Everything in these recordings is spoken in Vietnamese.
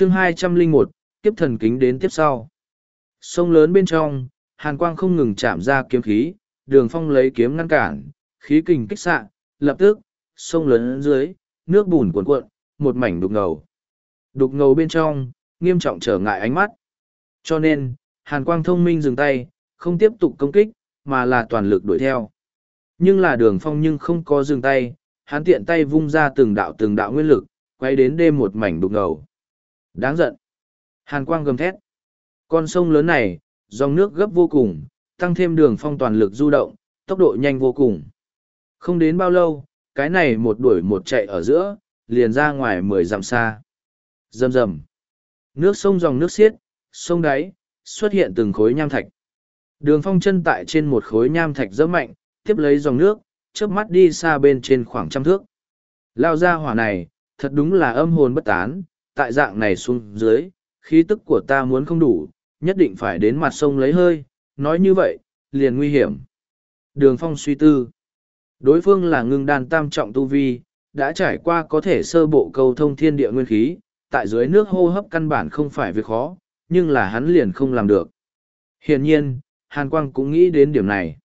chương hai trăm linh một, kiếp thần kính đến tiếp sau. Sông lớn bên trong, hàn quang không ngừng chạm ra kiếm khí, đường phong lấy kiếm ngăn cản, khí kình kích xạ, lập tức, sông lớn dưới, nước bùn cuộn cuộn, một mảnh đục ngầu. Đục ngầu bên trong, nghiêm trọng trở ngại ánh mắt. Cho nên, hàn quang thông minh dừng tay, không tiếp tục công kích, mà là toàn lực đuổi theo. Nhưng là đường phong nhưng không có dừng tay, hắn tiện tay vung ra từng đạo từng đạo nguyên lực, quay đến đêm một mảnh đục ngầu đáng giận. Hàn quang gầm thét. Con sông lớn này, dòng nước gấp vô cùng, tăng thêm đường phong toàn lực du động, tốc độ nhanh vô cùng. Không đến bao lâu, cái này một đuổi một chạy ở giữa, liền ra ngoài mười dặm xa. Rầm rầm. Nước sông dòng nước xiết, sông đáy, xuất hiện từng khối nham thạch. Đường phong chân tại trên một khối nham thạch rất mạnh, tiếp lấy dòng nước, chớp mắt đi xa bên trên khoảng trăm thước. Lao ra hỏa này, thật đúng là âm hồn bất tán tại dạng này xuống dưới, khí tức của ta muốn không đủ, nhất định phải đến mặt sông lấy hơi, nói như vậy, liền nguy hiểm. Đường phong suy tư. Đối phương là ngưng đan tam trọng tu vi, đã trải qua có thể sơ bộ cầu thông thiên địa nguyên khí, tại dưới nước hô hấp căn bản không phải việc khó, nhưng là hắn liền không làm được. Hiển nhiên, hàn quang cũng nghĩ đến điểm này.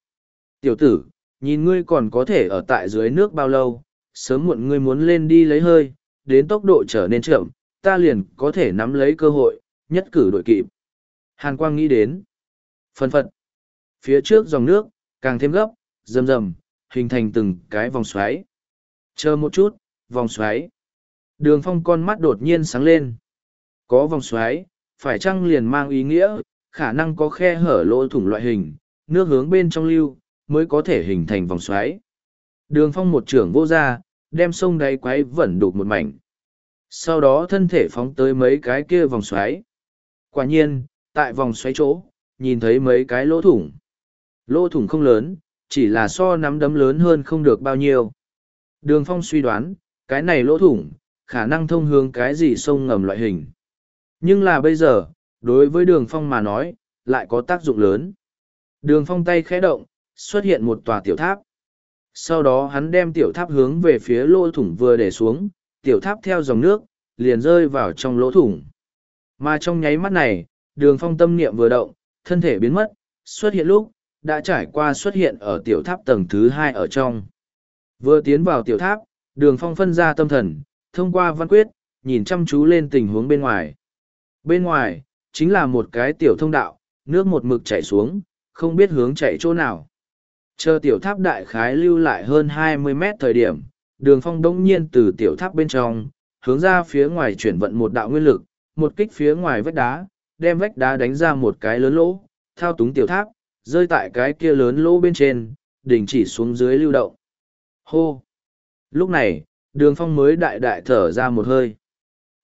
Tiểu tử, nhìn ngươi còn có thể ở tại dưới nước bao lâu, sớm muộn ngươi muốn lên đi lấy hơi, đến tốc độ trở nên chậm ta liền có thể nắm lấy cơ hội nhất cử đội kịp. Hàn quang nghĩ đến phân phật phía trước dòng nước càng thêm gấp rầm rầm hình thành từng cái vòng xoáy. Chờ một chút vòng xoáy. Đường phong con mắt đột nhiên sáng lên. Có vòng xoáy phải chăng liền mang ý nghĩa khả năng có khe hở lỗ thủng loại hình nước hướng bên trong lưu mới có thể hình thành vòng xoáy. Đường phong một trưởng vô ra, đem sông đáy quái vẩn đục một mảnh sau đó thân thể phóng tới mấy cái kia vòng xoáy. Quả nhiên, tại vòng xoáy chỗ, nhìn thấy mấy cái lỗ thủng. Lỗ thủng không lớn, chỉ là so nắm đấm lớn hơn không được bao nhiêu. Đường phong suy đoán, cái này lỗ thủng, khả năng thông hướng cái gì sông ngầm loại hình. Nhưng là bây giờ, đối với đường phong mà nói, lại có tác dụng lớn. Đường phong tay khẽ động, xuất hiện một tòa tiểu tháp. Sau đó hắn đem tiểu tháp hướng về phía lỗ thủng vừa để xuống tiểu tháp theo dòng nước, liền rơi vào trong lỗ thủng. Mà trong nháy mắt này, đường phong tâm niệm vừa động, thân thể biến mất, xuất hiện lúc, đã trải qua xuất hiện ở tiểu tháp tầng thứ hai ở trong. Vừa tiến vào tiểu tháp, đường phong phân ra tâm thần, thông qua văn quyết, nhìn chăm chú lên tình huống bên ngoài. Bên ngoài, chính là một cái tiểu thông đạo, nước một mực chảy xuống, không biết hướng chạy chỗ nào. Chờ tiểu tháp đại khái lưu lại hơn hai mươi mét thời điểm đường phong đ ỗ n g nhiên từ tiểu tháp bên trong, hướng ra phía ngoài chuyển vận một đạo nguyên lực, một kích phía ngoài vách đá, đem vách đá đánh ra một cái lớn lỗ, thao túng tiểu tháp, rơi tại cái kia lớn lỗ bên trên, đình chỉ xuống dưới lưu động. Hô! Lúc này, đường phong mới đại đại thở ra một hơi.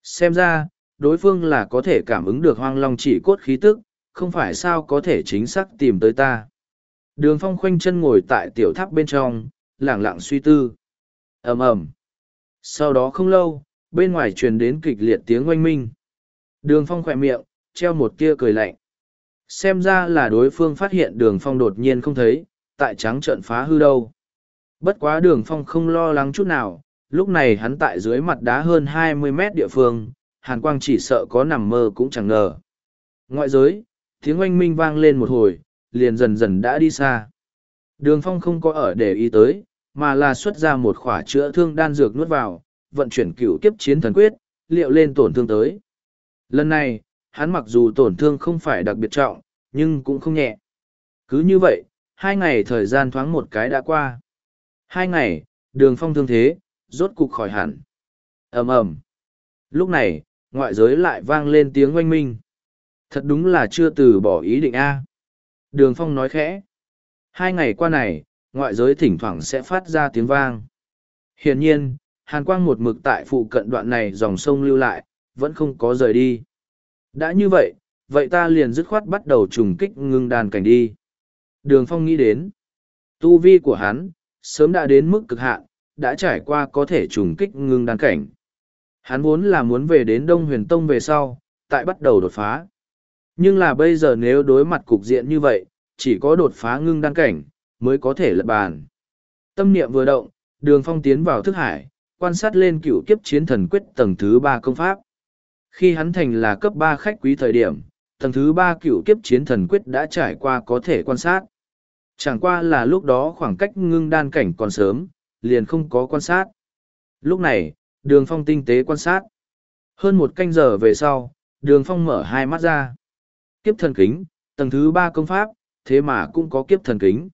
Xem ra, đối phương là có thể cảm ứng được hoang long chỉ cốt khí tức, không phải sao có thể chính xác tìm tới ta. Đường phong khoanh chân ngồi tại tiểu tháp bên trong, lẳng lặng suy tư ầm ầm. Sau đó không lâu, bên ngoài truyền đến kịch liệt tiếng oanh minh. Đường phong khỏe miệng, treo một tia cười lạnh. Xem ra là đối phương phát hiện đường phong đột nhiên không thấy, tại trắng trợn phá hư đâu. Bất quá đường phong không lo lắng chút nào, lúc này hắn tại dưới mặt đá hơn hai mươi mét địa phương, hàn quang chỉ sợ có nằm mơ cũng chẳng ngờ. Ngoại giới, tiếng oanh minh vang lên một hồi, liền dần dần đã đi xa. Đường phong không có ở để ý tới mà là xuất ra một khỏa chữa thương đan dược nuốt vào, vận chuyển cửu kiếp chiến thần quyết, liệu lên tổn thương tới. Lần này, hắn mặc dù tổn thương không phải đặc biệt trọng, nhưng cũng không nhẹ. Cứ như vậy, hai ngày thời gian thoáng một cái đã qua. Hai ngày, đường phong thương thế, rốt cục khỏi hẳn. ầm ầm Lúc này, ngoại giới lại vang lên tiếng oanh minh. Thật đúng là chưa từ bỏ ý định A. Đường phong nói khẽ. Hai ngày qua này, ngoại giới thỉnh thoảng sẽ phát ra tiếng vang. Hiển nhiên, hàn quang một mực tại phụ cận đoạn này dòng sông lưu lại, vẫn không có rời đi. Đã như vậy, vậy ta liền dứt khoát bắt đầu trùng kích ngưng đàn cảnh đi. Đường phong nghĩ đến, tu vi của hắn, sớm đã đến mức cực hạn, đã trải qua có thể trùng kích ngưng đàn cảnh. Hắn vốn là muốn về đến Đông Huyền Tông về sau, tại bắt đầu đột phá. Nhưng là bây giờ nếu đối mặt cục diện như vậy, chỉ có đột phá ngưng đan cảnh, mới có thể lật bàn. Tâm niệm vừa động, đường phong tiến vào thức hải, quan sát lên cựu kiếp chiến thần quyết tầng thứ ba công pháp. Khi hắn thành là cấp ba khách quý thời điểm, tầng thứ ba cựu kiếp chiến thần quyết đã trải qua có thể quan sát. Chẳng qua là lúc đó khoảng cách ngưng đan cảnh còn sớm, liền không có quan sát. Lúc này, đường phong tinh tế quan sát. Hơn một canh giờ về sau, đường phong mở hai mắt ra. Kiếp thần kính, tầng thứ ba công pháp, thế mà cũng có kiếp thần kính.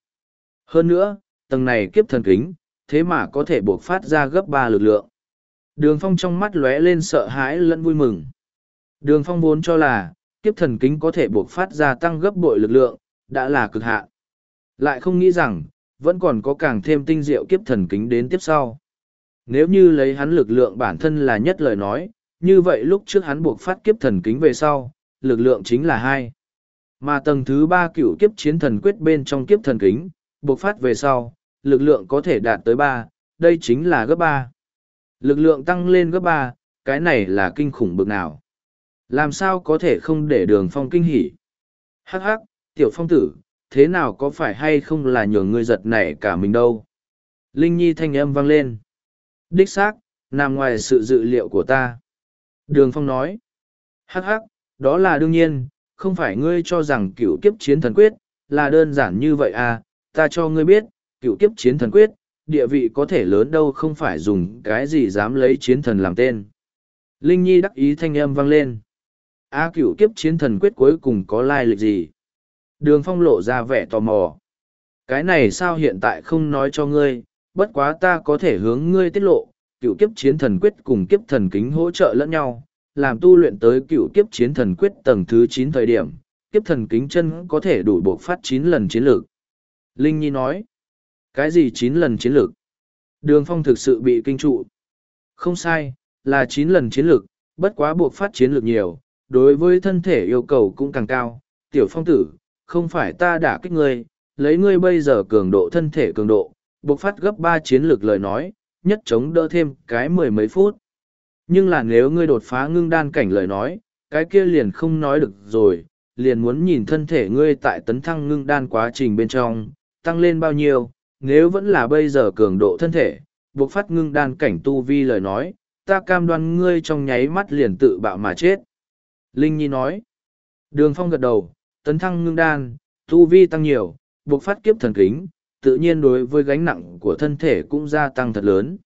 Hơn nữa, tầng này kiếp thần kính, thế mà có thể buộc phát ra gấp ba lực lượng. Đường phong trong mắt lóe lên sợ hãi lẫn vui mừng. Đường phong vốn cho là, kiếp thần kính có thể buộc phát ra tăng gấp bội lực lượng, đã là cực hạn. Lại không nghĩ rằng, vẫn còn có càng thêm tinh diệu kiếp thần kính đến tiếp sau. Nếu như lấy hắn lực lượng bản thân là nhất lời nói, như vậy lúc trước hắn buộc phát kiếp thần kính về sau, lực lượng chính là hai. Mà tầng thứ ba cựu kiếp chiến thần quyết bên trong kiếp thần kính, buộc phát về sau, lực lượng có thể đạt tới ba, đây chính là gấp ba. Lực lượng tăng lên gấp ba, cái này là kinh khủng bực nào. Làm sao có thể không để đường phong kinh hỉ? Hắc hắc, tiểu phong tử, thế nào có phải hay không là nhường ngươi giật nảy cả mình đâu? Linh Nhi thanh âm vang lên. Đích xác, nằm ngoài sự dự liệu của ta. Đường phong nói. Hắc hắc, đó là đương nhiên, không phải ngươi cho rằng cựu kiếp chiến thần quyết, là đơn giản như vậy à, ta cho ngươi biết, cựu kiếp chiến thần quyết, địa vị có thể lớn đâu không phải dùng cái gì dám lấy chiến thần làm tên. Linh Nhi đắc ý thanh âm vang lên. A cựu kiếp chiến thần quyết cuối cùng có lai lịch gì? Đường phong lộ ra vẻ tò mò. Cái này sao hiện tại không nói cho ngươi, bất quá ta có thể hướng ngươi tiết lộ, cựu kiếp chiến thần quyết cùng kiếp thần kính hỗ trợ lẫn nhau, làm tu luyện tới cựu kiếp chiến thần quyết tầng thứ chín thời điểm, kiếp thần kính chân có thể đủ bộc phát chín lần chiến lược. Linh Nhi nói, cái gì chín lần chiến lược? Đường phong thực sự bị kinh trụ. Không sai, là chín lần chiến lược, bất quá buộc phát chiến lược nhiều, đối với thân thể yêu cầu cũng càng cao. Tiểu phong tử, không phải ta đã kích ngươi, lấy ngươi bây giờ cường độ thân thể cường độ, buộc phát gấp ba chiến lược lời nói, nhất chống đỡ thêm cái mười mấy phút. Nhưng là nếu ngươi đột phá ngưng đan cảnh lời nói, cái kia liền không nói được rồi, liền muốn nhìn thân thể ngươi tại tấn thăng ngưng đan quá trình bên trong, tăng lên bao nhiêu, nếu vẫn là bây giờ cường độ thân thể, buộc phát ngưng đan cảnh tu vi lời nói, ta cam đoan ngươi trong nháy mắt liền tự bạo mà chết. Linh Nhi nói, đường phong gật đầu, tấn thăng ngưng đan, tu vi tăng nhiều, buộc phát kiếp thần kính, tự nhiên đối với gánh nặng của thân thể cũng gia tăng thật lớn.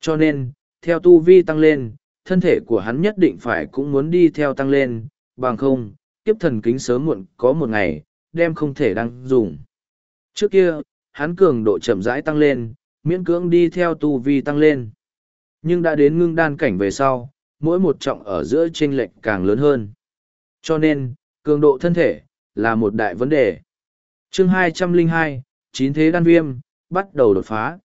Cho nên, theo tu vi tăng lên, thân thể của hắn nhất định phải cũng muốn đi theo tăng lên, bằng không, kiếp thần kính sớm muộn có một ngày, đem không thể đang dùng. Trước kia, hắn cường độ chậm rãi tăng lên, miễn cưỡng đi theo tu vi tăng lên. Nhưng đã đến ngưng đan cảnh về sau, mỗi một trọng ở giữa chênh lệch càng lớn hơn. Cho nên, cường độ thân thể, là một đại vấn đề. chương 202, chín thế đan viêm, bắt đầu đột phá.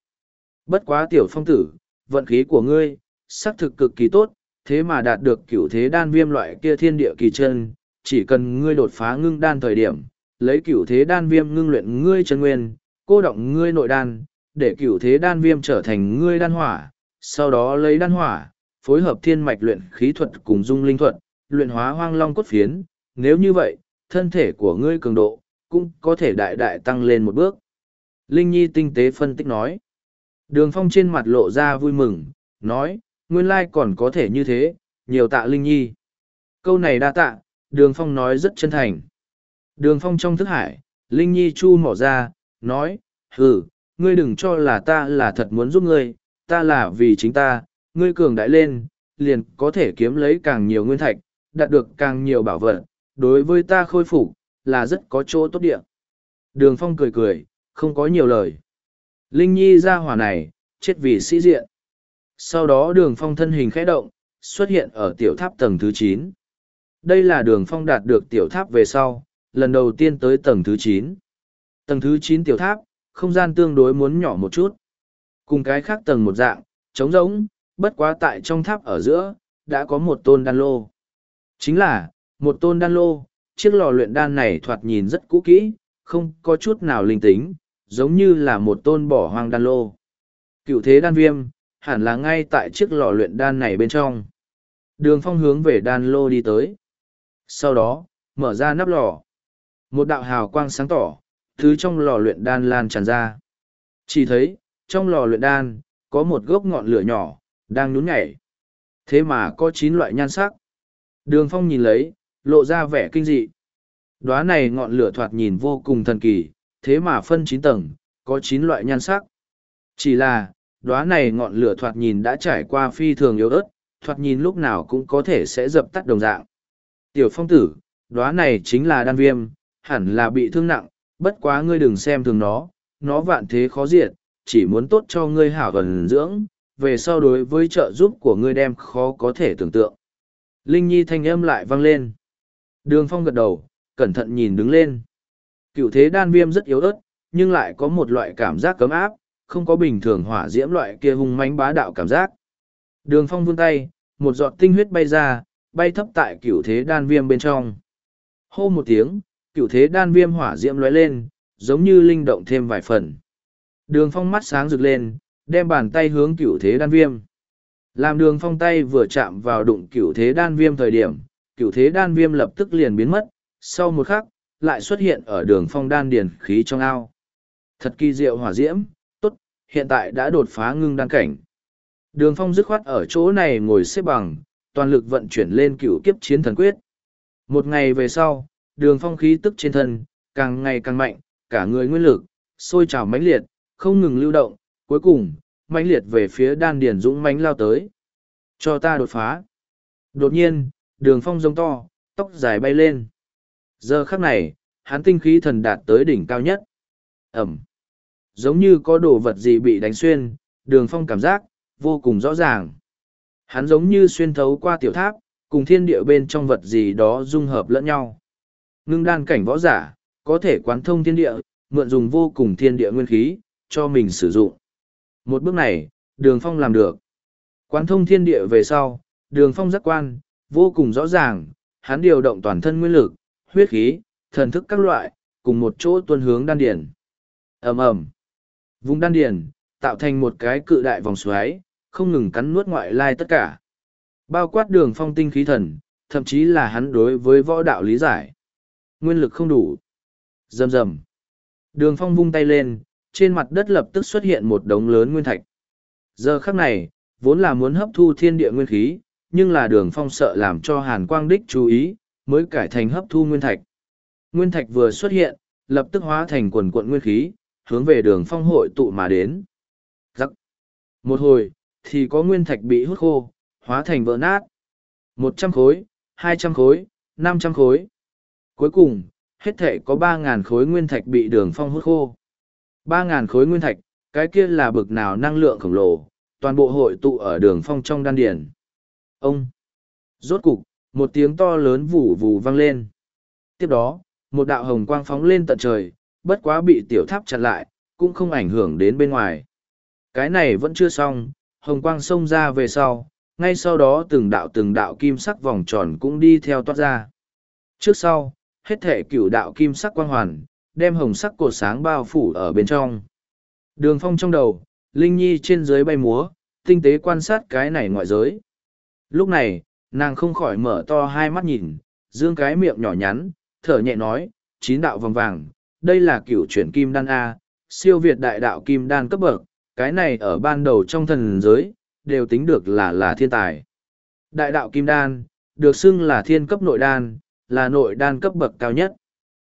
Bất quá tiểu phong tử, vận khí của ngươi, xác thực cực kỳ tốt, thế mà đạt được cửu thế đan viêm loại kia thiên địa kỳ chân, chỉ cần ngươi đột phá ngưng đan thời điểm, lấy cửu thế đan viêm ngưng luyện ngươi chân nguyên, cô động ngươi nội đan, để cửu thế đan viêm trở thành ngươi đan hỏa, sau đó lấy đan hỏa, phối hợp thiên mạch luyện khí thuật cùng dung linh thuật, luyện hóa hoang long cốt phiến, nếu như vậy, thân thể của ngươi cường độ, cũng có thể đại đại tăng lên một bước. Linh Nhi tinh tế phân tích nói. Đường phong trên mặt lộ ra vui mừng, nói, nguyên lai còn có thể như thế, nhiều tạ Linh Nhi. Câu này đa tạ, đường phong nói rất chân thành. Đường phong trong thức hải, Linh Nhi chu mỏ ra, nói, hừ, ngươi đừng cho là ta là thật muốn giúp ngươi, ta là vì chính ta, ngươi cường đại lên, liền có thể kiếm lấy càng nhiều nguyên thạch, đạt được càng nhiều bảo vật, đối với ta khôi phục là rất có chỗ tốt địa. Đường phong cười cười, không có nhiều lời. Linh Nhi ra hỏa này, chết vì sĩ diện. Sau đó đường phong thân hình khẽ động, xuất hiện ở tiểu tháp tầng thứ chín. Đây là đường phong đạt được tiểu tháp về sau, lần đầu tiên tới tầng thứ chín. Tầng thứ chín tiểu tháp, không gian tương đối muốn nhỏ một chút. Cùng cái khác tầng một dạng, trống rỗng, bất quá tại trong tháp ở giữa, đã có một tôn đan lô. Chính là, một tôn đan lô, chiếc lò luyện đan này thoạt nhìn rất cũ kỹ, không có chút nào linh tính, giống như là một tôn bỏ hoang đan lô. Cựu thế đan viêm, hẳn là ngay tại chiếc lò luyện đan này bên trong. Đường phong hướng về đan lô đi tới. Sau đó, mở ra nắp lò. Một đạo hào quang sáng tỏ, thứ trong lò luyện đan lan tràn ra. Chỉ thấy, trong lò luyện đan, có một gốc ngọn lửa nhỏ, đang nhún nhảy. Thế mà có chín loại nhan sắc. Đường phong nhìn lấy, lộ ra vẻ kinh dị. Đóa này ngọn lửa thoạt nhìn vô cùng thần kỳ, thế mà phân chín tầng, có chín loại nhan sắc. Chỉ là, đóa này ngọn lửa thoạt nhìn đã trải qua phi thường yếu ớt, thoạt nhìn lúc nào cũng có thể sẽ dập tắt đồng dạng. Tiểu phong tử, đóa này chính là đan viêm, hẳn là bị thương nặng, bất quá ngươi đừng xem thường nó, nó vạn thế khó diệt, chỉ muốn tốt cho ngươi hảo gần dưỡng, về sau đối với trợ giúp của ngươi đem khó có thể tưởng tượng. Linh Nhi thanh âm lại vang lên. Đường phong gật đầu, cẩn thận nhìn đứng lên. Cựu thế đan viêm rất yếu ớt, nhưng lại có một loại cảm giác cấm áp, không có bình thường hỏa diễm loại kia hung mãnh bá đạo cảm giác. Đường phong vươn tay, một giọt tinh huyết bay ra, bay thấp tại cựu thế đan viêm bên trong. Hô một tiếng, cựu thế đan viêm hỏa diễm lóe lên, giống như linh động thêm vài phần. Đường phong mắt sáng rực lên, đem bàn tay hướng cựu thế đan viêm. Làm đường phong tay vừa chạm vào đụng cựu thế đan viêm thời điểm, cựu thế đan viêm lập tức liền biến mất, sau một khắc, lại xuất hiện ở đường phong đan điền khí trong ao. Thật kỳ diệu hỏa diễm, tốt, hiện tại đã đột phá ngưng đan cảnh. Đường phong dứt khoát ở chỗ này ngồi xếp bằng, toàn lực vận chuyển lên cựu kiếp chiến thần quyết. Một ngày về sau, đường phong khí tức trên thân, càng ngày càng mạnh, cả người nguyên lực, sôi trào mãnh liệt, không ngừng lưu động, cuối cùng, mãnh liệt về phía đan điền dũng mãnh lao tới. Cho ta đột phá. Đột nhiên, đường phong giống to, tóc dài bay lên. Giờ khắc này, hắn tinh khí thần đạt tới đỉnh cao nhất. Ẩm. Giống như có đồ vật gì bị đánh xuyên, đường phong cảm giác, vô cùng rõ ràng. Hắn giống như xuyên thấu qua tiểu tháp, cùng thiên địa bên trong vật gì đó dung hợp lẫn nhau. Ngưng đan cảnh võ giả, có thể quán thông thiên địa, mượn dùng vô cùng thiên địa nguyên khí, cho mình sử dụng. Một bước này, đường phong làm được. Quán thông thiên địa về sau, đường phong giác quan, vô cùng rõ ràng, hắn điều động toàn thân nguyên lực, huyết khí, thần thức các loại, cùng một chỗ tuân hướng đan điển. ầm ầm Vùng đan điển, tạo thành một cái cự đại vòng xoáy, không ngừng cắn nuốt ngoại lai tất cả. Bao quát đường phong tinh khí thần, thậm chí là hắn đối với võ đạo lý giải. Nguyên lực không đủ. Rầm rầm. Đường phong vung tay lên, trên mặt đất lập tức xuất hiện một đống lớn nguyên thạch. Giờ khắc này, vốn là muốn hấp thu thiên địa nguyên khí, nhưng là đường phong sợ làm cho hàn quang đích chú ý, mới cải thành hấp thu nguyên thạch. Nguyên thạch vừa xuất hiện, lập tức hóa thành quần quận nguyên khí, hướng về đường phong hội tụ mà đến. Giắc. Một hồi, thì có nguyên thạch bị hút khô, hóa thành vỡ nát. Một trăm khối, hai trăm khối, năm trăm khối. Cuối cùng, hết thể có ba ngàn khối nguyên thạch bị đường phong hút khô. ba ngàn khối nguyên thạch, cái kia là bực nào năng lượng khổng lồ, toàn bộ hội tụ ở đường phong trong đan điển. Ông! Rốt cục, một tiếng to lớn vù vù vang lên. Tiếp đó, một đạo hồng quang phóng lên tận trời, bất quá bị tiểu tháp chặn lại, cũng không ảnh hưởng đến bên ngoài. Cái này vẫn chưa xong, hồng quang xông ra về sau, ngay sau đó từng đạo từng đạo kim sắc vòng tròn cũng đi theo toát ra. Trước sau, hết thể cửu đạo kim sắc quang hoàn, đem hồng sắc cột sáng bao phủ ở bên trong. Đường phong trong đầu, Linh Nhi trên dưới bay múa, tinh tế quan sát cái này ngoại giới. Lúc này, nàng không khỏi mở to hai mắt nhìn, dương cái miệng nhỏ nhắn, thở nhẹ nói, chín đạo vòng vàng, đây là cửu chuyển kim đan A, siêu việt đại đạo kim đan cấp bậc, cái này ở ban đầu trong thần giới, đều tính được là là thiên tài. Đại đạo kim đan, được xưng là thiên cấp nội đan, là nội đan cấp bậc cao nhất.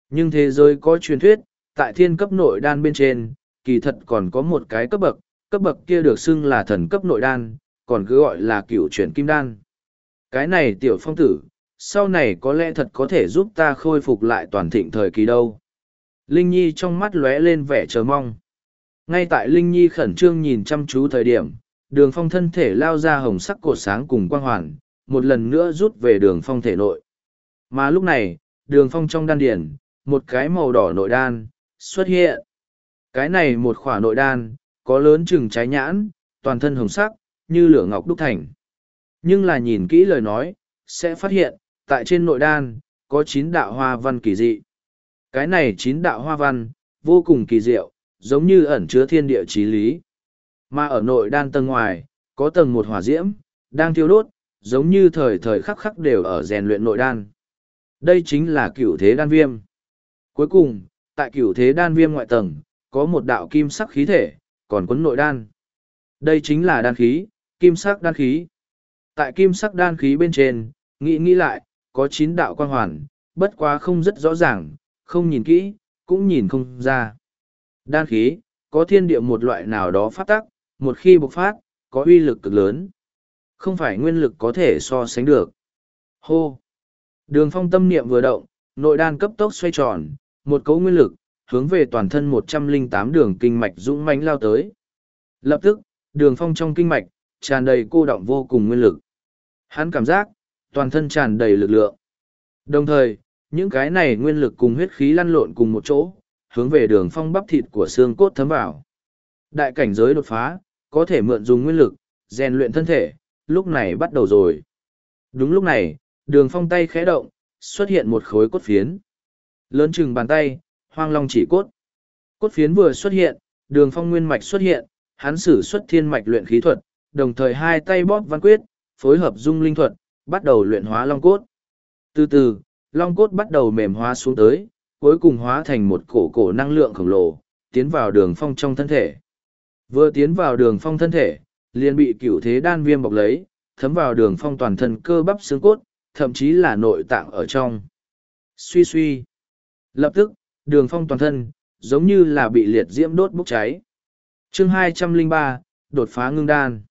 Nhưng thế giới có truyền thuyết, tại thiên cấp nội đan bên trên, kỳ thật còn có một cái cấp bậc, cấp bậc kia được xưng là thần cấp nội đan, còn cứ gọi là cửu chuyển kim đan. Cái này tiểu phong tử, sau này có lẽ thật có thể giúp ta khôi phục lại toàn thịnh thời kỳ đâu. Linh Nhi trong mắt lóe lên vẻ chờ mong. Ngay tại Linh Nhi khẩn trương nhìn chăm chú thời điểm, đường phong thân thể lao ra hồng sắc cột sáng cùng quang hoàn, một lần nữa rút về đường phong thể nội. Mà lúc này, đường phong trong đan điển, một cái màu đỏ nội đan, xuất hiện. Cái này một khỏa nội đan, có lớn chừng trái nhãn, toàn thân hồng sắc, như lửa ngọc đúc thành. Nhưng là nhìn kỹ lời nói, sẽ phát hiện, tại trên nội đan, có chín đạo hoa văn kỳ dị. Cái này chín đạo hoa văn, vô cùng kỳ diệu, giống như ẩn chứa thiên địa trí lý. Mà ở nội đan tầng ngoài, có tầng một hỏa diễm, đang thiêu đốt, giống như thời thời khắc khắc đều ở rèn luyện nội đan. Đây chính là cựu thế đan viêm. Cuối cùng, tại cựu thế đan viêm ngoại tầng, có một đạo kim sắc khí thể, còn quấn nội đan. Đây chính là đan khí, kim sắc đan khí. Tại kim sắc đan khí bên trên, nghĩ nghĩ lại, có chín đạo quan hoàn, bất quá không rất rõ ràng, không nhìn kỹ, cũng nhìn không ra. Đan khí, có thiên địa một loại nào đó phát tắc, một khi bộc phát, có uy lực cực lớn. Không phải nguyên lực có thể so sánh được. Hô! Đường phong tâm niệm vừa động, nội đan cấp tốc xoay tròn, một cấu nguyên lực, hướng về toàn thân một trăm linh tám đường kinh mạch dũng mãnh lao tới. Lập tức, đường phong trong kinh mạch, tràn đầy cô động vô cùng nguyên lực. Hắn cảm giác, toàn thân tràn đầy lực lượng. Đồng thời, những cái này nguyên lực cùng huyết khí lăn lộn cùng một chỗ, hướng về đường phong bắp thịt của xương cốt thấm vào. Đại cảnh giới đột phá, có thể mượn dùng nguyên lực, rèn luyện thân thể, lúc này bắt đầu rồi. Đúng lúc này, đường phong tay khẽ động, xuất hiện một khối cốt phiến. Lớn chừng bàn tay, hoang long chỉ cốt. Cốt phiến vừa xuất hiện, đường phong nguyên mạch xuất hiện, hắn sử xuất thiên mạch luyện khí thuật, đồng thời hai tay bóp văn quyết, phối hợp dung linh thuật, bắt đầu luyện hóa long cốt. Từ từ, long cốt bắt đầu mềm hóa xuống tới, cuối cùng hóa thành một cổ cổ năng lượng khổng lồ, tiến vào đường phong trong thân thể. Vừa tiến vào đường phong thân thể, liền bị cửu thế đan viêm bọc lấy, thấm vào đường phong toàn thân cơ bắp xương cốt, thậm chí là nội tạng ở trong. Suy suy. Lập tức, đường phong toàn thân, giống như là bị liệt diễm đốt bốc cháy. chương hai trăm linh ba đột phá ngưng đan.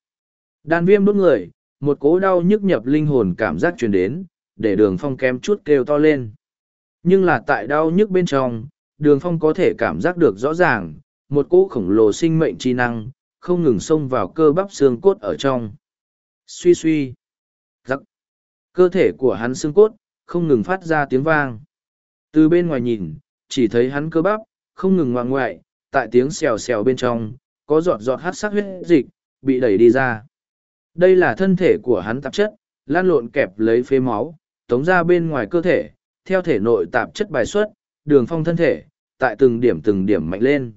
Đan viêm đốt người, một cố đau nhức nhập linh hồn cảm giác truyền đến, để đường phong kém chút kêu to lên. Nhưng là tại đau nhức bên trong, đường phong có thể cảm giác được rõ ràng, một cỗ khổng lồ sinh mệnh trí năng, không ngừng xông vào cơ bắp xương cốt ở trong. Suy suy. Giắc. Cơ thể của hắn xương cốt, không ngừng phát ra tiếng vang. Từ bên ngoài nhìn, chỉ thấy hắn cơ bắp, không ngừng ngoạng ngoại, tại tiếng xèo xèo bên trong, có giọt giọt hát sắc huyết dịch, bị đẩy đi ra. Đây là thân thể của hắn tạp chất, lan lộn kẹp lấy phế máu, tống ra bên ngoài cơ thể, theo thể nội tạp chất bài xuất, đường phong thân thể, tại từng điểm từng điểm mạnh lên.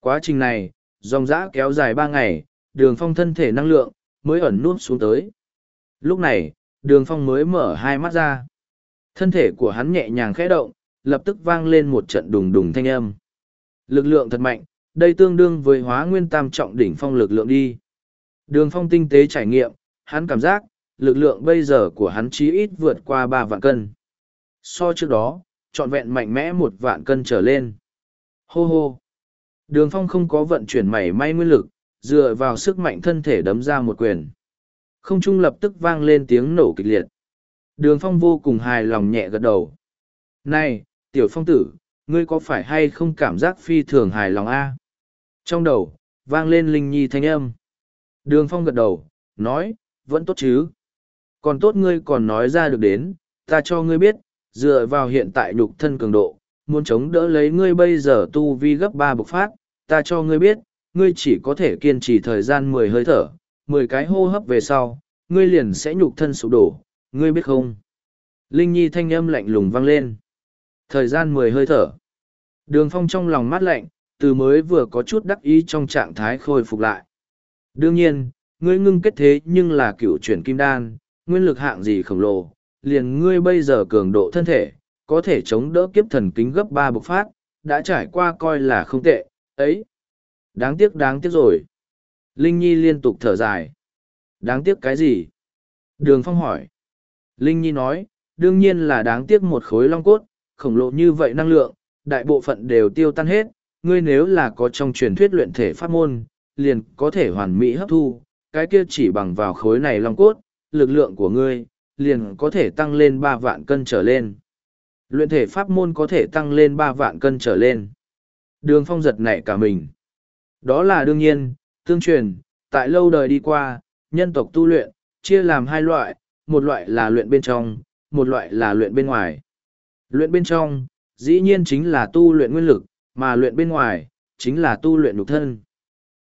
Quá trình này, dòng dã kéo dài ba ngày, đường phong thân thể năng lượng, mới ẩn núp xuống tới. Lúc này, đường phong mới mở hai mắt ra. Thân thể của hắn nhẹ nhàng khẽ động, lập tức vang lên một trận đùng đùng thanh âm. Lực lượng thật mạnh, đây tương đương với hóa nguyên tam trọng đỉnh phong lực lượng đi. Đường phong tinh tế trải nghiệm, hắn cảm giác, lực lượng bây giờ của hắn chí ít vượt qua ba vạn cân. So trước đó, trọn vẹn mạnh mẽ một vạn cân trở lên. Hô hô! Đường phong không có vận chuyển mảy may nguyên lực, dựa vào sức mạnh thân thể đấm ra một quyền. Không trung lập tức vang lên tiếng nổ kịch liệt. Đường phong vô cùng hài lòng nhẹ gật đầu. Này, tiểu phong tử, ngươi có phải hay không cảm giác phi thường hài lòng a? Trong đầu, vang lên linh nhi thanh âm. Đường phong gật đầu, nói, vẫn tốt chứ. Còn tốt ngươi còn nói ra được đến, ta cho ngươi biết, dựa vào hiện tại nhục thân cường độ, muốn chống đỡ lấy ngươi bây giờ tu vi gấp ba bộc phát, ta cho ngươi biết, ngươi chỉ có thể kiên trì thời gian mười hơi thở, mười cái hô hấp về sau, ngươi liền sẽ nhục thân sụp đổ, ngươi biết không? Linh Nhi thanh âm lạnh lùng vang lên. Thời gian mười hơi thở. Đường phong trong lòng mát lạnh, từ mới vừa có chút đắc ý trong trạng thái khôi phục lại. Đương nhiên, ngươi ngưng kết thế nhưng là cựu chuyển kim đan, nguyên lực hạng gì khổng lồ, liền ngươi bây giờ cường độ thân thể, có thể chống đỡ kiếp thần kính gấp ba bộc phát, đã trải qua coi là không tệ, ấy. Đáng tiếc đáng tiếc rồi. Linh Nhi liên tục thở dài. Đáng tiếc cái gì? Đường Phong hỏi. Linh Nhi nói, đương nhiên là đáng tiếc một khối long cốt, khổng lồ như vậy năng lượng, đại bộ phận đều tiêu tan hết. Ngươi nếu là có trong truyền thuyết luyện thể pháp môn, liền có thể hoàn mỹ hấp thu, cái kia chỉ bằng vào khối này long cốt, lực lượng của ngươi, liền có thể tăng lên ba vạn cân trở lên. Luyện thể pháp môn có thể tăng lên ba vạn cân trở lên. Đường phong giật nảy cả mình. Đó là đương nhiên, tương truyền, tại lâu đời đi qua, nhân tộc tu luyện, chia làm hai loại, một loại là luyện bên trong, một loại là luyện bên ngoài. Luyện bên trong, dĩ nhiên chính là tu luyện nguyên lực, mà luyện bên ngoài, chính là tu luyện nhục thân.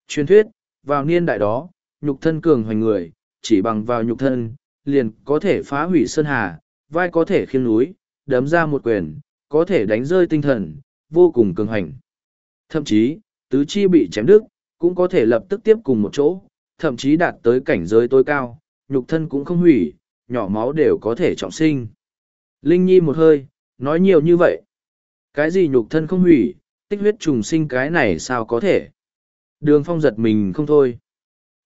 Truyền thuyết, vào niên đại đó, nhục thân cường hoành người, chỉ bằng vào nhục thân, liền có thể phá hủy sơn hà, vai có thể khiêng núi, đấm ra một quyền, có thể đánh rơi tinh thần, vô cùng cường hành. Thậm chí, tứ chi bị chém đứt, cũng có thể lập tức tiếp cùng một chỗ, thậm chí đạt tới cảnh giới tối cao, nhục thân cũng không hủy, nhỏ máu đều có thể trọng sinh. Linh Nhi một hơi, nói nhiều như vậy. Cái gì nhục thân không hủy, tích huyết trùng sinh cái này sao có thể? Đường phong giật mình không thôi.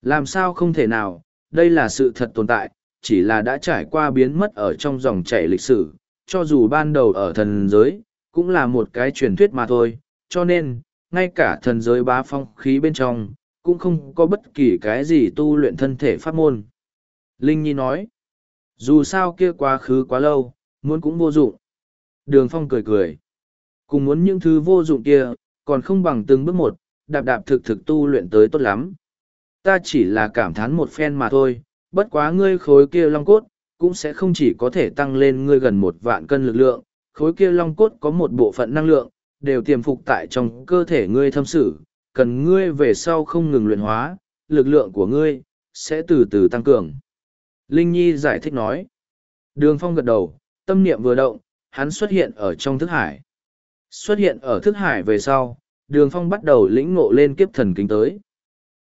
Làm sao không thể nào, đây là sự thật tồn tại, chỉ là đã trải qua biến mất ở trong dòng chảy lịch sử, cho dù ban đầu ở thần giới, cũng là một cái truyền thuyết mà thôi, cho nên, ngay cả thần giới bá phong khí bên trong, cũng không có bất kỳ cái gì tu luyện thân thể pháp môn. Linh Nhi nói, dù sao kia quá khứ quá lâu, muốn cũng vô dụng. Đường Phong cười cười, cùng muốn những thứ vô dụng kia, còn không bằng từng bước một, đạp đạp thực thực tu luyện tới tốt lắm. Ta chỉ là cảm thán một phen mà thôi, bất quá ngươi khối kia long cốt, cũng sẽ không chỉ có thể tăng lên ngươi gần một vạn cân lực lượng, khối kia long cốt có một bộ phận năng lượng, đều tiềm phục tại trong cơ thể ngươi thâm sử, cần ngươi về sau không ngừng luyện hóa, lực lượng của ngươi, sẽ từ từ tăng cường. Linh Nhi giải thích nói. Đường Phong gật đầu, tâm niệm vừa động, hắn xuất hiện ở trong thức hải. Xuất hiện ở thức hải về sau, đường Phong bắt đầu lĩnh ngộ lên kiếp thần kính tới.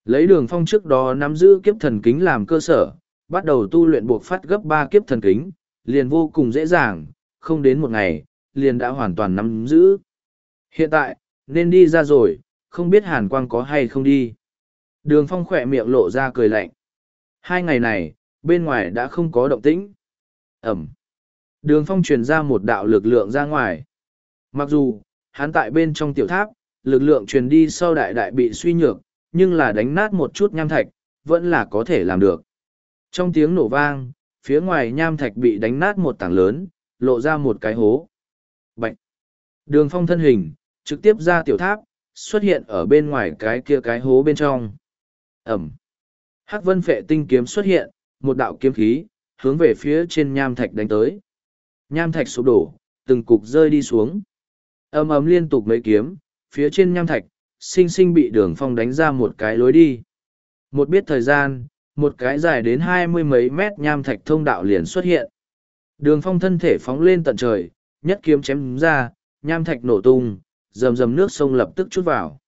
Lấy đường Phong trước đó nắm giữ kiếp thần kính làm cơ sở, bắt đầu tu luyện buộc phát gấp ba kiếp thần kính, liền vô cùng dễ dàng, không đến một ngày, liền đã hoàn toàn nắm giữ. Hiện tại, nên đi ra rồi, không biết hàn quang có hay không đi. Đường phong khỏe miệng lộ ra cười lạnh. Hai ngày này, bên ngoài đã không có động tĩnh. Ẩm. Đường phong truyền ra một đạo lực lượng ra ngoài. Mặc dù, hắn tại bên trong tiểu tháp, lực lượng truyền đi sau đại đại bị suy nhược, nhưng là đánh nát một chút nham thạch, vẫn là có thể làm được. Trong tiếng nổ vang, phía ngoài nham thạch bị đánh nát một tảng lớn, lộ ra một cái hố. Bạch! Đường phong thân hình, trực tiếp ra tiểu tháp, xuất hiện ở bên ngoài cái kia cái hố bên trong. Ẩm! Hắc vân phệ tinh kiếm xuất hiện, một đạo kiếm khí, hướng về phía trên nham thạch đánh tới. Nham thạch sụp đổ, từng cục rơi đi xuống. ầm ầm liên tục mấy kiếm, phía trên nham thạch, sinh sinh bị đường phong đánh ra một cái lối đi. Một biết thời gian, một cái dài đến hai mươi mấy mét nham thạch thông đạo liền xuất hiện. Đường phong thân thể phóng lên tận trời, nhất kiếm chém ra, nham thạch nổ tung, rầm rầm nước sông lập tức chút vào.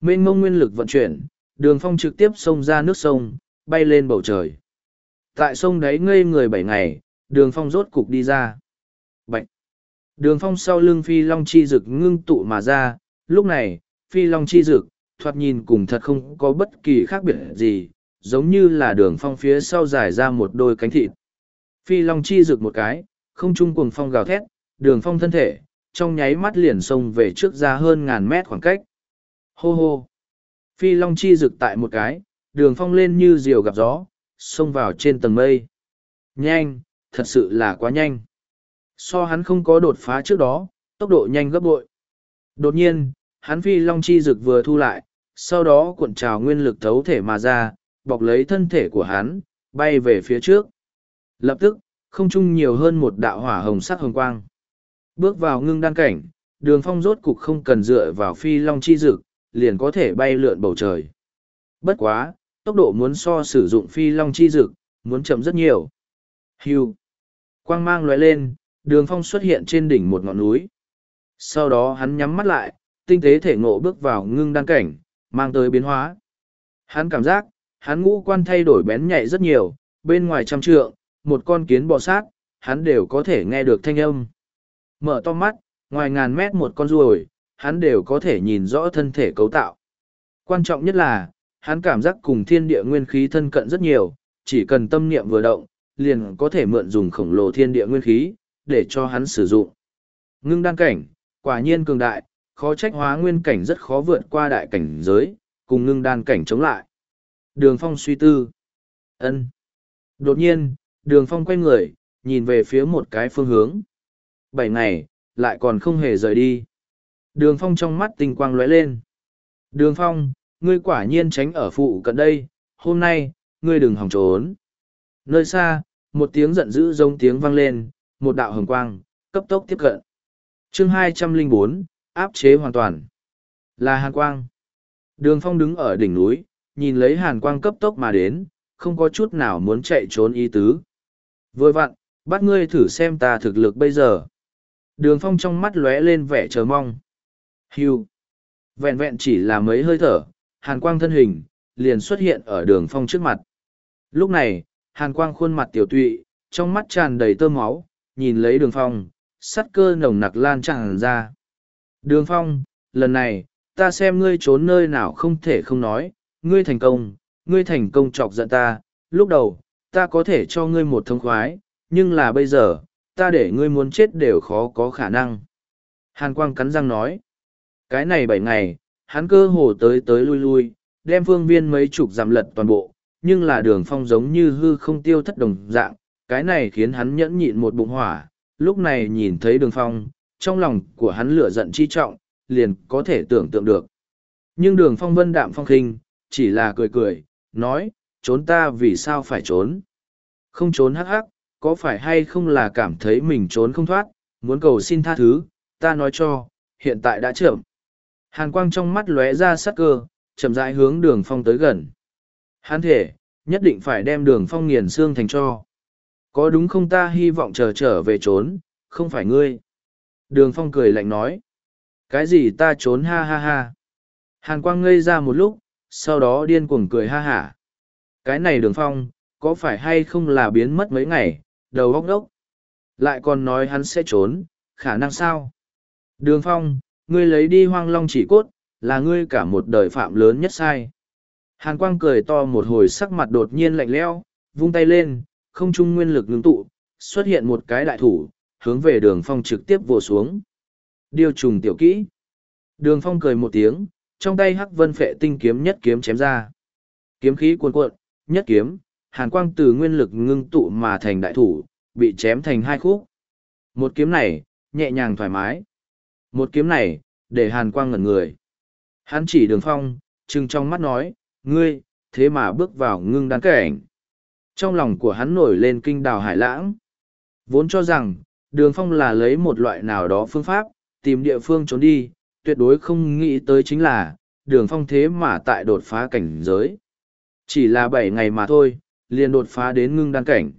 Mênh mông nguyên lực vận chuyển, đường phong trực tiếp xông ra nước sông, bay lên bầu trời. Tại sông đấy ngây người bảy ngày, đường phong rốt cục đi ra. Bạch! Đường phong sau lưng phi long chi rực ngưng tụ mà ra, lúc này, phi long chi rực, thoạt nhìn cùng thật không có bất kỳ khác biệt gì, giống như là đường phong phía sau dài ra một đôi cánh thịt. Phi long chi rực một cái, không trung cùng phong gào thét, đường phong thân thể, trong nháy mắt liền xông về trước ra hơn ngàn mét khoảng cách. Hô hô! Phi long chi rực tại một cái, đường phong lên như diều gặp gió, xông vào trên tầng mây. Nhanh, thật sự là quá nhanh. So hắn không có đột phá trước đó, tốc độ nhanh gấp bội. Đột nhiên, hắn phi long chi rực vừa thu lại, sau đó cuộn trào nguyên lực thấu thể mà ra, bọc lấy thân thể của hắn, bay về phía trước. Lập tức, không trung nhiều hơn một đạo hỏa hồng sắc hồng quang. Bước vào ngưng đan cảnh, đường phong rốt cục không cần dựa vào phi long chi dực, liền có thể bay lượn bầu trời. Bất quá, tốc độ muốn so sử dụng phi long chi dực, muốn chậm rất nhiều. Hưu. Quang mang lóe lên, đường phong xuất hiện trên đỉnh một ngọn núi. Sau đó hắn nhắm mắt lại, tinh tế thể ngộ bước vào ngưng đan cảnh, mang tới biến hóa. Hắn cảm giác, hắn ngũ quan thay đổi bén nhạy rất nhiều, bên ngoài trăm trượng, một con kiến bò sát, hắn đều có thể nghe được thanh âm. Mở to mắt, ngoài ngàn mét một con ruồi, hắn đều có thể nhìn rõ thân thể cấu tạo. Quan trọng nhất là, hắn cảm giác cùng thiên địa nguyên khí thân cận rất nhiều, chỉ cần tâm niệm vừa động, liền có thể mượn dùng khổng lồ thiên địa nguyên khí, để cho hắn sử dụng. Ngưng đan cảnh, quả nhiên cường đại, khó trách hóa nguyên cảnh rất khó vượt qua đại cảnh giới, cùng ngưng đan cảnh chống lại. Đường phong suy tư. ân Đột nhiên, đường phong quay người, nhìn về phía một cái phương hướng. Bảy ngày, lại còn không hề rời đi. Đường phong trong mắt tinh quang lóe lên. Đường phong, ngươi quả nhiên tránh ở phụ cận đây, hôm nay, ngươi đừng hòng trốn. Nơi xa, một tiếng giận dữ giống tiếng vang lên, một đạo hồng quang, cấp tốc tiếp cận. chương hai trăm linh bốn áp chế hoàn toàn. Là hàn quang. Đường phong đứng ở đỉnh núi, nhìn lấy hàn quang cấp tốc mà đến, không có chút nào muốn chạy trốn ý tứ. Vừa vặn, bắt ngươi thử xem ta thực lực bây giờ. Đường phong trong mắt lóe lên vẻ chờ mong. Hưu. Vẹn vẹn chỉ là mấy hơi thở, hàn quang thân hình, liền xuất hiện ở đường phong trước mặt. Lúc này, hàn quang khuôn mặt tiểu tụy, trong mắt tràn đầy tơ máu, nhìn lấy đường phong, sắt cơ nồng nặc lan tràn ra. Đường phong, lần này, ta xem ngươi trốn nơi nào không thể không nói, ngươi thành công, ngươi thành công chọc giận ta, lúc đầu, ta có thể cho ngươi một thông khoái, nhưng là bây giờ, ta để ngươi muốn chết đều khó có khả năng. Hàn Quang cắn răng nói, cái này bảy ngày, hắn cơ hồ tới tới lui lui, đem phương viên mấy chục giảm lật toàn bộ, nhưng là đường phong giống như hư không tiêu thất đồng dạng, cái này khiến hắn nhẫn nhịn một bụng hỏa, lúc này nhìn thấy đường phong, trong lòng của hắn lửa giận chi trọng, liền có thể tưởng tượng được. Nhưng đường phong vân đạm phong khinh, chỉ là cười cười, nói, trốn ta vì sao phải trốn. Không trốn hắc hắc, có phải hay không là cảm thấy mình trốn không thoát, muốn cầu xin tha thứ, ta nói cho, hiện tại đã chậm. Hàn quang trong mắt lóe ra sắc cơ, chậm rãi hướng đường phong tới gần. Hán thể, nhất định phải đem đường phong nghiền xương thành cho. Có đúng không ta hy vọng chờ trở về trốn, không phải ngươi. Đường phong cười lạnh nói. Cái gì ta trốn ha ha ha. Hàn quang ngây ra một lúc, sau đó điên cuồng cười ha hả. Cái này đường phong, có phải hay không là biến mất mấy ngày, đầu góc đốc. Lại còn nói hắn sẽ trốn, khả năng sao? Đường phong, ngươi lấy đi hoang long chỉ cốt, là ngươi cả một đời phạm lớn nhất sai. Hàn quang cười to một hồi sắc mặt đột nhiên lạnh lẽo, vung tay lên, không trung nguyên lực ngưng tụ, xuất hiện một cái đại thủ, hướng về đường phong trực tiếp vồ xuống. Điều trùng tiểu kỹ. Đường phong cười một tiếng, trong tay hắc vân phệ tinh kiếm nhất kiếm chém ra. Kiếm khí cuồn cuộn, nhất kiếm, hàn quang từ nguyên lực ngưng tụ mà thành đại thủ, bị chém thành hai khúc. Một kiếm này, nhẹ nhàng thoải mái. Một kiếm này, để hàn quang ngẩn người. Hắn chỉ đường phong, trừng trong mắt nói, ngươi, thế mà bước vào ngưng đan cảnh. Trong lòng của hắn nổi lên kinh đào hải lãng. Vốn cho rằng, đường phong là lấy một loại nào đó phương pháp, tìm địa phương trốn đi, tuyệt đối không nghĩ tới chính là, đường phong thế mà tại đột phá cảnh giới. Chỉ là bảy ngày mà thôi, liền đột phá đến ngưng đan cảnh.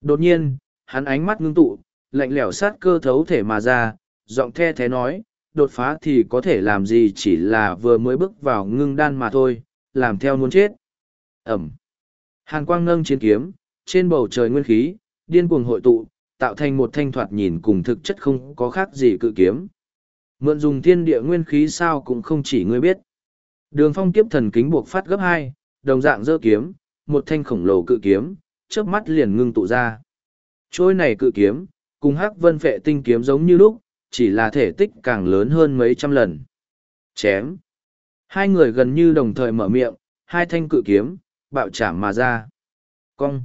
Đột nhiên, hắn ánh mắt ngưng tụ, lạnh lẽo sát cơ thấu thể mà ra, giọng the thế nói, đột phá thì có thể làm gì chỉ là vừa mới bước vào ngưng đan mà thôi, làm theo muốn chết. Ẩm. Hàn quang nâng chiến kiếm, trên bầu trời nguyên khí, điên cuồng hội tụ, tạo thành một thanh thoạt nhìn cùng thực chất không có khác gì cự kiếm. Mượn dùng thiên địa nguyên khí sao cũng không chỉ ngươi biết. Đường phong kiếp thần kính buộc phát gấp hai, đồng dạng dơ kiếm, một thanh khổng lồ cự kiếm, chớp mắt liền ngưng tụ ra. Trôi này cự kiếm, cùng hắc vân phệ tinh kiếm giống như lúc, chỉ là thể tích càng lớn hơn mấy trăm lần. Chém. Hai người gần như đồng thời mở miệng, hai thanh cự kiếm, bạo chạm mà ra. Cong.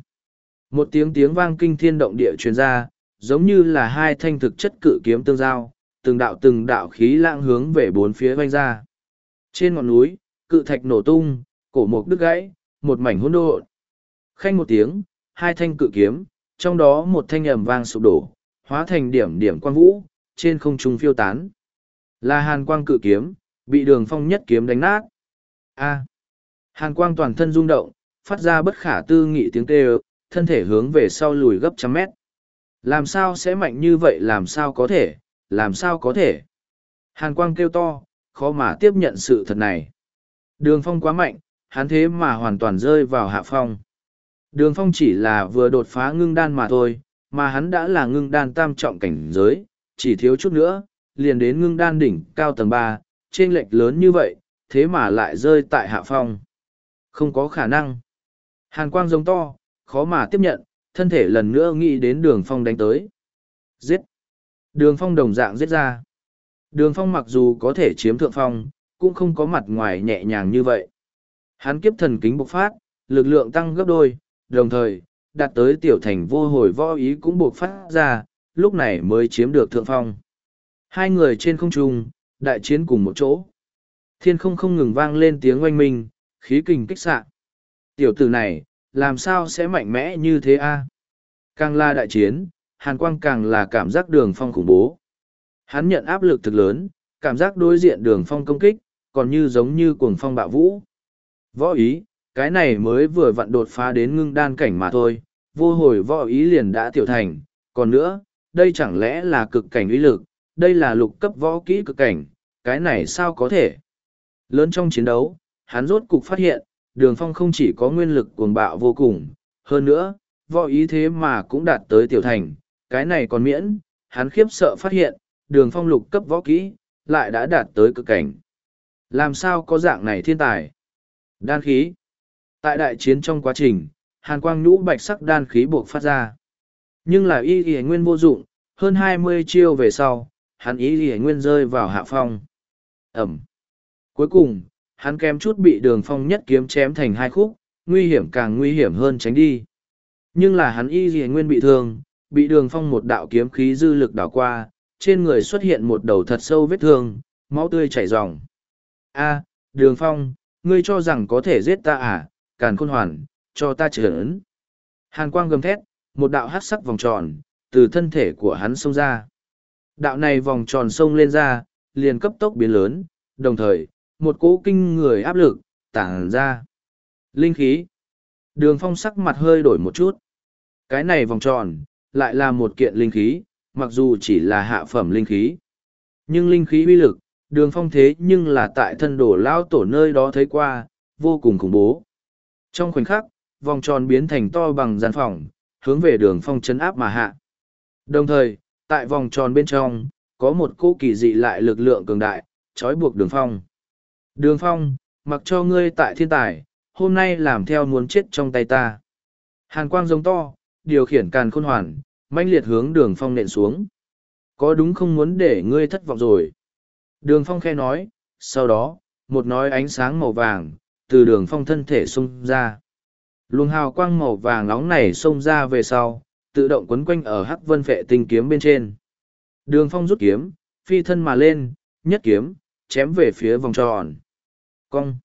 Một tiếng tiếng vang kinh thiên động địa truyền ra, giống như là hai thanh thực chất cự kiếm tương giao, từng đạo từng đạo khí lãng hướng về bốn phía vanh ra. Trên ngọn núi, cự thạch nổ tung, cổ mục đứt gãy, một mảnh hỗn độn. Khanh một tiếng, hai thanh cự kiếm, trong đó một thanh ầm vang sụp đổ, hóa thành điểm điểm quang vũ, trên không trung phiêu tán. Là hàn quang cự kiếm, bị đường phong nhất kiếm đánh nát. A. Hàn quang toàn thân rung động, phát ra bất khả tư nghị tiếng kêu, thân thể hướng về sau lùi gấp trăm mét. Làm sao sẽ mạnh như vậy làm sao có thể, làm sao có thể. Hàn quang kêu to, khó mà tiếp nhận sự thật này. Đường phong quá mạnh, hắn thế mà hoàn toàn rơi vào hạ phong. Đường phong chỉ là vừa đột phá ngưng đan mà thôi, mà hắn đã là ngưng đan tam trọng cảnh giới, chỉ thiếu chút nữa, liền đến ngưng đan đỉnh cao tầng ba, trên lệch lớn như vậy, thế mà lại rơi tại hạ phong. Không có khả năng. Hàn quang giống to, khó mà tiếp nhận, thân thể lần nữa nghĩ đến đường phong đánh tới. Giết! Đường phong đồng dạng giết ra. Đường phong mặc dù có thể chiếm thượng phong, cũng không có mặt ngoài nhẹ nhàng như vậy. Hắn kiếp thần kính bộc phát, lực lượng tăng gấp đôi, đồng thời, đạt tới tiểu thành vô hồi võ ý cũng bộc phát ra, lúc này mới chiếm được thượng phong. Hai người trên không trung, đại chiến cùng một chỗ. Thiên không không ngừng vang lên tiếng oanh minh, khí kình kích sạn. Tiểu tử này, làm sao sẽ mạnh mẽ như thế a? Càng là đại chiến, Hàn Quang càng là cảm giác đường phong khủng bố. Hắn nhận áp lực thực lớn, cảm giác đối diện đường phong công kích, còn như giống như cuồng phong bạo vũ. Võ ý, cái này mới vừa vặn đột phá đến ngưng đan cảnh mà thôi, vô hồi võ ý liền đã tiểu thành, còn nữa, đây chẳng lẽ là cực cảnh uy lực, đây là lục cấp võ kỹ cực cảnh, cái này sao có thể. Lớn trong chiến đấu, hắn rốt cục phát hiện, đường phong không chỉ có nguyên lực cuồng bạo vô cùng, hơn nữa, võ ý thế mà cũng đạt tới tiểu thành, cái này còn miễn, hắn khiếp sợ phát hiện, đường phong lục cấp võ kỹ, lại đã đạt tới cực cảnh. Làm sao có dạng này thiên tài? Đan khí. Tại đại chiến trong quá trình, hàn quang nhũ bạch sắc đan khí buộc phát ra. Nhưng là y y nguyên vô dụng, hơn hai mươi chiêu về sau, hắn y y nguyên rơi vào hạ phong. Ẩm. Cuối cùng, hắn kém chút bị đường phong nhất kiếm chém thành hai khúc, nguy hiểm càng nguy hiểm hơn tránh đi. Nhưng là hắn y y nguyên bị thương, bị đường phong một đạo kiếm khí dư lực đảo qua, trên người xuất hiện một đầu thật sâu vết thương, máu tươi chảy ròng. A, đường phong, ngươi cho rằng có thể giết ta à, càn khôn hoàn, cho ta trở ấn. Hàn quang gầm thét, một đạo hát sắc vòng tròn, từ thân thể của hắn xông ra. Đạo này vòng tròn xông lên ra, liền cấp tốc biến lớn, đồng thời, một cỗ kinh người áp lực, tản ra. Linh khí. Đường phong sắc mặt hơi đổi một chút. Cái này vòng tròn, lại là một kiện linh khí, mặc dù chỉ là hạ phẩm linh khí. Nhưng linh khí uy lực, đường phong thế nhưng là tại thân đổ lao tổ nơi đó thấy qua, vô cùng khủng bố. Trong khoảnh khắc, vòng tròn biến thành to bằng gian phòng, hướng về đường phong chấn áp mà hạ. Đồng thời, tại vòng tròn bên trong, có một cô kỳ dị lại lực lượng cường đại, trói buộc đường phong. Đường phong, mặc cho ngươi tại thiên tài, hôm nay làm theo muốn chết trong tay ta. Hàn quang giống to, điều khiển càn khôn hoàn, manh liệt hướng đường phong nện xuống. Có đúng không muốn để ngươi thất vọng rồi? Đường phong khe nói, sau đó, một nói ánh sáng màu vàng, từ đường phong thân thể xông ra. Luồng hào quang màu vàng nóng này xông ra về sau, tự động quấn quanh ở hắc vân vệ tinh kiếm bên trên. Đường phong rút kiếm, phi thân mà lên, nhất kiếm, chém về phía vòng tròn. Cong.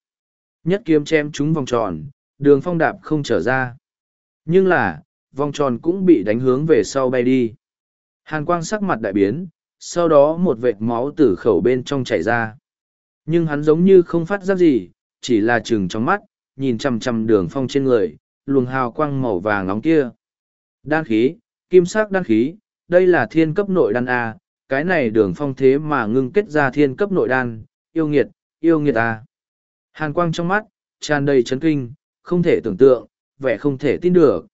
Nhất kiếm chém trúng vòng tròn, đường phong đạp không trở ra. Nhưng là, vòng tròn cũng bị đánh hướng về sau bay đi. Hàn quang sắc mặt đại biến, sau đó một vệt máu từ khẩu bên trong chảy ra. Nhưng hắn giống như không phát giác gì, chỉ là chừng trong mắt, nhìn chằm chằm đường phong trên người, luồng hào quang màu vàng nóng kia. Đan khí, kim sắc đan khí, đây là thiên cấp nội đan A, cái này đường phong thế mà ngưng kết ra thiên cấp nội đan, yêu nghiệt, yêu nghiệt A. Hàn quang trong mắt, tràn đầy chấn kinh, không thể tưởng tượng, vẻ không thể tin được.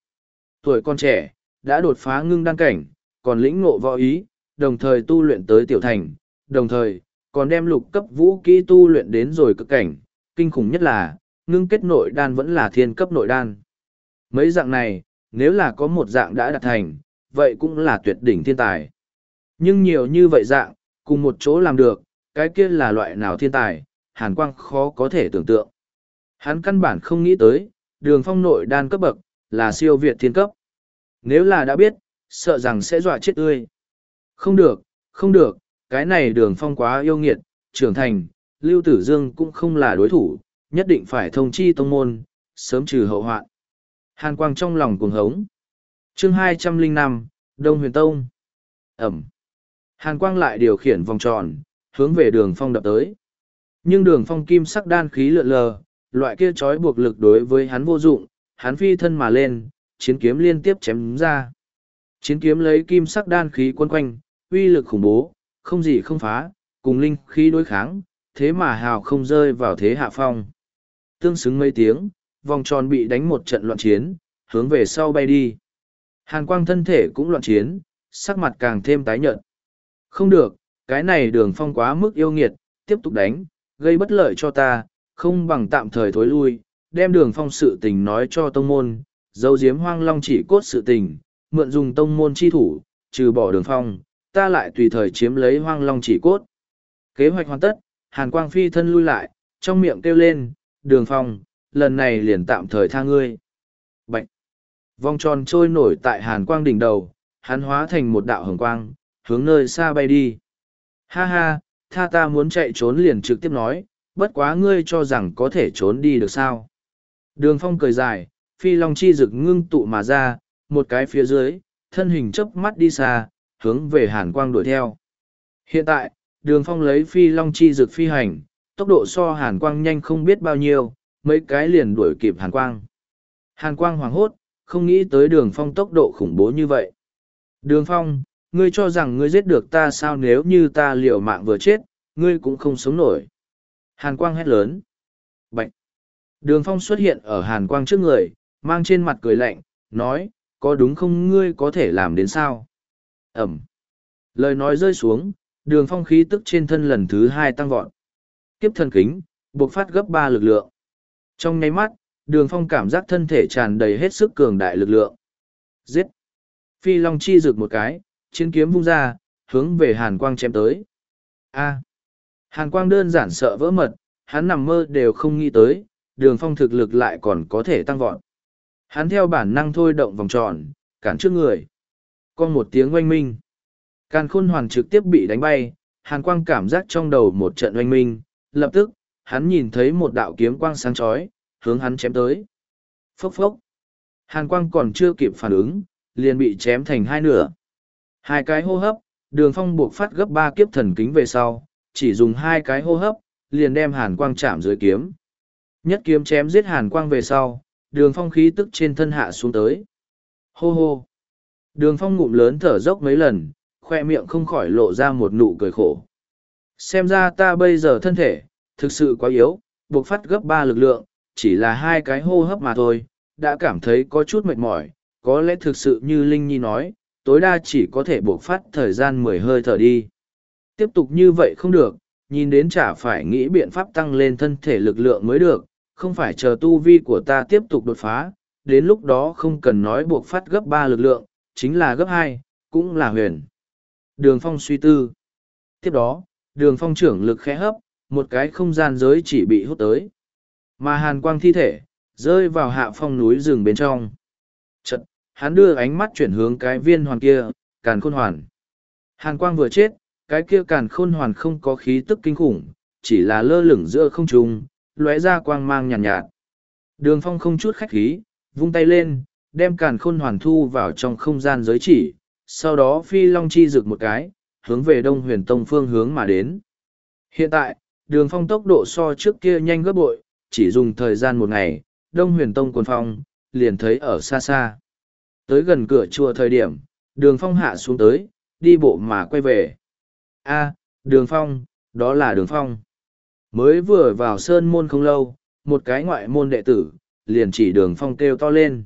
Tuổi con trẻ, đã đột phá ngưng đan cảnh, còn lĩnh ngộ võ ý, đồng thời tu luyện tới tiểu thành, đồng thời, còn đem lục cấp vũ kỹ tu luyện đến rồi cực cảnh, kinh khủng nhất là, ngưng kết nội đan vẫn là thiên cấp nội đan. Mấy dạng này, nếu là có một dạng đã đạt thành, vậy cũng là tuyệt đỉnh thiên tài. Nhưng nhiều như vậy dạng, cùng một chỗ làm được, cái kia là loại nào thiên tài, hàn quang khó có thể tưởng tượng. Hắn căn bản không nghĩ tới, đường phong nội đan cấp bậc, là siêu việt thiên cấp. Nếu là đã biết, sợ rằng sẽ dọa chết tươi. Không được, không được, cái này đường phong quá yêu nghiệt, trưởng thành, Lưu Tử Dương cũng không là đối thủ, nhất định phải thông chi tông môn, sớm trừ hậu hoạn. Hàn Quang trong lòng cuồng hống. chương hai trăm linh năm Đông Huyền Tông. Ẩm. Hàn Quang lại điều khiển vòng tròn, hướng về đường phong đập tới. Nhưng đường phong kim sắc đan khí lượn lờ, loại kia trói buộc lực đối với hắn vô dụng, hắn phi thân mà lên, chiến kiếm liên tiếp chém ra. Chiến kiếm lấy kim sắc đan khí quân quanh, uy lực khủng bố, không gì không phá, cùng linh khí đối kháng, thế mà hào không rơi vào thế hạ phong. Tương xứng mấy tiếng, vòng tròn bị đánh một trận loạn chiến, hướng về sau bay đi. Hàn quang thân thể cũng loạn chiến, sắc mặt càng thêm tái nhợt. Không được, cái này đường phong quá mức yêu nghiệt, tiếp tục đánh, gây bất lợi cho ta, không bằng tạm thời thối lui, đem đường phong sự tình nói cho tông môn, dấu diếm hoang long chỉ cốt sự tình, mượn dùng tông môn chi thủ, trừ bỏ đường phong, ta lại tùy thời chiếm lấy hoang long chỉ cốt. Kế hoạch hoàn tất, hàn quang phi thân lui lại, trong miệng kêu lên, đường phong, lần này liền tạm thời tha ngươi. Bạch! Vòng tròn trôi nổi tại hàn quang đỉnh đầu, hắn hóa thành một đạo hồng quang, hướng nơi xa bay đi. Ha ha, tha ta muốn chạy trốn liền trực tiếp nói, bất quá ngươi cho rằng có thể trốn đi được sao. Đường phong cười dài, phi long chi rực ngưng tụ mà ra, một cái phía dưới, thân hình chớp mắt đi xa, hướng về hàn quang đuổi theo. Hiện tại, đường phong lấy phi long chi dực phi hành, tốc độ so hàn quang nhanh không biết bao nhiêu, mấy cái liền đuổi kịp hàn quang. Hàn quang hoảng hốt, không nghĩ tới đường phong tốc độ khủng bố như vậy. Đường phong, ngươi cho rằng ngươi giết được ta sao nếu như ta liều mạng vừa chết, ngươi cũng không sống nổi. Hàn quang hét lớn. Bạch. Đường phong xuất hiện ở hàn quang trước người, mang trên mặt cười lạnh, nói, có đúng không ngươi có thể làm đến sao? Ẩm. Lời nói rơi xuống, đường phong khí tức trên thân lần thứ hai tăng vọt. Kiếp thần kính, buộc phát gấp ba lực lượng. Trong nháy mắt, đường phong cảm giác thân thể tràn đầy hết sức cường đại lực lượng. Giết! Phi Long chi rực một cái, chiến kiếm vung ra, hướng về Hàn Quang chém tới. A! Hàn Quang đơn giản sợ vỡ mật, hắn nằm mơ đều không nghĩ tới, đường phong thực lực lại còn có thể tăng vọt. Hắn theo bản năng thôi động vòng tròn, cản trước người. Con một tiếng oanh minh. Càn khôn hoàn trực tiếp bị đánh bay, hàn quang cảm giác trong đầu một trận oanh minh, lập tức, hắn nhìn thấy một đạo kiếm quang sáng chói hướng hắn chém tới. Phốc phốc. Hàn quang còn chưa kịp phản ứng, liền bị chém thành hai nửa. Hai cái hô hấp, đường phong buộc phát gấp ba kiếp thần kính về sau, chỉ dùng hai cái hô hấp, liền đem hàn quang chạm dưới kiếm. Nhất kiếm chém giết hàn quang về sau, đường phong khí tức trên thân hạ xuống tới. Hô hô. Đường phong ngụm lớn thở dốc mấy lần, khoe miệng không khỏi lộ ra một nụ cười khổ. Xem ra ta bây giờ thân thể, thực sự quá yếu, buộc phát gấp ba lực lượng, chỉ là hai cái hô hấp mà thôi, đã cảm thấy có chút mệt mỏi, có lẽ thực sự như Linh Nhi nói, tối đa chỉ có thể buộc phát thời gian mười hơi thở đi. Tiếp tục như vậy không được, nhìn đến chả phải nghĩ biện pháp tăng lên thân thể lực lượng mới được, không phải chờ tu vi của ta tiếp tục đột phá, đến lúc đó không cần nói buộc phát gấp ba lực lượng, chính là gấp hai, cũng là huyền. Đường phong suy tư. Tiếp đó, đường phong trưởng lực khẽ hấp, một cái không gian giới chỉ bị hút tới. Mà hàn quang thi thể, rơi vào hạ phong núi rừng bên trong. Chật, hắn đưa ánh mắt chuyển hướng cái viên hoàn kia, càn khôn hoàn. Hàn quang vừa chết, cái kia càn khôn hoàn không có khí tức kinh khủng, chỉ là lơ lửng giữa không trung, lóe ra quang mang nhàn nhạt, nhạt. Đường phong không chút khách khí, vung tay lên, đem càn khôn hoàn thu vào trong không gian giới chỉ, sau đó phi long chi rực một cái, hướng về đông huyền tông phương hướng mà đến. Hiện tại, đường phong tốc độ so trước kia nhanh gấp bội, chỉ dùng thời gian một ngày, đông huyền tông quần phong, liền thấy ở xa xa. Tới gần cửa chùa thời điểm, đường phong hạ xuống tới, đi bộ mà quay về. a đường phong, đó là đường phong. Mới vừa vào sơn môn không lâu, một cái ngoại môn đệ tử, liền chỉ đường phong kêu to lên.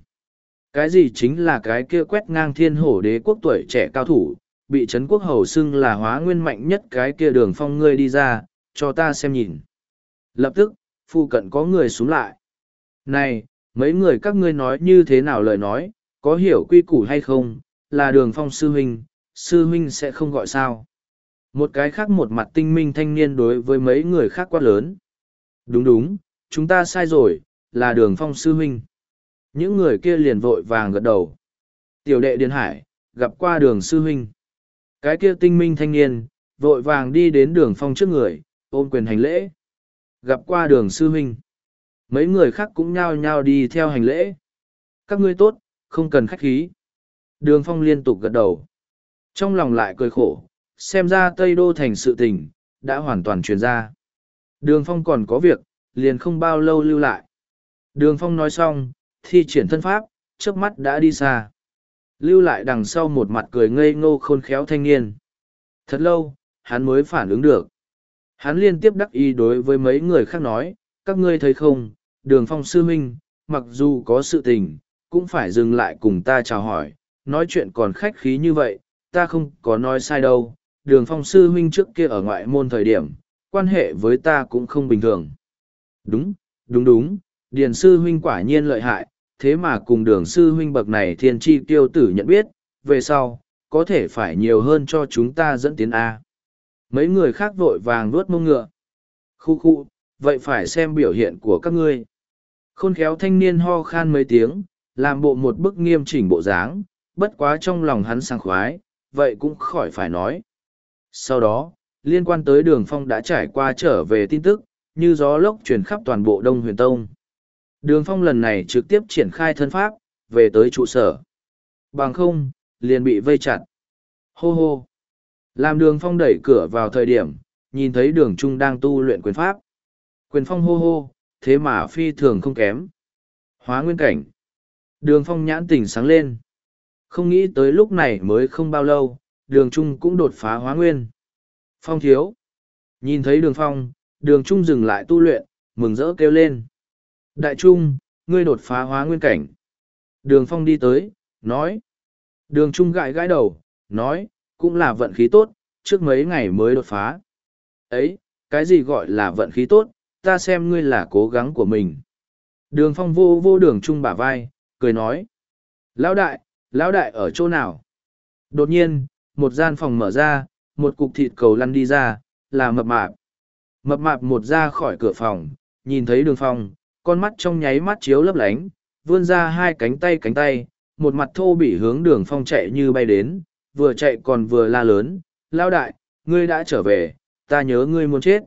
Cái gì chính là cái kia quét ngang thiên hổ đế quốc tuổi trẻ cao thủ, bị Trấn quốc hầu xưng là hóa nguyên mạnh nhất cái kia đường phong ngươi đi ra, cho ta xem nhìn. Lập tức, phụ cận có người xuống lại. Này, mấy người các ngươi nói như thế nào lời nói, có hiểu quy củ hay không, là đường phong sư huynh, sư huynh sẽ không gọi sao. Một cái khác một mặt tinh minh thanh niên đối với mấy người khác quá lớn. Đúng đúng, chúng ta sai rồi, là đường phong sư huynh. Những người kia liền vội vàng gật đầu. Tiểu đệ Điền Hải, gặp qua đường sư huynh. Cái kia tinh minh thanh niên, vội vàng đi đến đường phong trước người, ôm quyền hành lễ. Gặp qua đường sư huynh. Mấy người khác cũng nhao nhao đi theo hành lễ. Các ngươi tốt, không cần khách khí. Đường phong liên tục gật đầu. Trong lòng lại cười khổ, xem ra Tây Đô thành sự tình, đã hoàn toàn truyền ra. Đường phong còn có việc, liền không bao lâu lưu lại. Đường phong nói xong, thi triển thân pháp, trước mắt đã đi xa. Lưu lại đằng sau một mặt cười ngây ngô khôn khéo thanh niên. Thật lâu, hắn mới phản ứng được. Hắn liên tiếp đắc ý đối với mấy người khác nói, các ngươi thấy không, đường phong sư huynh, mặc dù có sự tình, cũng phải dừng lại cùng ta chào hỏi, nói chuyện còn khách khí như vậy, ta không có nói sai đâu, đường phong sư huynh trước kia ở ngoại môn thời điểm, quan hệ với ta cũng không bình thường. Đúng, đúng đúng, điền sư huynh quả nhiên lợi hại, thế mà cùng đường sư huynh bậc này thiên tri tiêu tử nhận biết, về sau, có thể phải nhiều hơn cho chúng ta dẫn tiến A. Mấy người khác vội vàng vuốt mông ngựa. Khu khu, vậy phải xem biểu hiện của các ngươi. Khôn khéo thanh niên ho khan mấy tiếng, làm bộ một bức nghiêm chỉnh bộ dáng, bất quá trong lòng hắn sang khoái, vậy cũng khỏi phải nói. Sau đó, liên quan tới đường phong đã trải qua trở về tin tức, như gió lốc truyền khắp toàn bộ Đông Huyền Tông. Đường phong lần này trực tiếp triển khai thân pháp, về tới trụ sở. Bằng không, liền bị vây chặt. Hô hô. Làm đường phong đẩy cửa vào thời điểm, nhìn thấy đường trung đang tu luyện quyền pháp. Quyền phong hô hô, thế mà phi thường không kém. Hóa nguyên cảnh. Đường phong nhãn tỉnh sáng lên. Không nghĩ tới lúc này mới không bao lâu, đường trung cũng đột phá hóa nguyên. Phong thiếu. Nhìn thấy đường phong, đường trung dừng lại tu luyện, mừng rỡ kêu lên. Đại trung, ngươi đột phá hóa nguyên cảnh. Đường phong đi tới, nói. Đường trung gãi gãi đầu, nói, cũng là vận khí tốt, trước mấy ngày mới đột phá. Ấy, cái gì gọi là vận khí tốt, ta xem ngươi là cố gắng của mình. Đường phong vô vô đường trung bả vai, cười nói. Lão đại, lão đại ở chỗ nào? Đột nhiên, một gian phòng mở ra, một cục thịt cầu lăn đi ra, là mập mạp. Mập mạp một ra khỏi cửa phòng, nhìn thấy đường phong, con mắt trong nháy mắt chiếu lấp lánh, vươn ra hai cánh tay cánh tay, một mặt thô bị hướng đường phong chạy như bay đến, vừa chạy còn vừa la lớn, lao đại, ngươi đã trở về, ta nhớ ngươi muốn chết.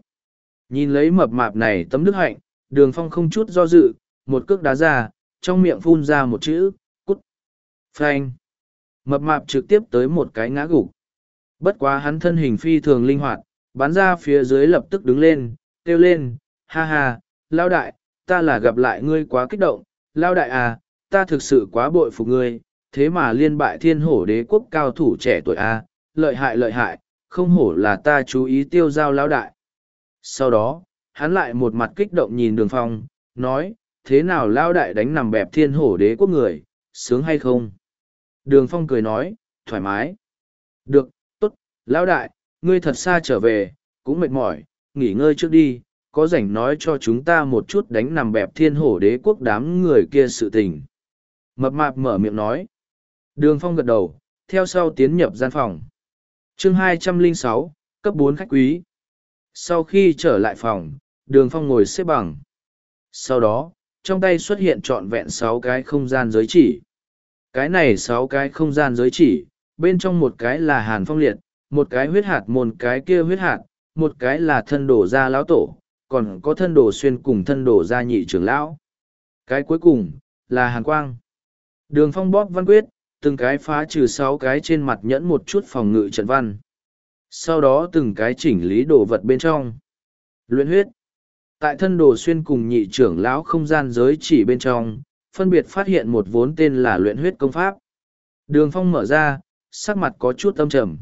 Nhìn lấy mập mạp này tấm đức hạnh, đường phong không chút do dự, một cước đá ra, trong miệng phun ra một chữ, cút. Phanh. Mập mạp trực tiếp tới một cái ngã gục. Bất quá hắn thân hình phi thường linh hoạt, bắn ra phía dưới lập tức đứng lên, kêu lên, ha ha, lao đại, ta là gặp lại ngươi quá kích động, lao đại à, ta thực sự quá bội phục ngươi, thế mà liên bại thiên hổ đế quốc cao thủ trẻ tuổi a à, lợi hại lợi hại, không hổ là ta chú ý tiêu giao lao đại. Sau đó, hắn lại một mặt kích động nhìn đường phong, nói, thế nào lao đại đánh nằm bẹp thiên hổ đế quốc người, sướng hay không? Đường phong cười nói, thoải mái. Được, tốt, lao đại, ngươi thật xa trở về, cũng mệt mỏi, nghỉ ngơi trước đi, có rảnh nói cho chúng ta một chút đánh nằm bẹp thiên hổ đế quốc đám người kia sự tình. Mập mạp mở miệng nói. Đường phong gật đầu, theo sau tiến nhập gian phòng. chương 206, cấp bốn khách quý. Sau khi trở lại phòng, đường phong ngồi xếp bằng. Sau đó, trong tay xuất hiện trọn vẹn sáu cái không gian giới chỉ. Cái này sáu cái không gian giới chỉ, bên trong một cái là hàn phong liệt, một cái huyết hạt một cái kia huyết hạt, một cái là thân đổ ra lão tổ, còn có thân đồ xuyên cùng thân đồ gia nhị trưởng lão. Cái cuối cùng, là hàn quang. Đường phong bóp văn quyết, từng cái phá trừ sáu cái trên mặt nhẫn một chút phòng ngự trận văn. Sau đó từng cái chỉnh lý đồ vật bên trong. Luyện huyết. Tại thân đồ xuyên cùng nhị trưởng lão không gian giới chỉ bên trong, phân biệt phát hiện một vốn tên là luyện huyết công pháp. Đường phong mở ra, sắc mặt có chút âm trầm.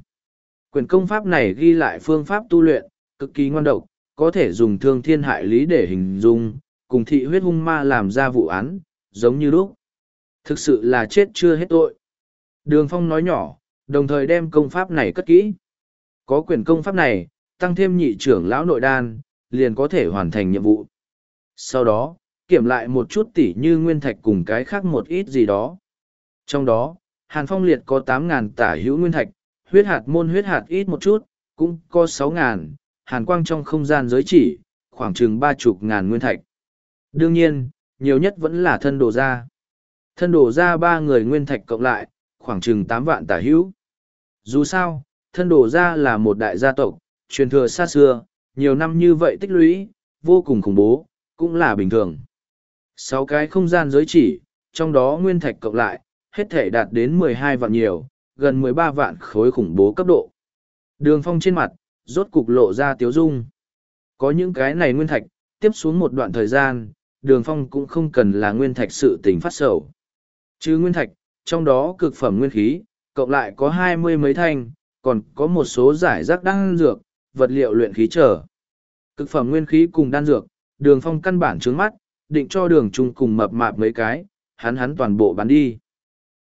Quyển công pháp này ghi lại phương pháp tu luyện, cực kỳ ngoan độc, có thể dùng thương thiên hại lý để hình dung, cùng thị huyết hung ma làm ra vụ án, giống như lúc. Thực sự là chết chưa hết tội. Đường Phong nói nhỏ, đồng thời đem công pháp này cất kỹ. Có quyền công pháp này, tăng thêm nhị trưởng lão nội đan, liền có thể hoàn thành nhiệm vụ. Sau đó, kiểm lại một chút tỉ như nguyên thạch cùng cái khác một ít gì đó. Trong đó, Hàn Phong liệt có tám ngàn tả hữu nguyên thạch, huyết hạt môn huyết hạt ít một chút, cũng có sáu ngàn, hàn quang trong không gian giới chỉ, khoảng chừng ba chục ngàn nguyên thạch. Đương nhiên, nhiều nhất vẫn là thân đồ ra. Thân đồ ra ba người nguyên thạch cộng lại, khoảng chừng tám vạn tả hữu. Dù sao, thân đồ ra là một đại gia tộc, truyền thừa xa xưa, nhiều năm như vậy tích lũy, vô cùng khủng bố, cũng là bình thường. Sáu cái không gian giới chỉ, trong đó nguyên thạch cộng lại, hết thể đạt đến mười hai vạn nhiều, gần mười ba vạn khối khủng bố cấp độ. Đường phong trên mặt, rốt cục lộ ra tiếu dung. Có những cái này nguyên thạch, tiếp xuống một đoạn thời gian, đường phong cũng không cần là nguyên thạch sự tình phát sầu. Chứ nguyên thạch, trong đó cực phẩm nguyên khí, cộng lại có hai mươi mấy thanh, còn có một số giải rác đan dược, vật liệu luyện khí trở. Cực phẩm nguyên khí cùng đan dược, đường phong căn bản trướng mắt, định cho đường chung cùng mập mạp mấy cái, hắn hắn toàn bộ bán đi.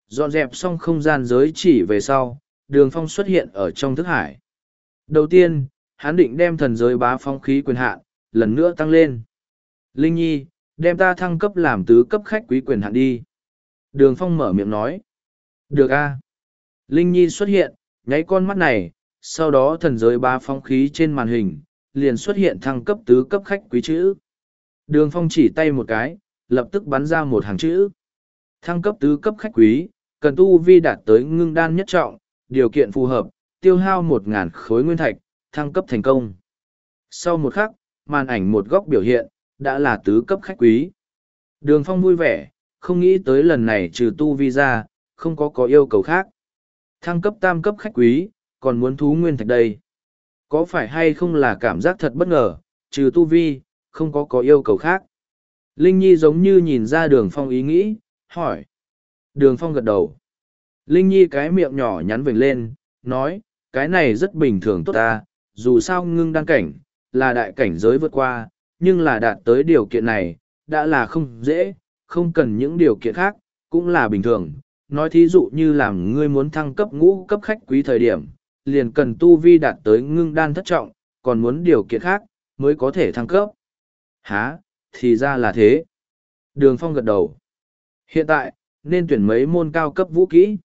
Dọn dẹp xong không gian giới chỉ về sau, đường phong xuất hiện ở trong thức hải. Đầu tiên, hắn định đem thần giới bá phong khí quyền hạn, lần nữa tăng lên. Linh Nhi, đem ta thăng cấp làm tứ cấp khách quý quyền hạn đi. Đường Phong mở miệng nói. Được a. Linh Nhi xuất hiện, nháy con mắt này, sau đó thần giới bá phong khí trên màn hình, liền xuất hiện thăng cấp tứ cấp khách quý chữ. Đường Phong chỉ tay một cái, lập tức bắn ra một hàng chữ. Thăng cấp tứ cấp khách quý, cần tu vi đạt tới ngưng đan nhất trọng, điều kiện phù hợp, tiêu hao một ngàn khối nguyên thạch, thăng cấp thành công. Sau một khắc, màn ảnh một góc biểu hiện, đã là tứ cấp khách quý. Đường phong vui vẻ, không nghĩ tới lần này trừ tu vi ra, không có có yêu cầu khác. Thăng cấp tam cấp khách quý, còn muốn thú nguyên thạch đây. Có phải hay không là cảm giác thật bất ngờ, trừ tu vi, không có có yêu cầu khác. Linh Nhi giống như nhìn ra đường phong ý nghĩ, hỏi. Đường phong gật đầu. Linh Nhi cái miệng nhỏ nhắn vểnh lên, nói, cái này rất bình thường tốt ta, dù sao ngưng đăng cảnh, là đại cảnh giới vượt qua, nhưng là đạt tới điều kiện này, đã là không dễ, không cần những điều kiện khác, cũng là bình thường. Nói thí dụ như làm ngươi muốn thăng cấp ngũ cấp khách quý thời điểm, liền cần tu vi đạt tới ngưng đan thất trọng, còn muốn điều kiện khác, mới có thể thăng cấp. Hả, thì ra là thế. Đường Phong gật đầu. Hiện tại, nên tuyển mấy môn cao cấp vũ kỹ.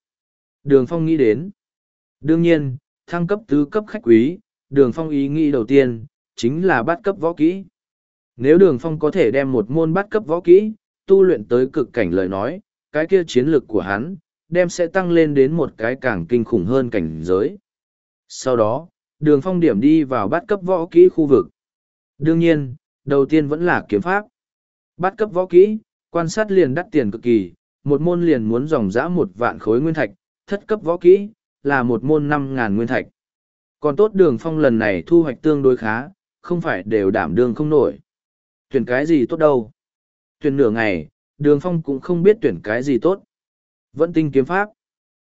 Đường Phong nghĩ đến. Đương nhiên, thăng cấp tứ cấp khách quý, Đường Phong ý nghĩ đầu tiên, chính là bắt cấp võ kỹ. Nếu Đường Phong có thể đem một môn bắt cấp võ kỹ, tu luyện tới cực cảnh lời nói, cái kia chiến lược của hắn, đem sẽ tăng lên đến một cái càng kinh khủng hơn cảnh giới. Sau đó, đường phong điểm đi vào bắt cấp võ kỹ khu vực. Đương nhiên, đầu tiên vẫn là kiếm pháp. Bắt cấp võ kỹ, quan sát liền đắt tiền cực kỳ, một môn liền muốn dòng dã một vạn khối nguyên thạch, thất cấp võ kỹ, là một môn năm ngàn nguyên thạch. Còn tốt đường phong lần này thu hoạch tương đối khá, không phải đều đảm đương không nổi. Tuyển cái gì tốt đâu. Tuyển nửa ngày, đường phong cũng không biết tuyển cái gì tốt. Vẫn tinh kiếm pháp.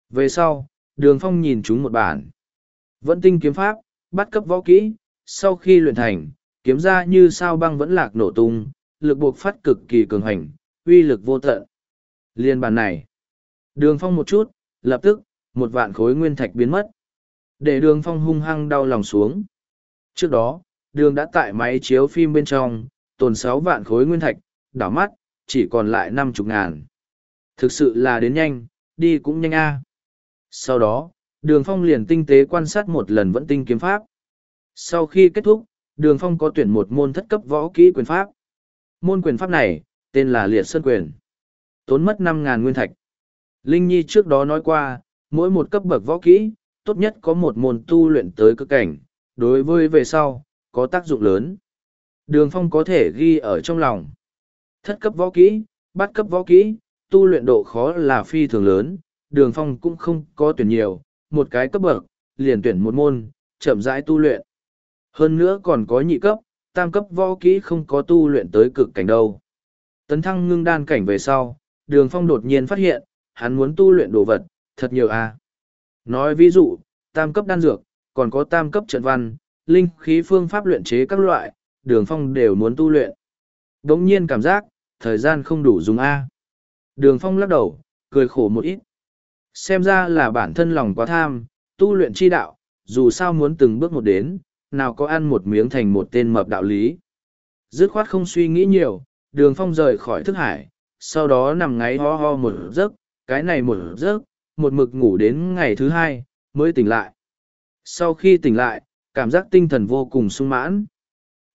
Về sau, đường phong nhìn chúng một bản. Vẫn tinh kiếm pháp, bắt cấp võ kỹ, sau khi luyện thành, kiếm ra như sao băng vẫn lạc nổ tung, lực buộc phát cực kỳ cường hành, uy lực vô tận. Liên bản này. Đường phong một chút, lập tức, một vạn khối nguyên thạch biến mất. Để đường phong hung hăng đau lòng xuống. Trước đó, đường đã tại máy chiếu phim bên trong, tồn sáu vạn khối nguyên thạch, đảo mắt, chỉ còn lại năm chục ngàn. Thực sự là đến nhanh, đi cũng nhanh a. Sau đó, đường phong liền tinh tế quan sát một lần vẫn tinh kiếm pháp. Sau khi kết thúc, đường phong có tuyển một môn thất cấp võ kỹ quyền pháp. Môn quyền pháp này, tên là liệt sơn quyền. Tốn mất năm ngàn nguyên thạch. Linh Nhi trước đó nói qua, mỗi một cấp bậc võ kỹ, tốt nhất có một môn tu luyện tới cực cảnh, đối với về sau, có tác dụng lớn. Đường phong có thể ghi ở trong lòng. Thất cấp võ kỹ, bắt cấp võ kỹ, tu luyện độ khó là phi thường lớn, đường phong cũng không có tuyển nhiều, một cái cấp bậc, liền tuyển một môn, chậm rãi tu luyện. Hơn nữa còn có nhị cấp, tam cấp võ kỹ không có tu luyện tới cực cảnh đâu. Tấn thăng ngưng đan cảnh về sau, đường phong đột nhiên phát hiện, hắn muốn tu luyện đồ vật, thật nhiều a. À. Nói ví dụ, tam cấp đan dược, còn có tam cấp trận văn, linh khí phương pháp luyện chế các loại, đường phong đều muốn tu luyện. Đống nhiên cảm giác, thời gian không đủ dùng A. Đường phong lắc đầu, cười khổ một ít. Xem ra là bản thân lòng quá tham, tu luyện chi đạo, dù sao muốn từng bước một đến, nào có ăn một miếng thành một tên mập đạo lý. Dứt khoát không suy nghĩ nhiều, đường phong rời khỏi thức hải, sau đó nằm ngáy ho ho một giấc, cái này một giấc, một mực ngủ đến ngày thứ hai, mới tỉnh lại. Sau khi tỉnh lại, cảm giác tinh thần vô cùng sung mãn.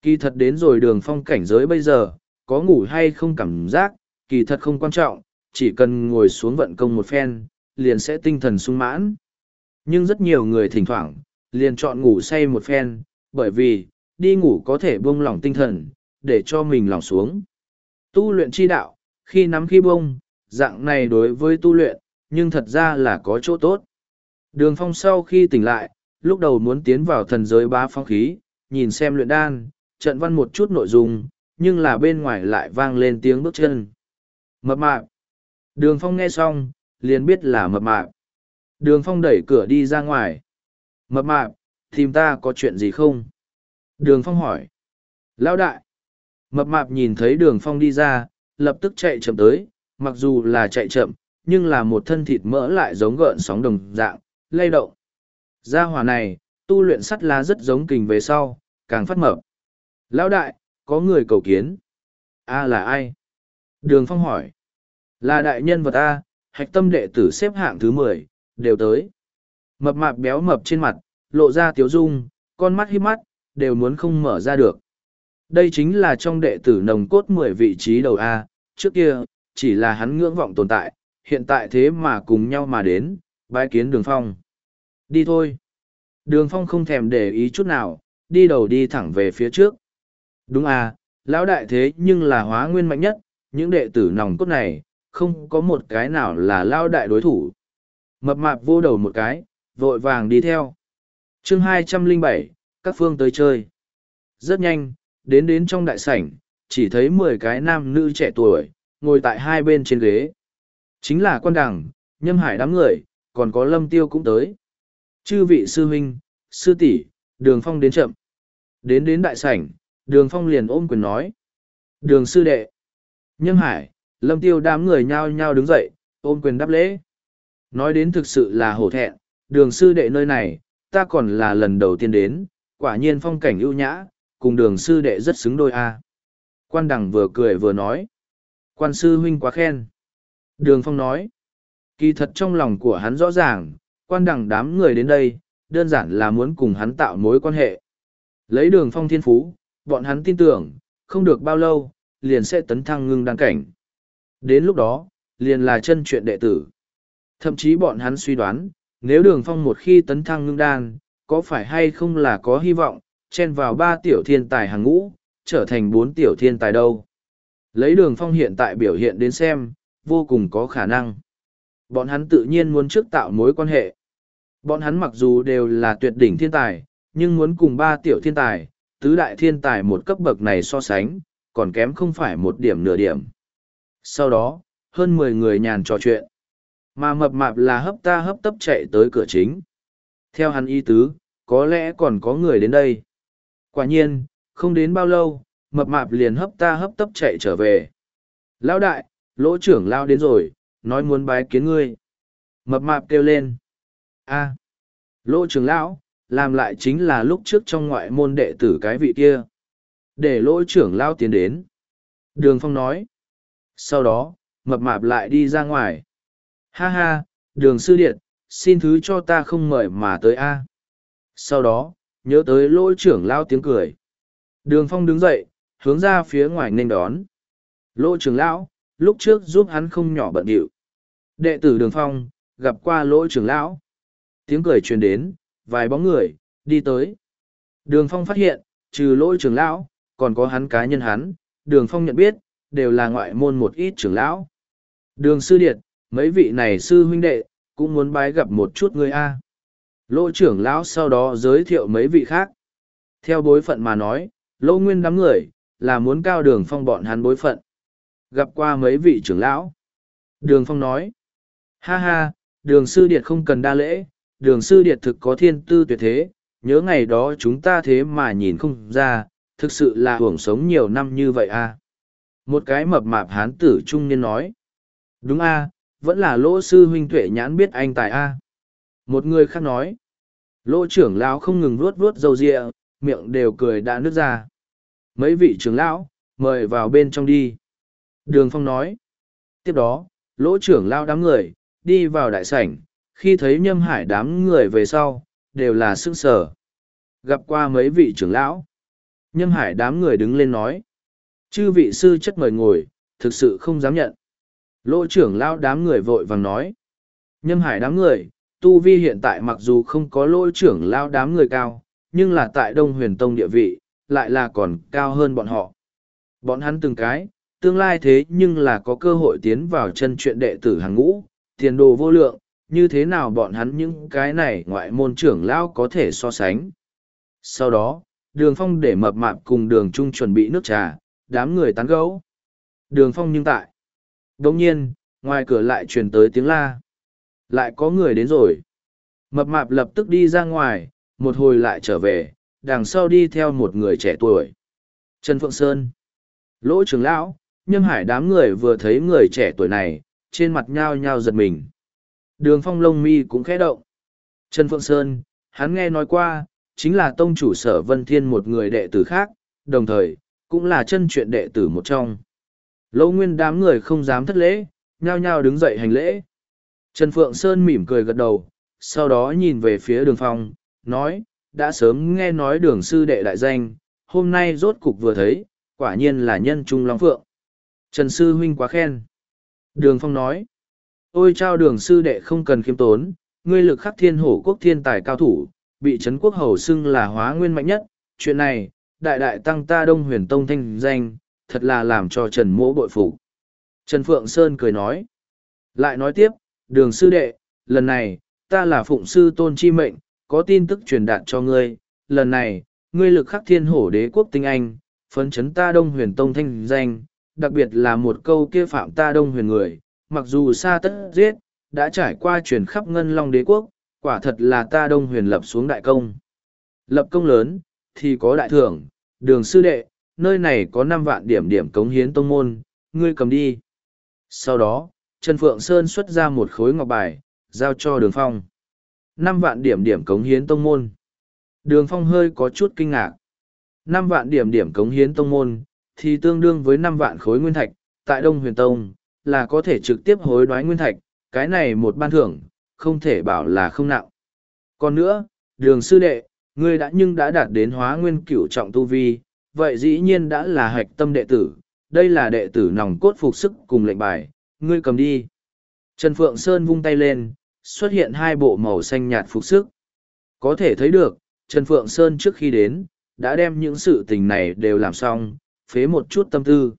Kỳ thật đến rồi đường phong cảnh giới bây giờ, có ngủ hay không cảm giác, kỳ thật không quan trọng, chỉ cần ngồi xuống vận công một phen, liền sẽ tinh thần sung mãn. Nhưng rất nhiều người thỉnh thoảng, liền chọn ngủ say một phen, bởi vì, đi ngủ có thể buông lỏng tinh thần, để cho mình lỏng xuống. Tu luyện chi đạo, khi nắm khi buông, dạng này đối với tu luyện, nhưng thật ra là có chỗ tốt. Đường phong sau khi tỉnh lại, lúc đầu muốn tiến vào thần giới bá phong khí, nhìn xem luyện đan, trận văn một chút nội dung, nhưng là bên ngoài lại vang lên tiếng bước chân. Mập mạp. Đường phong nghe xong, liền biết là mập mạp. Đường phong đẩy cửa đi ra ngoài. Mập mạp, tìm ta có chuyện gì không? Đường phong hỏi. Lão đại. Mập mạp nhìn thấy đường phong đi ra, lập tức chạy chậm tới, mặc dù là chạy chậm, nhưng là một thân thịt mỡ lại giống gợn sóng đồng dạng, lay động. Gia hỏa này, tu luyện sắt lá rất giống kình về sau, càng phát mập. Lão đại, có người cầu kiến. A là ai? Đường Phong hỏi. Là đại nhân vật A, hạch tâm đệ tử xếp hạng thứ mười đều tới. Mập mạp béo mập trên mặt, lộ ra tiếu dung, con mắt hít mắt, đều muốn không mở ra được. Đây chính là trong đệ tử nồng cốt mười vị trí đầu A, trước kia, chỉ là hắn ngưỡng vọng tồn tại, hiện tại thế mà cùng nhau mà đến, bái kiến đường phong. Đi thôi. Đường phong không thèm để ý chút nào, đi đầu đi thẳng về phía trước. Đúng à, lão đại thế nhưng là hóa nguyên mạnh nhất, những đệ tử nòng cốt này, không có một cái nào là lao đại đối thủ. Mập mạp vô đầu một cái, vội vàng đi theo. chương hai trăm linh bảy các phương tới chơi. Rất nhanh, đến đến trong đại sảnh, chỉ thấy mười cái nam nữ trẻ tuổi, ngồi tại hai bên trên ghế. Chính là quan đẳng, nhâm hải đám người, còn có lâm tiêu cũng tới. Chư vị sư huynh, sư tỷ đường phong đến chậm. Đến đến đại sảnh, đường phong liền ôm quyền nói. Đường sư đệ. Nhâm hải, lâm tiêu đám người nhao nhao đứng dậy, ôm quyền đáp lễ. Nói đến thực sự là hổ thẹn, đường sư đệ nơi này, ta còn là lần đầu tiên đến, quả nhiên phong cảnh ưu nhã, cùng đường sư đệ rất xứng đôi a. Quan đằng vừa cười vừa nói. Quan sư huynh quá khen. Đường Phong nói. Kỳ thật trong lòng của hắn rõ ràng, quan đẳng đám người đến đây, đơn giản là muốn cùng hắn tạo mối quan hệ. Lấy đường phong thiên phú, bọn hắn tin tưởng, không được bao lâu, liền sẽ tấn thăng ngưng đăng cảnh. Đến lúc đó, liền là chân chuyện đệ tử. Thậm chí bọn hắn suy đoán, nếu đường phong một khi tấn thăng ngưng đan, có phải hay không là có hy vọng, chen vào ba tiểu thiên tài hàng ngũ, trở thành bốn tiểu thiên tài đâu. Lấy đường phong hiện tại biểu hiện đến xem, vô cùng có khả năng. Bọn hắn tự nhiên muốn trước tạo mối quan hệ. Bọn hắn mặc dù đều là tuyệt đỉnh thiên tài, nhưng muốn cùng ba tiểu thiên tài, tứ đại thiên tài một cấp bậc này so sánh, còn kém không phải một điểm nửa điểm. Sau đó, hơn mười người nhàn trò chuyện. Mà mập mạp là hấp ta hấp tấp chạy tới cửa chính. Theo hắn y tứ, có lẽ còn có người đến đây. Quả nhiên, không đến bao lâu, mập mạp liền hấp ta hấp tấp chạy trở về. Lão đại, lỗ trưởng lao đến rồi, nói muốn bái kiến ngươi. Mập mạp kêu lên. a lỗ trưởng lão, làm lại chính là lúc trước trong ngoại môn đệ tử cái vị kia. Để lỗ trưởng lao tiến đến. Đường Phong nói. Sau đó, mập mạp lại đi ra ngoài. Ha ha, đường sư điện, xin thứ cho ta không mời mà tới A. Sau đó, nhớ tới lỗ trưởng lao tiếng cười. Đường Phong đứng dậy, hướng ra phía ngoài nên đón. Lỗ trưởng lão, lúc trước giúp hắn không nhỏ bận điệu. Đệ tử Đường Phong, gặp qua lỗ trưởng lão. Tiếng cười truyền đến, vài bóng người, đi tới. Đường Phong phát hiện, trừ lỗi trưởng lão, còn có hắn cá nhân hắn, đường Phong nhận biết, đều là ngoại môn một ít trưởng lão. Đường sư điệt, mấy vị này sư huynh đệ, cũng muốn bái gặp một chút người A. Lỗ trưởng lão sau đó giới thiệu mấy vị khác. Theo bối phận mà nói, lỗ nguyên đám người, là muốn cao đường phong bọn hắn bối phận. Gặp qua mấy vị trưởng lão. Đường phong nói. Ha ha, đường sư điệt không cần đa lễ, đường sư điệt thực có thiên tư tuyệt thế, nhớ ngày đó chúng ta thế mà nhìn không ra, thực sự là hưởng sống nhiều năm như vậy à. Một cái mập mạp hán tử trung niên nói. Đúng a à, vẫn là lỗ sư huynh tuệ nhãn biết anh tài a à. Một người khác nói. Lỗ trưởng lão không ngừng vuốt vuốt dầu rịa, miệng đều cười đã nứt ra. Mấy vị trưởng lão, mời vào bên trong đi. Đường Phong nói. Tiếp đó, lỗ trưởng lao đám người, đi vào đại sảnh, khi thấy nhâm hải đám người về sau đều là sức sở gặp qua mấy vị trưởng lão. Nhâm hải đám người đứng lên nói. Chư vị sư chất mời ngồi thực sự không dám nhận. Lỗ trưởng lao đám người vội vàng nói. Nhâm hải đám người tu vi hiện tại mặc dù không có lỗ trưởng lao đám người cao nhưng là tại đông huyền tông địa vị lại là còn cao hơn bọn họ. Bọn hắn từng cái tương lai thế nhưng là có cơ hội tiến vào chân chuyện đệ tử hàng ngũ tiền đồ vô lượng như thế nào bọn hắn những cái này ngoại môn trưởng lão có thể so sánh. Sau đó, đường phong để mập mạp cùng đường trung chuẩn bị nước trà, đám người tán gấu. Đường phong nhưng tại. Đồng nhiên, ngoài cửa lại truyền tới tiếng la. Lại có người đến rồi. Mập mạp lập tức đi ra ngoài, một hồi lại trở về, đằng sau đi theo một người trẻ tuổi. Trần Phượng Sơn. Lỗ trưởng lão, nhâm hải đám người vừa thấy người trẻ tuổi này, trên mặt nhao nhao giật mình. Đường phong lông mi cũng khẽ động. Trần Phượng Sơn, hắn nghe nói qua, chính là tông chủ sở Vân Thiên một người đệ tử khác, đồng thời, cũng là chân chuyện đệ tử một trong. Lâu nguyên đám người không dám thất lễ, nhao nhao đứng dậy hành lễ. Trần Phượng Sơn mỉm cười gật đầu, sau đó nhìn về phía đường phong, nói, đã sớm nghe nói đường sư đệ đại danh, hôm nay rốt cục vừa thấy, quả nhiên là nhân trung long phượng. Trần Sư Huynh quá khen. Đường phong nói, Ôi trao đường sư đệ không cần khiêm tốn, ngươi lực khắc thiên hổ quốc thiên tài cao thủ, bị Trấn quốc hầu xưng là hóa nguyên mạnh nhất. Chuyện này, đại đại tăng ta đông huyền tông thanh danh, thật là làm cho Trần mỗ bội phục. Trần Phượng Sơn cười nói. Lại nói tiếp, đường sư đệ, lần này, ta là phụng sư tôn chi mệnh, có tin tức truyền đạt cho ngươi. Lần này, ngươi lực khắc thiên hổ đế quốc tinh anh, phấn chấn ta đông huyền tông thanh danh, đặc biệt là một câu kia phạm ta đông huyền người, mặc dù xa tất giết, đã trải qua truyền khắp ngân long đế quốc, quả thật là ta đông huyền lập xuống đại công. Lập công lớn, thì có đại thưởng, đường sư đệ, nơi này có năm vạn điểm điểm cống hiến tông môn, ngươi cầm đi. Sau đó, Trần Phượng Sơn xuất ra một khối ngọc bài, giao cho đường phong. năm vạn điểm điểm cống hiến tông môn. Đường phong hơi có chút kinh ngạc. năm vạn điểm điểm cống hiến tông môn, thì tương đương với năm vạn khối nguyên thạch, tại Đông Huyền Tông, là có thể trực tiếp hối đoái nguyên thạch, cái này một ban thưởng, không thể bảo là không nặng. Còn nữa, đường sư đệ, ngươi đã nhưng đã đạt đến hóa nguyên cửu trọng tu vi, vậy dĩ nhiên đã là hạch tâm đệ tử, đây là đệ tử nòng cốt phục sức cùng lệnh bài, ngươi cầm đi. Trần Phượng Sơn vung tay lên, xuất hiện hai bộ màu xanh nhạt phục sức. Có thể thấy được, Trần Phượng Sơn trước khi đến, đã đem những sự tình này đều làm xong, phế một chút tâm tư.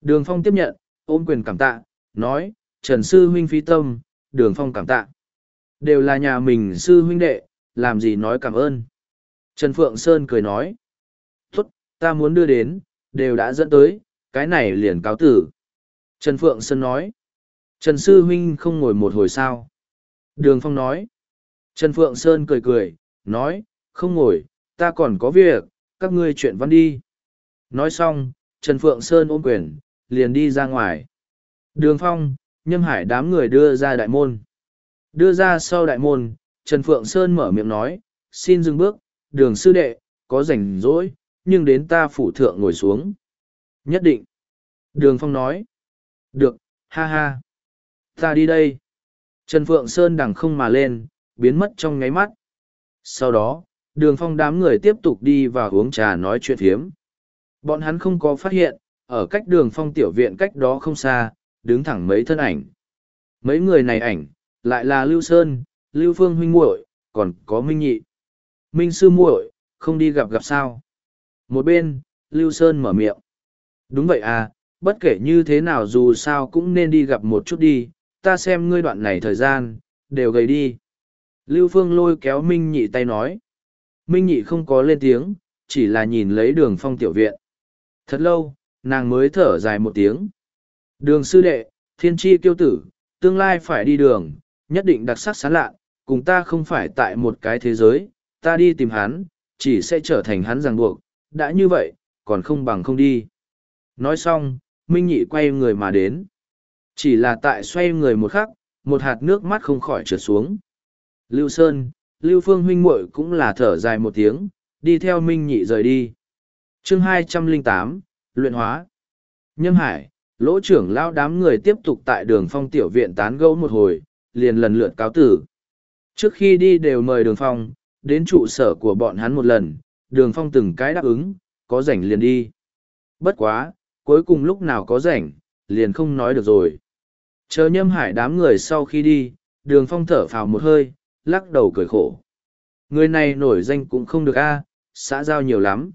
Đường Phong tiếp nhận, ôm quyền cảm tạ, nói, Trần Sư Huynh phi tâm, Đường Phong cảm tạ. Đều là nhà mình sư huynh đệ, làm gì nói cảm ơn. Trần Phượng Sơn cười nói, tốt, ta muốn đưa đến, đều đã dẫn tới, cái này liền cáo tử. Trần Phượng Sơn nói, Trần Sư Huynh không ngồi một hồi sao. Đường Phong nói, Trần Phượng Sơn cười cười, nói, không ngồi, ta còn có việc, các ngươi chuyện văn đi. Nói xong, Trần Phượng Sơn ôm quyền, liền đi ra ngoài. Đường Phong, Nhâm Hải đám người đưa ra đại môn. Đưa ra sau đại môn, Trần Phượng Sơn mở miệng nói, xin dừng bước, đường sư đệ, có rảnh rỗi, nhưng đến ta phủ thượng ngồi xuống. Nhất định. Đường Phong nói. Được, ha ha. Ta đi đây. Trần Phượng Sơn đằng không mà lên, biến mất trong ngáy mắt. Sau đó, đường phong đám người tiếp tục đi và uống trà nói chuyện phiếm. Bọn hắn không có phát hiện, ở cách đường phong tiểu viện cách đó không xa, đứng thẳng mấy thân ảnh. Mấy người này ảnh, lại là Lưu Sơn, Lưu Phương huynh muội, còn có Minh Nhị. Minh sư muội, không đi gặp gặp sao. Một bên, Lưu Sơn mở miệng. Đúng vậy à, bất kể như thế nào dù sao cũng nên đi gặp một chút đi, ta xem ngươi đoạn này thời gian, đều gầy đi. Lưu Phương lôi kéo Minh Nhị tay nói. Minh Nhị không có lên tiếng, chỉ là nhìn lấy đường phong tiểu viện. Thật lâu, nàng mới thở dài một tiếng. Đường sư đệ, thiên tri kiêu tử, tương lai phải đi đường, nhất định đặc sắc sán lạ, cùng ta không phải tại một cái thế giới, ta đi tìm hắn, chỉ sẽ trở thành hắn ràng buộc, đã như vậy, còn không bằng không đi. Nói xong, Minh Nhị quay người mà đến. Chỉ là tại xoay người một khắc, một hạt nước mắt không khỏi trượt xuống. Lưu Sơn, Lưu Phương huynh muội cũng là thở dài một tiếng, đi theo Minh Nhị rời đi chương hai trăm linh tám Luyện hóa. Nhâm Hải, lỗ trưởng lao đám người tiếp tục tại đường phong tiểu viện tán gẫu một hồi, liền lần lượt cáo tử. Trước khi đi đều mời đường phong, đến trụ sở của bọn hắn một lần, đường phong từng cái đáp ứng, có rảnh liền đi. Bất quá, cuối cùng lúc nào có rảnh, liền không nói được rồi. Chờ nhâm hải đám người sau khi đi, đường phong thở phào một hơi, lắc đầu cười khổ. Người này nổi danh cũng không được a, xã giao nhiều lắm.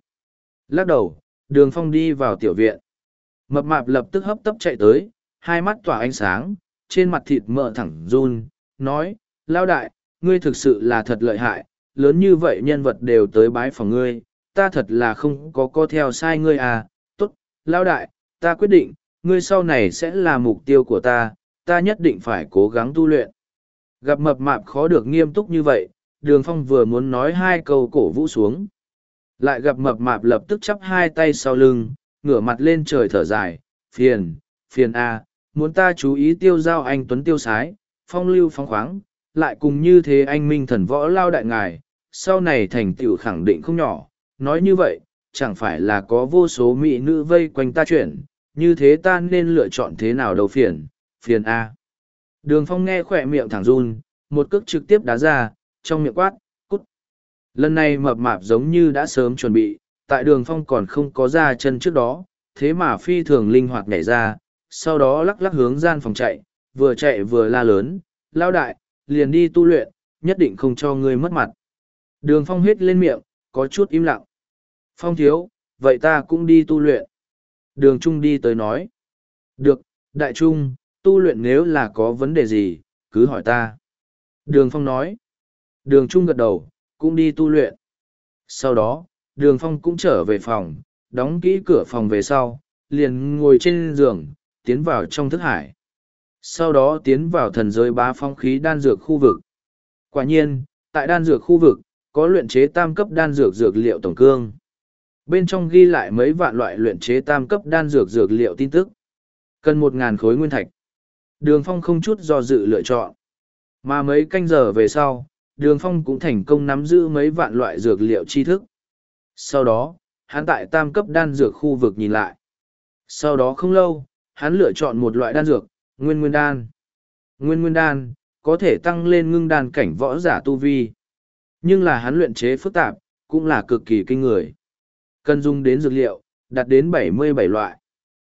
Lắc đầu, đường phong đi vào tiểu viện. Mập mạp lập tức hấp tấp chạy tới, hai mắt tỏa ánh sáng, trên mặt thịt mỡ thẳng run, nói, lao đại, ngươi thực sự là thật lợi hại, lớn như vậy nhân vật đều tới bái phòng ngươi, ta thật là không có co theo sai ngươi à, tốt, lao đại, ta quyết định, ngươi sau này sẽ là mục tiêu của ta, ta nhất định phải cố gắng tu luyện. Gặp mập mạp khó được nghiêm túc như vậy, đường phong vừa muốn nói hai câu cổ vũ xuống. Lại gặp mập mạp lập tức chắp hai tay sau lưng, ngửa mặt lên trời thở dài, phiền, phiền a muốn ta chú ý tiêu giao anh tuấn tiêu sái, phong lưu phong khoáng, lại cùng như thế anh minh thần võ lao đại ngài, sau này thành tựu khẳng định không nhỏ. Nói như vậy, chẳng phải là có vô số mỹ nữ vây quanh ta chuyển, như thế ta nên lựa chọn thế nào đầu phiền, phiền A. Đường phong nghe khỏe miệng thẳng run, một cước trực tiếp đá ra, trong miệng quát. Lần này mập mạp giống như đã sớm chuẩn bị, tại đường phong còn không có ra chân trước đó, thế mà phi thường linh hoạt nhảy ra, sau đó lắc lắc hướng gian phòng chạy, vừa chạy vừa la lớn, lao đại, liền đi tu luyện, nhất định không cho ngươi mất mặt. Đường phong hít lên miệng, có chút im lặng. Phong thiếu, vậy ta cũng đi tu luyện. Đường Trung đi tới nói. Được, Đại Trung, tu luyện nếu là có vấn đề gì, cứ hỏi ta. Đường Phong nói. Đường Trung gật đầu, cũng đi tu luyện. Sau đó, Đường Phong cũng trở về phòng, đóng kỹ cửa phòng về sau, liền ngồi trên giường, tiến vào trong thức hải. Sau đó tiến vào thần giới bá phong khí đan dược khu vực. Quả nhiên, tại đan dược khu vực, có luyện chế tam cấp đan dược dược liệu tổng cương. Bên trong ghi lại mấy vạn loại luyện chế tam cấp đan dược dược liệu tin tức. Cần một ngàn khối nguyên thạch. Đường Phong không chút do dự lựa chọn. Mà mấy canh giờ về sau, Đường Phong cũng thành công nắm giữ mấy vạn loại dược liệu tri thức. Sau đó, hắn tại tam cấp đan dược khu vực nhìn lại. Sau đó không lâu, Hắn lựa chọn một loại đan dược, nguyên nguyên đan. Nguyên nguyên đan, có thể tăng lên ngưng đan cảnh võ giả tu vi. Nhưng là hắn luyện chế phức tạp, cũng là cực kỳ kinh người. Cần dùng đến dược liệu, đạt đến 77 loại.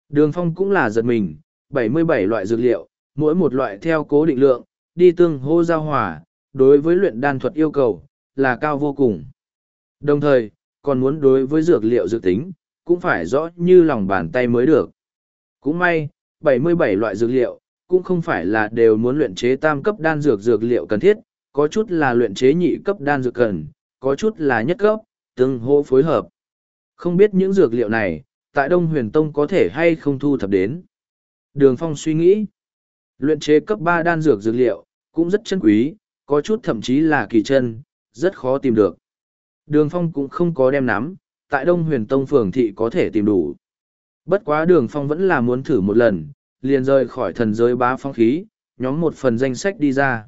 Đường phong cũng là giật mình, 77 loại dược liệu, mỗi một loại theo cố định lượng, đi tương hô giao hòa, đối với luyện đan thuật yêu cầu, là cao vô cùng. Đồng thời, còn muốn đối với dược liệu dự tính, cũng phải rõ như lòng bàn tay mới được. Cũng may, 77 loại dược liệu, cũng không phải là đều muốn luyện chế tam cấp đan dược dược liệu cần thiết, có chút là luyện chế nhị cấp đan dược cần, có chút là nhất cấp, tương hô phối hợp. Không biết những dược liệu này, tại Đông Huyền Tông có thể hay không thu thập đến. Đường Phong suy nghĩ, luyện chế cấp ba đan dược dược liệu, cũng rất chân quý, có chút thậm chí là kỳ chân, rất khó tìm được. Đường Phong cũng không có đem nắm, tại Đông Huyền Tông phường thị có thể tìm đủ. Bất quá Đường Phong vẫn là muốn thử một lần, liền rời khỏi thần giới bá phong khí, nhóm một phần danh sách đi ra.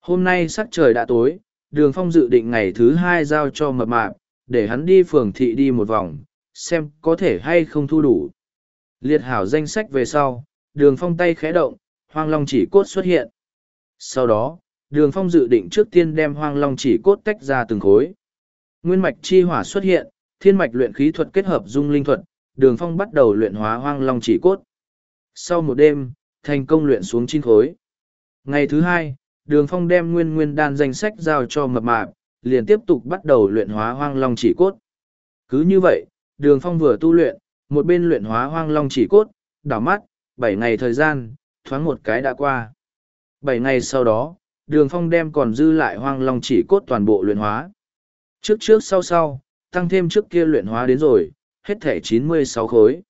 Hôm nay sắc trời đã tối, Đường Phong dự định ngày thứ hai giao cho mập mạp, để hắn đi phường thị đi một vòng, xem có thể hay không thu đủ. Liệt hảo danh sách về sau, Đường Phong tay khẽ động, hoang long chỉ cốt xuất hiện. Sau đó, Đường Phong dự định trước tiên đem hoang long chỉ cốt tách ra từng khối. Nguyên mạch chi hỏa xuất hiện, thiên mạch luyện khí thuật kết hợp dung linh thuật, đường phong bắt đầu luyện hóa hoang long chỉ cốt. Sau một đêm, thành công luyện xuống chín khối. Ngày thứ hai, đường phong đem nguyên nguyên đan danh sách giao cho mập mạp, liền tiếp tục bắt đầu luyện hóa hoang long chỉ cốt. Cứ như vậy, đường phong vừa tu luyện, một bên luyện hóa hoang long chỉ cốt, đảo mắt, bảy ngày thời gian, thoáng một cái đã qua. Bảy ngày sau đó, đường phong đem còn dư lại hoang long chỉ cốt toàn bộ luyện hóa. Trước trước sau sau, tăng thêm trước kia luyện hóa đến rồi, hết thể chín mươi sáu khối.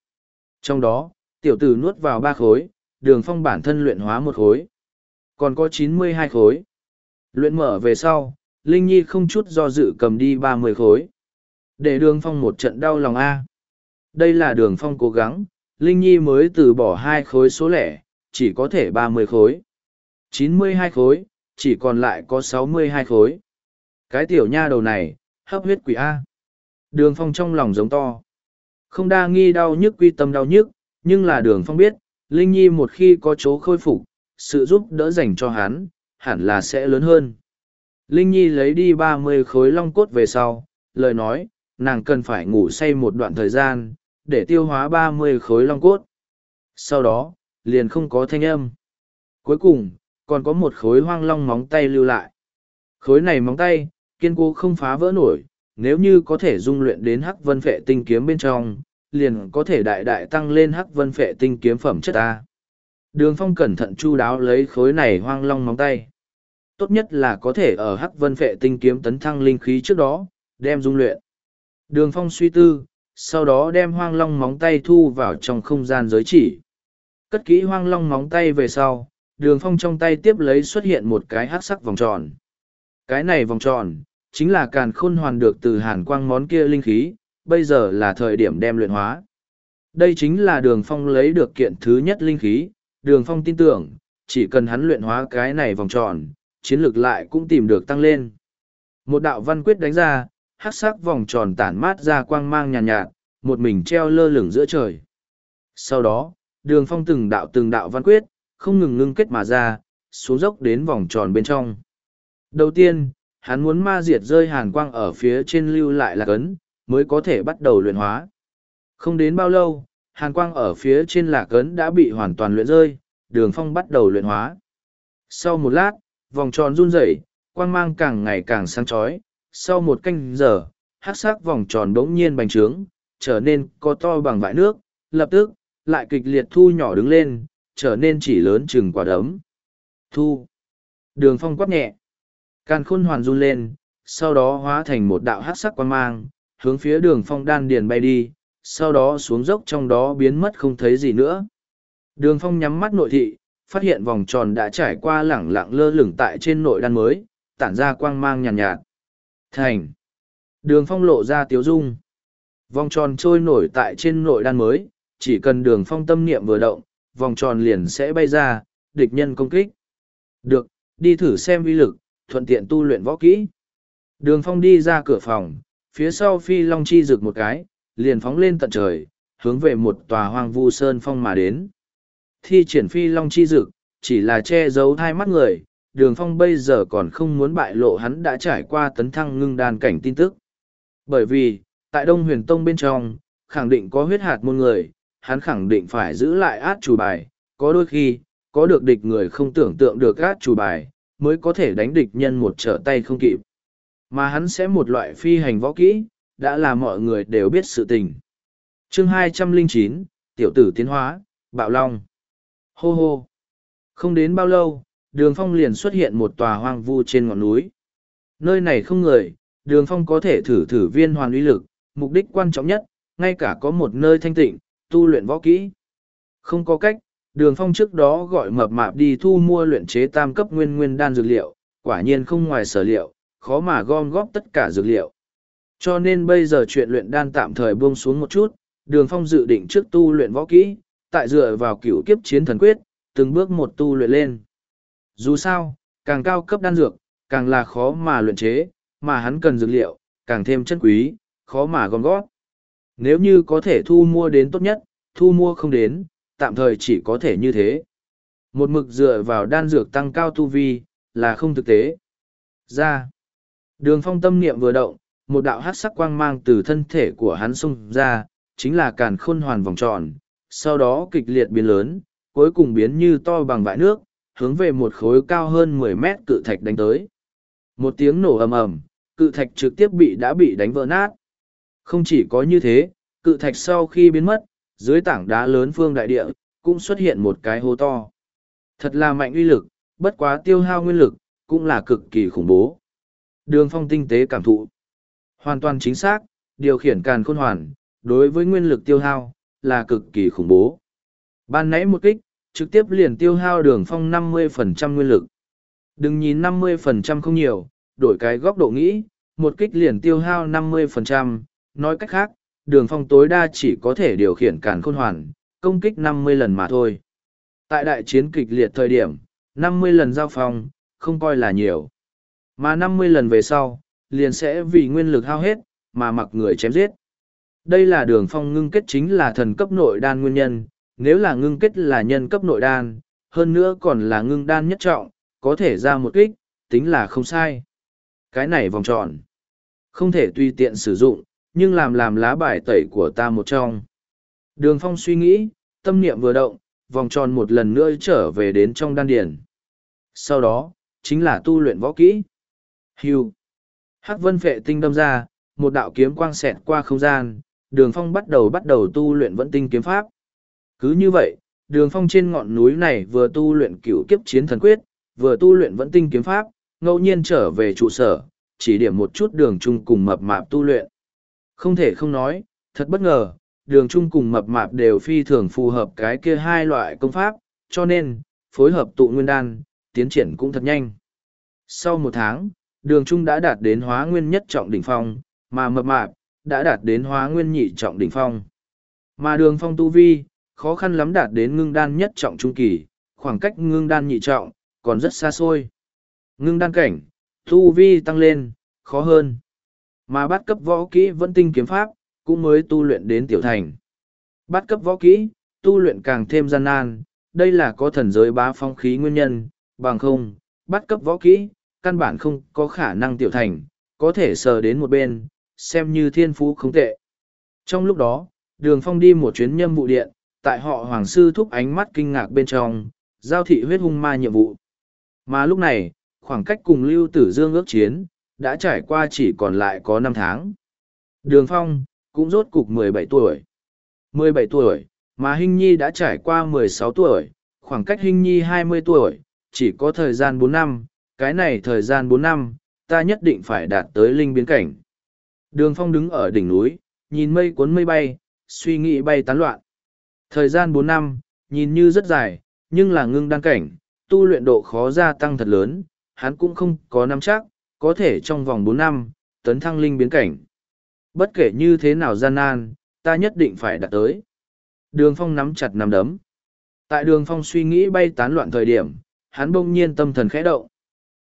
Trong đó, tiểu tử nuốt vào ba khối, đường phong bản thân luyện hóa một khối. Còn có chín mươi hai khối. Luyện mở về sau, Linh Nhi không chút do dự cầm đi ba mươi khối. Để đường phong một trận đau lòng A. Đây là đường phong cố gắng, Linh Nhi mới từ bỏ hai khối số lẻ, chỉ có thể ba mươi khối. chín mươi hai khối, chỉ còn lại có sáu mươi hai khối. Cái tiểu nha đầu này, hấp huyết quỷ A. Đường phong trong lòng giống to. Không đa nghi đau nhức quy tâm đau nhức, nhưng là đường phong biết, Linh Nhi một khi có chỗ khôi phục, sự giúp đỡ dành cho hắn, hẳn là sẽ lớn hơn. Linh Nhi lấy đi ba mươi khối long cốt về sau, lời nói, nàng cần phải ngủ say một đoạn thời gian, để tiêu hóa ba mươi khối long cốt. Sau đó, liền không có thanh âm. Cuối cùng, còn có một khối hoang long móng tay lưu lại. Khối này móng tay, kiên cố không phá vỡ nổi, nếu như có thể dung luyện đến hắc vân phệ tinh kiếm bên trong, liền có thể đại đại tăng lên hắc vân phệ tinh kiếm phẩm chất ta. Đường phong cẩn thận chu đáo lấy khối này hoang long móng tay. Tốt nhất là có thể ở hắc vân phệ tinh kiếm tấn thăng linh khí trước đó, đem dung luyện. Đường phong suy tư, sau đó đem hoang long móng tay thu vào trong không gian giới chỉ. Cất kỹ hoang long móng tay về sau, đường phong trong tay tiếp lấy xuất hiện một cái hắc sắc vòng tròn. Cái này vòng tròn, chính là càn khôn hoàn được từ hàn quang món kia linh khí, bây giờ là thời điểm đem luyện hóa. Đây chính là đường phong lấy được kiện thứ nhất linh khí, đường phong tin tưởng, chỉ cần hắn luyện hóa cái này vòng tròn, chiến lược lại cũng tìm được tăng lên. Một đạo văn quyết đánh ra, hát sắc vòng tròn tản mát ra quang mang nhàn nhạt, nhạt, một mình treo lơ lửng giữa trời. Sau đó, đường phong từng đạo từng đạo văn quyết, không ngừng ngưng kết mà ra, xuống dốc đến vòng tròn bên trong. Đầu tiên, hắn muốn ma diệt rơi hàn quang ở phía trên lưu lại lạc ấn, mới có thể bắt đầu luyện hóa. Không đến bao lâu, hàn quang ở phía trên lạc ấn đã bị hoàn toàn luyện rơi, đường phong bắt đầu luyện hóa. Sau một lát, vòng tròn run rẩy, quang mang càng ngày càng sáng chói. Sau một canh giờ, hát sắc vòng tròn bỗng nhiên bành trướng, trở nên có to bằng vải nước, lập tức, lại kịch liệt thu nhỏ đứng lên, trở nên chỉ lớn chừng quả đấm. Thu. Đường phong quát nhẹ. Càn khôn hoàn run lên, sau đó hóa thành một đạo hát sắc quan mang, hướng phía đường phong đan điền bay đi, sau đó xuống dốc trong đó biến mất không thấy gì nữa. Đường phong nhắm mắt nội thị, phát hiện vòng tròn đã trải qua lẳng lặng lơ lửng tại trên nội đan mới, tản ra quang mang nhàn nhạt, nhạt. Thành. Đường phong lộ ra tiếu dung. Vòng tròn trôi nổi tại trên nội đan mới, chỉ cần đường phong tâm niệm vừa động, vòng tròn liền sẽ bay ra, địch nhân công kích. Được, đi thử xem uy lực, thuận tiện tu luyện võ kỹ. Đường phong đi ra cửa phòng, phía sau phi long chi rực một cái, liền phóng lên tận trời, hướng về một tòa hoang vu sơn phong mà đến. thi triển phi long chi dực, chỉ là che giấu hai mắt người, đường phong bây giờ còn không muốn bại lộ hắn đã trải qua tấn thăng ngưng đàn cảnh tin tức. Bởi vì, tại Đông Huyền Tông bên trong, khẳng định có huyết hạt môn người, hắn khẳng định phải giữ lại át chủ bài, có đôi khi, có được địch người không tưởng tượng được át chủ bài, mới có thể đánh địch nhân một trở tay không kịp. Mà hắn sẽ một loại phi hành võ kỹ, đã là mọi người đều biết sự tình. chương 209, Tiểu tử tiến hóa, Bạo Long. Hô hô. Không đến bao lâu, đường phong liền xuất hiện một tòa hoang vu trên ngọn núi. Nơi này không người, đường phong có thể thử thử viên hoàn uy lực, mục đích quan trọng nhất, ngay cả có một nơi thanh tịnh, tu luyện võ kỹ. Không có cách, đường phong trước đó gọi mập mạp đi thu mua luyện chế tam cấp nguyên nguyên đan dược liệu, quả nhiên không ngoài sở liệu, khó mà gom góp tất cả dược liệu. Cho nên bây giờ chuyện luyện đan tạm thời buông xuống một chút, đường phong dự định trước tu luyện võ kỹ, tại dựa vào cửu kiếp chiến thần quyết, từng bước một tu luyện lên. Dù sao, càng cao cấp đan dược, càng là khó mà luyện chế, mà hắn cần dược liệu, càng thêm chân quý, khó mà gom góp nếu như có thể thu mua đến tốt nhất, thu mua không đến, tạm thời chỉ có thể như thế. Một mực dựa vào đan dược tăng cao tu vi, là không thực tế. Ra. Đường phong tâm niệm vừa động, một đạo hát sắc quang mang từ thân thể của hắn xung ra, chính là càn khôn hoàn vòng tròn, sau đó kịch liệt biến lớn, cuối cùng biến như to bằng vại nước, hướng về một khối cao hơn mười mét cự thạch đánh tới. Một tiếng nổ ầm ầm, cự thạch trực tiếp bị đã bị đánh vỡ nát. Không chỉ có như thế, cự thạch sau khi biến mất, dưới tảng đá lớn phương đại địa, cũng xuất hiện một cái hố to. Thật là mạnh uy lực, bất quá tiêu hao nguyên lực, cũng là cực kỳ khủng bố. Đường phong tinh tế cảm thụ. Hoàn toàn chính xác, điều khiển càn khôn hoàn, đối với nguyên lực tiêu hao, là cực kỳ khủng bố. Ban nãy một kích, trực tiếp liền tiêu hao đường phong 50% nguyên lực. Đừng nhìn 50% không nhiều, đổi cái góc độ nghĩ, một kích liền tiêu hao 50%, nói cách khác, đường phong tối đa chỉ có thể điều khiển càn khôn hoàn, công kích 50 lần mà thôi. Tại đại chiến kịch liệt thời điểm, 50 lần giao phong, không coi là nhiều. Mà 50 lần về sau, liền sẽ vì nguyên lực hao hết, mà mặc người chém giết. Đây là đường phong ngưng kết chính là thần cấp nội đan nguyên nhân, nếu là ngưng kết là nhân cấp nội đan, hơn nữa còn là ngưng đan nhất trọng, có thể ra một kích, tính là không sai. Cái này vòng tròn, không thể tùy tiện sử dụng, nhưng làm làm lá bài tẩy của ta một trong. Đường phong suy nghĩ, tâm niệm vừa động, vòng tròn một lần nữa trở về đến trong đan điển. Sau đó, chính là tu luyện võ kỹ. Hưu. Hắc vân phệ tinh đâm ra, một đạo kiếm quang xẹt qua không gian, đường phong bắt đầu bắt đầu tu luyện vẫn tinh kiếm pháp. Cứ như vậy, đường phong trên ngọn núi này vừa tu luyện cửu kiếp chiến thần quyết, vừa tu luyện vẫn tinh kiếm pháp, ngẫu nhiên trở về trụ sở, chỉ điểm một chút đường chung cùng mập mạp tu luyện. Không thể không nói, thật bất ngờ, đường chung cùng mập mạp đều phi thường phù hợp cái kia hai loại công pháp, cho nên, phối hợp tụ nguyên đan, tiến triển cũng thật nhanh. Sau một tháng, đường trung đã đạt đến hóa nguyên nhất trọng đỉnh phong, mà mập mạp, đã đạt đến hóa nguyên nhị trọng đỉnh phong. Mà đường phong tu vi, khó khăn lắm đạt đến ngưng đan nhất trọng trung kỳ, khoảng cách ngưng đan nhị trọng, còn rất xa xôi. Ngưng đan cảnh, tu vi tăng lên, khó hơn. Mà bắt cấp võ kỹ vẫn tinh kiếm pháp, cũng mới tu luyện đến tiểu thành. Bắt cấp võ kỹ, tu luyện càng thêm gian nan, đây là có thần giới bá phong khí nguyên nhân, bằng không, bắt cấp võ kỹ, căn bản không có khả năng tiểu thành, có thể sờ đến một bên, xem như thiên phú không tệ. Trong lúc đó, đường phong đi một chuyến nhâm vụ điện, tại họ hoàng sư thúc ánh mắt kinh ngạc bên trong, giao thị huyết hung ma nhiệm vụ. Mà lúc này, khoảng cách cùng lưu tử dương ước chiến, đã trải qua chỉ còn lại có năm tháng. Đường phong, cũng rốt cục mười bảy tuổi. mười bảy tuổi, mà Hinh Nhi đã trải qua mười sáu tuổi, khoảng cách Hinh Nhi hai mươi tuổi, chỉ có thời gian bốn năm, cái này thời gian bốn năm, ta nhất định phải đạt tới linh biến cảnh. Đường phong đứng ở đỉnh núi, nhìn mây cuốn mây bay, suy nghĩ bay tán loạn. Thời gian bốn năm, nhìn như rất dài, nhưng là ngưng đăng cảnh, tu luyện độ khó gia tăng thật lớn, hắn cũng không có nắm chắc, có thể trong vòng bốn năm, tấn thăng linh biến cảnh. Bất kể như thế nào gian nan, ta nhất định phải đạt tới. Đường phong nắm chặt nắm đấm. Tại đường phong suy nghĩ bay tán loạn thời điểm, hắn bỗng nhiên tâm thần khẽ động.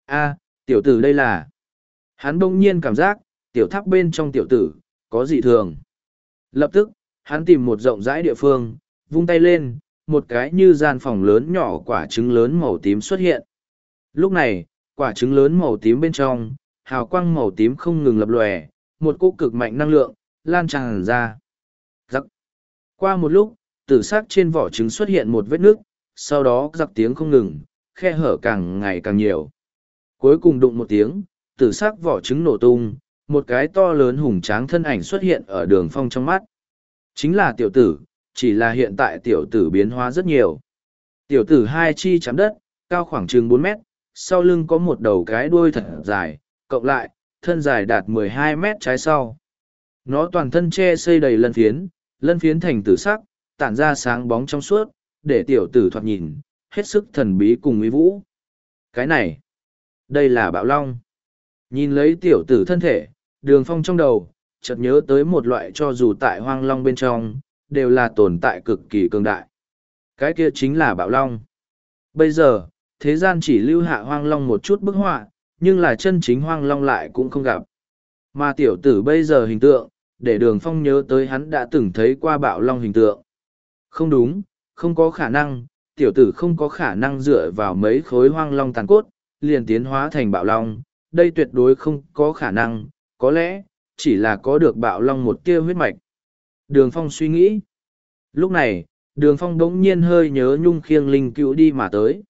a tiểu tử đây là... Hắn bỗng nhiên cảm giác, tiểu tháp bên trong tiểu tử, có dị thường. Lập tức, hắn tìm một rộng rãi địa phương, vung tay lên, một cái như gian phòng lớn nhỏ quả trứng lớn màu tím xuất hiện. Lúc này, quả trứng lớn màu tím bên trong, hào quang màu tím không ngừng lập lòe, một cỗ cực mạnh năng lượng, lan tràn ra. Giặc. Qua một lúc, tử sắc trên vỏ trứng xuất hiện một vết nước, sau đó giặc tiếng không ngừng, khe hở càng ngày càng nhiều. Cuối cùng đụng một tiếng, tử sắc vỏ trứng nổ tung, một cái to lớn hùng tráng thân ảnh xuất hiện ở đường phong trong mắt. Chính là tiểu tử, chỉ là hiện tại tiểu tử biến hóa rất nhiều. Tiểu tử hai chi chạm đất, cao khoảng chừng bốn mét, sau lưng có một đầu cái đuôi thật dài, cộng lại, thân dài đạt mười hai mét trái sau. Nó toàn thân che xây đầy lân phiến, lân phiến thành tử sắc, tản ra sáng bóng trong suốt, để tiểu tử thoạt nhìn, hết sức thần bí cùng uy vũ. Cái này, đây là bạo long. Nhìn lấy tiểu tử thân thể, đường phong trong đầu, chợt nhớ tới một loại cho dù tại hoang long bên trong, đều là tồn tại cực kỳ cường đại. Cái kia chính là bạo long. Bây giờ, thế gian chỉ lưu hạ hoang long một chút bức họa, nhưng là chân chính hoang long lại cũng không gặp. Mà tiểu tử bây giờ hình tượng, để đường phong nhớ tới hắn đã từng thấy qua bạo long hình tượng. Không đúng, không có khả năng, tiểu tử không có khả năng dựa vào mấy khối hoang long tàn cốt, liền tiến hóa thành bạo long, đây tuyệt đối không có khả năng, có lẽ, chỉ là có được bạo long một tia huyết mạch. Đường phong suy nghĩ. Lúc này, đường phong đống nhiên hơi nhớ nhung khiêng linh cứu đi mà tới.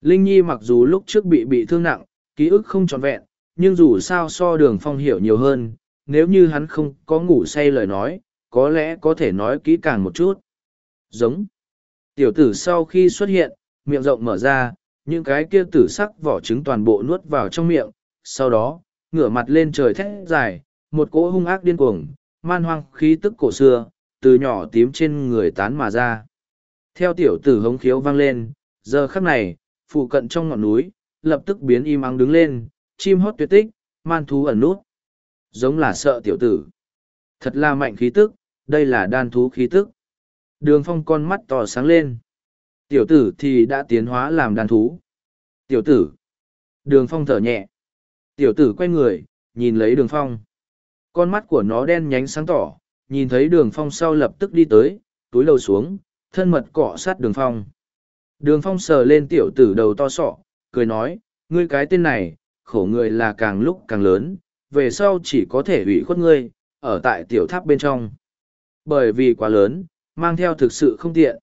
Linh Nhi mặc dù lúc trước bị bị thương nặng, ký ức không trọn vẹn, nhưng dù sao so đường phong hiểu nhiều hơn, nếu như hắn không có ngủ say lời nói, có lẽ có thể nói kỹ càng một chút. Giống. Tiểu tử sau khi xuất hiện, miệng rộng mở ra, những cái kia tử sắc vỏ trứng toàn bộ nuốt vào trong miệng, sau đó, ngửa mặt lên trời thét dài, một cỗ hung ác điên cuồng, man hoang khí tức cổ xưa, từ nhỏ tím trên người tán mà ra. Theo tiểu tử hống khiếu vang lên, giờ khắc này, phụ cận trong ngọn núi, lập tức biến im ắng đứng lên, chim hót tuyệt tích, man thú ẩn nút. Giống là sợ tiểu tử. Thật là mạnh khí tức, đây là đan thú khí tức. Đường phong con mắt tỏ sáng lên. Tiểu tử thì đã tiến hóa làm đan thú. Tiểu tử. Đường phong thở nhẹ. Tiểu tử quay người, nhìn lấy đường phong. Con mắt của nó đen nhánh sáng tỏ, nhìn thấy đường phong sau lập tức đi tới, túi lầu xuống, thân mật cọ sát đường phong. Đường phong sờ lên tiểu tử đầu to sọ, cười nói, ngươi cái tên này, khổ người là càng lúc càng lớn, về sau chỉ có thể ủy khuất ngươi, ở tại tiểu tháp bên trong. Bởi vì quá lớn, mang theo thực sự không tiện.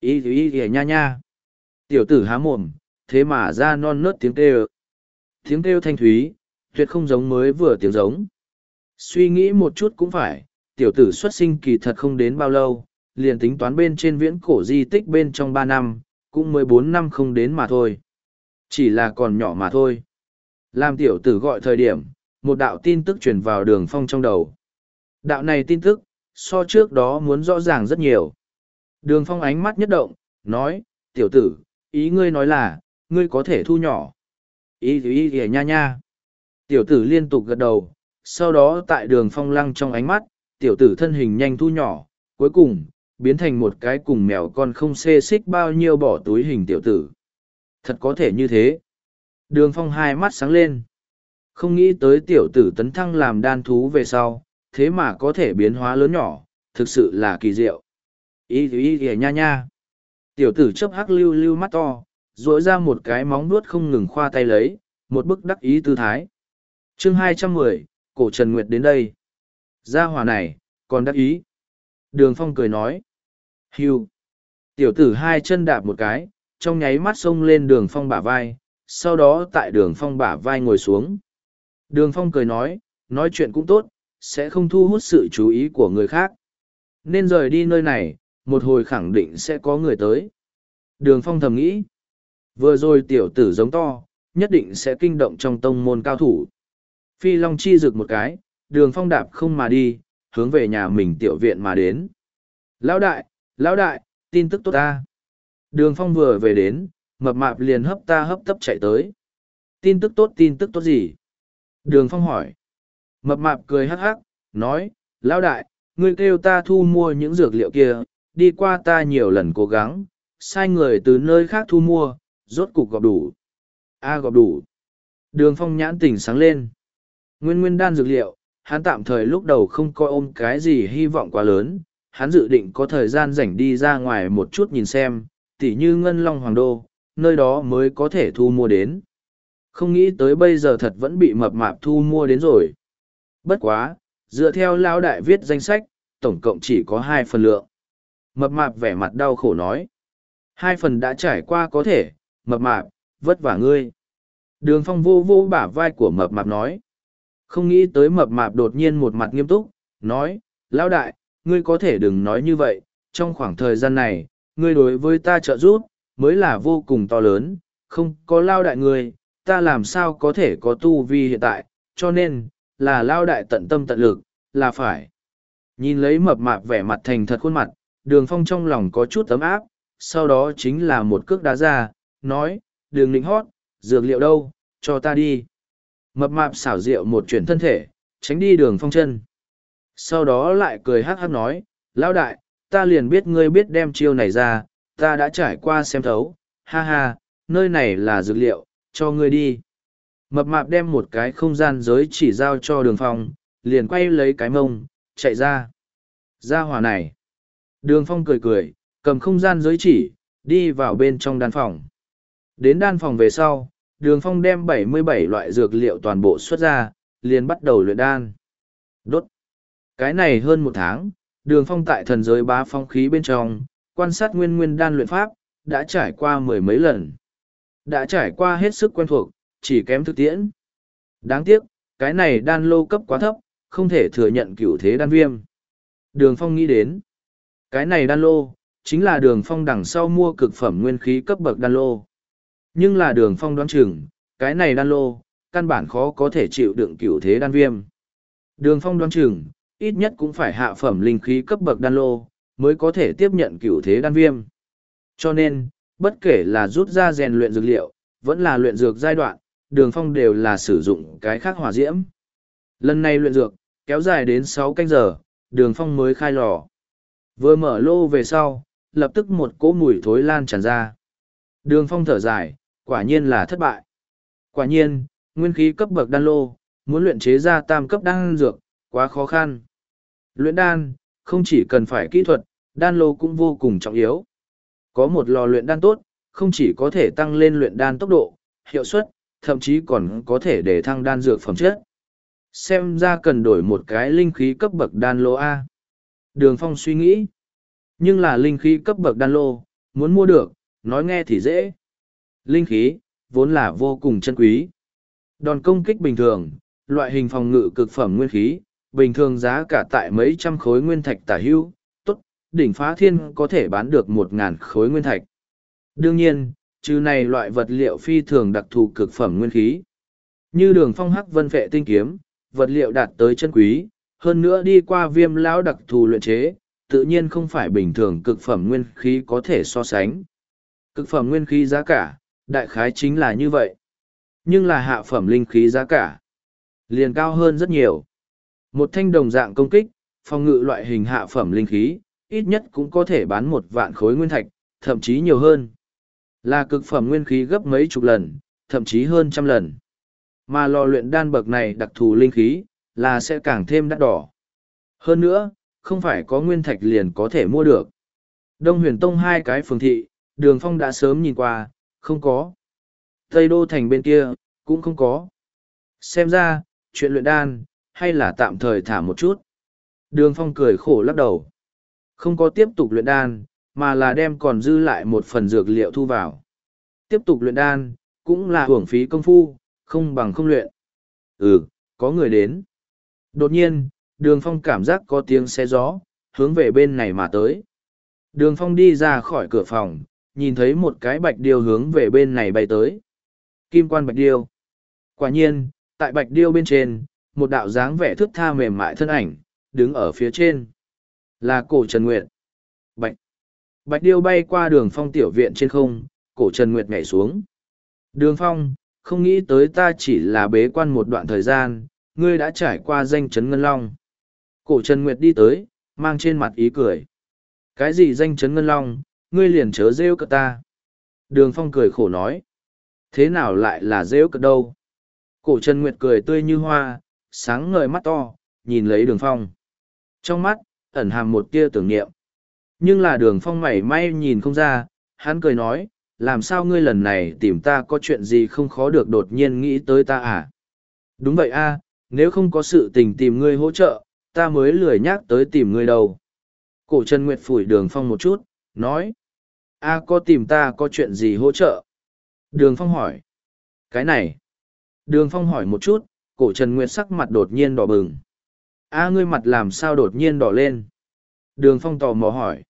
Ý ý thì nha nha. Tiểu tử há mồm, thế mà ra non nớt tiếng kêu. Tiếng kêu thanh thúy, tuyệt không giống mới vừa tiếng giống. Suy nghĩ một chút cũng phải, tiểu tử xuất sinh kỳ thật không đến bao lâu, liền tính toán bên trên viễn cổ di tích bên trong ba năm, cũng mới bốn năm không đến mà thôi. Chỉ là còn nhỏ mà thôi. Làm tiểu tử gọi thời điểm, một đạo tin tức truyền vào đường phong trong đầu. Đạo này tin tức, so trước đó muốn rõ ràng rất nhiều. Đường phong ánh mắt nhất động, nói, tiểu tử, ý ngươi nói là, ngươi có thể thu nhỏ. Ý ý ý nha nha. Tiểu tử liên tục gật đầu, sau đó tại đường phong lăng trong ánh mắt, tiểu tử thân hình nhanh thu nhỏ, cuối cùng, biến thành một cái cùng mèo con không xê xích bao nhiêu bỏ túi hình tiểu tử. Thật có thể như thế. Đường phong hai mắt sáng lên. Không nghĩ tới tiểu tử tấn thăng làm đan thú về sau, thế mà có thể biến hóa lớn nhỏ, thực sự là kỳ diệu. Ý ý ý nha nha. Tiểu tử chấp hắc lưu lưu mắt to, rỗi ra một cái móng nuốt không ngừng khoa tay lấy, một bức đắc ý tư thái. chương hai trăm mười cổ Trần Nguyệt đến đây. Gia hỏa này, còn đắc ý. Đường Phong cười nói. Hưu. Tiểu tử hai chân đạp một cái, trong nháy mắt xông lên đường Phong bả vai, sau đó tại đường Phong bả vai ngồi xuống. Đường Phong cười nói, nói chuyện cũng tốt, sẽ không thu hút sự chú ý của người khác. Nên rời đi nơi này, một hồi khẳng định sẽ có người tới. Đường Phong thầm nghĩ. Vừa rồi tiểu tử giống to, nhất định sẽ kinh động trong tông môn cao thủ. Phi Long chi rực một cái, đường phong đạp không mà đi, hướng về nhà mình tiểu viện mà đến. Lão đại, lão đại, tin tức tốt ta. Đường phong vừa về đến, mập mạp liền hấp ta hấp tấp chạy tới. Tin tức tốt tin tức tốt gì? Đường phong hỏi. Mập mạp cười hắc hắc, nói, lão đại, ngươi kêu ta thu mua những dược liệu kia, đi qua ta nhiều lần cố gắng, sai người từ nơi khác thu mua, rốt cục gọp đủ. A gọp đủ. Đường phong nhãn tỉnh sáng lên. Nguyên nguyên đan dược liệu, hắn tạm thời lúc đầu không coi ôm cái gì hy vọng quá lớn, hắn dự định có thời gian rảnh đi ra ngoài một chút nhìn xem, tỉ như Ngân Long Hoàng Đô, nơi đó mới có thể thu mua đến. Không nghĩ tới bây giờ thật vẫn bị mập mạp thu mua đến rồi. Bất quá, dựa theo Lão đại viết danh sách, tổng cộng chỉ có hai phần lượng. Mập mạp vẻ mặt đau khổ nói. Hai phần đã trải qua có thể, mập mạp, vất vả ngươi. Đường phong vô vô bả vai của mập mạp nói. Không nghĩ tới mập mạp đột nhiên một mặt nghiêm túc, nói, lão đại, ngươi có thể đừng nói như vậy, trong khoảng thời gian này, ngươi đối với ta trợ giúp, mới là vô cùng to lớn, không có lao đại ngươi, ta làm sao có thể có tu vi hiện tại, cho nên, là lao đại tận tâm tận lực, là phải. Nhìn lấy mập mạp vẻ mặt thành thật khuôn mặt, đường phong trong lòng có chút tấm áp, sau đó chính là một cước đá ra, nói, đường nịnh hót, dược liệu đâu, cho ta đi. Mập mạp xảo rượu một chuyển thân thể, tránh đi đường phong chân. Sau đó lại cười hắc hắc nói, lão đại, ta liền biết ngươi biết đem chiêu này ra, ta đã trải qua xem thấu, ha ha, nơi này là dược liệu, cho ngươi đi. Mập mạp đem một cái không gian giới chỉ giao cho đường phong, liền quay lấy cái mông, chạy ra. Ra hỏa này. Đường phong cười cười, cầm không gian giới chỉ, đi vào bên trong đan phòng. Đến đan phòng về sau, đường phong đem 77 loại dược liệu toàn bộ xuất ra, liền bắt đầu luyện đan. Đốt. Cái này hơn một tháng, đường phong tại thần giới bá phong khí bên trong, quan sát nguyên nguyên đan luyện pháp, đã trải qua mười mấy lần. Đã trải qua hết sức quen thuộc, chỉ kém thực tiễn. Đáng tiếc, cái này đan lô cấp quá thấp, không thể thừa nhận cửu thế đan viêm. Đường phong nghĩ đến, cái này đan lô, chính là đường phong đằng sau mua cực phẩm nguyên khí cấp bậc đan lô. Nhưng là đường phong đoán chừng, cái này đan lô, căn bản khó có thể chịu đựng cửu thế đan viêm. Đường phong đoán chừng, ít nhất cũng phải hạ phẩm linh khí cấp bậc đan lô, mới có thể tiếp nhận cửu thế đan viêm. Cho nên, bất kể là rút ra rèn luyện dược liệu, vẫn là luyện dược giai đoạn, đường phong đều là sử dụng cái khác hỏa diễm. Lần này luyện dược, kéo dài đến sáu canh giờ, đường phong mới khai lò. Vừa mở lô về sau, lập tức một cỗ mùi thối lan tràn ra. Đường phong thở dài, quả nhiên là thất bại. Quả nhiên, nguyên khí cấp bậc đan lô, muốn luyện chế ra tam cấp đan dược, quá khó khăn. Luyện đan, không chỉ cần phải kỹ thuật, đan lô cũng vô cùng trọng yếu. Có một lò luyện đan tốt, không chỉ có thể tăng lên luyện đan tốc độ, hiệu suất, thậm chí còn có thể để thăng đan dược phẩm chất. Xem ra cần đổi một cái linh khí cấp bậc đan lô A. Đường Phong suy nghĩ. Nhưng là linh khí cấp bậc đan lô, muốn mua được, nói nghe thì dễ. Linh khí, vốn là vô cùng chân quý. Đòn công kích bình thường, loại hình phòng ngự cực phẩm nguyên khí, bình thường giá cả tại mấy trăm khối nguyên thạch tả hưu, tốt, đỉnh phá thiên có thể bán được một ngàn khối nguyên thạch. Đương nhiên, trừ này loại vật liệu phi thường đặc thù cực phẩm nguyên khí. Như đường phong hắc vân vệ tinh kiếm, vật liệu đạt tới chân quý, hơn nữa đi qua viêm lão đặc thù luyện chế, tự nhiên không phải bình thường cực phẩm nguyên khí có thể so sánh. Cực phẩm nguyên khí giá cả, đại khái chính là như vậy. Nhưng là hạ phẩm linh khí giá cả, liền cao hơn rất nhiều. Một thanh đồng dạng công kích, phòng ngự loại hình hạ phẩm linh khí, ít nhất cũng có thể bán một vạn khối nguyên thạch, thậm chí nhiều hơn. Là cực phẩm nguyên khí gấp mấy chục lần, thậm chí hơn trăm lần. Mà lò luyện đan bậc này đặc thù linh khí, là sẽ càng thêm đắt đỏ. Hơn nữa, không phải có nguyên thạch liền có thể mua được. Đông huyền tông hai cái phường thị, đường phong đã sớm nhìn qua, không có. Tây đô thành bên kia, cũng không có. Xem ra, chuyện luyện đan, hay là tạm thời thả một chút. Đường phong cười khổ lắc đầu. Không có tiếp tục luyện đan, mà là đem còn dư lại một phần dược liệu thu vào. Tiếp tục luyện đan, cũng là hưởng phí công phu, không bằng không luyện. Ừ, có người đến. Đột nhiên, đường phong cảm giác có tiếng xe gió, hướng về bên này mà tới. Đường phong đi ra khỏi cửa phòng, nhìn thấy một cái bạch điêu hướng về bên này bay tới. Kim quan bạch điêu. Quả nhiên, tại bạch điêu bên trên, một đạo dáng vẻ thước tha mềm mại thân ảnh, đứng ở phía trên. Là cổ Trần Nguyệt. Bạch. Bạch điêu bay qua đường phong tiểu viện trên không, cổ Trần Nguyệt nhảy xuống. Đường phong, không nghĩ tới ta chỉ là bế quan một đoạn thời gian, ngươi đã trải qua danh chấn Ngân Long. Cổ Trần Nguyệt đi tới, mang trên mặt ý cười. Cái gì danh chấn Ngân Long, ngươi liền chớ rêu cợt ta. Đường Phong cười khổ nói. Thế nào lại là rêu cợt đâu? Cổ Trần Nguyệt cười tươi như hoa, sáng ngời mắt to, nhìn lấy đường Phong. Trong mắt, ẩn hàm một tia tưởng niệm. Nhưng là đường phong mảy may nhìn không ra, hắn cười nói, làm sao ngươi lần này tìm ta có chuyện gì không khó được đột nhiên nghĩ tới ta à? Đúng vậy a, nếu không có sự tình tìm ngươi hỗ trợ, ta mới lười nhắc tới tìm ngươi đâu. Cổ Trần Nguyệt phủi đường phong một chút, nói, a có tìm ta có chuyện gì hỗ trợ? Đường phong hỏi, cái này. Đường phong hỏi một chút, cổ Trần Nguyệt sắc mặt đột nhiên đỏ bừng. a ngươi mặt làm sao đột nhiên đỏ lên? Đường phong tò mò hỏi,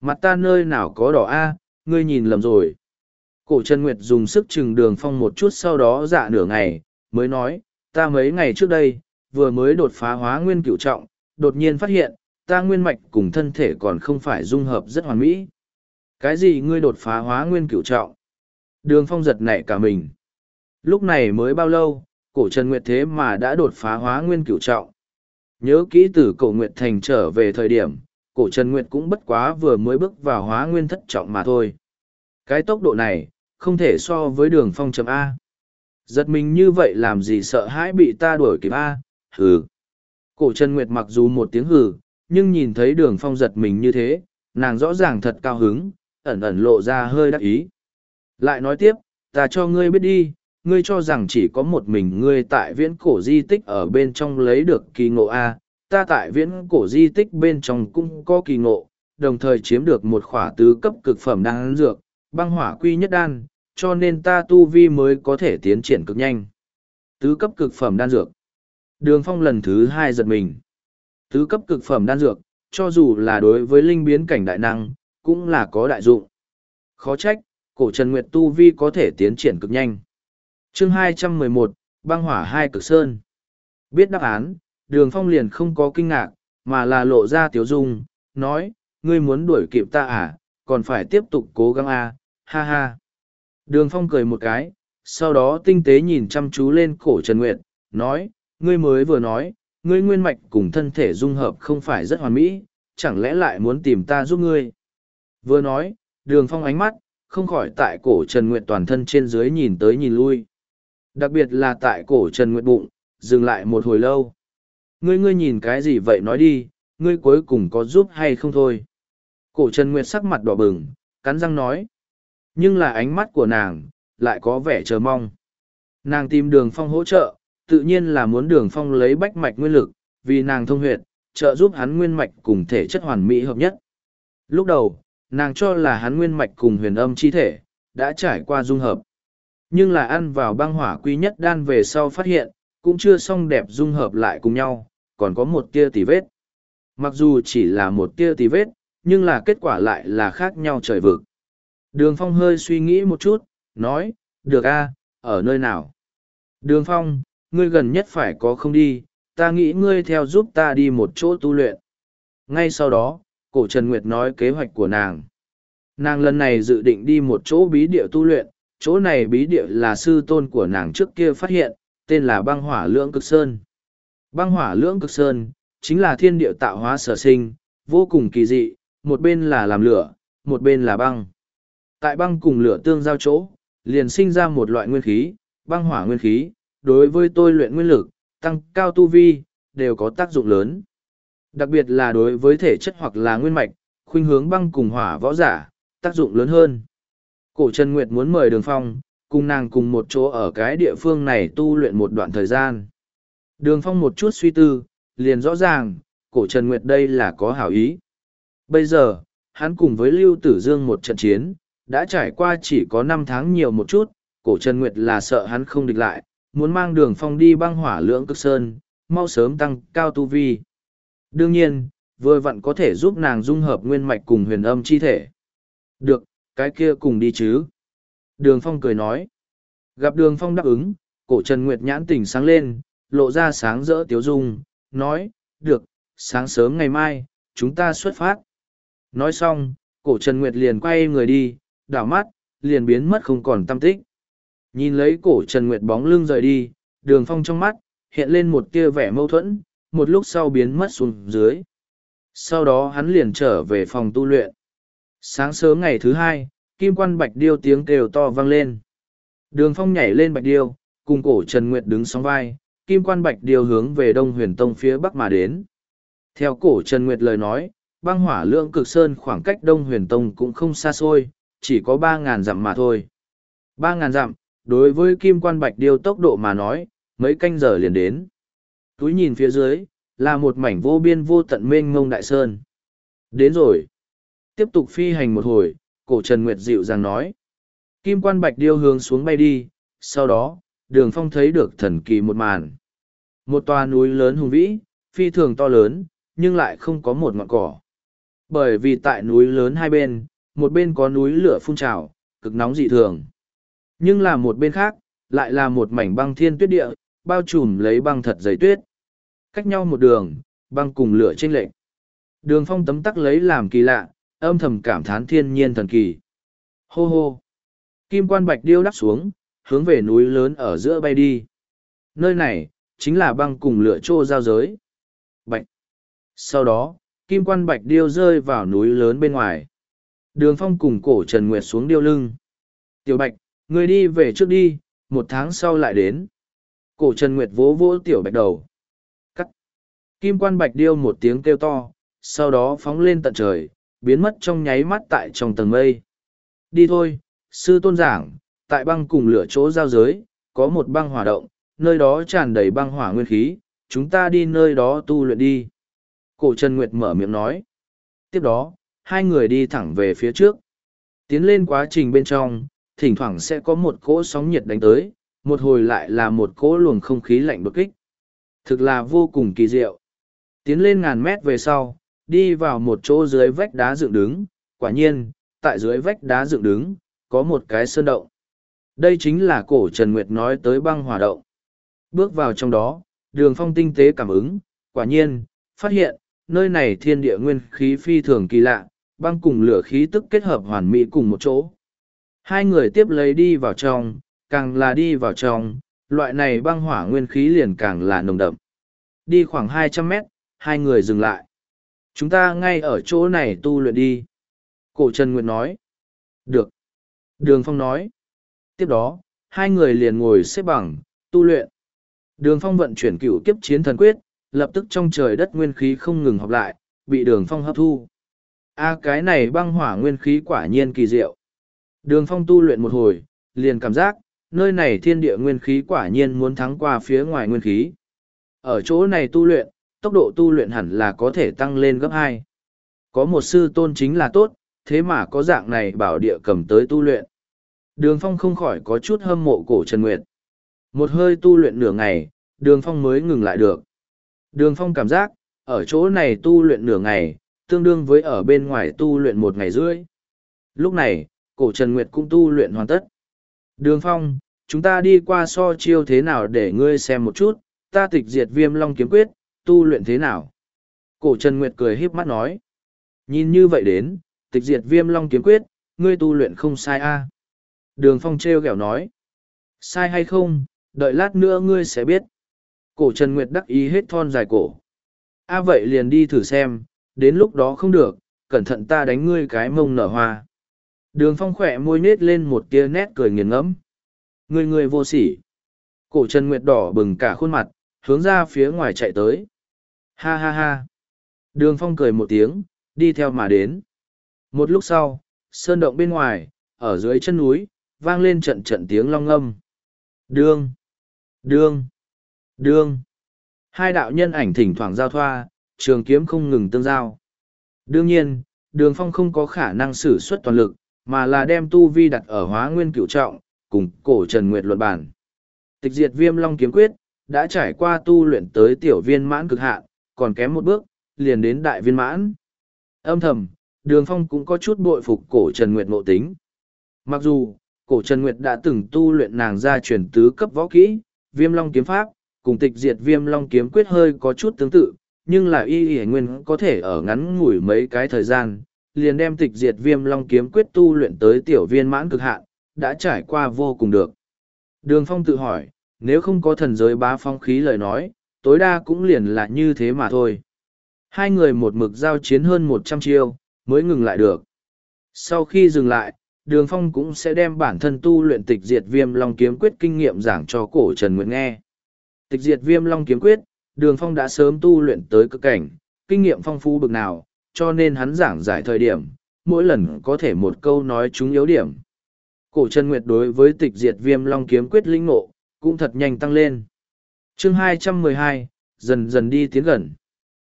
mặt ta nơi nào có đỏ a ngươi nhìn lầm rồi. Cổ Trần Nguyệt dùng sức chừng đường phong một chút sau đó dạ nửa ngày, mới nói, ta mấy ngày trước đây, vừa mới đột phá hóa nguyên cửu trọng, đột nhiên phát hiện, ta nguyên mạch cùng thân thể còn không phải dung hợp rất hoàn mỹ. Cái gì ngươi đột phá hóa nguyên cửu trọng? Đường phong giật nảy cả mình. Lúc này mới bao lâu, cổ Trần Nguyệt thế mà đã đột phá hóa nguyên cửu trọng. Nhớ kỹ từ cổ Nguyệt Thành trở về thời điểm, cổ Trần Nguyệt cũng bất quá vừa mới bước vào hóa nguyên thất trọng mà thôi. Cái tốc độ này, không thể so với đường phong chấm A. Giật mình như vậy làm gì sợ hãi bị ta đuổi kịp A, hừ. Cổ Trần Nguyệt mặc dù một tiếng hừ, nhưng nhìn thấy đường phong giật mình như thế, nàng rõ ràng thật cao hứng, ẩn ẩn lộ ra hơi đắc ý. Lại nói tiếp, ta cho ngươi biết đi, ngươi cho rằng chỉ có một mình ngươi tại viễn cổ di tích ở bên trong lấy được kỳ ngộ A, ta tại viễn cổ di tích bên trong cũng có kỳ ngộ, đồng thời chiếm được một khỏa tứ cấp cực phẩm đan dược, băng hỏa quy nhất đan, cho nên ta tu vi mới có thể tiến triển cực nhanh. Tứ cấp cực phẩm đan dược. Đường phong lần thứ hai giật mình. Tứ cấp cực phẩm đan dược, cho dù là đối với linh biến cảnh đại năng, cũng là có đại dụng. Khó trách, cổ Trần Nguyệt tu vi có thể tiến triển cực nhanh chương 211, băng hỏa hai cực sơn. Biết đáp án, đường phong liền không có kinh ngạc, mà là lộ ra tiếu dung, nói, ngươi muốn đuổi kịp ta à, còn phải tiếp tục cố gắng à, ha ha. Đường phong cười một cái, sau đó tinh tế nhìn chăm chú lên cổ Trần Nguyệt, nói, ngươi mới vừa nói, ngươi nguyên mạch cùng thân thể dung hợp không phải rất hoàn mỹ, chẳng lẽ lại muốn tìm ta giúp ngươi. Vừa nói, đường phong ánh mắt, không khỏi tại cổ Trần Nguyệt toàn thân trên dưới nhìn tới nhìn lui. Đặc biệt là tại cổ Trần Nguyệt bụng, dừng lại một hồi lâu. Ngươi ngươi nhìn cái gì vậy nói đi, ngươi cuối cùng có giúp hay không thôi. Cổ Trần Nguyệt sắc mặt đỏ bừng, cắn răng nói. Nhưng là ánh mắt của nàng, lại có vẻ chờ mong. Nàng tìm đường phong hỗ trợ, tự nhiên là muốn đường phong lấy bách mạch nguyên lực, vì nàng thông huyệt, trợ giúp hắn nguyên mạch cùng thể chất hoàn mỹ hợp nhất. Lúc đầu, nàng cho là hắn nguyên mạch cùng huyền âm chi thể, đã trải qua dung hợp. Nhưng là ăn vào băng hỏa quy nhất đan về sau phát hiện, cũng chưa xong đẹp dung hợp lại cùng nhau, còn có một tia tì vết. Mặc dù chỉ là một tia tì vết, nhưng là kết quả lại là khác nhau trời vực. Đường Phong hơi suy nghĩ một chút, nói, được a, ở nơi nào? Đường Phong, ngươi gần nhất phải có không đi, ta nghĩ ngươi theo giúp ta đi một chỗ tu luyện. Ngay sau đó, cổ Trần Nguyệt nói kế hoạch của nàng. Nàng lần này dự định đi một chỗ bí địa tu luyện, chỗ này bí địa là sư tôn của nàng trước kia phát hiện, tên là băng hỏa lưỡng cực sơn. Băng hỏa lưỡng cực sơn, chính là thiên địa tạo hóa sở sinh, vô cùng kỳ dị, một bên là làm lửa, một bên là băng. Tại băng cùng lửa tương giao chỗ, liền sinh ra một loại nguyên khí, băng hỏa nguyên khí, đối với tôi luyện nguyên lực, tăng cao tu vi, đều có tác dụng lớn. Đặc biệt là đối với thể chất hoặc là nguyên mạch, khuynh hướng băng cùng hỏa võ giả, tác dụng lớn hơn. Cổ Trần Nguyệt muốn mời Đường Phong, cùng nàng cùng một chỗ ở cái địa phương này tu luyện một đoạn thời gian. Đường Phong một chút suy tư, liền rõ ràng, cổ Trần Nguyệt đây là có hảo ý. Bây giờ, hắn cùng với Lưu Tử Dương một trận chiến, đã trải qua chỉ có năm tháng nhiều một chút, cổ Trần Nguyệt là sợ hắn không địch lại, muốn mang đường phong đi băng hỏa lưỡng cực sơn, mau sớm tăng cao tu vi. Đương nhiên, vừa vặn có thể giúp nàng dung hợp nguyên mạch cùng huyền âm chi thể. Được, cái kia cùng đi chứ. Đường phong cười nói. Gặp đường phong đáp ứng, cổ Trần Nguyệt nhãn tỉnh sáng lên, lộ ra sáng rỡ tiếu dung, nói, được, sáng sớm ngày mai, chúng ta xuất phát. Nói xong, cổ Trần Nguyệt liền quay người đi, đảo mắt, liền biến mất không còn tâm tích. Nhìn lấy cổ Trần Nguyệt bóng lưng rời đi, đường phong trong mắt, hiện lên một tia vẻ mâu thuẫn, một lúc sau biến mất xuống dưới. Sau đó hắn liền trở về phòng tu luyện. Sáng sớm ngày thứ hai, kim quan bạch điêu tiếng kêu to vang lên. Đường phong nhảy lên bạch điêu, cùng cổ Trần Nguyệt đứng song vai, kim quan bạch điêu hướng về đông huyền tông phía bắc mà đến. Theo cổ Trần Nguyệt lời nói, băng hỏa lượng cực sơn khoảng cách Đông Huyền Tông cũng không xa xôi, chỉ có ba ngàn dặm mà thôi. Ba ngàn dặm, đối với kim quan bạch điêu tốc độ mà nói, mấy canh giờ liền đến. Túi nhìn phía dưới, là một mảnh vô biên vô tận mênh mông đại sơn. Đến rồi. Tiếp tục phi hành một hồi, cổ Trần Nguyệt dịu dàng nói. Kim quan bạch điêu hướng xuống bay đi, sau đó, đường phong thấy được thần kỳ một màn. Một tòa núi lớn hùng vĩ, phi thường to lớn, nhưng lại không có một ngọn cỏ. Bởi vì tại núi lớn hai bên, một bên có núi lửa phun trào, cực nóng dị thường. Nhưng là một bên khác, lại là một mảnh băng thiên tuyết địa, bao trùm lấy băng thật dày tuyết. Cách nhau một đường, băng cùng lửa tranh lệch. Đường phong tấm tắc lấy làm kỳ lạ, âm thầm cảm thán thiên nhiên thần kỳ. Hô hô! Kim quan bạch điêu đắp xuống, hướng về núi lớn ở giữa bay đi. Nơi này, chính là băng cùng lửa trô giao giới. Bạch! Sau đó, kim quan bạch điêu rơi vào núi lớn bên ngoài. Đường phong cùng cổ Trần Nguyệt xuống điêu lưng. Tiểu bạch, người đi về trước đi, một tháng sau lại đến. Cổ Trần Nguyệt vỗ vỗ tiểu bạch đầu. Cắt. Kim quan bạch điêu một tiếng kêu to, sau đó phóng lên tận trời, biến mất trong nháy mắt tại trong tầng mây. Đi thôi, sư tôn giảng, tại băng cùng lửa chỗ giao giới, có một băng hỏa động, nơi đó tràn đầy băng hỏa nguyên khí, chúng ta đi nơi đó tu luyện đi. Cổ Trần Nguyệt mở miệng nói. Tiếp đó, hai người đi thẳng về phía trước. Tiến lên quá trình bên trong, thỉnh thoảng sẽ có một cỗ sóng nhiệt đánh tới, một hồi lại là một cỗ luồng không khí lạnh đột kích. Thực là vô cùng kỳ diệu. Tiến lên ngàn mét về sau, đi vào một chỗ dưới vách đá dựng đứng, quả nhiên, tại dưới vách đá dựng đứng, có một cái sơn động. Đây chính là cổ Trần Nguyệt nói tới băng hỏa động. Bước vào trong đó, đường phong tinh tế cảm ứng, quả nhiên, phát hiện, nơi này thiên địa nguyên khí phi thường kỳ lạ, băng cùng lửa khí tức kết hợp hoàn mỹ cùng một chỗ. Hai người tiếp lấy đi vào trong, càng là đi vào trong, loại này băng hỏa nguyên khí liền càng là nồng đậm. Đi khoảng hai trăm mét, hai người dừng lại. Chúng ta ngay ở chỗ này tu luyện đi. Cổ Trần Nguyệt nói. Được. Đường Phong nói. Tiếp đó, hai người liền ngồi xếp bằng, tu luyện. Đường Phong vận chuyển cựu kiếp chiến thần quyết, lập tức trong trời đất nguyên khí không ngừng học lại, bị đường Phong hấp thu. A cái này băng hỏa nguyên khí quả nhiên kỳ diệu. Đường Phong tu luyện một hồi, liền cảm giác, nơi này thiên địa nguyên khí quả nhiên muốn thắng qua phía ngoài nguyên khí. Ở chỗ này tu luyện, tốc độ tu luyện hẳn là có thể tăng lên gấp hai. Có một sư tôn chính là tốt, thế mà có dạng này bảo địa cầm tới tu luyện. Đường Phong không khỏi có chút hâm mộ cổ Trần Nguyệt. Một hơi tu luyện nửa ngày, Đường Phong mới ngừng lại được. Đường Phong cảm giác, ở chỗ này tu luyện nửa ngày, tương đương với ở bên ngoài tu luyện một ngày rưỡi. Lúc này, cổ Trần Nguyệt cũng tu luyện hoàn tất. Đường Phong, chúng ta đi qua so chiêu thế nào để ngươi xem một chút, ta tịch diệt viêm long kiếm quyết, tu luyện thế nào? Cổ Trần Nguyệt cười híp mắt nói. Nhìn như vậy đến, tịch diệt viêm long kiếm quyết, ngươi tu luyện không sai a. Đường Phong treo gẻo nói. Sai hay không, đợi lát nữa ngươi sẽ biết. Cổ Trần Nguyệt đắc ý hết thon dài cổ. A vậy liền đi thử xem, đến lúc đó không được, cẩn thận ta đánh ngươi cái mông nở hoa. Đường Phong khỏe môi nết lên một tia nét cười nghiền ngẫm. Người người vô sỉ. Cổ Trần Nguyệt đỏ bừng cả khuôn mặt, hướng ra phía ngoài chạy tới. Ha ha ha. Đường Phong cười một tiếng, đi theo mà đến. Một lúc sau, sơn động bên ngoài, ở dưới chân núi, vang lên trận trận tiếng long âm. Đương! Đương! Đương! Hai đạo nhân ảnh thỉnh thoảng giao thoa, trường kiếm không ngừng tương giao. Đương nhiên, đường phong không có khả năng sử xuất toàn lực, mà là đem tu vi đặt ở hóa nguyên cựu trọng, cùng cổ Trần Nguyệt luận bản. Tịch diệt viêm long kiếm quyết, đã trải qua tu luyện tới tiểu viên mãn cực hạn, còn kém một bước, liền đến đại viên mãn. Âm thầm, đường phong cũng có chút bội phục cổ Trần Nguyệt ngộ tính. Mặc dù, cổ Trần Nguyệt đã từng tu luyện nàng ra truyền tứ cấp võ kỹ, viêm long kiếm pháp, cùng tịch diệt viêm long kiếm quyết hơi có chút tương tự, nhưng là y y nguyên có thể ở ngắn ngủi mấy cái thời gian, liền đem tịch diệt viêm long kiếm quyết tu luyện tới tiểu viên mãn cực hạn, đã trải qua vô cùng được. Đường Phong tự hỏi, nếu không có thần giới bá phong khí lời nói, tối đa cũng liền là như thế mà thôi. Hai người một mực giao chiến hơn một trăm chiêu, mới ngừng lại được. Sau khi dừng lại, Đường Phong cũng sẽ đem bản thân tu luyện tịch diệt viêm long kiếm quyết kinh nghiệm giảng cho cổ Trần Nguyệt nghe. Tịch diệt viêm long kiếm quyết, Đường Phong đã sớm tu luyện tới cực cảnh, kinh nghiệm phong phú bực nào, cho nên hắn giảng giải thời điểm, mỗi lần có thể một câu nói chúng yếu điểm. Cổ Trần Nguyệt đối với tịch diệt viêm long kiếm quyết linh ngộ, cũng thật nhanh tăng lên chương 212, dần dần đi tiến gần.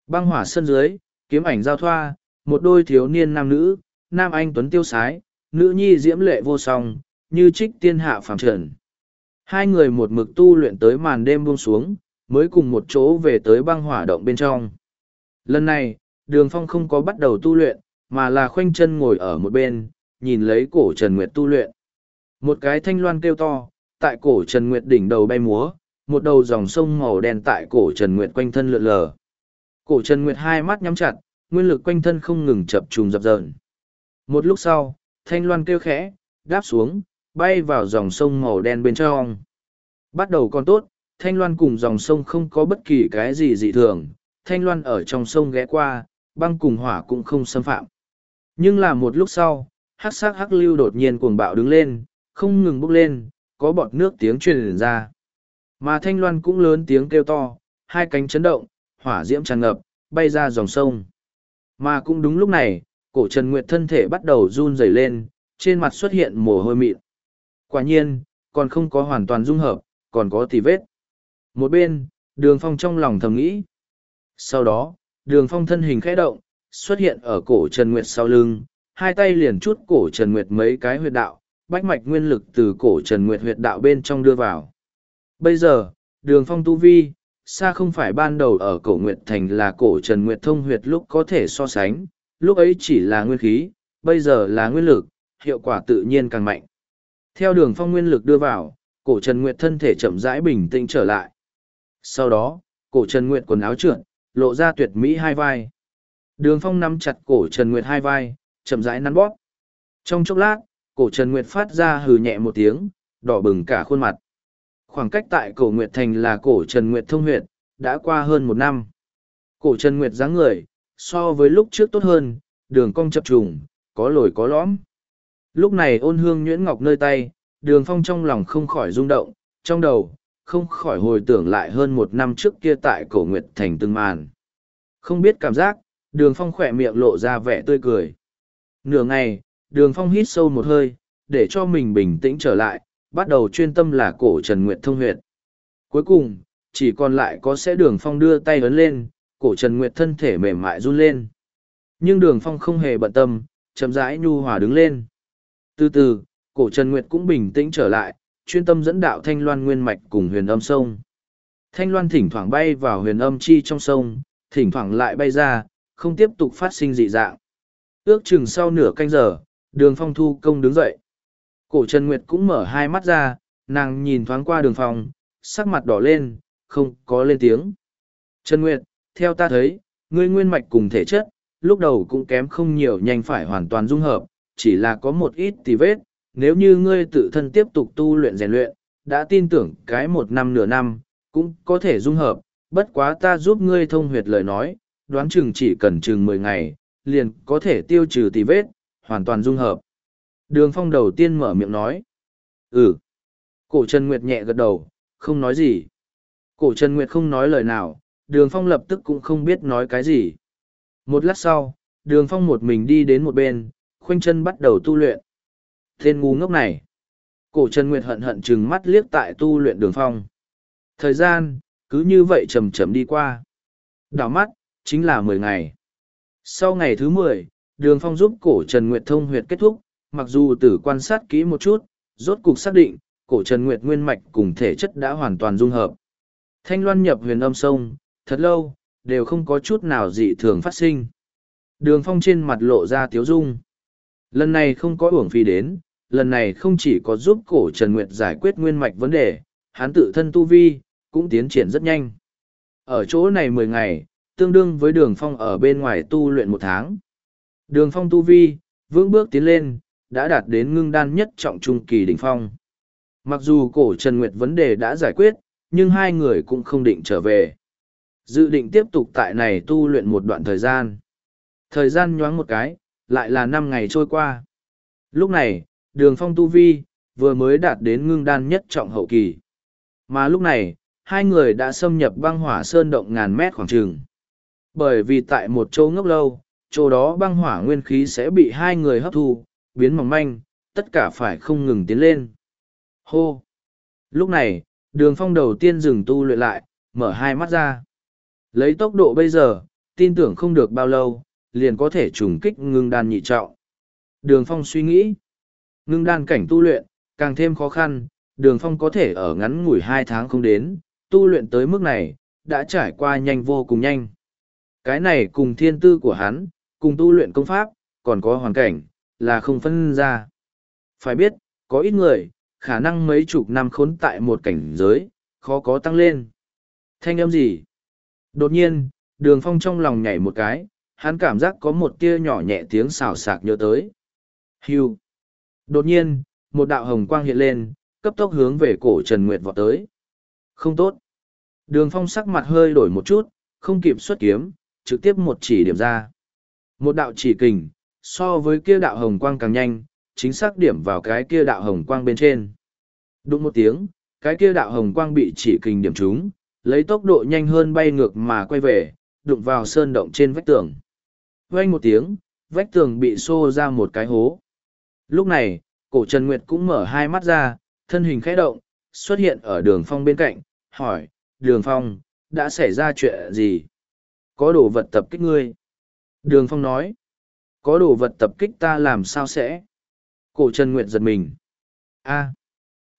Băng hỏa sân dưới, kiếm ảnh giao thoa, một đôi thiếu niên nam nữ, nam anh tuấn tiêu sái, nữ nhi diễm lệ vô song, như trích tiên hạ phàm trần. Hai người một mực tu luyện tới màn đêm buông xuống, mới cùng một chỗ về tới băng hỏa động bên trong. Lần này, đường phong không có bắt đầu tu luyện, mà là khoanh chân ngồi ở một bên, nhìn lấy cổ Trần Nguyệt tu luyện. Một cái thanh loan kêu to, tại cổ Trần Nguyệt đỉnh đầu bay múa, một đầu dòng sông màu đen tại cổ Trần Nguyệt quanh thân lượn lờ. Cổ Trần Nguyệt hai mắt nhắm chặt, nguyên lực quanh thân không ngừng chập trùng dập dờn. Một lúc sau, thanh loan kêu khẽ, đáp xuống, bay vào dòng sông màu đen bên trong. Bắt đầu còn tốt, thanh loan cùng dòng sông không có bất kỳ cái gì dị thường, thanh loan ở trong sông ghé qua, băng cùng hỏa cũng không xâm phạm. Nhưng là một lúc sau, hắc sắc hắc lưu đột nhiên cuồng bạo đứng lên, không ngừng bốc lên, có bọt nước tiếng truyền ra. Mà thanh loan cũng lớn tiếng kêu to, hai cánh chấn động, hỏa diễm tràn ngập, bay ra dòng sông. Mà cũng đúng lúc này, cổ Trần Nguyệt thân thể bắt đầu run rẩy lên, trên mặt xuất hiện mồ hôi mịn. Quả nhiên, còn không có hoàn toàn dung hợp, còn có tì vết. Một bên, đường phong trong lòng thầm nghĩ. Sau đó, đường phong thân hình khẽ động, xuất hiện ở cổ Trần Nguyệt sau lưng, hai tay liền chút cổ Trần Nguyệt mấy cái huyệt đạo, bách mạch nguyên lực từ cổ Trần Nguyệt huyệt đạo bên trong đưa vào. Bây giờ, đường phong tu vi, xa không phải ban đầu ở cổ Nguyệt Thành là cổ Trần Nguyệt thông huyệt lúc có thể so sánh, lúc ấy chỉ là nguyên khí, bây giờ là nguyên lực, hiệu quả tự nhiên càng mạnh. Theo đường phong nguyên lực đưa vào, cổ Trần Nguyệt thân thể chậm rãi bình tĩnh trở lại. Sau đó, cổ Trần Nguyệt quần áo trượt, lộ ra tuyệt mỹ hai vai. Đường phong nắm chặt cổ Trần Nguyệt hai vai, chậm rãi nắn bóp. Trong chốc lát, cổ Trần Nguyệt phát ra hừ nhẹ một tiếng, đỏ bừng cả khuôn mặt. Khoảng cách tại cổ Nguyệt Thành là cổ Trần Nguyệt thông huyệt, đã qua hơn một năm. Cổ Trần Nguyệt dáng người, so với lúc trước tốt hơn, đường cong chập trùng, có lồi có lõm. Lúc này ôn hương nhuyễn ngọc nơi tay, đường phong trong lòng không khỏi rung động, trong đầu, không khỏi hồi tưởng lại hơn một năm trước kia tại cổ Nguyệt Thành từng màn. Không biết cảm giác, đường phong khỏe miệng lộ ra vẻ tươi cười. Nửa ngày, đường phong hít sâu một hơi, để cho mình bình tĩnh trở lại, bắt đầu chuyên tâm là cổ Trần Nguyệt thông huyệt. Cuối cùng, chỉ còn lại có sẽ đường phong đưa tay ấn lên, cổ Trần Nguyệt thân thể mềm mại run lên. Nhưng đường phong không hề bận tâm, chậm rãi nhu hòa đứng lên. Từ từ, cổ Trần Nguyệt cũng bình tĩnh trở lại, chuyên tâm dẫn đạo thanh loan nguyên mạch cùng huyền âm sông. Thanh loan thỉnh thoảng bay vào huyền âm chi trong sông, thỉnh thoảng lại bay ra, không tiếp tục phát sinh dị dạng. Ước chừng sau nửa canh giờ, đường phong thu công đứng dậy. Cổ Trần Nguyệt cũng mở hai mắt ra, nàng nhìn thoáng qua đường phòng, sắc mặt đỏ lên, không có lên tiếng. Trần Nguyệt, theo ta thấy, ngươi nguyên mạch cùng thể chất, lúc đầu cũng kém không nhiều nhanh phải hoàn toàn dung hợp, chỉ là có một ít tì vết, nếu như ngươi tự thân tiếp tục tu luyện rèn luyện, đã tin tưởng cái một năm nửa năm, cũng có thể dung hợp, bất quá ta giúp ngươi thông huyệt lời nói, đoán chừng chỉ cần chừng mười ngày, liền có thể tiêu trừ tì vết, hoàn toàn dung hợp. Đường phong đầu tiên mở miệng nói. Ừ. Cổ Trần Nguyệt nhẹ gật đầu, không nói gì. Cổ Trần Nguyệt không nói lời nào, đường phong lập tức cũng không biết nói cái gì. Một lát sau, đường phong một mình đi đến một bên, khoanh chân bắt đầu tu luyện. Tên ngu ngốc này. Cổ Trần Nguyệt hận hận chừng mắt liếc tại tu luyện đường phong. Thời gian, cứ như vậy chầm chầm đi qua. Đảo mắt, chính là mười ngày. Sau ngày thứ mười, đường phong giúp cổ Trần Nguyệt thông huyệt kết thúc, mặc dù tử quan sát kỹ một chút, rốt cục xác định, cổ Trần Nguyệt nguyên mạch cùng thể chất đã hoàn toàn dung hợp. Thanh loan nhập huyền âm sông, thật lâu, đều không có chút nào dị thường phát sinh. Đường phong trên mặt lộ ra tiếu dung. Lần này không có uổng phi đến, lần này không chỉ có giúp cổ Trần Nguyệt giải quyết nguyên mạch vấn đề, hắn tự thân tu vi, cũng tiến triển rất nhanh. Ở chỗ này mười ngày, tương đương với đường phong ở bên ngoài tu luyện một tháng. Đường phong tu vi, vững bước tiến lên, đã đạt đến ngưng đan nhất trọng trung kỳ đỉnh phong. Mặc dù cổ Trần Nguyệt vấn đề đã giải quyết, nhưng hai người cũng không định trở về. Dự định tiếp tục tại này tu luyện một đoạn thời gian. Thời gian nhoáng một cái, lại là năm ngày trôi qua. Lúc này, đường phong tu vi, vừa mới đạt đến ngưng đan nhất trọng hậu kỳ. Mà lúc này, hai người đã xâm nhập băng hỏa sơn động ngàn mét khoảng trường. Bởi vì tại một chỗ ngốc lâu, chỗ đó băng hỏa nguyên khí sẽ bị hai người hấp thu, biến mỏng manh, tất cả phải không ngừng tiến lên. Hô! Lúc này, đường phong đầu tiên dừng tu luyện lại, mở hai mắt ra. Lấy tốc độ bây giờ, tin tưởng không được bao lâu, liền có thể trùng kích ngưng đan nhị trọng. Đường phong suy nghĩ, ngưng đan cảnh tu luyện, càng thêm khó khăn, đường phong có thể ở ngắn ngủi hai tháng không đến, tu luyện tới mức này, đã trải qua nhanh vô cùng nhanh. Cái này cùng thiên tư của hắn, cùng tu luyện công pháp, còn có hoàn cảnh, là không phân ra. Phải biết, có ít người, khả năng mấy chục năm khốn tại một cảnh giới, khó có tăng lên. Thanh âm gì? Đột nhiên, đường phong trong lòng nhảy một cái, hắn cảm giác có một tia nhỏ nhẹ tiếng xào xạc nhớ tới. Hưu. Đột nhiên, một đạo hồng quang hiện lên, cấp tốc hướng về cổ Trần Nguyệt vọt tới. Không tốt. Đường phong sắc mặt hơi đổi một chút, không kịp xuất kiếm, trực tiếp một chỉ điểm ra. Một đạo chỉ kình, so với kia đạo hồng quang càng nhanh, chính xác điểm vào cái kia đạo hồng quang bên trên. Đúng một tiếng, cái kia đạo hồng quang bị chỉ kình điểm trúng, lấy tốc độ nhanh hơn bay ngược mà quay về, đụng vào sơn động trên vách tường. Vang một tiếng, vách tường bị xô ra một cái hố. Lúc này, cổ Trần Nguyệt cũng mở hai mắt ra, thân hình khẽ động, xuất hiện ở đường phong bên cạnh, hỏi, đường phong, đã xảy ra chuyện gì? Có đồ vật tập kích ngươi. Đường phong nói, có đồ vật tập kích ta làm sao sẽ? Cổ Trần Nguyệt giật mình. a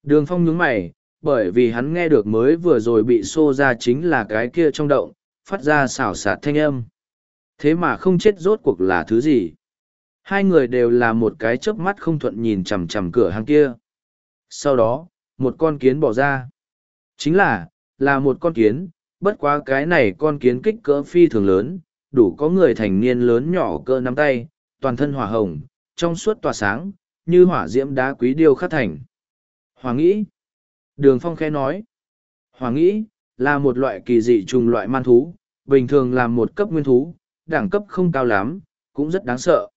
Đường phong nhướng mày, bởi vì hắn nghe được mới vừa rồi bị xô ra chính là cái kia trong động, phát ra xào xạc thanh âm. Thế mà không chết rốt cuộc là thứ gì? Hai người đều là một cái chớp mắt không thuận nhìn chằm chằm cửa hàng kia. Sau đó, một con kiến bỏ ra. Chính là, là một con kiến, bất quá cái này con kiến kích cỡ phi thường lớn, đủ có người thành niên lớn nhỏ cỡ nắm tay, toàn thân hỏa hồng, trong suốt tỏa sáng, như hỏa diễm đá quý điêu khắc thành. Hỏa nghĩ. Đường Phong khẽ nói. Hỏa nghĩ, là một loại kỳ dị trùng loại man thú, bình thường là một cấp nguyên thú, đẳng cấp không cao lắm, cũng rất đáng sợ.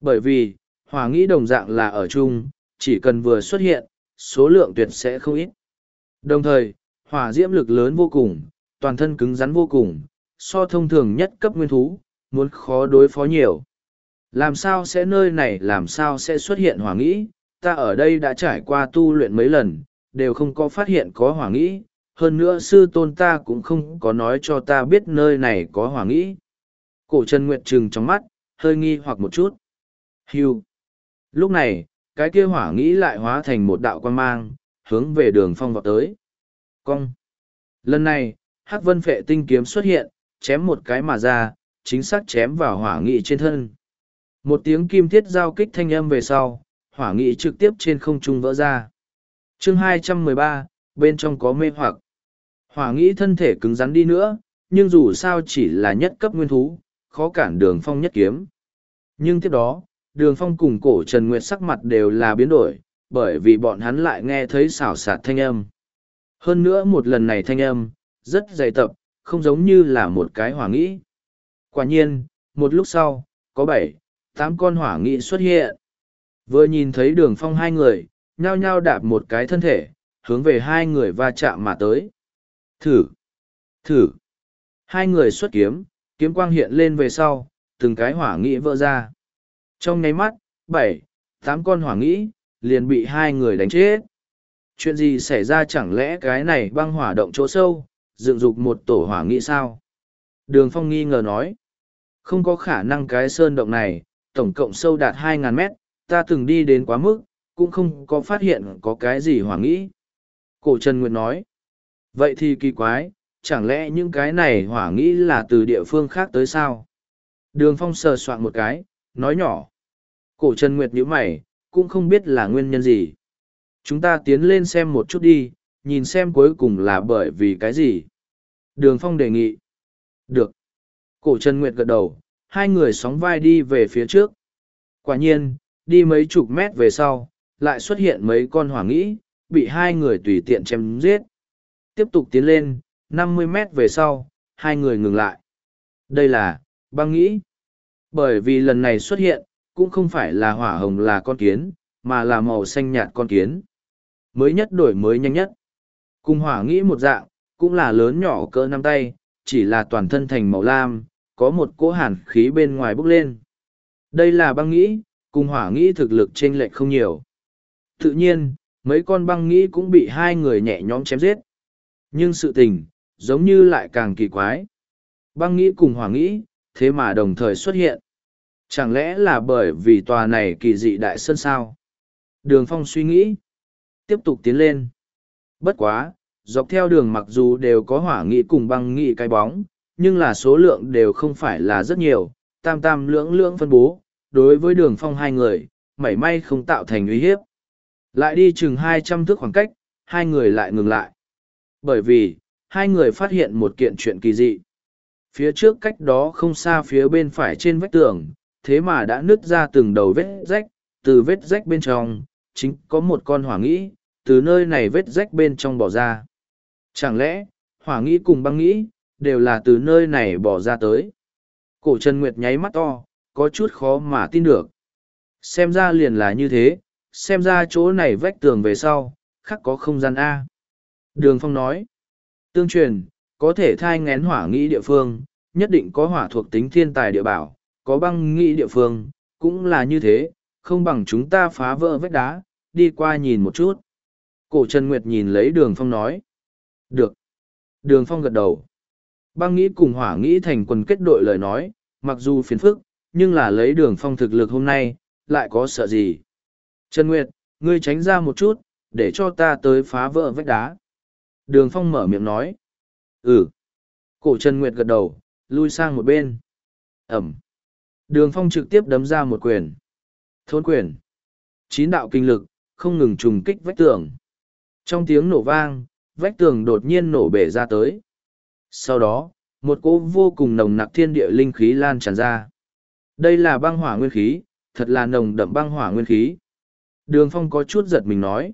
Bởi vì, hỏa nghĩ đồng dạng là ở chung, chỉ cần vừa xuất hiện, số lượng tuyệt sẽ không ít. Đồng thời, hỏa diễm lực lớn vô cùng, toàn thân cứng rắn vô cùng, so thông thường nhất cấp nguyên thú, muốn khó đối phó nhiều. Làm sao sẽ nơi này làm sao sẽ xuất hiện hỏa nghĩ, ta ở đây đã trải qua tu luyện mấy lần, đều không có phát hiện có hỏa nghĩ, hơn nữa sư tôn ta cũng không có nói cho ta biết nơi này có hỏa nghĩ. Cổ Trần Nguyệt trừng trong mắt, hơi nghi hoặc một chút. Hưu. Lúc này, cái kia hỏa nghĩ lại hóa thành một đạo quan mang, hướng về đường phong vọt tới. Cong. Lần này, hắc vân phệ tinh kiếm xuất hiện, chém một cái mà ra, chính xác chém vào hỏa nghị trên thân. Một tiếng kim thiết giao kích thanh âm về sau, hỏa nghị trực tiếp trên không trung vỡ ra. chương 213, bên trong có mê hoặc. Hỏa nghị thân thể cứng rắn đi nữa, nhưng dù sao chỉ là nhất cấp nguyên thú, khó cản đường phong nhất kiếm. Nhưng tiếp đó, đường phong cùng cổ Trần Nguyệt sắc mặt đều là biến đổi, bởi vì bọn hắn lại nghe thấy xảo xạt thanh âm. Hơn nữa một lần này thanh âm, rất dày tập, không giống như là một cái hỏa nghĩ. Quả nhiên, một lúc sau, có bảy, tám con hỏa nghĩ xuất hiện. Vừa nhìn thấy đường phong hai người, nhao nhao đạp một cái thân thể, hướng về hai người va chạm mà tới. Thử! Thử! Hai người xuất kiếm, kiếm quang hiện lên về sau, từng cái hỏa nghĩ vỡ ra. Trong nháy mắt, bảy, tám con hỏa nghĩ, liền bị hai người đánh chết. Chuyện gì xảy ra chẳng lẽ cái này băng hỏa động chỗ sâu, dựng dục một tổ hỏa nghĩ sao? Đường Phong nghi ngờ nói. Không có khả năng cái sơn động này, tổng cộng sâu đạt 2.000 mét, ta từng đi đến quá mức, cũng không có phát hiện có cái gì hỏa nghĩ. Cổ Trần Nguyệt nói. Vậy thì kỳ quái, chẳng lẽ những cái này hỏa nghĩ là từ địa phương khác tới sao? Đường Phong sờ soạn một cái, nói nhỏ. Cổ Trần Nguyệt nhíu mày, cũng không biết là nguyên nhân gì. Chúng ta tiến lên xem một chút đi, nhìn xem cuối cùng là bởi vì cái gì. Đường Phong đề nghị. Được. Cổ Trần Nguyệt gật đầu, hai người sóng vai đi về phía trước. Quả nhiên, đi mấy chục mét về sau, lại xuất hiện mấy con hỏa nghĩ, bị hai người tùy tiện chém giết. Tiếp tục tiến lên, năm mươi mét về sau, hai người ngừng lại. Đây là, băng nghĩ. Bởi vì lần này xuất hiện, cũng không phải là hỏa hồng là con kiến, mà là màu xanh nhạt con kiến. Mới nhất đổi mới nhanh nhất. Cùng hỏa nghĩ một dạng, cũng là lớn nhỏ cỡ năm tay, chỉ là toàn thân thành màu lam, có một cỗ hàn khí bên ngoài bốc lên. Đây là băng nghĩ, cùng hỏa nghĩ thực lực chênh lệch không nhiều. Tự nhiên, mấy con băng nghĩ cũng bị hai người nhẹ nhõm chém giết. Nhưng sự tình, giống như lại càng kỳ quái. Băng nghĩ cùng hỏa nghĩ, thế mà đồng thời xuất hiện. Chẳng lẽ là bởi vì tòa này kỳ dị đại sơn sao? Đường phong suy nghĩ. Tiếp tục tiến lên. Bất quá, dọc theo đường mặc dù đều có hỏa nghị cùng băng nghị cái bóng, nhưng là số lượng đều không phải là rất nhiều, tam tam lưỡng lưỡng phân bố, đối với đường phong hai người, mảy may không tạo thành uy hiếp. Lại đi chừng hai trăm thước khoảng cách, hai người lại ngừng lại. Bởi vì, hai người phát hiện một kiện chuyện kỳ dị. Phía trước cách đó không xa phía bên phải trên vách tường, thế mà đã nứt ra từng đầu vết rách, từ vết rách bên trong, chính có một con hỏa nghĩ, từ nơi này vết rách bên trong bỏ ra. Chẳng lẽ, hỏa nghĩ cùng băng nghĩ, đều là từ nơi này bỏ ra tới. Cổ Trần Nguyệt nháy mắt to, có chút khó mà tin được. Xem ra liền là như thế, xem ra chỗ này vách tường về sau, khắc có không gian A. Đường Phong nói, tương truyền, có thể thai ngén hỏa nghĩ địa phương, nhất định có hỏa thuộc tính thiên tài địa bảo, có băng nghĩ địa phương, cũng là như thế, không bằng chúng ta phá vỡ vách đá, đi qua nhìn một chút. Cổ Trần Nguyệt nhìn lấy đường Phong nói, được. Đường Phong gật đầu. Băng nghĩ cùng hỏa nghĩ thành quần kết đội lời nói, mặc dù phiền phức, nhưng là lấy đường phong thực lực hôm nay, lại có sợ gì. Trần Nguyệt, ngươi tránh ra một chút, để cho ta tới phá vỡ vách đá. Đường phong mở miệng nói. Ừ. Cổ Trần Nguyệt gật đầu, lui sang một bên. Ẩm. Đường phong trực tiếp đấm ra một quyền. Thôn quyền. Chín đạo kinh lực, không ngừng trùng kích vách tường. Trong tiếng nổ vang, vách tường đột nhiên nổ bể ra tới. Sau đó, một cỗ vô cùng nồng nặc thiên địa linh khí lan tràn ra. Đây là băng hỏa nguyên khí, thật là nồng đậm băng hỏa nguyên khí. Đường Phong có chút giật mình nói.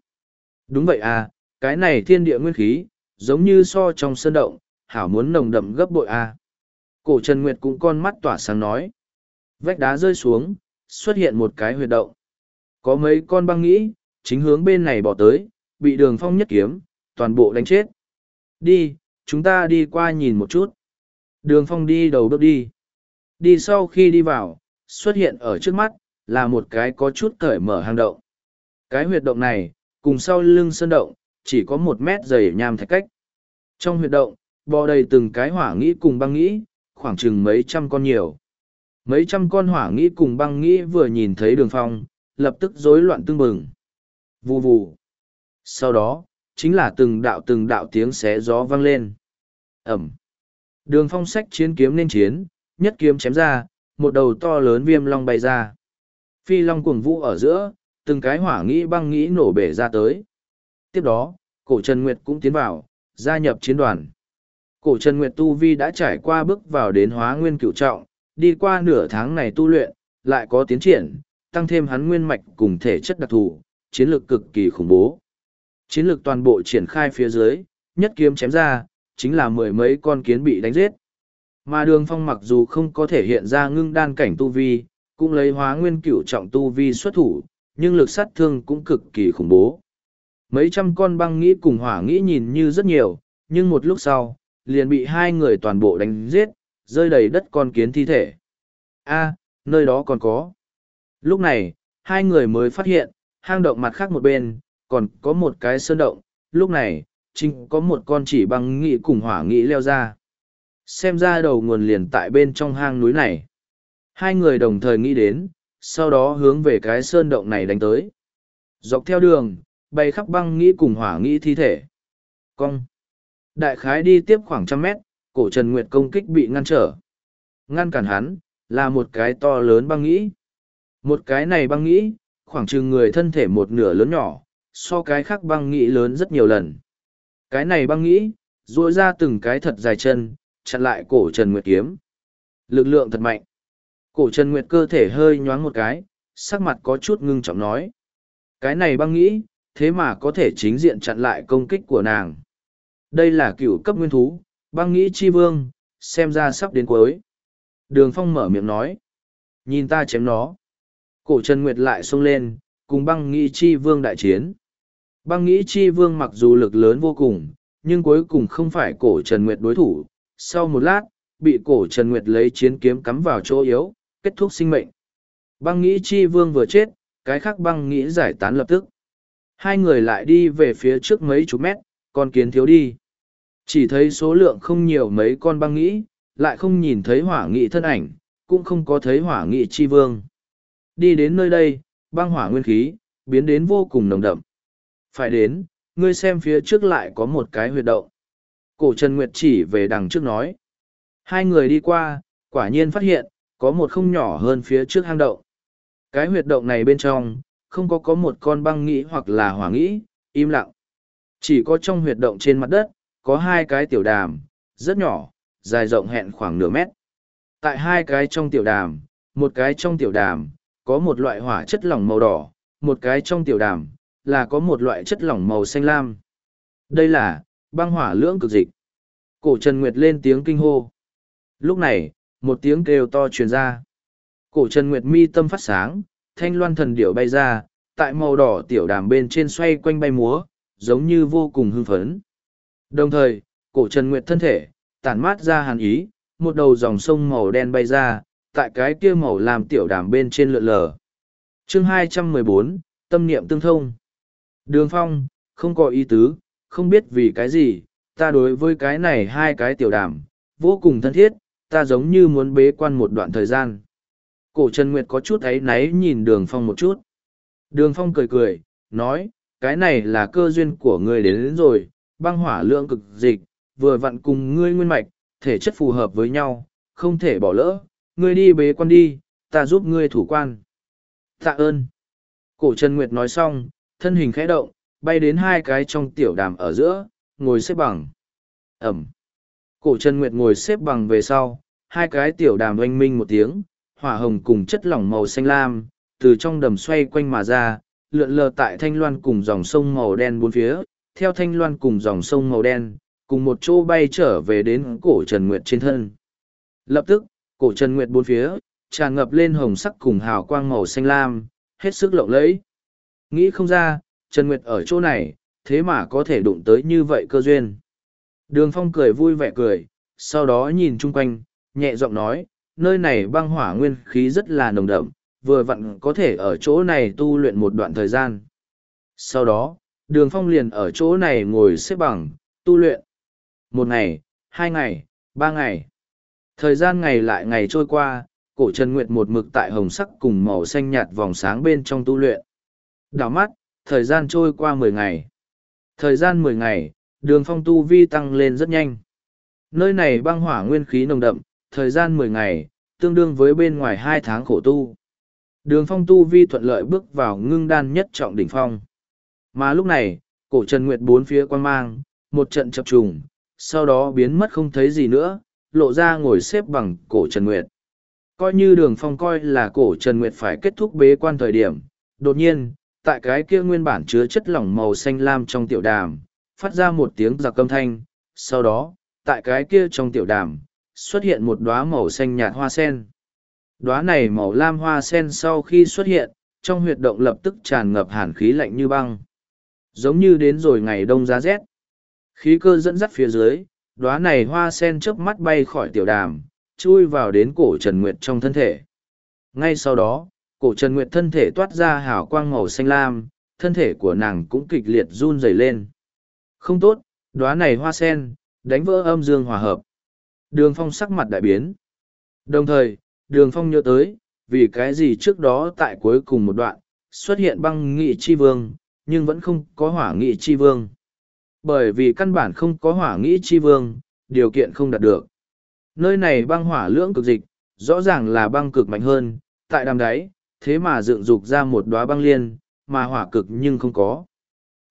Đúng vậy à, cái này thiên địa nguyên khí, giống như so trong sơn động, hảo muốn nồng đậm gấp bội à. Cổ Trần Nguyệt cũng con mắt tỏa sáng nói. Vách đá rơi xuống, xuất hiện một cái huyệt động. Có mấy con băng nghĩ, chính hướng bên này bỏ tới, bị đường phong nhất kiếm, toàn bộ đánh chết. Đi, chúng ta đi qua nhìn một chút. Đường phong đi đầu bước đi. Đi sau khi đi vào, xuất hiện ở trước mắt, là một cái có chút cởi mở hang động. Cái huyệt động này, cùng sau lưng sơn động, chỉ có một mét dày nham thạch cách. Trong huyệt động, bò đầy từng cái hỏa nghĩ cùng băng nghĩ, khoảng chừng mấy trăm con nhiều. Mấy trăm con hỏa nghĩ cùng băng nghĩ vừa nhìn thấy đường phong, lập tức rối loạn tưng bừng. Vù vù. Sau đó, chính là từng đạo từng đạo tiếng xé gió vang lên. Ẩm. Đường phong sách chiến kiếm nên chiến, nhất kiếm chém ra, một đầu to lớn viêm long bay ra. Phi long cuồng vũ ở giữa, từng cái hỏa nghĩ băng nghĩ nổ bể ra tới. Tiếp đó, cổ Trần Nguyệt cũng tiến vào, gia nhập chiến đoàn. Cổ Trần Nguyệt Tu Vi đã trải qua bước vào đến hóa nguyên cựu trọng, đi qua nửa tháng này tu luyện, lại có tiến triển, tăng thêm hắn nguyên mạch cùng thể chất đặc thù, chiến lược cực kỳ khủng bố. Chiến lược toàn bộ triển khai phía dưới, nhất kiếm chém ra, chính là mười mấy con kiến bị đánh giết. Mà đường phong mặc dù không có thể hiện ra ngưng đan cảnh tu vi, cũng lấy hóa nguyên cửu trọng tu vi xuất thủ, nhưng lực sát thương cũng cực kỳ khủng bố. Mấy trăm con băng nghĩ cùng hỏa nghĩ nhìn như rất nhiều, nhưng một lúc sau, liền bị hai người toàn bộ đánh giết, rơi đầy đất con kiến thi thể. a nơi đó còn có. Lúc này, hai người mới phát hiện, hang động mặt khác một bên, còn có một cái sơn động, lúc này, chính có một con chỉ băng nghĩ cùng hỏa nghĩ leo ra. Xem ra đầu nguồn liền tại bên trong hang núi này. Hai người đồng thời nghĩ đến, sau đó hướng về cái sơn động này đánh tới. Dọc theo đường, bay khắp băng nghĩ cùng hỏa nghĩ thi thể. Cong. Đại khái đi tiếp khoảng trăm mét, cổ Trần Nguyệt công kích bị ngăn trở. Ngăn cản hắn, là một cái to lớn băng nghĩ. Một cái này băng nghĩ, khoảng chừng người thân thể một nửa lớn nhỏ, so cái khác băng nghĩ lớn rất nhiều lần. Cái này băng nghĩ, duỗi ra từng cái thật dài chân, chặn lại cổ Trần Nguyệt kiếm. Lực lượng thật mạnh. Cổ Trần Nguyệt cơ thể hơi nhoáng một cái, sắc mặt có chút ngưng trọng nói. Cái này băng nghĩ, thế mà có thể chính diện chặn lại công kích của nàng. Đây là cựu cấp nguyên thú, băng nghĩ chi vương, xem ra sắp đến cuối. Đường Phong mở miệng nói. Nhìn ta chém nó. Cổ Trần Nguyệt lại xông lên, cùng băng nghĩ chi vương đại chiến. Băng nghĩ chi vương mặc dù lực lớn vô cùng, nhưng cuối cùng không phải cổ Trần Nguyệt đối thủ. Sau một lát, bị cổ Trần Nguyệt lấy chiến kiếm cắm vào chỗ yếu, kết thúc sinh mệnh. Băng nghĩ chi vương vừa chết, cái khác băng nghĩ giải tán lập tức. Hai người lại đi về phía trước mấy chục mét, con kiến thiếu đi. Chỉ thấy số lượng không nhiều mấy con băng nghĩ, lại không nhìn thấy hỏa nghị thân ảnh, cũng không có thấy hỏa nghị chi vương. Đi đến nơi đây, băng hỏa nguyên khí, biến đến vô cùng nồng đậm. Phải đến, ngươi xem phía trước lại có một cái huyệt động. Cổ Trần Nguyệt chỉ về đằng trước nói. Hai người đi qua, quả nhiên phát hiện, có một không nhỏ hơn phía trước hang động. Cái huyệt động này bên trong, không có có một con băng nghĩ hoặc là hỏa nghĩ, im lặng. Chỉ có trong huyệt động trên mặt đất, có hai cái tiểu đàm, rất nhỏ, dài rộng hẹn khoảng nửa mét. Tại hai cái trong tiểu đàm, một cái trong tiểu đàm, có một loại hỏa chất lỏng màu đỏ, một cái trong tiểu đàm, là có một loại chất lỏng màu xanh lam. Đây là, băng hỏa lưỡng cực dịch. Cổ Trần Nguyệt lên tiếng kinh hô. Lúc này, một tiếng kêu to truyền ra. Cổ Trần Nguyệt mi tâm phát sáng, thanh loan thần điểu bay ra, tại màu đỏ tiểu đàm bên trên xoay quanh bay múa, giống như vô cùng hưng phấn. Đồng thời, cổ Trần Nguyệt thân thể, tản mát ra hàn ý, một đầu dòng sông màu đen bay ra, tại cái kia màu làm tiểu đàm bên trên lượn lờ. chương 214, tâm niệm tương thông. Đường phong, không có ý tứ, không biết vì cái gì, ta đối với cái này hai cái tiểu đàm, vô cùng thân thiết, ta giống như muốn bế quan một đoạn thời gian. Cổ Trần Nguyệt có chút ấy náy nhìn đường phong một chút. Đường phong cười cười, nói, cái này là cơ duyên của ngươi đến, đến rồi, băng hỏa lượng cực dịch, vừa vặn cùng ngươi nguyên mạch, thể chất phù hợp với nhau, không thể bỏ lỡ, ngươi đi bế quan đi, ta giúp ngươi thủ quan. Tạ ơn. Cổ Trần Nguyệt nói xong, thân hình khẽ động, bay đến hai cái trong tiểu đàm ở giữa, ngồi xếp bằng. Ẩm. Cổ Trần Nguyệt ngồi xếp bằng về sau, hai cái tiểu đàm oanh minh một tiếng, hỏa hồng cùng chất lỏng màu xanh lam, từ trong đầm xoay quanh mà ra, lượn lờ tại thanh loan cùng dòng sông màu đen bốn phía, theo thanh loan cùng dòng sông màu đen, cùng một chỗ bay trở về đến cổ Trần Nguyệt trên thân. Lập tức, cổ Trần Nguyệt bốn phía, tràn ngập lên hồng sắc cùng hào quang màu xanh lam, hết sức lộng lẫy. Nghĩ không ra, Trần Nguyệt ở chỗ này, thế mà có thể đụng tới như vậy cơ duyên. Đường Phong cười vui vẻ cười, sau đó nhìn chung quanh, nhẹ giọng nói, nơi này băng hỏa nguyên khí rất là nồng đậm, vừa vặn có thể ở chỗ này tu luyện một đoạn thời gian. Sau đó, đường phong liền ở chỗ này ngồi xếp bằng, tu luyện. Một ngày, hai ngày, ba ngày. Thời gian ngày lại ngày trôi qua, cổ Trần Nguyệt một mực tại hồng sắc cùng màu xanh nhạt vòng sáng bên trong tu luyện. Đảo mắt, thời gian trôi qua mười ngày. Thời gian mười ngày, đường phong tu vi tăng lên rất nhanh. Nơi này băng hỏa nguyên khí nồng đậm, thời gian mười ngày, tương đương với bên ngoài hai tháng khổ tu. Đường phong tu vi thuận lợi bước vào ngưng đan nhất trọng đỉnh phong. Mà lúc này, cổ Trần Nguyệt bốn phía quan mang, một trận chập trùng, sau đó biến mất không thấy gì nữa, lộ ra ngồi xếp bằng cổ Trần Nguyệt. Coi như đường phong coi là cổ Trần Nguyệt phải kết thúc bế quan thời điểm, đột nhiên, tại cái kia nguyên bản chứa chất lỏng màu xanh lam trong tiểu đàm, phát ra một tiếng giặc âm thanh, sau đó, tại cái kia trong tiểu đàm, xuất hiện một đóa màu xanh nhạt hoa sen. Đóa này màu lam hoa sen sau khi xuất hiện, trong huyệt động lập tức tràn ngập hàn khí lạnh như băng. Giống như đến rồi ngày đông giá rét. Khí cơ dẫn dắt phía dưới, đóa này hoa sen chớp mắt bay khỏi tiểu đàm, chui vào đến cổ Trần Nguyệt trong thân thể. Ngay sau đó, cổ Trần Nguyệt thân thể toát ra hào quang màu xanh lam, thân thể của nàng cũng kịch liệt run rẩy lên. Không tốt, đóa này hoa sen, đánh vỡ âm dương hòa hợp. Đường phong sắc mặt đại biến. Đồng thời, đường phong nhớ tới, vì cái gì trước đó tại cuối cùng một đoạn, xuất hiện băng nghị chi vương, nhưng vẫn không có hỏa nghị chi vương. Bởi vì căn bản không có hỏa nghị chi vương, điều kiện không đạt được. Nơi này băng hỏa lưỡng cực dịch, rõ ràng là băng cực mạnh hơn, tại đàm đáy, thế mà dựng dục ra một đóa băng liên, mà hỏa cực nhưng không có.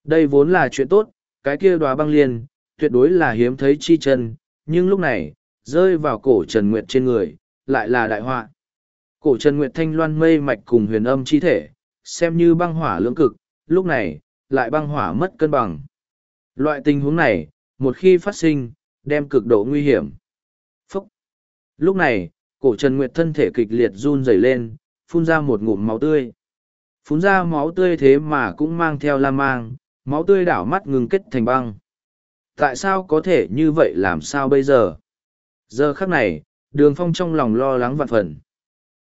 Đây vốn là chuyện tốt, cái kia đóa băng liên, tuyệt đối là hiếm thấy chi chân, nhưng lúc này, rơi vào cổ Trần Nguyệt trên người, lại là đại họa. Cổ Trần Nguyệt thanh loan mây mạch cùng huyền âm chi thể, xem như băng hỏa lưỡng cực, lúc này, lại băng hỏa mất cân bằng. Loại tình huống này, một khi phát sinh, đem cực độ nguy hiểm. Phúc! Lúc này, cổ Trần Nguyệt thân thể kịch liệt run rẩy lên, phun ra một ngụm máu tươi. Phun ra máu tươi thế mà cũng mang theo la mang, máu tươi đảo mắt ngừng kết thành băng. Tại sao có thể như vậy làm sao bây giờ? Giờ khắc này, đường phong trong lòng lo lắng vạn phần.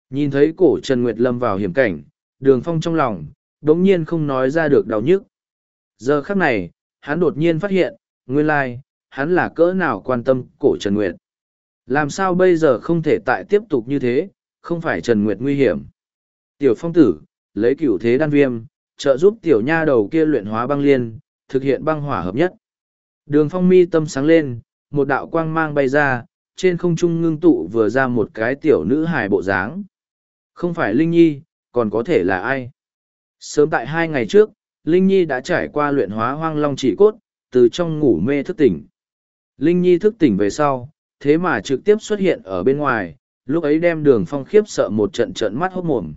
Nhìn thấy cổ Trần Nguyệt lâm vào hiểm cảnh, đường phong trong lòng, đống nhiên không nói ra được đau nhức. Giờ khắc này, hắn đột nhiên phát hiện, nguyên lai, hắn là cỡ nào quan tâm cổ Trần Nguyệt. Làm sao bây giờ không thể tại tiếp tục như thế, không phải Trần Nguyệt nguy hiểm. Tiểu phong tử, lấy cửu thế đan viêm, trợ giúp tiểu nha đầu kia luyện hóa băng liên, thực hiện băng hỏa hợp nhất. Đường phong mi tâm sáng lên, một đạo quang mang bay ra, trên không trung ngưng tụ vừa ra một cái tiểu nữ hài bộ dáng. Không phải Linh Nhi, còn có thể là ai? Sớm tại hai ngày trước, Linh Nhi đã trải qua luyện hóa hoang long chỉ cốt, từ trong ngủ mê thức tỉnh. Linh Nhi thức tỉnh về sau, thế mà trực tiếp xuất hiện ở bên ngoài, lúc ấy đem đường phong khiếp sợ một trận trận mắt hốt mồm.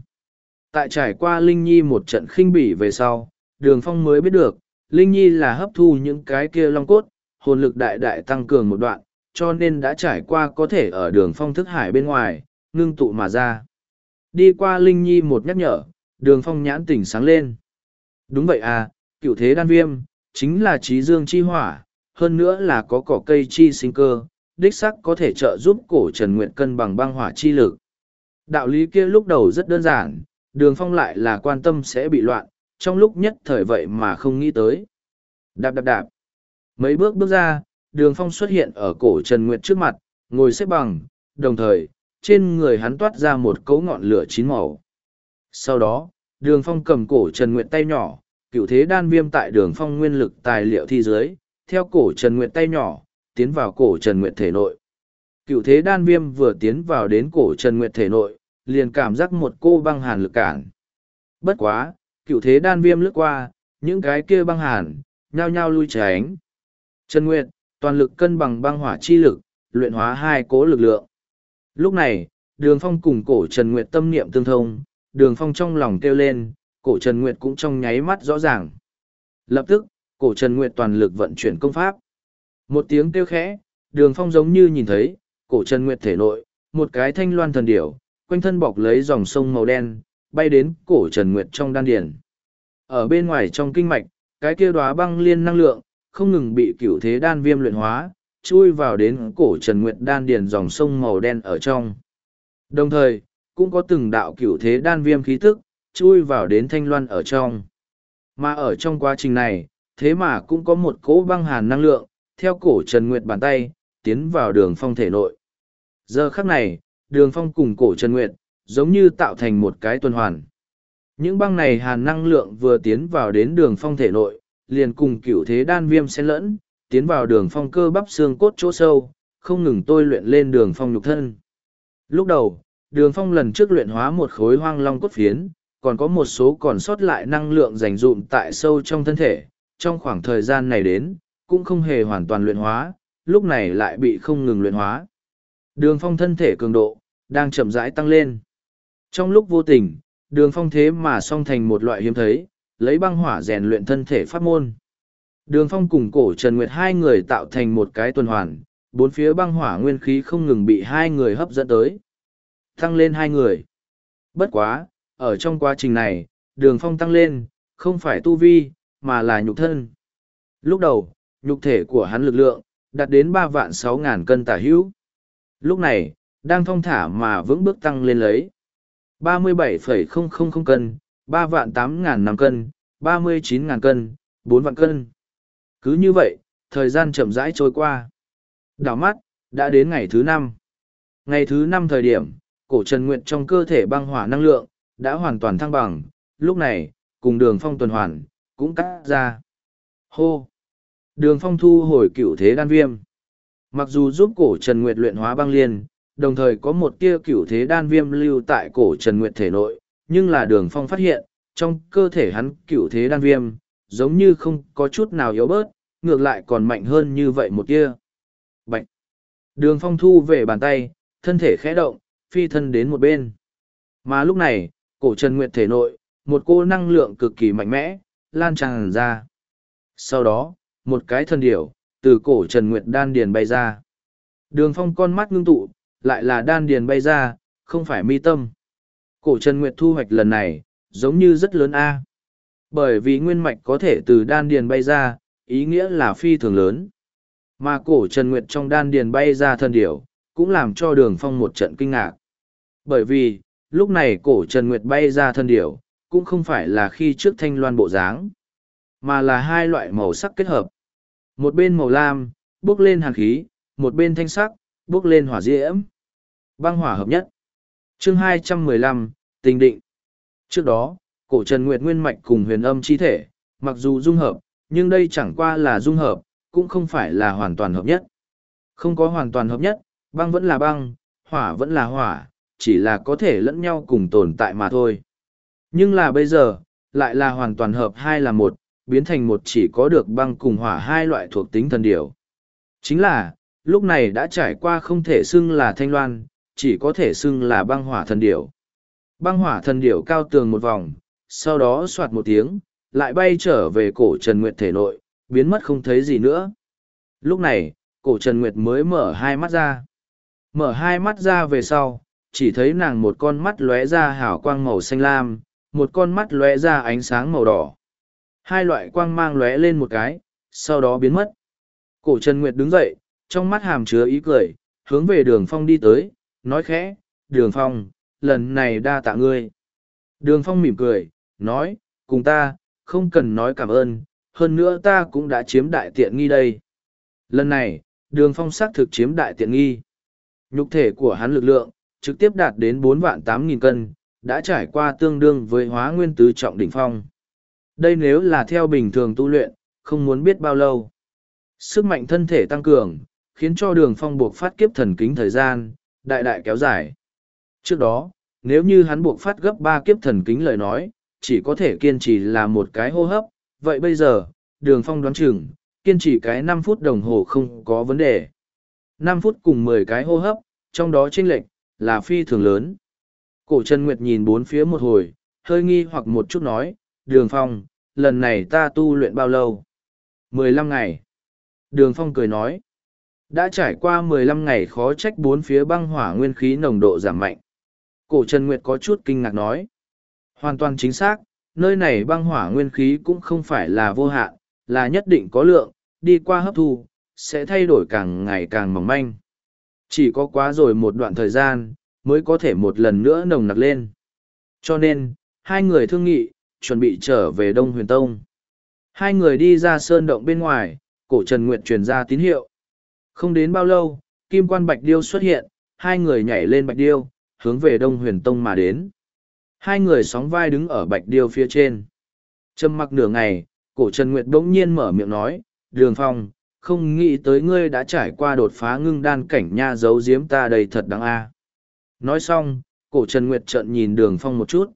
Tại trải qua Linh Nhi một trận khinh bỉ về sau, đường phong mới biết được, Linh Nhi là hấp thu những cái kia long cốt, hồn lực đại đại tăng cường một đoạn, cho nên đã trải qua có thể ở đường phong thức hải bên ngoài, ngưng tụ mà ra. Đi qua Linh Nhi một nhắc nhở, đường phong nhãn tỉnh sáng lên. Đúng vậy à, cựu thế đan viêm, chính là trí dương chi hỏa, hơn nữa là có cỏ cây chi sinh cơ, đích sắc có thể trợ giúp cổ Trần Nguyện cân bằng băng hỏa chi lực. Đạo lý kia lúc đầu rất đơn giản, đường phong lại là quan tâm sẽ bị loạn, trong lúc nhất thời vậy mà không nghĩ tới. Đạp đạp đạp. Mấy bước bước ra, đường phong xuất hiện ở cổ Trần Nguyệt trước mặt, ngồi xếp bằng, đồng thời, trên người hắn toát ra một cấu ngọn lửa chín màu. Sau đó, đường phong cầm cổ Trần Nguyệt tay nhỏ, cựu thế đan viêm tại đường phong nguyên lực tài liệu thi dưới, theo cổ Trần Nguyệt tay nhỏ, tiến vào cổ Trần Nguyệt thể nội. Cựu thế đan viêm vừa tiến vào đến cổ Trần Nguyệt thể nội, liền cảm giác một cô băng hàn lực cản. Bất quá, cựu thế đan viêm lướt qua, những cái kia băng hàn, nhao nhao lui tránh. Trần Nguyệt, toàn lực cân bằng băng hỏa chi lực, luyện hóa hai cố lực lượng. Lúc này, đường phong cùng cổ Trần Nguyệt tâm niệm tương thông, đường phong trong lòng kêu lên, cổ Trần Nguyệt cũng trong nháy mắt rõ ràng. Lập tức, cổ Trần Nguyệt toàn lực vận chuyển công pháp. Một tiếng kêu khẽ, đường phong giống như nhìn thấy, cổ Trần Nguyệt thể nội, một cái thanh loan thần điểu, quanh thân bọc lấy dòng sông màu đen, bay đến cổ Trần Nguyệt trong đan điền. Ở bên ngoài trong kinh mạch, cái kia đóa băng liên năng lượng, không ngừng bị cửu thế đan viêm luyện hóa, chui vào đến cổ Trần Nguyệt đan điền dòng sông màu đen ở trong. Đồng thời, cũng có từng đạo cửu thế đan viêm khí tức, chui vào đến thanh loan ở trong. Mà ở trong quá trình này, thế mà cũng có một cỗ băng hàn năng lượng, theo cổ Trần Nguyệt bàn tay, tiến vào đường phong thể nội. Giờ khắc này, đường phong cùng cổ Trần nguyện giống như tạo thành một cái tuần hoàn. Những băng này hàn năng lượng vừa tiến vào đến đường phong thể nội, liền cùng cựu thế đan viêm xen lẫn, tiến vào đường phong cơ bắp xương cốt chỗ sâu, không ngừng tôi luyện lên đường phong nhục thân. Lúc đầu, đường phong lần trước luyện hóa một khối hoang long cốt phiến, còn có một số còn sót lại năng lượng dành dụm tại sâu trong thân thể, trong khoảng thời gian này đến, cũng không hề hoàn toàn luyện hóa, lúc này lại bị không ngừng luyện hóa. Đường phong thân thể cường độ, đang chậm rãi tăng lên. Trong lúc vô tình, đường phong thế mà song thành một loại hiếm thấy, lấy băng hỏa rèn luyện thân thể pháp môn. Đường phong cùng cổ Trần Nguyệt hai người tạo thành một cái tuần hoàn, bốn phía băng hỏa nguyên khí không ngừng bị hai người hấp dẫn tới. Tăng lên hai người. Bất quá, ở trong quá trình này, đường phong tăng lên, không phải tu vi, mà là nhục thân. Lúc đầu, nhục thể của hắn lực lượng, đạt đến ba vạn sáu ngàn cân tả hữu. Lúc này, đang thong thả mà vững bước tăng lên lấy. ba mươi bảy phẩy không không không cân, ba vạn tám ngàn năm cân, ba mươi chín ngàn cân, bốn vạn cân. Cứ như vậy, thời gian chậm rãi trôi qua. Đảo mắt, đã đến ngày thứ năm. Ngày thứ năm thời điểm, cổ Trần Nguyện trong cơ thể băng hỏa năng lượng, đã hoàn toàn thăng bằng, lúc này, cùng đường phong tuần hoàn, cũng cắt ra. Hô! Đường phong thu hồi cửu thế đan viêm. Mặc dù giúp cổ Trần Nguyệt luyện hóa băng liên, đồng thời có một tia cửu thế đan viêm lưu tại cổ Trần Nguyệt thể nội, nhưng là đường phong phát hiện, trong cơ thể hắn cửu thế đan viêm, giống như không có chút nào yếu bớt, ngược lại còn mạnh hơn như vậy một tia. Bạch! Đường phong thu về bàn tay, thân thể khẽ động, phi thân đến một bên. Mà lúc này, cổ Trần Nguyệt thể nội, một cô năng lượng cực kỳ mạnh mẽ, lan tràn ra. Sau đó, một cái thân điểu, từ cổ Trần Nguyệt đan điền bay ra. Đường phong con mắt ngưng tụ, lại là đan điền bay ra, không phải mi tâm. Cổ Trần Nguyệt thu hoạch lần này, giống như rất lớn A. Bởi vì nguyên mạch có thể từ đan điền bay ra, ý nghĩa là phi thường lớn. Mà cổ Trần Nguyệt trong đan điền bay ra thân điểu, cũng làm cho đường phong một trận kinh ngạc. Bởi vì, lúc này cổ Trần Nguyệt bay ra thân điểu, cũng không phải là khi trước thanh loan bộ dáng, mà là hai loại màu sắc kết hợp. Một bên màu lam, bước lên hàn khí, một bên thanh sắc, bước lên hỏa diễm. Băng hỏa hợp nhất. chương 215, tình định. Trước đó, cổ Trần Nguyệt nguyên mạch cùng huyền âm chi thể, mặc dù dung hợp, nhưng đây chẳng qua là dung hợp, cũng không phải là hoàn toàn hợp nhất. Không có hoàn toàn hợp nhất, băng vẫn là băng, hỏa vẫn là hỏa, chỉ là có thể lẫn nhau cùng tồn tại mà thôi. Nhưng là bây giờ, lại là hoàn toàn hợp hai là một, biến thành một chỉ có được băng cùng hỏa hai loại thuộc tính thần điểu. Chính là, lúc này đã trải qua không thể xưng là thanh loan, chỉ có thể xưng là băng hỏa thần điểu. Băng hỏa thần điểu cao tường một vòng, sau đó soạt một tiếng, lại bay trở về cổ Trần Nguyệt thể nội, biến mất không thấy gì nữa. Lúc này, cổ Trần Nguyệt mới mở hai mắt ra. Mở hai mắt ra về sau, chỉ thấy nàng một con mắt lóe ra hào quang màu xanh lam, một con mắt lóe ra ánh sáng màu đỏ. Hai loại quang mang lóe lên một cái, sau đó biến mất. Cổ Trần Nguyệt đứng dậy, trong mắt hàm chứa ý cười, hướng về đường phong đi tới, nói khẽ, đường phong, lần này đa tạ ngươi. Đường phong mỉm cười, nói, cùng ta, không cần nói cảm ơn, hơn nữa ta cũng đã chiếm đại tiện nghi đây. Lần này, đường phong xác thực chiếm đại tiện nghi. Nhục thể của hắn lực lượng, trực tiếp đạt đến bốn vạn tám nghìn cân, đã trải qua tương đương với hóa nguyên tứ trọng đỉnh phong. Đây nếu là theo bình thường tu luyện, không muốn biết bao lâu. Sức mạnh thân thể tăng cường, khiến cho đường phong buộc phát kiếp thần kính thời gian, đại đại kéo dài. Trước đó, nếu như hắn buộc phát gấp ba kiếp thần kính lời nói, chỉ có thể kiên trì là một cái hô hấp, vậy bây giờ, đường phong đoán chừng, kiên trì cái năm phút đồng hồ không có vấn đề. năm phút cùng mười cái hô hấp, trong đó chênh lệch là phi thường lớn. Cổ Trần Nguyệt nhìn bốn phía một hồi, hơi nghi hoặc một chút nói, Đường Phong, lần này ta tu luyện bao lâu? mười lăm ngày. Đường Phong cười nói, đã trải qua mười lăm ngày khó trách bốn phía băng hỏa nguyên khí nồng độ giảm mạnh. Cổ Trần Nguyệt có chút kinh ngạc nói, hoàn toàn chính xác, nơi này băng hỏa nguyên khí cũng không phải là vô hạn, là nhất định có lượng, đi qua hấp thu, sẽ thay đổi càng ngày càng mỏng manh. Chỉ có quá rồi một đoạn thời gian, mới có thể một lần nữa nồng nặc lên. Cho nên, hai người thương nghị, chuẩn bị trở về Đông Huyền Tông. Hai người đi ra sơn động bên ngoài, cổ Trần Nguyệt truyền ra tín hiệu. Không đến bao lâu, Kim Quan Bạch Điêu xuất hiện, hai người nhảy lên Bạch Điêu, hướng về Đông Huyền Tông mà đến. Hai người sóng vai đứng ở Bạch Điêu phía trên. Trầm mặc nửa ngày, cổ Trần Nguyệt bỗng nhiên mở miệng nói, Đường Phong, không nghĩ tới ngươi đã trải qua đột phá ngưng đan cảnh nha giấu giếm ta đây thật đáng a. Nói xong, cổ Trần Nguyệt trợn nhìn đường phong một chút.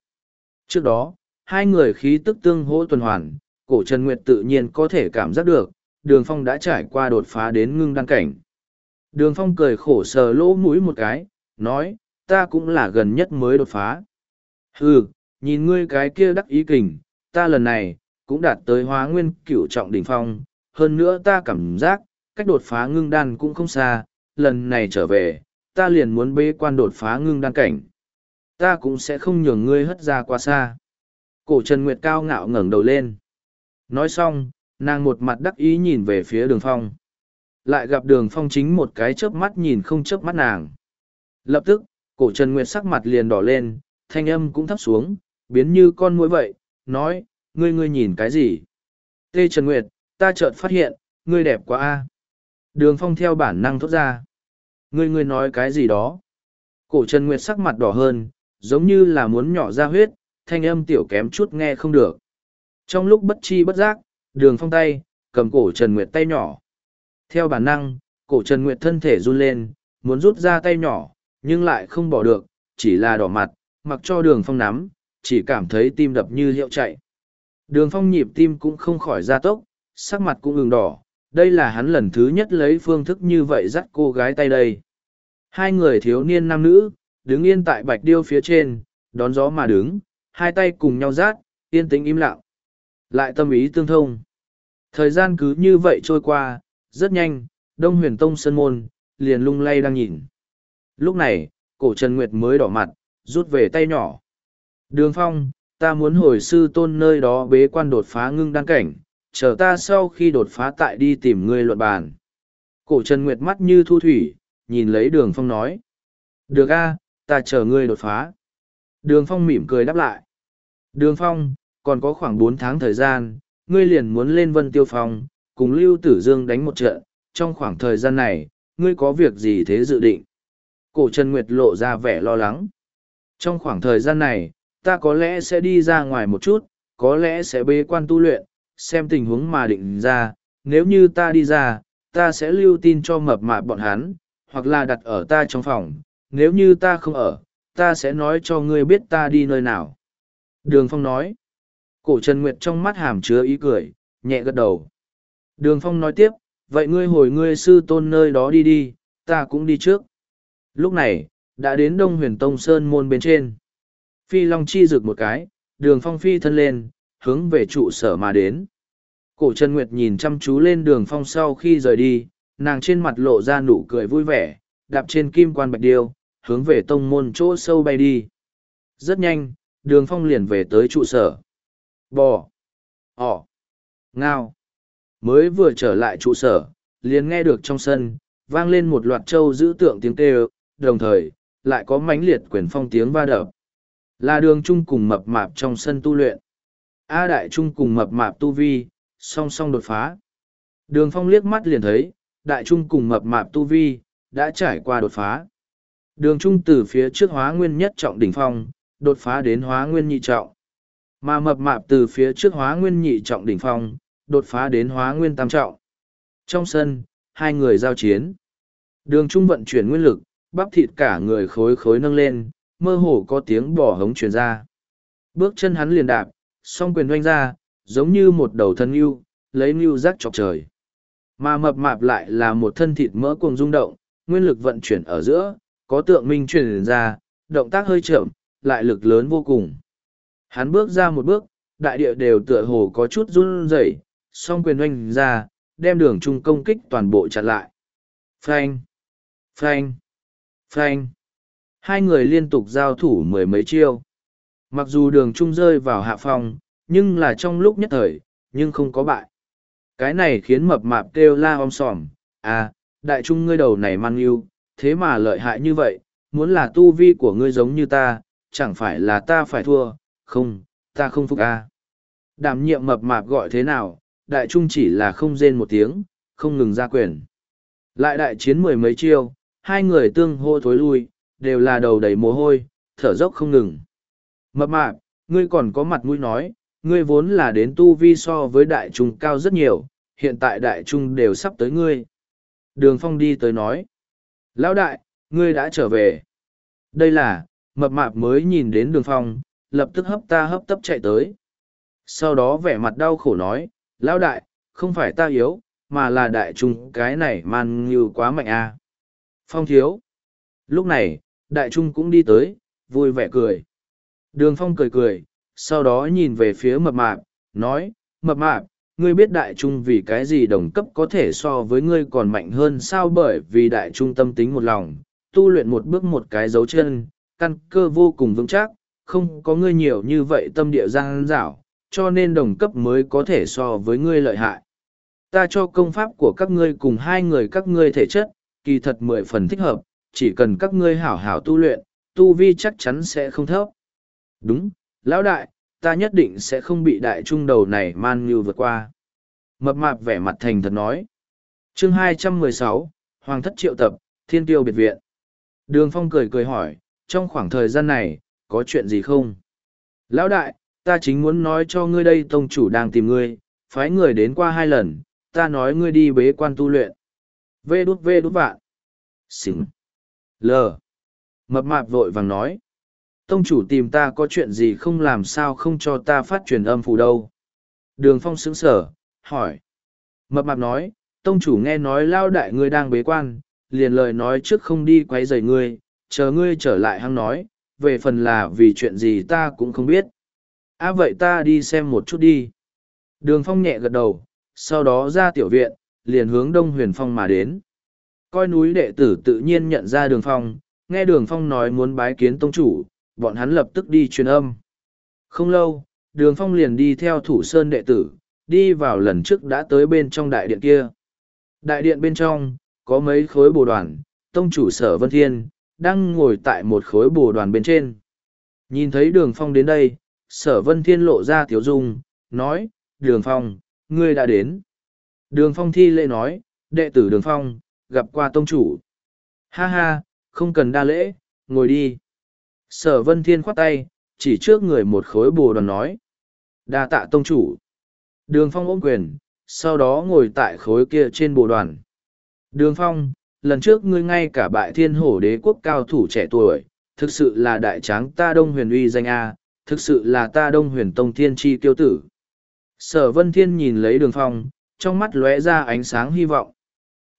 Trước đó, hai người khí tức tương hỗ tuần hoàn, cổ Trần Nguyệt tự nhiên có thể cảm giác được, đường phong đã trải qua đột phá đến ngưng đăng cảnh. Đường phong cười khổ sờ lỗ mũi một cái, nói, ta cũng là gần nhất mới đột phá. Ừ, nhìn ngươi cái kia đắc ý kình, ta lần này, cũng đạt tới hóa nguyên Cựu trọng đỉnh phong, hơn nữa ta cảm giác, cách đột phá ngưng đan cũng không xa, lần này trở về, ta liền muốn bế quan đột phá ngưng đan cảnh. Ta cũng sẽ không nhường ngươi hất ra quá xa. Cổ Trần Nguyệt cao ngạo ngẩng đầu lên. Nói xong, nàng một mặt đắc ý nhìn về phía đường phong. Lại gặp đường phong chính một cái chớp mắt nhìn không chớp mắt nàng. Lập tức, cổ Trần Nguyệt sắc mặt liền đỏ lên, thanh âm cũng thấp xuống, biến như con muỗi vậy, nói, ngươi ngươi nhìn cái gì? Tê Trần Nguyệt, ta chợt phát hiện, ngươi đẹp quá a. Đường phong theo bản năng thốt ra. Ngươi ngươi nói cái gì đó? Cổ Trần Nguyệt sắc mặt đỏ hơn, giống như là muốn nhỏ ra huyết, thanh âm tiểu kém chút nghe không được. Trong lúc bất chi bất giác, đường phong tay, cầm cổ Trần Nguyệt tay nhỏ. Theo bản năng, cổ Trần Nguyệt thân thể run lên, muốn rút ra tay nhỏ, nhưng lại không bỏ được, chỉ là đỏ mặt, mặc cho đường phong nắm, chỉ cảm thấy tim đập như hiệu chạy. Đường phong nhịp tim cũng không khỏi gia tốc, sắc mặt cũng ửng đỏ, đây là hắn lần thứ nhất lấy phương thức như vậy dắt cô gái tay đây. Hai người thiếu niên nam nữ, đứng yên tại bạch điêu phía trên, đón gió mà đứng, hai tay cùng nhau rát, yên tĩnh im lặng. Lại tâm ý tương thông. Thời gian cứ như vậy trôi qua, rất nhanh, Đông Huyền Tông Sơn Môn, liền lung lay đang nhìn. Lúc này, cổ Trần Nguyệt mới đỏ mặt, rút về tay nhỏ. Đường Phong, ta muốn hồi sư tôn nơi đó bế quan đột phá ngưng đăng cảnh, chờ ta sau khi đột phá tại đi tìm ngươi luận bàn. Cổ Trần Nguyệt mắt như thu thủy, nhìn lấy đường phong nói. Được a, ta chờ ngươi đột phá. Đường phong mỉm cười đáp lại. Đường phong, còn có khoảng bốn tháng thời gian, ngươi liền muốn lên vân tiêu phong, cùng Lưu Tử Dương đánh một trận, trong khoảng thời gian này, ngươi có việc gì thế dự định? Cổ Trần Nguyệt lộ ra vẻ lo lắng. Trong khoảng thời gian này, ta có lẽ sẽ đi ra ngoài một chút, có lẽ sẽ bế quan tu luyện, xem tình huống mà định ra, nếu như ta đi ra, ta sẽ lưu tin cho mập mạp bọn hắn, hoặc là đặt ở ta trong phòng, nếu như ta không ở, ta sẽ nói cho ngươi biết ta đi nơi nào. Đường Phong nói. Cổ Trần Nguyệt trong mắt hàm chứa ý cười, nhẹ gật đầu. Đường Phong nói tiếp, vậy ngươi hồi ngươi sư tôn nơi đó đi đi, ta cũng đi trước. Lúc này, đã đến Đông Huyền Tông Sơn môn bên trên. Phi Long chi rực một cái, đường Phong phi thân lên, hướng về trụ sở mà đến. Cổ Trần Nguyệt nhìn chăm chú lên đường Phong sau khi rời đi, nàng trên mặt lộ ra nụ cười vui vẻ, đạp trên kim quan bạch điêu, hướng về tông môn chỗ sâu bay đi. Rất nhanh, đường Phong liền về tới trụ sở. Bò! Ỏ! Ngao! Mới vừa trở lại trụ sở, liền nghe được trong sân, vang lên một loạt trâu giữ tượng tiếng kêu, đồng thời, lại có mãnh liệt quyền phong tiếng va đập. Là đường trung cùng mập mạp trong sân tu luyện. A đại trung cùng mập mạp tu vi, song song đột phá. Đường phong liếc mắt liền thấy, đại trung cùng mập mạp tu vi, đã trải qua đột phá. Đường trung từ phía trước hóa nguyên nhất trọng đỉnh phong, đột phá đến hóa nguyên nhị trọng. Mà mập mạp từ phía trước hóa nguyên nhị trọng đỉnh phong, đột phá đến hóa nguyên tam trọng. Trong sân, hai người giao chiến. Đường trung vận chuyển nguyên lực, bắp thịt cả người khối khối nâng lên, mơ hồ có tiếng bỏ hống truyền ra. Bước chân hắn liền đạp, song quyền doanh ra, giống như một đầu thân yêu, lấy ngưu rắc chọc trời. Mà mập mạp lại là một thân thịt mỡ cuồng rung động, nguyên lực vận chuyển ở giữa, có tượng minh truyền ra, động tác hơi chậm, lại lực lớn vô cùng. Hắn bước ra một bước, đại địa đều tựa hồ có chút run rẩy, song quyền oanh ra, đem đường trung công kích toàn bộ chặn lại. Phanh! Phanh! Phanh! Hai người liên tục giao thủ mười mấy chiêu. Mặc dù đường trung rơi vào hạ phong, nhưng là trong lúc nhất thời, nhưng không có bại. Cái này khiến mập mạp kêu la om sòm, à, đại trung ngươi đầu này mang yêu, thế mà lợi hại như vậy, muốn là tu vi của ngươi giống như ta, chẳng phải là ta phải thua, không, ta không phục a. Đảm nhiệm mập mạp gọi thế nào, đại trung chỉ là không rên một tiếng, không ngừng ra quyền. Lại đại chiến mười mấy chiêu, hai người tương hô thối lui, đều là đầu đầy mồ hôi, thở dốc không ngừng. Mập mạp, ngươi còn có mặt mũi nói, ngươi vốn là đến tu vi so với đại trung cao rất nhiều, hiện tại đại trung đều sắp tới ngươi. Đường phong đi tới nói. Lão đại, ngươi đã trở về. Đây là, mập mạp mới nhìn đến đường phong, lập tức hấp ta hấp tấp chạy tới. Sau đó vẻ mặt đau khổ nói, lão đại, không phải ta yếu, mà là đại trung cái này man như quá mạnh a. À. Phong thiếu. Lúc này, đại trung cũng đi tới, vui vẻ cười. Đường phong cười cười, sau đó nhìn về phía mập mạp, nói, mập mạp, ngươi biết đại trung vì cái gì đồng cấp có thể so với ngươi còn mạnh hơn sao bởi vì đại trung tâm tính một lòng, tu luyện một bước một cái dấu chân, căn cơ vô cùng vững chắc, không có ngươi nhiều như vậy tâm địa giang dảo, cho nên đồng cấp mới có thể so với ngươi lợi hại. Ta cho công pháp của các ngươi cùng hai người các ngươi thể chất, kỳ thật mười phần thích hợp, chỉ cần các ngươi hảo hảo tu luyện, tu vi chắc chắn sẽ không thấp. Đúng, lão đại, ta nhất định sẽ không bị đại trung đầu này man như vượt qua. Mập mạp vẻ mặt thành thật nói. chương 216, Hoàng thất triệu tập, Thiên tiêu biệt viện. Đường Phong cười cười hỏi, trong khoảng thời gian này, có chuyện gì không? Lão đại, ta chính muốn nói cho ngươi đây tông chủ đang tìm ngươi, phái người đến qua hai lần, ta nói ngươi đi bế quan tu luyện. Vê đút vê đút vạn. Xính. Lờ. Mập mạp vội vàng nói. Tông chủ tìm ta có chuyện gì không làm sao không cho ta phát truyền âm phù đâu. Đường phong sững sở, hỏi. Mập mạp nói, tông chủ nghe nói lao đại ngươi đang bế quan, liền lời nói trước không đi quấy rầy ngươi, chờ ngươi trở lại hăng nói, về phần là vì chuyện gì ta cũng không biết. À vậy ta đi xem một chút đi. Đường phong nhẹ gật đầu, sau đó ra tiểu viện, liền hướng đông huyền phong mà đến. Coi núi đệ tử tự nhiên nhận ra đường phong, nghe đường phong nói muốn bái kiến tông chủ, bọn hắn lập tức đi truyền âm. Không lâu, đường phong liền đi theo thủ sơn đệ tử, đi vào lần trước đã tới bên trong đại điện kia. Đại điện bên trong, có mấy khối bồ đoàn, tông chủ sở Vân Thiên, đang ngồi tại một khối bồ đoàn bên trên. Nhìn thấy đường phong đến đây, sở Vân Thiên lộ ra tiếu dung, nói, đường phong, ngươi đã đến. Đường phong thi lễ nói, đệ tử đường phong, gặp qua tông chủ. Ha ha, không cần đa lễ, ngồi đi. Sở Vân Thiên khoát tay, chỉ trước người một khối bồ đoàn nói. Đa tạ tông chủ. Đường phong ôm quyền, sau đó ngồi tại khối kia trên bồ đoàn. Đường phong, lần trước ngươi ngay cả bại thiên hổ đế quốc cao thủ trẻ tuổi, thực sự là đại tráng ta đông huyền uy danh A, thực sự là ta đông huyền tông thiên tri tiêu tử. Sở vân thiên nhìn lấy đường phong, trong mắt lóe ra ánh sáng hy vọng.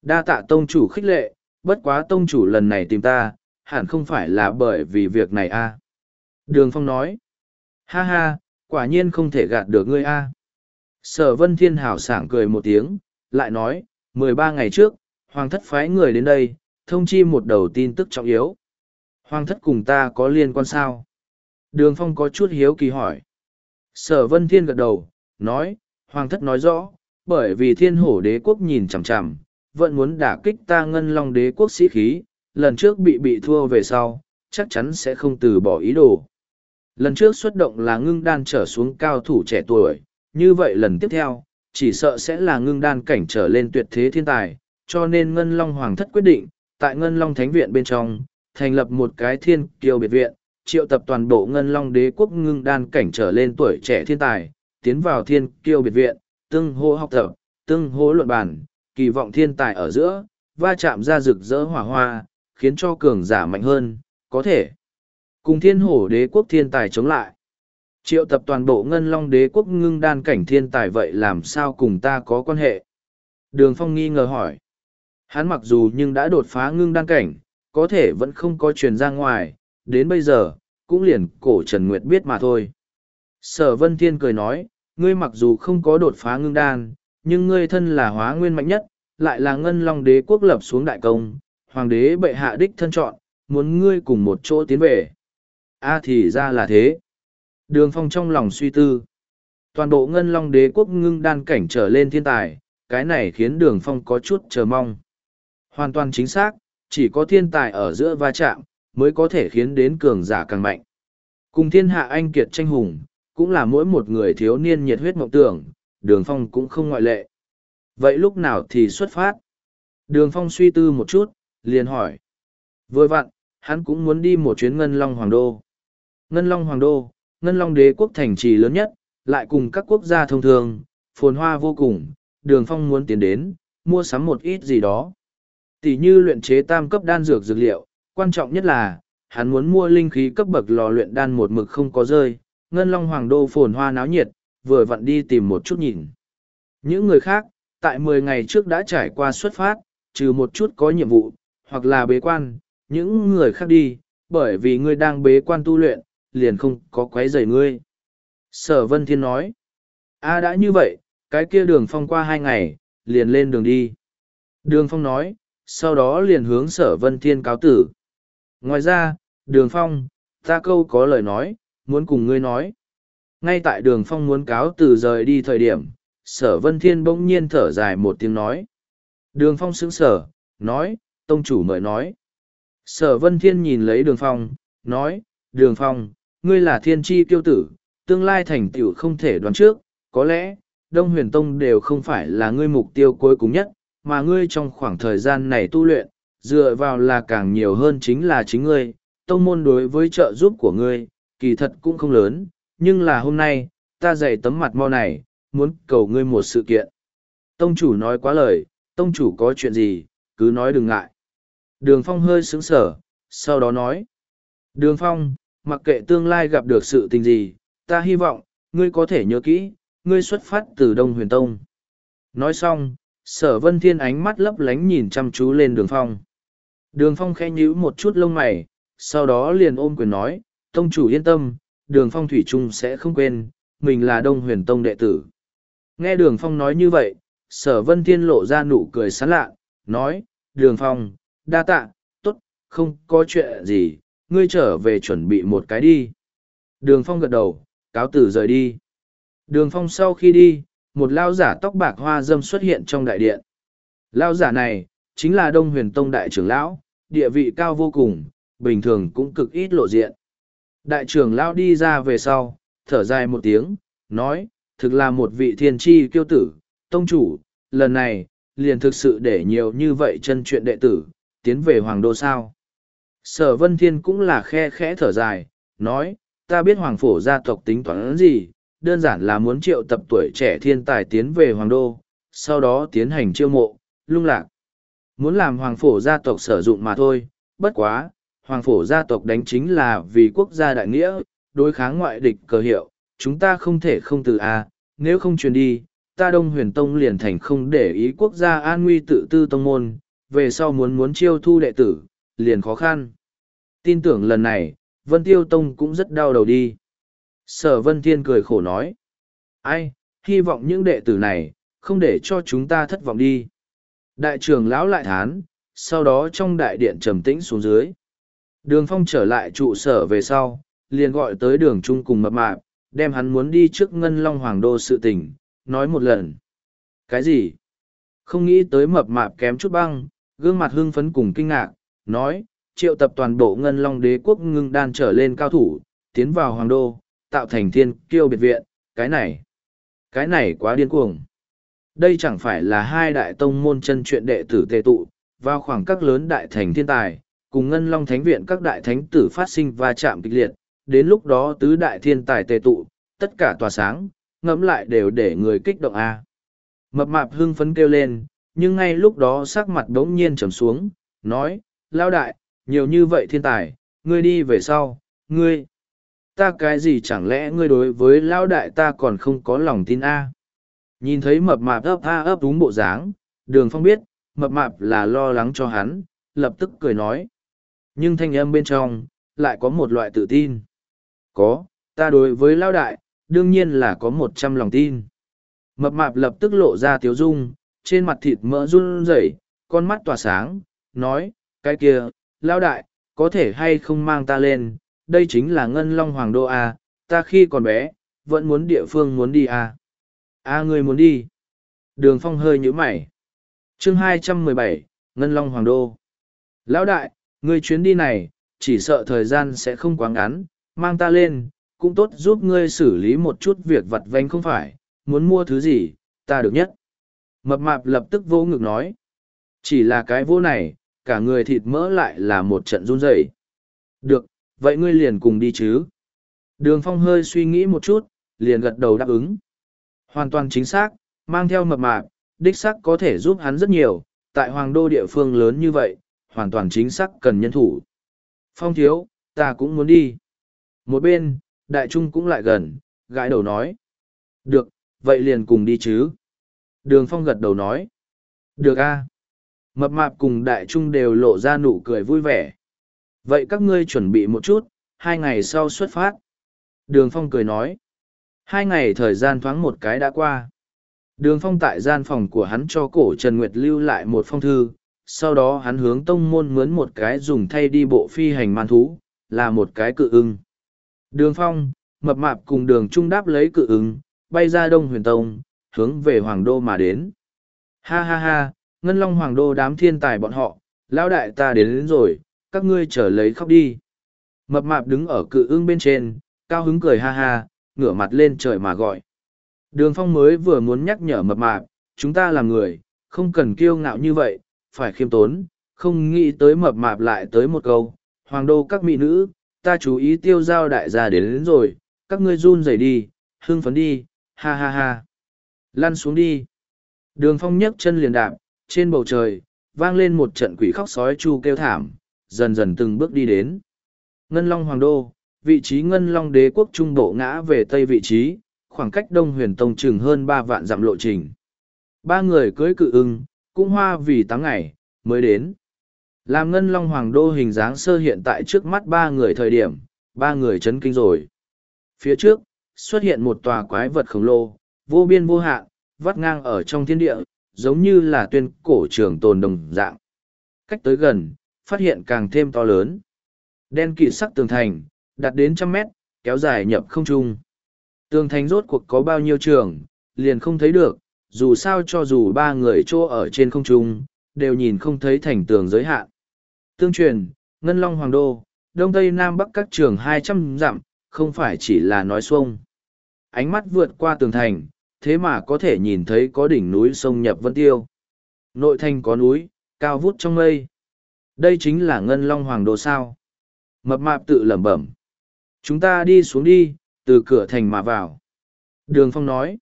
Đa tạ tông chủ khích lệ, bất quá tông chủ lần này tìm ta, hẳn không phải là bởi vì việc này a. Đường phong nói, ha ha, quả nhiên không thể gạt được ngươi a. Sở vân thiên hảo sảng cười một tiếng, lại nói, mười ba ngày trước, hoàng thất phái người đến đây, thông chi một đầu tin tức trọng yếu. Hoàng thất cùng ta có liên quan sao? Đường phong có chút hiếu kỳ hỏi. Sở vân thiên gật đầu, nói, hoàng thất nói rõ, bởi vì thiên hổ đế quốc nhìn chằm chằm, vẫn muốn đả kích ta ngân long đế quốc sĩ khí, lần trước bị bị thua về sau, chắc chắn sẽ không từ bỏ ý đồ. Lần trước xuất động là ngưng đan trở xuống cao thủ trẻ tuổi, như vậy lần tiếp theo, chỉ sợ sẽ là ngưng đan cảnh trở lên tuyệt thế thiên tài, cho nên Ngân Long Hoàng thất quyết định, tại Ngân Long Thánh Viện bên trong, thành lập một cái thiên kiều biệt viện, triệu tập toàn bộ Ngân Long đế quốc ngưng đan cảnh trở lên tuổi trẻ thiên tài, tiến vào thiên kiêu biệt viện, tương hô học tập, tương hô luận bản, kỳ vọng thiên tài ở giữa, va chạm ra rực rỡ hỏa hoa, khiến cho cường giả mạnh hơn, có thể cùng thiên hổ đế quốc thiên tài chống lại. Triệu tập toàn bộ ngân long đế quốc ngưng đan cảnh thiên tài vậy làm sao cùng ta có quan hệ? Đường Phong nghi ngờ hỏi. Hắn mặc dù nhưng đã đột phá ngưng đan cảnh, có thể vẫn không có truyền ra ngoài, đến bây giờ, cũng liền cổ Trần Nguyệt biết mà thôi. Sở Vân Thiên cười nói, ngươi mặc dù không có đột phá ngưng đan, nhưng ngươi thân là hóa nguyên mạnh nhất, lại là ngân long đế quốc lập xuống đại công, hoàng đế bệ hạ đích thân chọn, muốn ngươi cùng một chỗ tiến về. A thì ra là thế. Đường phong trong lòng suy tư. Toàn bộ ngân long đế quốc ngưng đan cảnh trở lên thiên tài, cái này khiến đường phong có chút chờ mong. Hoàn toàn chính xác, chỉ có thiên tài ở giữa va chạm, mới có thể khiến đến cường giả càng mạnh. Cùng thiên hạ anh kiệt tranh hùng, cũng là mỗi một người thiếu niên nhiệt huyết mộng tưởng, đường phong cũng không ngoại lệ. Vậy lúc nào thì xuất phát? Đường phong suy tư một chút, liền hỏi. Vừa vặn, hắn cũng muốn đi một chuyến Ngân Long Hoàng Đô. Ngân Long Hoàng Đô, Ngân Long đế quốc thành trì lớn nhất, lại cùng các quốc gia thông thường, phồn hoa vô cùng, đường phong muốn tiến đến, mua sắm một ít gì đó. Tỷ như luyện chế tam cấp đan dược dược liệu, quan trọng nhất là, hắn muốn mua linh khí cấp bậc lò luyện đan một mực không có rơi, Ngân Long Hoàng Đô phồn hoa náo nhiệt, vừa vặn đi tìm một chút nhìn. Những người khác, tại mười ngày trước đã trải qua xuất phát, trừ một chút có nhiệm vụ, hoặc là bế quan, những người khác đi, bởi vì ngươi đang bế quan tu luyện, liền không có quấy rầy ngươi. Sở Vân Thiên nói, a đã như vậy, cái kia đường phong qua hai ngày, liền lên đường đi. Đường phong nói, sau đó liền hướng sở Vân Thiên cáo tử. Ngoài ra, đường phong, ta câu có lời nói, muốn cùng ngươi nói. Ngay tại đường phong muốn cáo từ rời đi thời điểm, sở vân thiên bỗng nhiên thở dài một tiếng nói. Đường phong sững sở, nói, tông chủ mời nói. Sở vân thiên nhìn lấy đường phong, nói, đường phong, ngươi là thiên tri kiêu tử, tương lai thành tựu không thể đoán trước, có lẽ, Đông Huyền Tông đều không phải là ngươi mục tiêu cuối cùng nhất, mà ngươi trong khoảng thời gian này tu luyện, dựa vào là càng nhiều hơn chính là chính ngươi, tông môn đối với trợ giúp của ngươi, kỳ thật cũng không lớn, nhưng là hôm nay, ta dạy tấm mặt mo này, muốn cầu ngươi một sự kiện. Tông chủ nói quá lời, tông chủ có chuyện gì, cứ nói đừng ngại. Đường Phong hơi sững sở, sau đó nói. Đường Phong, mặc kệ tương lai gặp được sự tình gì, ta hy vọng, ngươi có thể nhớ kỹ, ngươi xuất phát từ Đông Huyền Tông. Nói xong, sở vân thiên ánh mắt lấp lánh nhìn chăm chú lên đường Phong. Đường Phong khẽ nhíu một chút lông mày, sau đó liền ôm quyền nói, Tông chủ yên tâm, đường Phong Thủy Trung sẽ không quên, mình là Đông Huyền Tông đệ tử. Nghe đường Phong nói như vậy, sở vân thiên lộ ra nụ cười sán lạ, nói, đường Phong, đa tạ, tốt, không có chuyện gì, ngươi trở về chuẩn bị một cái đi. Đường Phong gật đầu, cáo tử rời đi. Đường Phong sau khi đi, một lao giả tóc bạc hoa dâm xuất hiện trong đại điện. Lao giả này, chính là Đông Huyền Tông đại trưởng lão, địa vị cao vô cùng, bình thường cũng cực ít lộ diện. Đại trưởng lão đi ra về sau, thở dài một tiếng, nói, thực là một vị thiên tri kiêu tử, tông chủ, lần này, liền thực sự để nhiều như vậy chân chuyện đệ tử, tiến về hoàng đô sao. Sở Vân Thiên cũng là khe khẽ thở dài, nói, ta biết hoàng phổ gia tộc tính toán gì, đơn giản là muốn triệu tập tuổi trẻ thiên tài tiến về hoàng đô, sau đó tiến hành chiêu mộ, lung lạc. Muốn làm hoàng phổ gia tộc sử dụng mà thôi, bất quá, hoàng phổ gia tộc đánh chính là vì quốc gia đại nghĩa, đối kháng ngoại địch cờ hiệu, chúng ta không thể không từ A, nếu không truyền đi, ta đông huyền tông liền thành không để ý quốc gia an nguy tự tư tông môn, về sau muốn muốn chiêu thu đệ tử, liền khó khăn. Tin tưởng lần này, Vân Tiêu Tông cũng rất đau đầu đi. Sở Vân Thiên cười khổ nói. Ai, hy vọng những đệ tử này, không để cho chúng ta thất vọng đi. Đại trưởng lão lại thán, sau đó trong đại điện trầm tĩnh xuống dưới. Đường phong trở lại trụ sở về sau, liền gọi tới đường trung cùng mập mạp, đem hắn muốn đi trước ngân long hoàng đô sự tình, nói một lần. Cái gì? Không nghĩ tới mập mạp kém chút băng, gương mặt hưng phấn cùng kinh ngạc, nói, triệu tập toàn bộ ngân long đế quốc ngưng đan trở lên cao thủ, tiến vào hoàng đô, tạo thành thiên kiêu biệt viện, cái này, cái này quá điên cuồng. Đây chẳng phải là hai đại tông môn chân chuyện đệ tử tề tụ, vào khoảng các lớn đại thành thiên tài, cùng ngân long thánh viện các đại thánh tử phát sinh va chạm kịch liệt, đến lúc đó tứ đại thiên tài tề tụ, tất cả tỏa sáng, ngẫm lại đều để người kích động a. Mập mạp hưng phấn kêu lên, nhưng ngay lúc đó sắc mặt đống nhiên trầm xuống, nói, lao đại, nhiều như vậy thiên tài, ngươi đi về sau, ngươi, ta cái gì chẳng lẽ ngươi đối với Lão đại ta còn không có lòng tin a? Nhìn thấy mập mạp ấp a ấp đúng bộ dáng, đường phong biết, mập mạp là lo lắng cho hắn, lập tức cười nói. Nhưng thanh âm bên trong, lại có một loại tự tin. Có, ta đối với Lão đại, đương nhiên là có một trăm lòng tin. Mập mạp lập tức lộ ra tiếu dung, trên mặt thịt mỡ run rẩy, con mắt tỏa sáng, nói, cái kia, Lão đại, có thể hay không mang ta lên, đây chính là ngân long hoàng đô A, ta khi còn bé, vẫn muốn địa phương muốn đi A. A ngươi muốn đi. Đường phong hơi nhíu mày. chương hai trăm mười bảy Ngân Long Hoàng Đô. Lão đại, ngươi chuyến đi này, chỉ sợ thời gian sẽ không quá ngắn, mang ta lên, cũng tốt giúp ngươi xử lý một chút việc vặt vanh không phải, muốn mua thứ gì, ta được nhất. Mập mạp lập tức vô ngực nói. Chỉ là cái vô này, cả người thịt mỡ lại là một trận run rẩy. Được, vậy ngươi liền cùng đi chứ. Đường phong hơi suy nghĩ một chút, liền gật đầu đáp ứng. Hoàn toàn chính xác, mang theo mập mạp, đích xác có thể giúp hắn rất nhiều, tại hoàng đô địa phương lớn như vậy, hoàn toàn chính xác cần nhân thủ. Phong thiếu, ta cũng muốn đi. Một bên, đại trung cũng lại gần, gãi đầu nói. Được, vậy liền cùng đi chứ. Đường phong gật đầu nói. Được a Mập mạp cùng đại trung đều lộ ra nụ cười vui vẻ. Vậy các ngươi chuẩn bị một chút, hai ngày sau xuất phát. Đường phong cười nói. Hai ngày thời gian thoáng một cái đã qua. Đường phong tại gian phòng của hắn cho cổ Trần Nguyệt lưu lại một phong thư, sau đó hắn hướng tông môn mướn một cái dùng thay đi bộ phi hành man thú, là một cái cự ưng. Đường phong, mập mạp cùng đường trung đáp lấy cự ứng, bay ra đông huyền tông, hướng về hoàng đô mà đến. Ha ha ha, ngân long hoàng đô đám thiên tài bọn họ, lão đại ta đến, đến rồi, các ngươi trở lấy khóc đi. Mập mạp đứng ở cự ưng bên trên, cao hứng cười ha ha, ngửa mặt lên trời mà gọi. Đường phong mới vừa muốn nhắc nhở mập mạp, chúng ta là người, không cần kiêu ngạo như vậy, phải khiêm tốn, không nghĩ tới mập mạp lại tới một câu. Hoàng đô các mỹ nữ, ta chú ý tiêu giao đại gia đến, đến rồi, các ngươi run rẩy đi, hưng phấn đi, ha ha ha. Lăn xuống đi. Đường phong nhấc chân liền đạp, trên bầu trời, vang lên một trận quỷ khóc sói chu kêu thảm, dần dần từng bước đi đến. Ngân Long Hoàng Đô, vị trí Ngân Long đế quốc trung bộ ngã về tây vị trí, khoảng cách Đông Huyền Tông chừng hơn ba vạn dặm lộ trình. Ba người cưới cự ưng, cũng hoa vì tám ngày, mới đến. Làm Ngân Long Hoàng Đô hình dáng sơ hiện tại trước mắt ba người thời điểm, ba người chấn kinh rồi. Phía trước, xuất hiện một tòa quái vật khổng lồ, vô biên vô hạn, vắt ngang ở trong thiên địa, giống như là tuyên cổ trường tồn đồng dạng. Cách tới gần, phát hiện càng thêm to lớn. Đen kịt sắc tường thành, đạt đến trăm mét, kéo dài nhập không trung. Tường thành rốt cuộc có bao nhiêu trường, liền không thấy được, dù sao cho dù ba người chỗ ở trên không trung, đều nhìn không thấy thành tường giới hạn. Tương truyền, Ngân Long Hoàng Đô, Đông Tây Nam Bắc các trường hai trăm dặm, không phải chỉ là nói xuông. Ánh mắt vượt qua tường thành, thế mà có thể nhìn thấy có đỉnh núi sông Nhập Vân Tiêu. Nội thành có núi, cao vút trong mây. Đây chính là Ngân Long Hoàng Đô sao. Mập mạp tự lẩm bẩm. Chúng ta đi xuống đi, từ cửa thành mà vào. Đường Phong nói.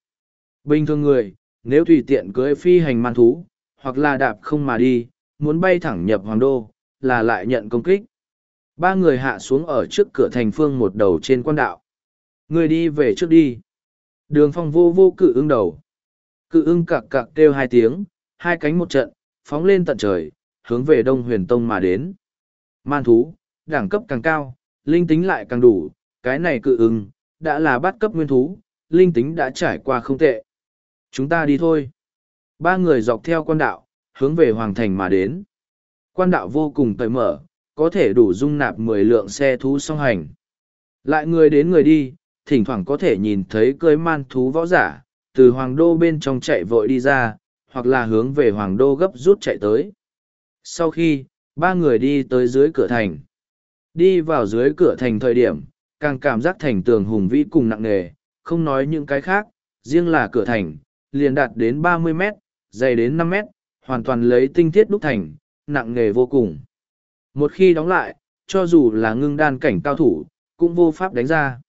Bình thường người, nếu tùy tiện cưới phi hành man thú, hoặc là đạp không mà đi, muốn bay thẳng nhập Hoàng Đô, là lại nhận công kích. Ba người hạ xuống ở trước cửa thành phương một đầu trên quan đạo. Người đi về trước đi. Đường phong vô vô cự ưng đầu. Cự ưng cặc cặc kêu hai tiếng, hai cánh một trận, phóng lên tận trời, hướng về đông huyền tông mà đến. Man thú, đẳng cấp càng cao, linh tính lại càng đủ, cái này cự ưng, đã là bắt cấp nguyên thú, linh tính đã trải qua không tệ. Chúng ta đi thôi. Ba người dọc theo quan đạo, hướng về hoàng thành mà đến. Quan đạo vô cùng tẩy mở, có thể đủ dung nạp mười lượng xe thú song hành. Lại người đến người đi, thỉnh thoảng có thể nhìn thấy cưới man thú võ giả, từ hoàng đô bên trong chạy vội đi ra, hoặc là hướng về hoàng đô gấp rút chạy tới. Sau khi, ba người đi tới dưới cửa thành. Đi vào dưới cửa thành thời điểm, càng cảm giác thành tường hùng vĩ cùng nặng nề, không nói những cái khác, riêng là cửa thành, liền đạt đến ba mươi mét, dày đến năm mét, hoàn toàn lấy tinh thiết đúc thành, nặng nề vô cùng. Một khi đóng lại, cho dù là ngưng đan cảnh cao thủ, cũng vô pháp đánh ra.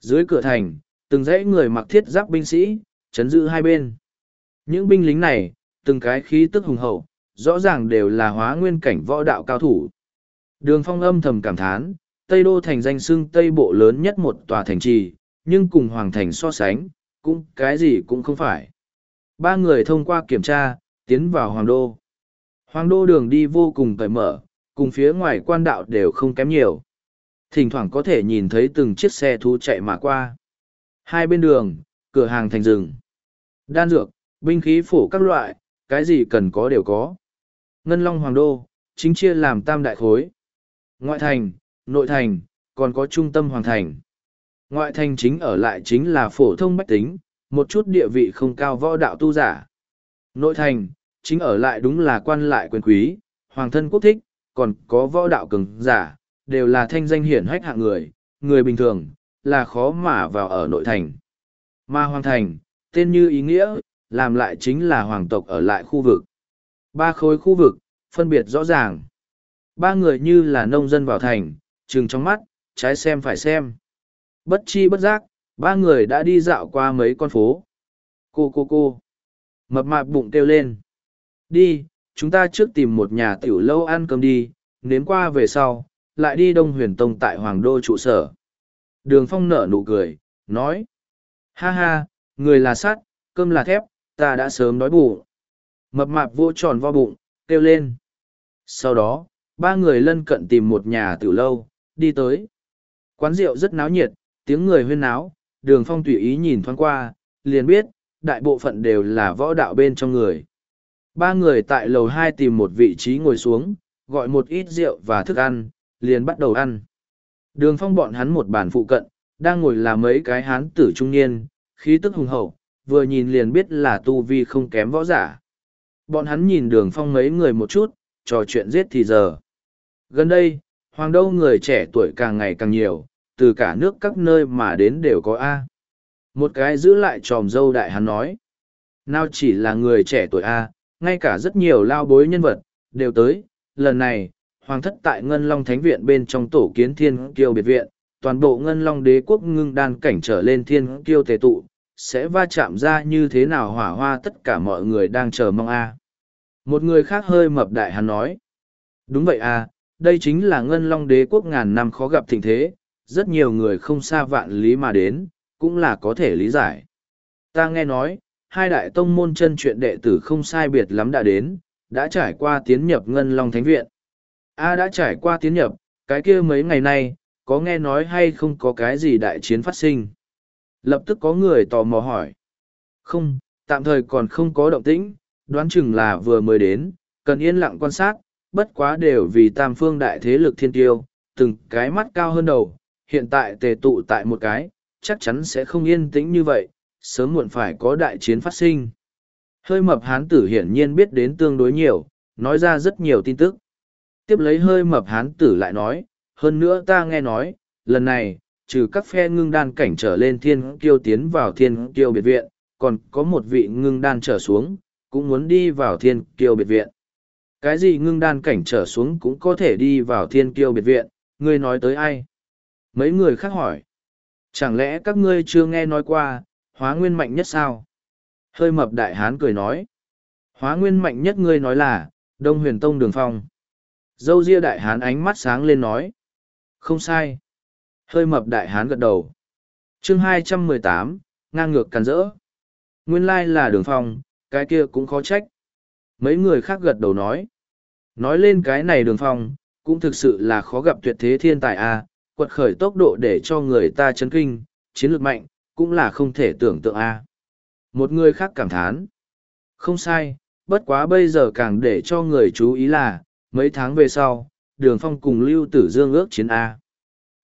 Dưới cửa thành, từng dãy người mặc thiết giáp binh sĩ, chấn giữ hai bên. Những binh lính này, từng cái khí tức hùng hậu, rõ ràng đều là hóa nguyên cảnh võ đạo cao thủ. Đường phong âm thầm cảm thán, Tây Đô thành danh xưng Tây Bộ lớn nhất một tòa thành trì, nhưng cùng Hoàng thành so sánh, cũng cái gì cũng không phải. Ba người thông qua kiểm tra, tiến vào Hoàng Đô. Hoàng Đô đường đi vô cùng cởi mở, cùng phía ngoài quan đạo đều không kém nhiều. Thỉnh thoảng có thể nhìn thấy từng chiếc xe thú chạy mà qua. Hai bên đường, cửa hàng thành rừng. Đan dược, binh khí phủ các loại, cái gì cần có đều có. Ngân Long Hoàng Đô, chính chia làm tam đại khối. Ngoại thành, nội thành, còn có trung tâm hoàng thành. Ngoại thành chính ở lại chính là phổ thông bách tính, một chút địa vị không cao võ đạo tu giả. Nội thành, chính ở lại đúng là quan lại quyền quý, hoàng thân quốc thích, còn có võ đạo cường giả, đều là thanh danh hiển hách hạng người, người bình thường, là khó mà vào ở nội thành. Mà hoàng thành, tên như ý nghĩa, làm lại chính là hoàng tộc ở lại khu vực. Ba khối khu vực, phân biệt rõ ràng. Ba người như là nông dân vào thành, trừng trong mắt, trái xem phải xem. Bất chi bất giác, ba người đã đi dạo qua mấy con phố. Cô cô cô. Mập mạp bụng kêu lên. Đi, chúng ta trước tìm một nhà tiểu lâu ăn cơm đi, nếm qua về sau, lại đi Đông Huyền Tông tại Hoàng Đô trụ sở. Đường Phong nở nụ cười, nói. Ha ha, người là sắt, cơm là thép, ta đã sớm đói bụng. Mập mạp vô tròn vo bụng, kêu lên. Sau đó, ba người lân cận tìm một nhà tử lâu, đi tới. Quán rượu rất náo nhiệt, tiếng người huyên náo, đường phong tùy ý nhìn thoáng qua, liền biết, đại bộ phận đều là võ đạo bên trong người. Ba người tại lầu hai tìm một vị trí ngồi xuống, gọi một ít rượu và thức ăn, liền bắt đầu ăn. Đường phong bọn hắn một bàn phụ cận, đang ngồi là mấy cái hán tử trung niên, khí tức hùng hậu, vừa nhìn liền biết là tu vi không kém võ giả. Bọn hắn nhìn đường phong mấy người một chút, trò chuyện giết thì giờ. Gần đây, hoàng đô người trẻ tuổi càng ngày càng nhiều, từ cả nước các nơi mà đến đều có A. Một cái giữ lại tròm dâu đại hắn nói. Nào chỉ là người trẻ tuổi A, ngay cả rất nhiều lao bối nhân vật, đều tới. Lần này, hoàng thất tại Ngân Long Thánh Viện bên trong tổ kiến thiên kiêu biệt viện, toàn bộ Ngân Long đế quốc ngưng đan cảnh trở lên thiên kiêu tề tụ, sẽ va chạm ra như thế nào hỏa hoa tất cả mọi người đang chờ mong A. Một người khác hơi mập đại hắn nói. Đúng vậy A, đây chính là Ngân Long đế quốc ngàn năm khó gặp thịnh thế, rất nhiều người không xa vạn lý mà đến, cũng là có thể lý giải. Ta nghe nói, hai đại tông môn chân chuyện đệ tử không sai biệt lắm đã đến, đã trải qua tiến nhập Ngân Long Thánh Viện. A đã trải qua tiến nhập, cái kia mấy ngày nay, có nghe nói hay không có cái gì đại chiến phát sinh. Lập tức có người tò mò hỏi. Không, tạm thời còn không có động tĩnh, đoán chừng là vừa mới đến, cần yên lặng quan sát, bất quá đều vì tam phương đại thế lực thiên tiêu, từng cái mắt cao hơn đầu, hiện tại tề tụ tại một cái, chắc chắn sẽ không yên tĩnh như vậy, sớm muộn phải có đại chiến phát sinh. Hơi mập hán tử hiển nhiên biết đến tương đối nhiều, nói ra rất nhiều tin tức. Tiếp lấy hơi mập hán tử lại nói, hơn nữa ta nghe nói, lần này, trừ các phe ngưng đan cảnh trở lên thiên kiêu tiến vào thiên kiêu biệt viện, còn có một vị ngưng đan trở xuống, cũng muốn đi vào thiên kiêu biệt viện. Cái gì ngưng đan cảnh trở xuống cũng có thể đi vào thiên kiêu biệt viện, ngươi nói tới ai? Mấy người khác hỏi. Chẳng lẽ các ngươi chưa nghe nói qua, hóa nguyên mạnh nhất sao? Hơi mập đại hán cười nói. Hóa nguyên mạnh nhất ngươi nói là, Đông huyền tông đường phong. Dâu ria đại hán ánh mắt sáng lên nói. Không sai. Hơi mập đại hán gật đầu. chương hai trăm mười tám ngang ngược càn rỡ. Nguyên lai là đường phong, cái kia cũng khó trách. Mấy người khác gật đầu nói. Nói lên cái này đường phong, cũng thực sự là khó gặp tuyệt thế thiên tài a à, quật khởi tốc độ để cho người ta chấn kinh, chiến lược mạnh, cũng là không thể tưởng tượng a Một người khác cảm thán. Không sai, bất quá bây giờ càng để cho người chú ý là, mấy tháng về sau, đường phong cùng lưu tử dương ước chiến A.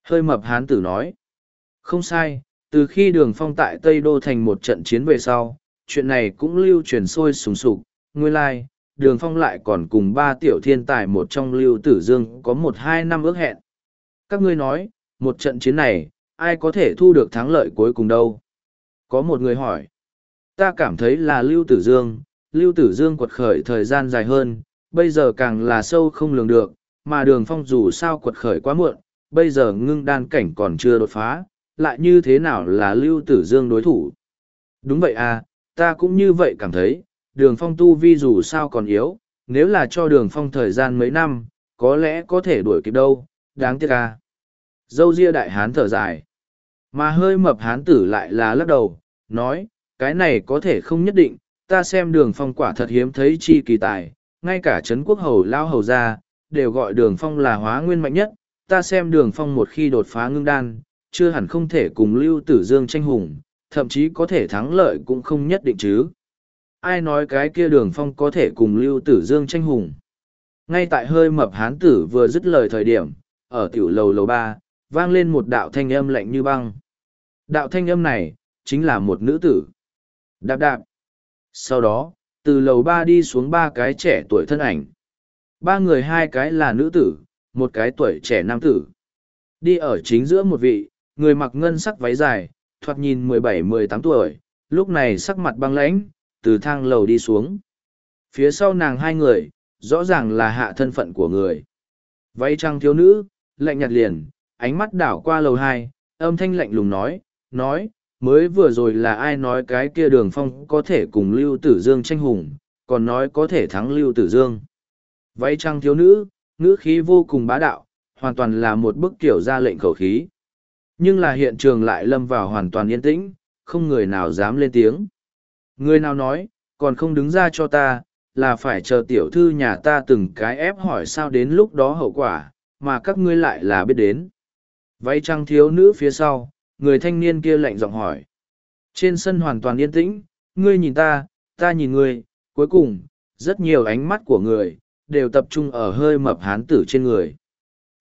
Hơi mập hán tử nói. Không sai, từ khi đường phong tại Tây Đô thành một trận chiến về sau, chuyện này cũng lưu truyền sôi sùng sục, nguyên lai, đường phong lại còn cùng ba tiểu thiên tài một trong lưu tử dương có một hai năm ước hẹn. Các ngươi nói, một trận chiến này, ai có thể thu được thắng lợi cuối cùng đâu? Có một người hỏi. Ta cảm thấy là lưu tử dương, lưu tử dương quật khởi thời gian dài hơn, bây giờ càng là sâu không lường được, mà đường phong dù sao quật khởi quá muộn, bây giờ ngưng đan cảnh còn chưa đột phá, lại như thế nào là lưu tử dương đối thủ. Đúng vậy à, ta cũng như vậy cảm thấy, đường phong tu vi dù sao còn yếu, nếu là cho đường phong thời gian mấy năm, có lẽ có thể đuổi kịp đâu, đáng tiếc à. Dâu ria đại hán thở dài, mà hơi mập hán tử lại là lắc đầu, nói, cái này có thể không nhất định, ta xem đường phong quả thật hiếm thấy chi kỳ tài, ngay cả Trấn Quốc Hầu Lao Hầu ra, đều gọi đường phong là hóa nguyên mạnh nhất, ta xem đường phong một khi đột phá ngưng đan, chưa hẳn không thể cùng Lưu Tử Dương tranh hùng, thậm chí có thể thắng lợi cũng không nhất định chứ. Ai nói cái kia đường phong có thể cùng Lưu Tử Dương tranh hùng? Ngay tại hơi mập hán tử vừa dứt lời thời điểm, ở tiểu lầu lầu ba, vang lên một đạo thanh âm lạnh như băng. Đạo thanh âm này, chính là một nữ tử. Đạp đạp. Sau đó, từ lầu ba đi xuống ba cái trẻ tuổi thân ảnh. Ba người hai cái là nữ tử, một cái tuổi trẻ nam tử. Đi ở chính giữa một vị, người mặc ngân sắc váy dài, thoạt nhìn mười bảy mười tám tuổi, lúc này sắc mặt băng lãnh, từ thang lầu đi xuống. Phía sau nàng hai người, rõ ràng là hạ thân phận của người. Váy trăng thiếu nữ, lạnh nhạt liền, ánh mắt đảo qua lầu hai, âm thanh lạnh lùng nói, nói, mới vừa rồi là ai nói cái kia đường phong có thể cùng lưu tử dương tranh hùng còn nói có thể thắng lưu tử dương váy trăng thiếu nữ ngữ khí vô cùng bá đạo hoàn toàn là một bức kiểu ra lệnh khẩu khí. Nhưng là hiện trường lại lâm vào hoàn toàn yên tĩnh không người nào dám lên tiếng. Người nào nói còn không đứng ra cho ta là phải chờ tiểu thư nhà ta từng cái ép hỏi sao đến lúc đó hậu quả mà các ngươi lại là biết đến. Váy trăng thiếu nữ phía sau người thanh niên kia lạnh giọng hỏi. Trên sân hoàn toàn yên tĩnh, ngươi nhìn ta, ta nhìn ngươi, cuối cùng, rất nhiều ánh mắt của người, đều tập trung ở hơi mập hán tử trên người.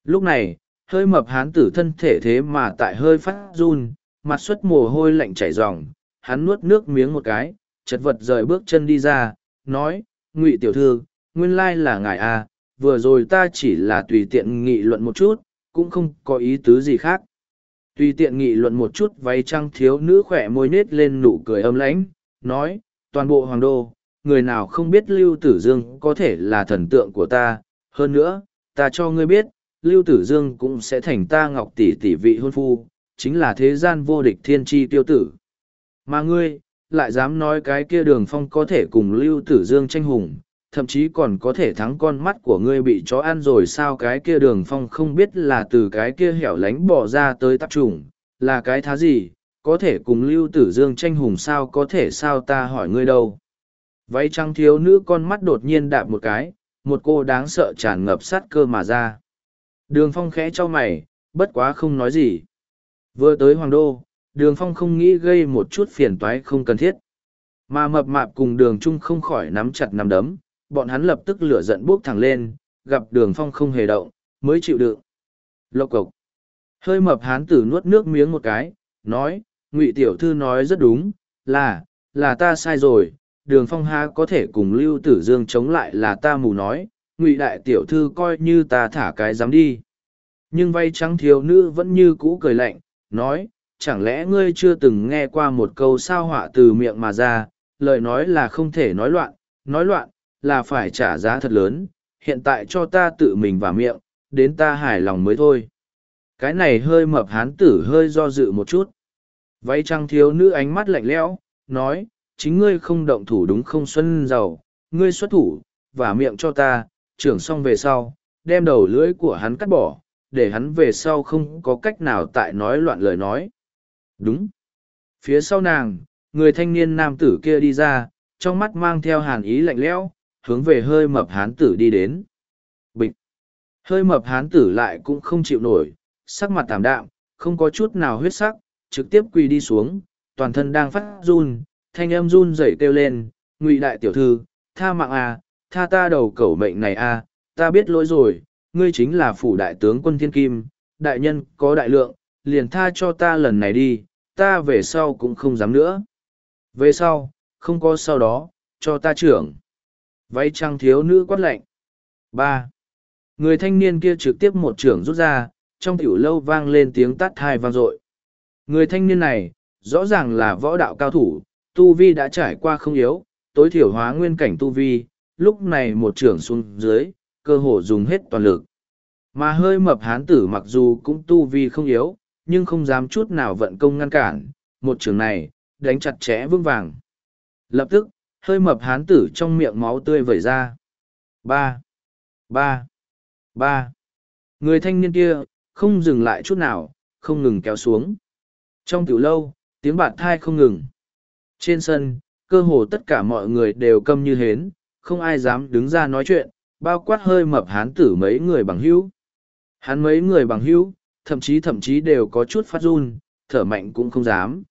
Lúc này, hơi mập hán tử thân thể thế mà tại hơi phát run, mặt xuất mồ hôi lạnh chảy ròng, hắn nuốt nước miếng một cái, chật vật rời bước chân đi ra, nói, ngụy tiểu thư, nguyên lai là ngài à, vừa rồi ta chỉ là tùy tiện nghị luận một chút, cũng không có ý tứ gì khác tùy tiện nghị luận một chút váy trăng thiếu nữ khỏe môi nết lên nụ cười âm lãnh nói toàn bộ hoàng đô người nào không biết lưu tử dương có thể là thần tượng của ta. Hơn nữa ta cho ngươi biết lưu tử dương cũng sẽ thành ta ngọc tỷ tỷ vị hôn phu chính là thế gian vô địch thiên tri tiêu tử. Mà ngươi lại dám nói cái kia đường phong có thể cùng lưu tử dương tranh hùng thậm chí còn có thể thắng con mắt của ngươi bị chó ăn rồi sao? Cái kia đường phong không biết là từ cái kia hẻo lánh bỏ ra tới tạp trùng, là cái thá gì, có thể cùng lưu tử dương tranh hùng sao? Có thể sao? Ta hỏi ngươi đâu. Váy trăng thiếu nữ con mắt đột nhiên đạp một cái, một cô đáng sợ tràn ngập sát cơ mà ra. Đường phong khẽ cho mày, bất quá không nói gì. Vừa tới hoàng đô, đường phong không nghĩ gây một chút phiền toái không cần thiết. Mà mập mạp cùng đường trung không khỏi nắm chặt nắm đấm, bọn hắn lập tức lửa giận buốc thẳng lên, gặp đường phong không hề động, mới chịu đựng. Lộc cộc. Hơi mập hán tử nuốt nước miếng một cái, nói, ngụy tiểu thư nói rất đúng, là, là ta sai rồi, đường phong ha có thể cùng lưu tử dương chống lại là ta mù nói, ngụy đại tiểu thư coi như ta thả cái dám đi. Nhưng vay trắng thiếu nữ vẫn như cũ cười lạnh nói chẳng lẽ ngươi chưa từng nghe qua một câu sao họa từ miệng mà ra lời nói là không thể nói loạn nói loạn là phải trả giá thật lớn hiện tại cho ta tự mình vào miệng đến ta hài lòng mới thôi. Cái này hơi mập hán tử hơi do dự một chút. Váy trăng thiếu nữ ánh mắt lạnh lẽo nói chính ngươi không động thủ đúng không xuân giàu, ngươi xuất thủ, và miệng cho ta, trưởng xong về sau, đem đầu lưỡi của hắn cắt bỏ, để hắn về sau không có cách nào tại nói loạn lời nói. Đúng. Phía sau nàng, người thanh niên nam tử kia đi ra, trong mắt mang theo hàn ý lạnh lẽo, hướng về hơi mập hán tử đi đến. Bịch. Hơi mập hán tử lại cũng không chịu nổi, sắc mặt tảm đạm, không có chút nào huyết sắc, trực tiếp quỳ đi xuống, toàn thân đang phát run thanh âm run rẩy kêu lên, ngụy đại tiểu thư, tha mạng à tha ta đầu cẩu mệnh này à ta biết lỗi rồi, ngươi chính là phủ đại tướng quân thiên kim, đại nhân có đại lượng, liền tha cho ta lần này đi, ta về sau cũng không dám nữa. Về sau, không có sau đó, cho ta trưởng. Váy trăng thiếu nữ quát lạnh. Ba. Người thanh niên kia trực tiếp một trưởng rút ra, trong tiểu lâu vang lên tiếng tắt hai vang dội. Người thanh niên này, rõ ràng là võ đạo cao thủ tu vi đã trải qua không yếu, tối thiểu hóa nguyên cảnh tu vi, lúc này một trưởng xuống dưới, cơ hồ dùng hết toàn lực. Mà hơi mập hán tử mặc dù cũng tu vi không yếu, nhưng không dám chút nào vận công ngăn cản, một trường này, đánh chặt chẽ vững vàng. Lập tức, hơi mập hán tử trong miệng máu tươi vẩy ra. Ba ba ba. Người thanh niên kia, không dừng lại chút nào, không ngừng kéo xuống. Trong tiểu lâu, tiếng bạt thai không ngừng trên sân, cơ hồ tất cả mọi người đều câm như hến, không ai dám đứng ra nói chuyện, bao quát hơi mập hán tử mấy người bằng hữu. Hắn mấy người bằng hữu, thậm chí thậm chí đều có chút phát run, thở mạnh cũng không dám.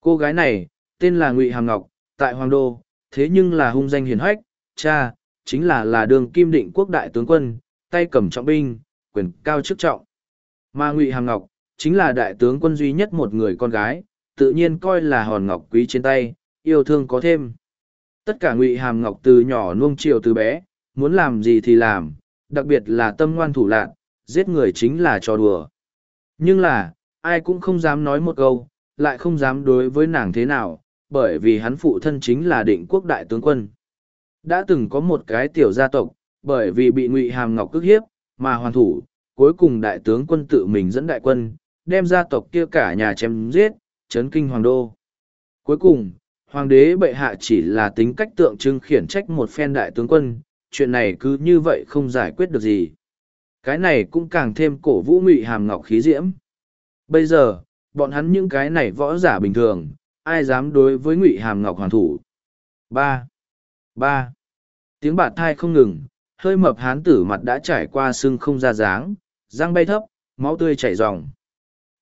Cô gái này, tên là ngụy hàm ngọc, tại hoàng đô, thế nhưng là hung danh hiền hách, cha, chính là là đường kim định quốc đại tướng quân, tay cầm trọng binh, quyền cao chức trọng. Mà ngụy hàm ngọc, chính là đại tướng quân duy nhất một người con gái tự nhiên coi là hòn ngọc quý trên tay yêu thương có thêm. Tất cả ngụy hàm ngọc từ nhỏ nuông chiều từ bé muốn làm gì thì làm đặc biệt là tâm ngoan thủ lạn, giết người chính là trò đùa. Nhưng là ai cũng không dám nói một câu lại không dám đối với nàng thế nào bởi vì hắn phụ thân chính là định quốc đại tướng quân. Đã từng có một cái tiểu gia tộc bởi vì bị ngụy hàm ngọc cức hiếp mà hoàn thủ cuối cùng đại tướng quân tự mình dẫn đại quân đem gia tộc kia cả nhà chém giết chấn kinh hoàng đô. Cuối cùng, hoàng đế bệ hạ chỉ là tính cách tượng trưng khiển trách một phen đại tướng quân, chuyện này cứ như vậy không giải quyết được gì. Cái này cũng càng thêm cổ vũ ngụy hàm ngọc khí diễm. Bây giờ, bọn hắn những cái này võ giả bình thường, ai dám đối với ngụy hàm ngọc hoàn thủ? Ba. Ba. Tiếng bạt thai không ngừng, hơi mập hán tử mặt đã trải qua sưng không ra dáng, răng bay thấp, máu tươi chảy ròng.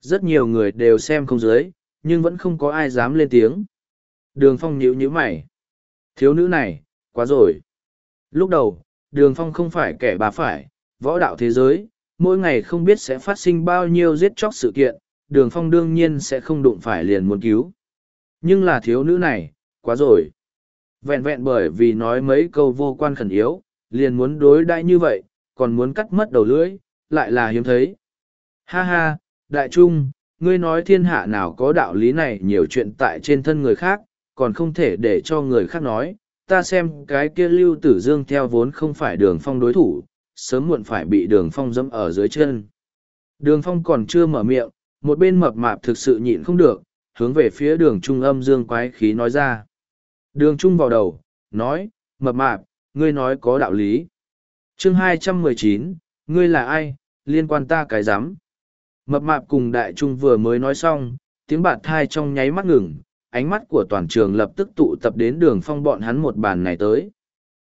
Rất nhiều người đều xem không dưới nhưng vẫn không có ai dám lên tiếng. Đường phong nhíu nhíu mày. Thiếu nữ này, quá rồi. Lúc đầu, đường phong không phải kẻ bà phải, võ đạo thế giới, mỗi ngày không biết sẽ phát sinh bao nhiêu giết chóc sự kiện, đường phong đương nhiên sẽ không đụng phải liền muốn cứu. Nhưng là thiếu nữ này, quá rồi. Vẹn vẹn bởi vì nói mấy câu vô quan khẩn yếu, liền muốn đối đãi như vậy, còn muốn cắt mất đầu lưỡi, lại là hiếm thấy. Ha ha, đại trung ngươi nói thiên hạ nào có đạo lý này nhiều chuyện tại trên thân người khác, còn không thể để cho người khác nói. Ta xem cái kia lưu tử dương theo vốn không phải đường phong đối thủ, sớm muộn phải bị đường phong dẫm ở dưới chân. Đường phong còn chưa mở miệng, một bên mập mạp thực sự nhịn không được, hướng về phía đường trung âm dương quái khí nói ra. Đường trung vào đầu, nói, mập mạp, ngươi nói có đạo lý. Chương hai trăm mười chín, ngươi là ai? Liên quan ta cái giám mập mạp cùng đại trung vừa mới nói xong tiếng bạt thai trong nháy mắt ngừng ánh mắt của toàn trường lập tức tụ tập đến đường phong bọn hắn một bàn này tới.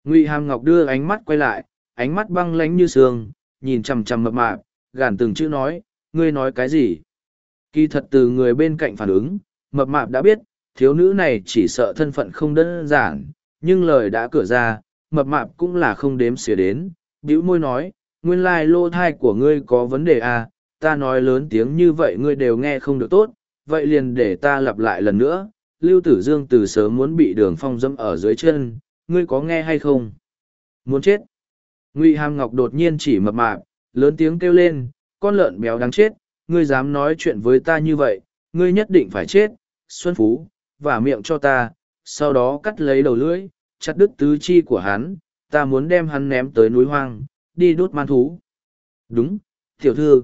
Ngụy hàm ngọc đưa ánh mắt quay lại ánh mắt băng lánh như sương nhìn chằm chằm mập mạp gàn từng chữ nói ngươi nói cái gì? Kỳ thật từ người bên cạnh phản ứng mập mạp đã biết thiếu nữ này chỉ sợ thân phận không đơn giản nhưng lời đã cửa ra mập mạp cũng là không đếm xỉa đến bĩu môi nói nguyên lai lô thai của ngươi có vấn đề à, ta nói lớn tiếng như vậy ngươi đều nghe không được tốt, vậy liền để ta lặp lại lần nữa, lưu tử dương từ sớm muốn bị đường phong dẫm ở dưới chân, ngươi có nghe hay không? Muốn chết. Ngụy hàm ngọc đột nhiên chỉ mập mạp, lớn tiếng kêu lên, con lợn béo đáng chết, ngươi dám nói chuyện với ta như vậy, ngươi nhất định phải chết, xuân phú, vả miệng cho ta, sau đó cắt lấy đầu lưỡi, chặt đứt tứ chi của hắn, ta muốn đem hắn ném tới núi hoang, đi đốt man thú. Đúng, tiểu thư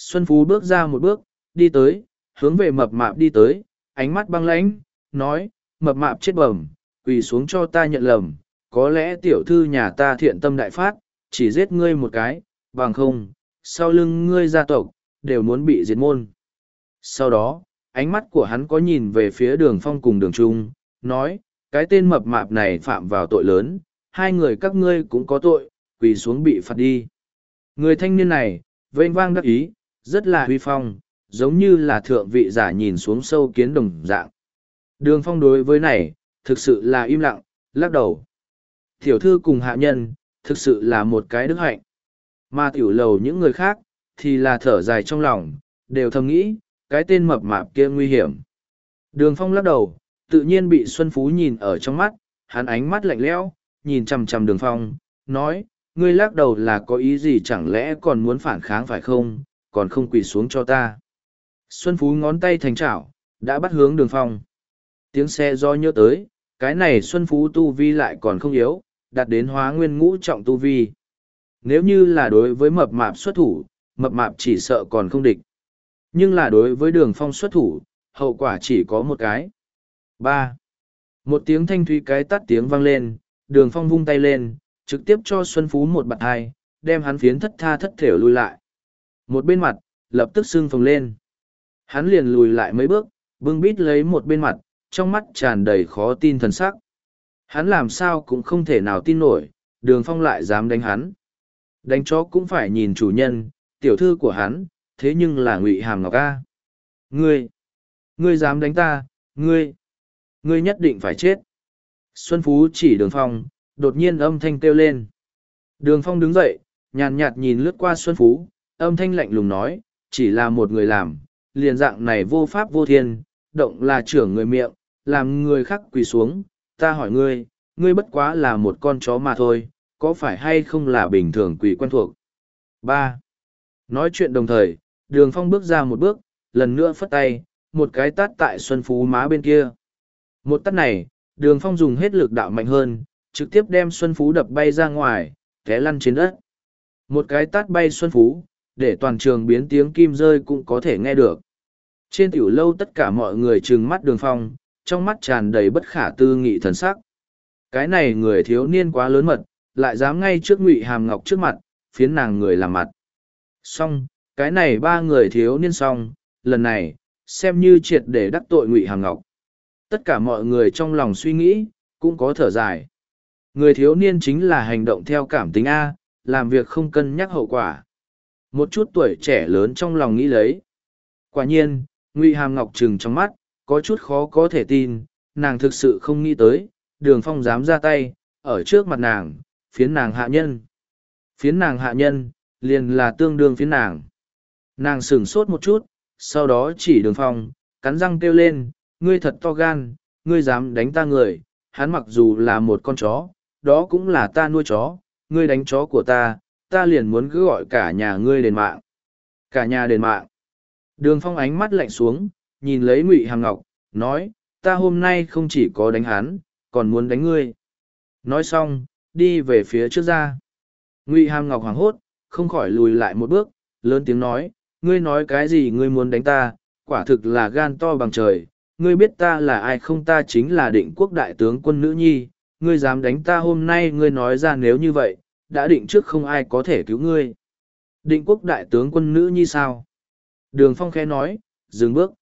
xuân phú bước ra một bước, đi tới, hướng về mập mạp đi tới, ánh mắt băng lãnh, nói, mập mạp chết bẩm, quỳ xuống cho ta nhận lầm, có lẽ tiểu thư nhà ta thiện tâm đại phát, chỉ giết ngươi một cái, bằng không, sau lưng ngươi gia tộc đều muốn bị diệt môn. Sau đó, ánh mắt của hắn có nhìn về phía đường phong cùng đường trung, nói, cái tên mập mạp này phạm vào tội lớn, hai người các ngươi cũng có tội, quỳ xuống bị phạt đi. Người thanh niên này, vênh vang đắc ý rất là huy phong, giống như là thượng vị giả nhìn xuống sâu kiến đồng dạng. Đường phong đối với này, thực sự là im lặng, lắc đầu. Tiểu thư cùng hạ nhân, thực sự là một cái đức hạnh. Mà tiểu lầu những người khác, thì là thở dài trong lòng, đều thầm nghĩ, cái tên mập mạp kia nguy hiểm. Đường phong lắc đầu, tự nhiên bị xuân phú nhìn ở trong mắt, hắn ánh mắt lạnh lẽo, nhìn chằm chằm đường phong, nói, ngươi lắc đầu là có ý gì chẳng lẽ còn muốn phản kháng phải không? Còn không quỳ xuống cho ta. Xuân phú ngón tay thành chảo, đã bắt hướng đường phong. Tiếng xe do nhớ tới, cái này xuân phú tu vi lại còn không yếu, đạt đến hóa nguyên ngũ trọng tu vi. Nếu như là đối với mập mạp xuất thủ, mập mạp chỉ sợ còn không địch. Nhưng là đối với đường phong xuất thủ, hậu quả chỉ có một cái. Ba. Một tiếng thanh thúy cái tắt tiếng vang lên, đường phong vung tay lên, trực tiếp cho xuân phú một bạt hai, đem hắn phiến thất tha thất thểu lui lại một bên mặt, lập tức sưng phồng lên. Hắn liền lùi lại mấy bước, bưng bít lấy một bên mặt, trong mắt tràn đầy khó tin thần sắc. Hắn làm sao cũng không thể nào tin nổi, đường phong lại dám đánh hắn. Đánh chó cũng phải nhìn chủ nhân, tiểu thư của hắn, thế nhưng là ngụy hàm ngọc a. Ngươi ngươi dám đánh ta, ngươi ngươi nhất định phải chết. Xuân phú chỉ đường phong, đột nhiên âm thanh kêu lên. Đường phong đứng dậy, nhàn nhạt nhìn lướt qua xuân phú âm thanh lạnh lùng nói, chỉ là một người làm, liền dạng này vô pháp vô thiên, động là trưởng người miệng, làm người khác quỳ xuống, ta hỏi ngươi ngươi bất quá là một con chó mà thôi, có phải hay không là bình thường quỳ quen thuộc? Ba. Nói chuyện đồng thời, đường phong bước ra một bước, lần nữa phất tay, một cái tát tại xuân phú má bên kia. Một tát này, đường phong dùng hết lực đạo mạnh hơn, trực tiếp đem xuân phú đập bay ra ngoài, té lăn trên đất. Một cái tát bay xuân phú để toàn trường biến tiếng kim rơi cũng có thể nghe được. Trên tiểu lâu tất cả mọi người trừng mắt đường phong, trong mắt tràn đầy bất khả tư nghị thần sắc. Cái này người thiếu niên quá lớn mật, lại dám ngay trước ngụy hàm ngọc trước mặt, phiến nàng người làm mặt. Xong, cái này ba người thiếu niên xong, lần này, xem như triệt để đắc tội ngụy hàm ngọc. Tất cả mọi người trong lòng suy nghĩ, cũng có thở dài. Người thiếu niên chính là hành động theo cảm tính a, làm việc không cân nhắc hậu quả một chút tuổi trẻ lớn trong lòng nghĩ lấy. Quả nhiên, ngụy hàm ngọc trừng trong mắt, có chút khó có thể tin, nàng thực sự không nghĩ tới, đường phong dám ra tay, ở trước mặt nàng, phiến nàng hạ nhân. Phiến nàng hạ nhân, liền là tương đương phiến nàng. Nàng sửng sốt một chút, sau đó chỉ đường phong, cắn răng kêu lên, ngươi thật to gan, ngươi dám đánh ta người, hắn mặc dù là một con chó, đó cũng là ta nuôi chó, ngươi đánh chó của ta ta liền muốn cứ gọi cả nhà ngươi đền mạng. Cả nhà đền mạng. Đường phong ánh mắt lạnh xuống, nhìn lấy ngụy hàm ngọc, nói, ta hôm nay không chỉ có đánh hắn, còn muốn đánh ngươi. Nói xong, đi về phía trước ra. Ngụy hàm ngọc hoảng hốt, không khỏi lùi lại một bước, lớn tiếng nói, ngươi nói cái gì ngươi muốn đánh ta, quả thực là gan to bằng trời. Ngươi biết ta là ai không ta chính là định quốc đại tướng quân nữ nhi, ngươi dám đánh ta hôm nay, ngươi nói ra nếu như vậy đã định trước không ai có thể cứu ngươi. Định quốc đại tướng quân nữ như sao? Đường phong khẽ nói, dừng bước.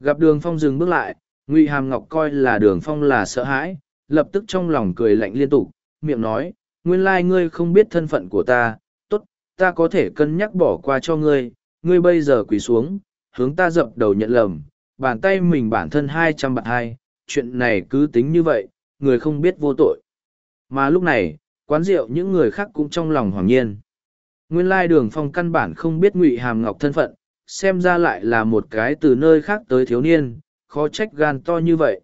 Gặp đường phong dừng bước lại, ngụy hàm ngọc coi là đường phong là sợ hãi, lập tức trong lòng cười lạnh liên tục, miệng nói, nguyên lai ngươi không biết thân phận của ta, tốt, ta có thể cân nhắc bỏ qua cho ngươi ngươi bây giờ quỳ xuống, hướng ta dập đầu nhận lầm, bàn tay mình bản thân hai trăm bạt hai, chuyện này cứ tính như vậy, người không biết vô tội. Mà lúc này quán rượu những người khác cũng trong lòng hoàng nhiên nguyên lai đường phong căn bản không biết ngụy hàm ngọc thân phận xem ra lại là một cái từ nơi khác tới thiếu niên khó trách gan to như vậy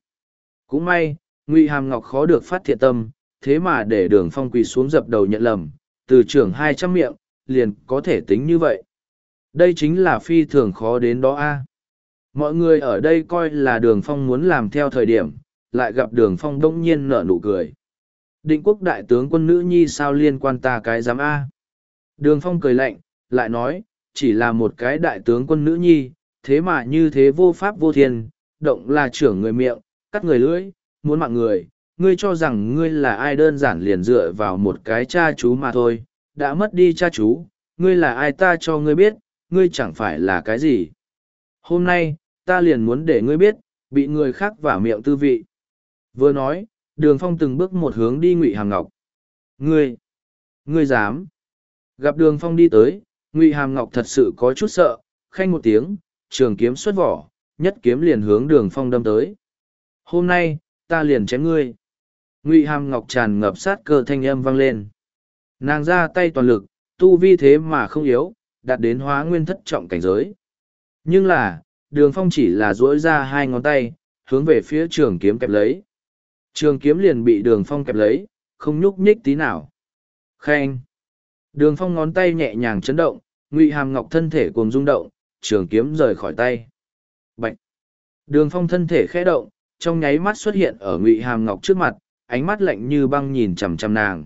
cũng may ngụy hàm ngọc khó được phát thiện tâm thế mà để đường phong quỳ xuống dập đầu nhận lầm từ trưởng hai trăm miệng, liền có thể tính như vậy. Đây chính là phi thường khó đến đó a. Mọi người ở đây coi là đường phong muốn làm theo thời điểm, lại gặp đường phong đông nhiên nở nụ cười. Định quốc đại tướng quân nữ nhi sao liên quan ta cái giám A. Đường phong cười lạnh, lại nói, chỉ là một cái đại tướng quân nữ nhi, thế mà như thế vô pháp vô thiên, động là trưởng người miệng, cắt người lưỡi, muốn mạng người, ngươi cho rằng ngươi là ai đơn giản liền dựa vào một cái cha chú mà thôi, đã mất đi cha chú, ngươi là ai ta cho ngươi biết, ngươi chẳng phải là cái gì. Hôm nay, ta liền muốn để ngươi biết, bị người khác vả miệng tư vị. Vừa nói, đường phong từng bước một hướng đi ngụy hàm ngọc. Ngươi, ngươi dám. Gặp đường phong đi tới, ngụy hàm ngọc thật sự có chút sợ, khanh một tiếng, trường kiếm xuất vỏ, nhất kiếm liền hướng đường phong đâm tới. Hôm nay, ta liền chém ngươi. Ngụy hàm ngọc tràn ngập sát cơ thanh âm vang lên. Nàng ra tay toàn lực, tu vi thế mà không yếu, đạt đến hóa nguyên thất trọng cảnh giới. Nhưng là, đường phong chỉ là duỗi ra hai ngón tay, hướng về phía trường kiếm kẹp lấy. Trường kiếm liền bị đường phong kẹp lấy, không nhúc nhích tí nào. Khen! Đường phong ngón tay nhẹ nhàng chấn động, ngụy hàm ngọc thân thể cùng rung động, trường kiếm rời khỏi tay. Bạch! Đường phong thân thể khẽ động, trong nháy mắt xuất hiện ở ngụy hàm ngọc trước mặt, ánh mắt lạnh như băng nhìn chằm chằm nàng.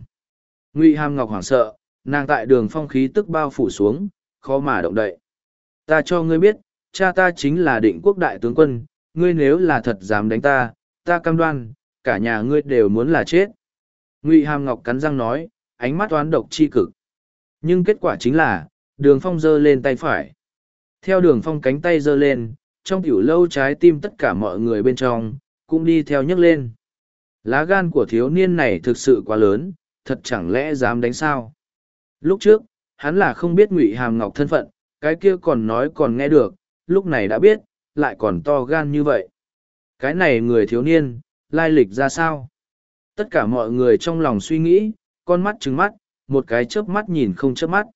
Ngụy hàm ngọc hoảng sợ, nàng tại đường phong khí tức bao phủ xuống, khó mà động đậy. Ta cho ngươi biết, cha ta chính là định quốc đại tướng quân, ngươi nếu là thật dám đánh ta, ta cam đoan, cả nhà ngươi đều muốn là chết. Ngụy Hàm Ngọc cắn răng nói, ánh mắt toán độc chi cực. Nhưng kết quả chính là, đường phong giơ lên tay phải. Theo đường phong cánh tay giơ lên, trong tiểu lâu trái tim tất cả mọi người bên trong, cũng đi theo nhấc lên. Lá gan của thiếu niên này thực sự quá lớn, thật chẳng lẽ dám đánh sao? Lúc trước, hắn là không biết Ngụy Hàm Ngọc thân phận, cái kia còn nói còn nghe được, lúc này đã biết, lại còn to gan như vậy. Cái này người thiếu niên, lai lịch ra sao? Tất cả mọi người trong lòng suy nghĩ, con mắt trứng mắt, một cái chớp mắt nhìn không chớp mắt.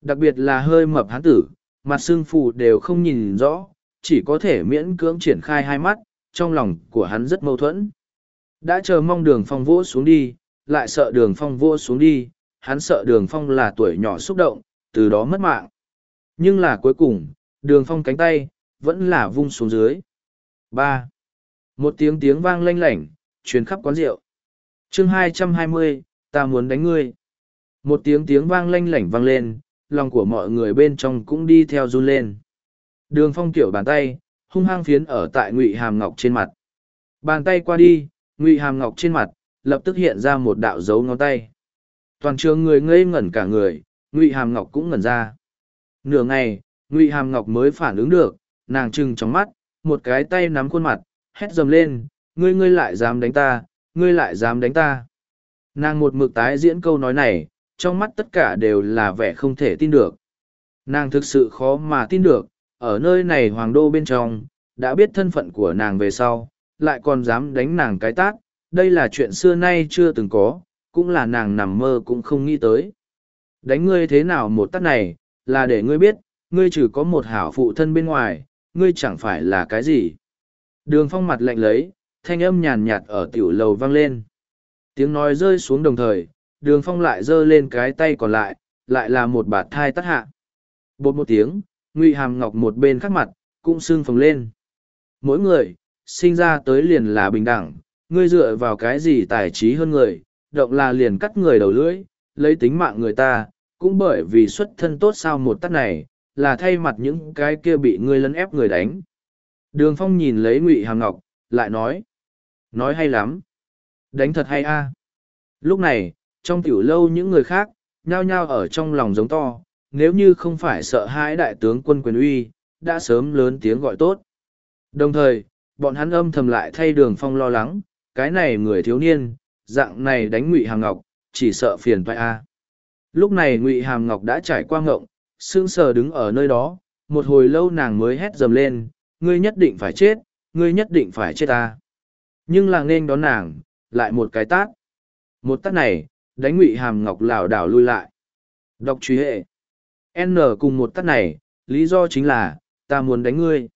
Đặc biệt là hơi mập hán tử, mặt xương phù đều không nhìn rõ, chỉ có thể miễn cưỡng triển khai hai mắt, trong lòng của hắn rất mâu thuẫn. Đã chờ mong đường phong vỗ xuống đi, lại sợ đường phong vỗ xuống đi, hắn sợ đường phong là tuổi nhỏ xúc động, từ đó mất mạng. Nhưng là cuối cùng, đường phong cánh tay, vẫn là vung xuống dưới. ba một tiếng tiếng vang lanh lảnh, truyền khắp quán rượu. chương hai trăm hai mươi ta muốn đánh ngươi. Một tiếng tiếng vang lanh lảnh vang lên, lòng của mọi người bên trong cũng đi theo run lên. Đường phong tiểu bàn tay, hung hăng phiến ở tại ngụy hàm ngọc trên mặt. Bàn tay qua đi, ngụy hàm ngọc trên mặt, lập tức hiện ra một đạo dấu ngón tay. Toàn trường người ngây ngẩn cả người, ngụy hàm ngọc cũng ngẩn ra. Nửa ngày, ngụy hàm ngọc mới phản ứng được, nàng trừng trong mắt, một cái tay nắm khuôn mặt, hét dầm lên, ngươi ngươi lại dám đánh ta, ngươi lại dám đánh ta. Nàng một mực tái diễn câu nói này, trong mắt tất cả đều là vẻ không thể tin được. Nàng thực sự khó mà tin được, ở nơi này hoàng đô bên trong, đã biết thân phận của nàng về sau, lại còn dám đánh nàng cái tát, đây là chuyện xưa nay chưa từng có, cũng là nàng nằm mơ cũng không nghĩ tới. Đánh ngươi thế nào một tát này, là để ngươi biết, ngươi chỉ có một hảo phụ thân bên ngoài, ngươi chẳng phải là cái gì. Đường phong mặt lạnh lấy, thanh âm nhàn nhạt ở tiểu lầu vang lên. Tiếng nói rơi xuống đồng thời, đường phong lại giơ lên cái tay còn lại, lại là một bạt thai tắt hạ. Bột một tiếng, ngụy hàm ngọc một bên khắc mặt, cũng sưng phồng lên. Mỗi người, sinh ra tới liền là bình đẳng, ngươi dựa vào cái gì tài trí hơn người, động là liền cắt người đầu lưỡi, lấy tính mạng người ta, cũng bởi vì xuất thân tốt sao một tắt này, là thay mặt những cái kia bị ngươi lấn ép người đánh. Đường phong nhìn lấy ngụy hàm ngọc, lại nói. Nói hay lắm. Đánh thật hay a. Lúc này, trong tiểu lâu những người khác, nhao nhao ở trong lòng giống to, nếu như không phải sợ hãi đại tướng quân quyền uy, đã sớm lớn tiếng gọi tốt. Đồng thời, bọn hắn âm thầm lại thay đường phong lo lắng, cái này người thiếu niên, dạng này đánh ngụy hàm ngọc, chỉ sợ phiền toại a. Lúc này ngụy hàm ngọc đã trải qua ngộng, sững sờ đứng ở nơi đó, một hồi lâu nàng mới hét dầm lên, ngươi nhất định phải chết, ngươi nhất định phải chết ta. Nhưng là nên đón nàng, lại một cái tát. Một tát này, đánh ngụy hàm ngọc lảo đảo lui lại. Đọc truy hệ. N cùng một tát này, lý do chính là, ta muốn đánh ngươi.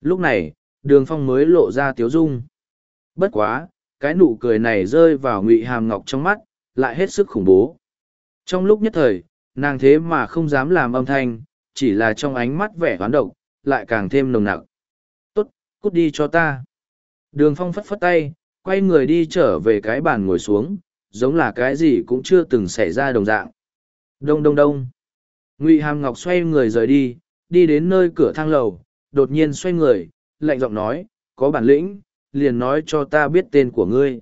Lúc này, đường phong mới lộ ra tiếu dung. Bất quá, cái nụ cười này rơi vào ngụy hàm ngọc trong mắt, lại hết sức khủng bố. Trong lúc nhất thời, nàng thế mà không dám làm âm thanh, chỉ là trong ánh mắt vẻ hoán độc, lại càng thêm nồng nặc. Cút đi cho ta. Đường phong phất phất tay, quay người đi trở về cái bàn ngồi xuống, giống là cái gì cũng chưa từng xảy ra đồng dạng. Đông đông đông. Ngụy Hàm Ngọc xoay người rời đi, đi đến nơi cửa thang lầu, đột nhiên xoay người, lạnh giọng nói, có bản lĩnh, liền nói cho ta biết tên của ngươi.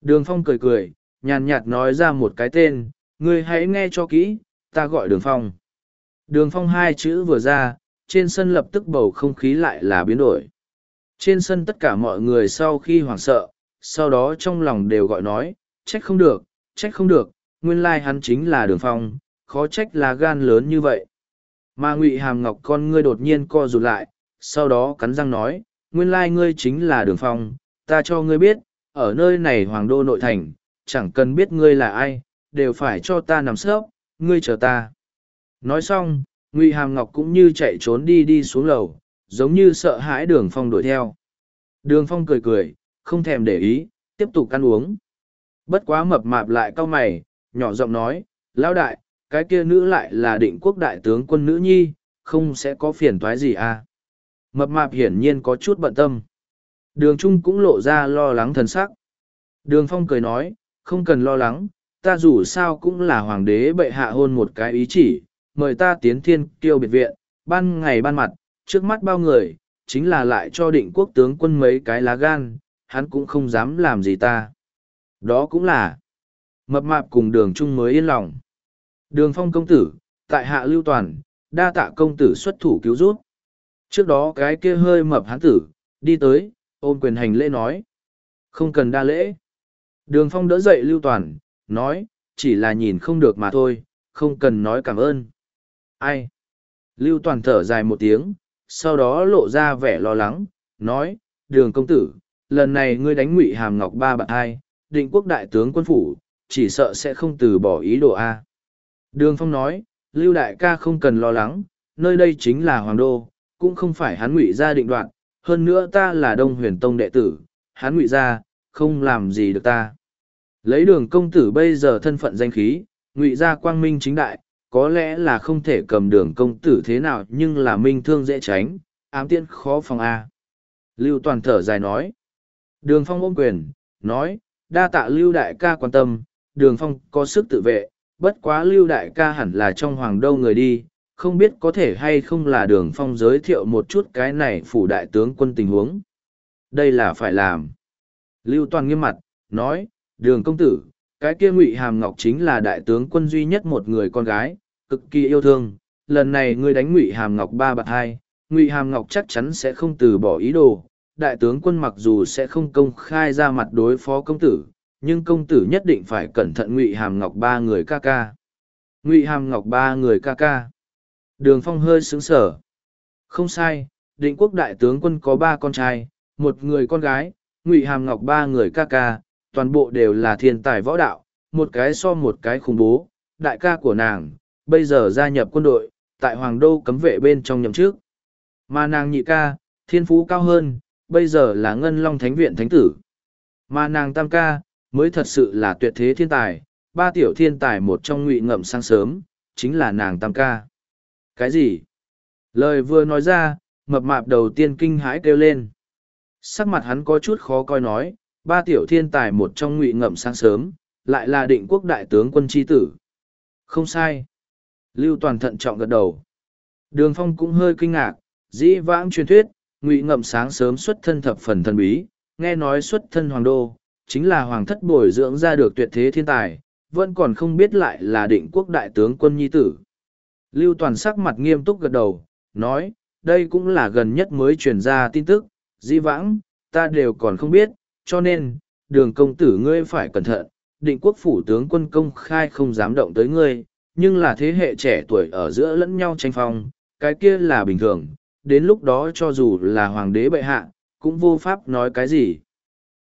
Đường Phong cười cười, nhàn nhạt nói ra một cái tên, ngươi hãy nghe cho kỹ, ta gọi Đường Phong. Đường Phong hai chữ vừa ra, trên sân lập tức bầu không khí lại là biến đổi. Trên sân tất cả mọi người sau khi hoảng sợ, sau đó trong lòng đều gọi nói, trách không được, trách không được, nguyên lai hắn chính là Đường Phong, khó trách là gan lớn như vậy. Mà Ngụy Hàm Ngọc con ngươi đột nhiên co rụt lại, sau đó cắn răng nói, nguyên lai ngươi chính là Đường Phong, ta cho ngươi biết, ở nơi này Hoàng Đô nội thành, chẳng cần biết ngươi là ai, đều phải cho ta nằm sớp, ngươi chờ ta. Nói xong, Ngụy Hàm Ngọc cũng như chạy trốn đi đi xuống lầu, giống như sợ hãi Đường Phong đuổi theo. Đường Phong cười cười, không thèm để ý, tiếp tục ăn uống. Bất quá mập mạp lại cau mày, nhỏ giọng nói, lão đại, cái kia nữ lại là định quốc đại tướng quân nữ nhi, không sẽ có phiền toái gì à. Mập mạp hiển nhiên có chút bận tâm. Đường Trung cũng lộ ra lo lắng thần sắc. Đường Phong cười nói, không cần lo lắng, ta dù sao cũng là hoàng đế bệ hạ hôn một cái ý chỉ, mời ta tiến thiên kiêu biệt viện, ban ngày ban mặt, trước mắt bao người, chính là lại cho định quốc tướng quân mấy cái lá gan, hắn cũng không dám làm gì ta. Đó cũng là, mập mạp cùng đường Trung mới yên lòng. Đường phong công tử, tại hạ lưu toàn, đa tạ công tử xuất thủ cứu rút. Trước đó cái kia hơi mập hán tử, đi tới, ôm quyền hành lễ nói. Không cần đa lễ. Đường phong đỡ dậy lưu toàn, nói, chỉ là nhìn không được mà thôi, không cần nói cảm ơn. Ai? Lưu toàn thở dài một tiếng, sau đó lộ ra vẻ lo lắng, nói, đường công tử, lần này ngươi đánh ngụy hàm ngọc ba bạn hai, định quốc đại tướng quân phủ, chỉ sợ sẽ không từ bỏ ý đồ A. Đường Phong nói, Lưu Đại ca không cần lo lắng, nơi đây chính là Hoàng Đô, cũng không phải hắn ngụy gia định đoạn, hơn nữa ta là Đông Huyền Tông đệ tử, hắn ngụy gia, không làm gì được ta. Lấy đường công tử bây giờ thân phận danh khí, ngụy gia quang minh chính đại, có lẽ là không thể cầm đường công tử thế nào nhưng là minh thương dễ tránh, ám tiễn khó phòng A. Lưu Toàn thở dài nói. Đường Phong ôm quyền, nói, đa tạ Lưu Đại ca quan tâm, đường Phong có sức tự vệ, bất quá lưu đại ca hẳn là trong hoàng đâu người đi, không biết có thể hay không là đường phong giới thiệu một chút cái này phủ đại tướng quân tình huống. Đây là phải làm. Lưu toàn nghiêm mặt, nói, đường công tử, cái kia ngụy hàm ngọc chính là đại tướng quân duy nhất một người con gái, cực kỳ yêu thương. Lần này ngươi đánh ngụy hàm ngọc ba bạc hai, ngụy hàm ngọc chắc chắn sẽ không từ bỏ ý đồ. Đại tướng quân mặc dù sẽ không công khai ra mặt đối phó công tử, nhưng công tử nhất định phải cẩn thận ngụy hàm ngọc ba người ca ca ngụy hàm ngọc ba người ca ca đường phong hơi xứng sở không sai định quốc đại tướng quân có ba con trai một người con gái ngụy hàm ngọc ba người ca ca toàn bộ đều là thiên tài võ đạo một cái so một cái khủng bố đại ca của nàng bây giờ gia nhập quân đội tại hoàng đô cấm vệ bên trong nhậm trước mà nàng nhị ca thiên phú cao hơn bây giờ là ngân long thánh viện thánh tử mà nàng tam ca mới thật sự là tuyệt thế thiên tài, ba tiểu thiên tài một trong ngụy ngậm sáng sớm, chính là nàng tam ca. Cái gì? Lời vừa nói ra, mập mạp đầu tiên kinh hãi kêu lên. Sắc mặt hắn có chút khó coi nói, ba tiểu thiên tài một trong ngụy ngậm sáng sớm, lại là định quốc đại tướng quân tri tử. Không sai. Lưu toàn thận trọng gật đầu. Đường phong cũng hơi kinh ngạc, dĩ vãng truyền thuyết, ngụy ngậm sáng sớm xuất thân thập phần thần bí, nghe nói xuất thân hoàng đô, chính là hoàng thất bồi dưỡng ra được tuyệt thế thiên tài, vẫn còn không biết lại là định quốc đại tướng quân nhi tử. Lưu Toàn sắc mặt nghiêm túc gật đầu, nói, đây cũng là gần nhất mới truyền ra tin tức, di vãng, ta đều còn không biết, cho nên, đường công tử ngươi phải cẩn thận, định quốc phủ tướng quân công khai không dám động tới ngươi, nhưng là thế hệ trẻ tuổi ở giữa lẫn nhau tranh phong, cái kia là bình thường, đến lúc đó cho dù là hoàng đế bệ hạ, cũng vô pháp nói cái gì.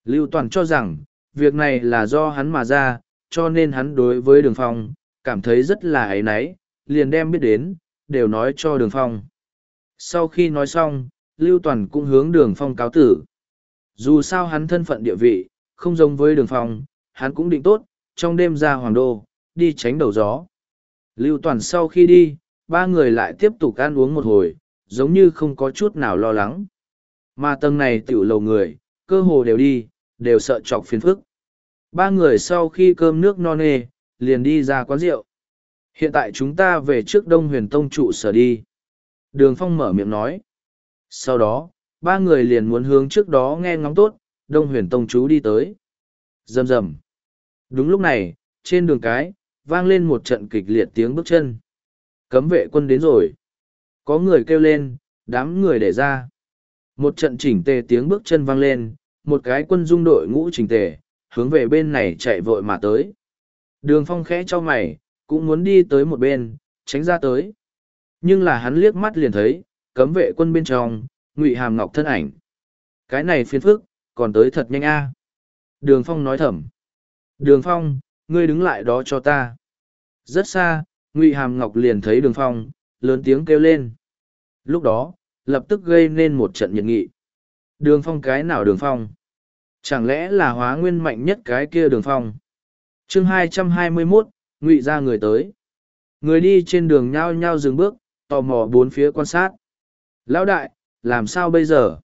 Lưu Toàn cho rằng, việc này là do hắn mà ra, cho nên hắn đối với đường phong, cảm thấy rất là ấy náy, liền đem biết đến, đều nói cho đường phong. Sau khi nói xong, Lưu Toàn cũng hướng đường phong cáo tử. Dù sao hắn thân phận địa vị, không giống với đường phong, hắn cũng định tốt, trong đêm ra hoàng đô, đi tránh đầu gió. Lưu Toàn sau khi đi, ba người lại tiếp tục ăn uống một hồi, giống như không có chút nào lo lắng. Mà tầng này tiểu lầu người, cơ hồ đều đi, đều sợ chọc phiền phức. Ba người sau khi cơm nước no nê, liền đi ra quán rượu. Hiện tại chúng ta về trước Đông Huyền Tông trụ sở đi. Đường Phong mở miệng nói. Sau đó, ba người liền muốn hướng trước đó nghe ngóng tốt, Đông Huyền Tông chú đi tới. Rầm rầm. Đúng lúc này, trên đường cái, vang lên một trận kịch liệt tiếng bước chân. Cấm vệ quân đến rồi. Có người kêu lên, đám người để ra. Một trận chỉnh tề tiếng bước chân vang lên, một cái quân dung đội ngũ chỉnh tề, hướng về bên này chạy vội mà tới. Đường phong khẽ cho mày, cũng muốn đi tới một bên, tránh ra tới. Nhưng là hắn liếc mắt liền thấy, cấm vệ quân bên trong, ngụy hàm ngọc thân ảnh. Cái này phiền phức, còn tới thật nhanh a. Đường phong nói thầm. Đường phong, ngươi đứng lại đó cho ta. Rất xa, ngụy hàm ngọc liền thấy đường phong, lớn tiếng kêu lên. Lúc đó, lập tức gây nên một trận nhiệt nghị. Đường phong cái nào đường phong? Chẳng lẽ là hóa nguyên mạnh nhất cái kia đường phong? chương 221, ngụy ra người tới. Người đi trên đường nhao nhao dừng bước, tò mò bốn phía quan sát. Lão đại, làm sao bây giờ?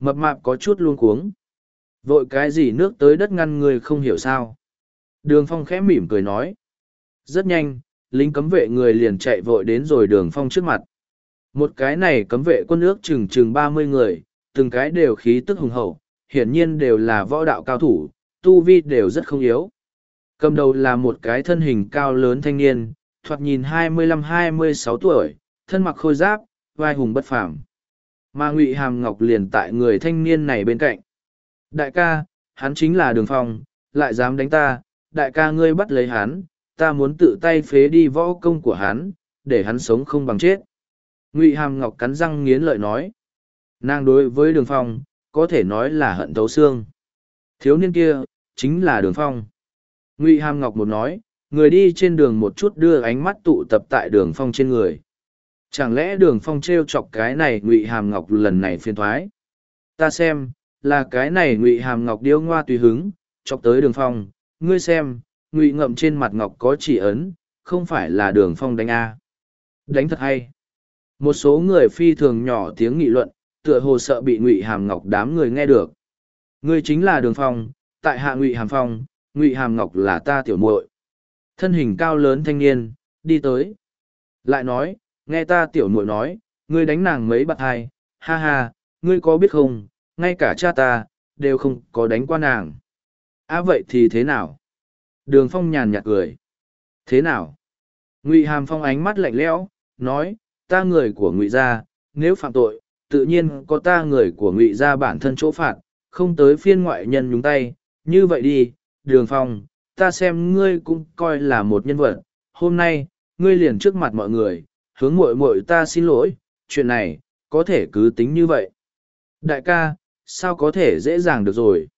Mập mạp có chút luôn cuống. Vội cái gì nước tới đất ngăn người không hiểu sao? Đường phong khẽ mỉm cười nói. Rất nhanh, lính cấm vệ người liền chạy vội đến rồi đường phong trước mặt. Một cái này cấm vệ quân ước chừng chừng ba mươi người, từng cái đều khí tức hùng hậu, hiển nhiên đều là võ đạo cao thủ, tu vi đều rất không yếu. Cầm đầu là một cái thân hình cao lớn thanh niên, thoạt nhìn hai mươi lăm hai mươi sáu tuổi, thân mặc khôi giáp, vai hùng bất phàm. Mà Ngụy Hàm Ngọc liền tại người thanh niên này bên cạnh. Đại ca, hắn chính là Đường Phong, lại dám đánh ta, đại ca ngươi bắt lấy hắn, ta muốn tự tay phế đi võ công của hắn, để hắn sống không bằng chết. Ngụy Hàm Ngọc cắn răng nghiến lợi nói. Nàng đối với Đường Phong, có thể nói là hận thấu xương. Thiếu niên kia, chính là Đường Phong. Ngụy Hàm Ngọc một nói, người đi trên đường một chút đưa ánh mắt tụ tập tại Đường Phong trên người. Chẳng lẽ Đường Phong trêu chọc cái này Ngụy Hàm Ngọc lần này phiền thoái? Ta xem, là cái này Ngụy Hàm Ngọc điêu ngoa tùy hứng, chọc tới Đường Phong, ngươi xem, Ngụy ngậm trên mặt Ngọc có chỉ ấn, không phải là Đường Phong đánh a. Đánh thật hay. Một số người phi thường nhỏ tiếng nghị luận tựa hồ sợ bị ngụy hàm ngọc đám người nghe được. Ngươi chính là đường phong tại hạ ngụy hàm phong ngụy hàm ngọc là ta tiểu muội. Thân hình cao lớn thanh niên đi tới. Lại nói nghe ta tiểu muội nói, ngươi đánh nàng mấy bạt hai, ha ha, ngươi có biết không, ngay cả cha ta, đều không có đánh qua nàng. À vậy thì thế nào? Đường phong nhàn nhạt cười. Thế nào? Ngụy hàm phong ánh mắt lạnh lẽo, nói, ta người của ngụy gia, nếu phạm tội, tự nhiên có ta người của ngụy gia bản thân chỗ phạt, không tới phiên ngoại nhân nhúng tay. Như vậy đi, đường phong, ta xem ngươi cũng coi là một nhân vật. Hôm nay, ngươi liền trước mặt mọi người hướng muội muội ta xin lỗi, chuyện này có thể cứ tính như vậy. Đại ca, sao có thể dễ dàng được rồi?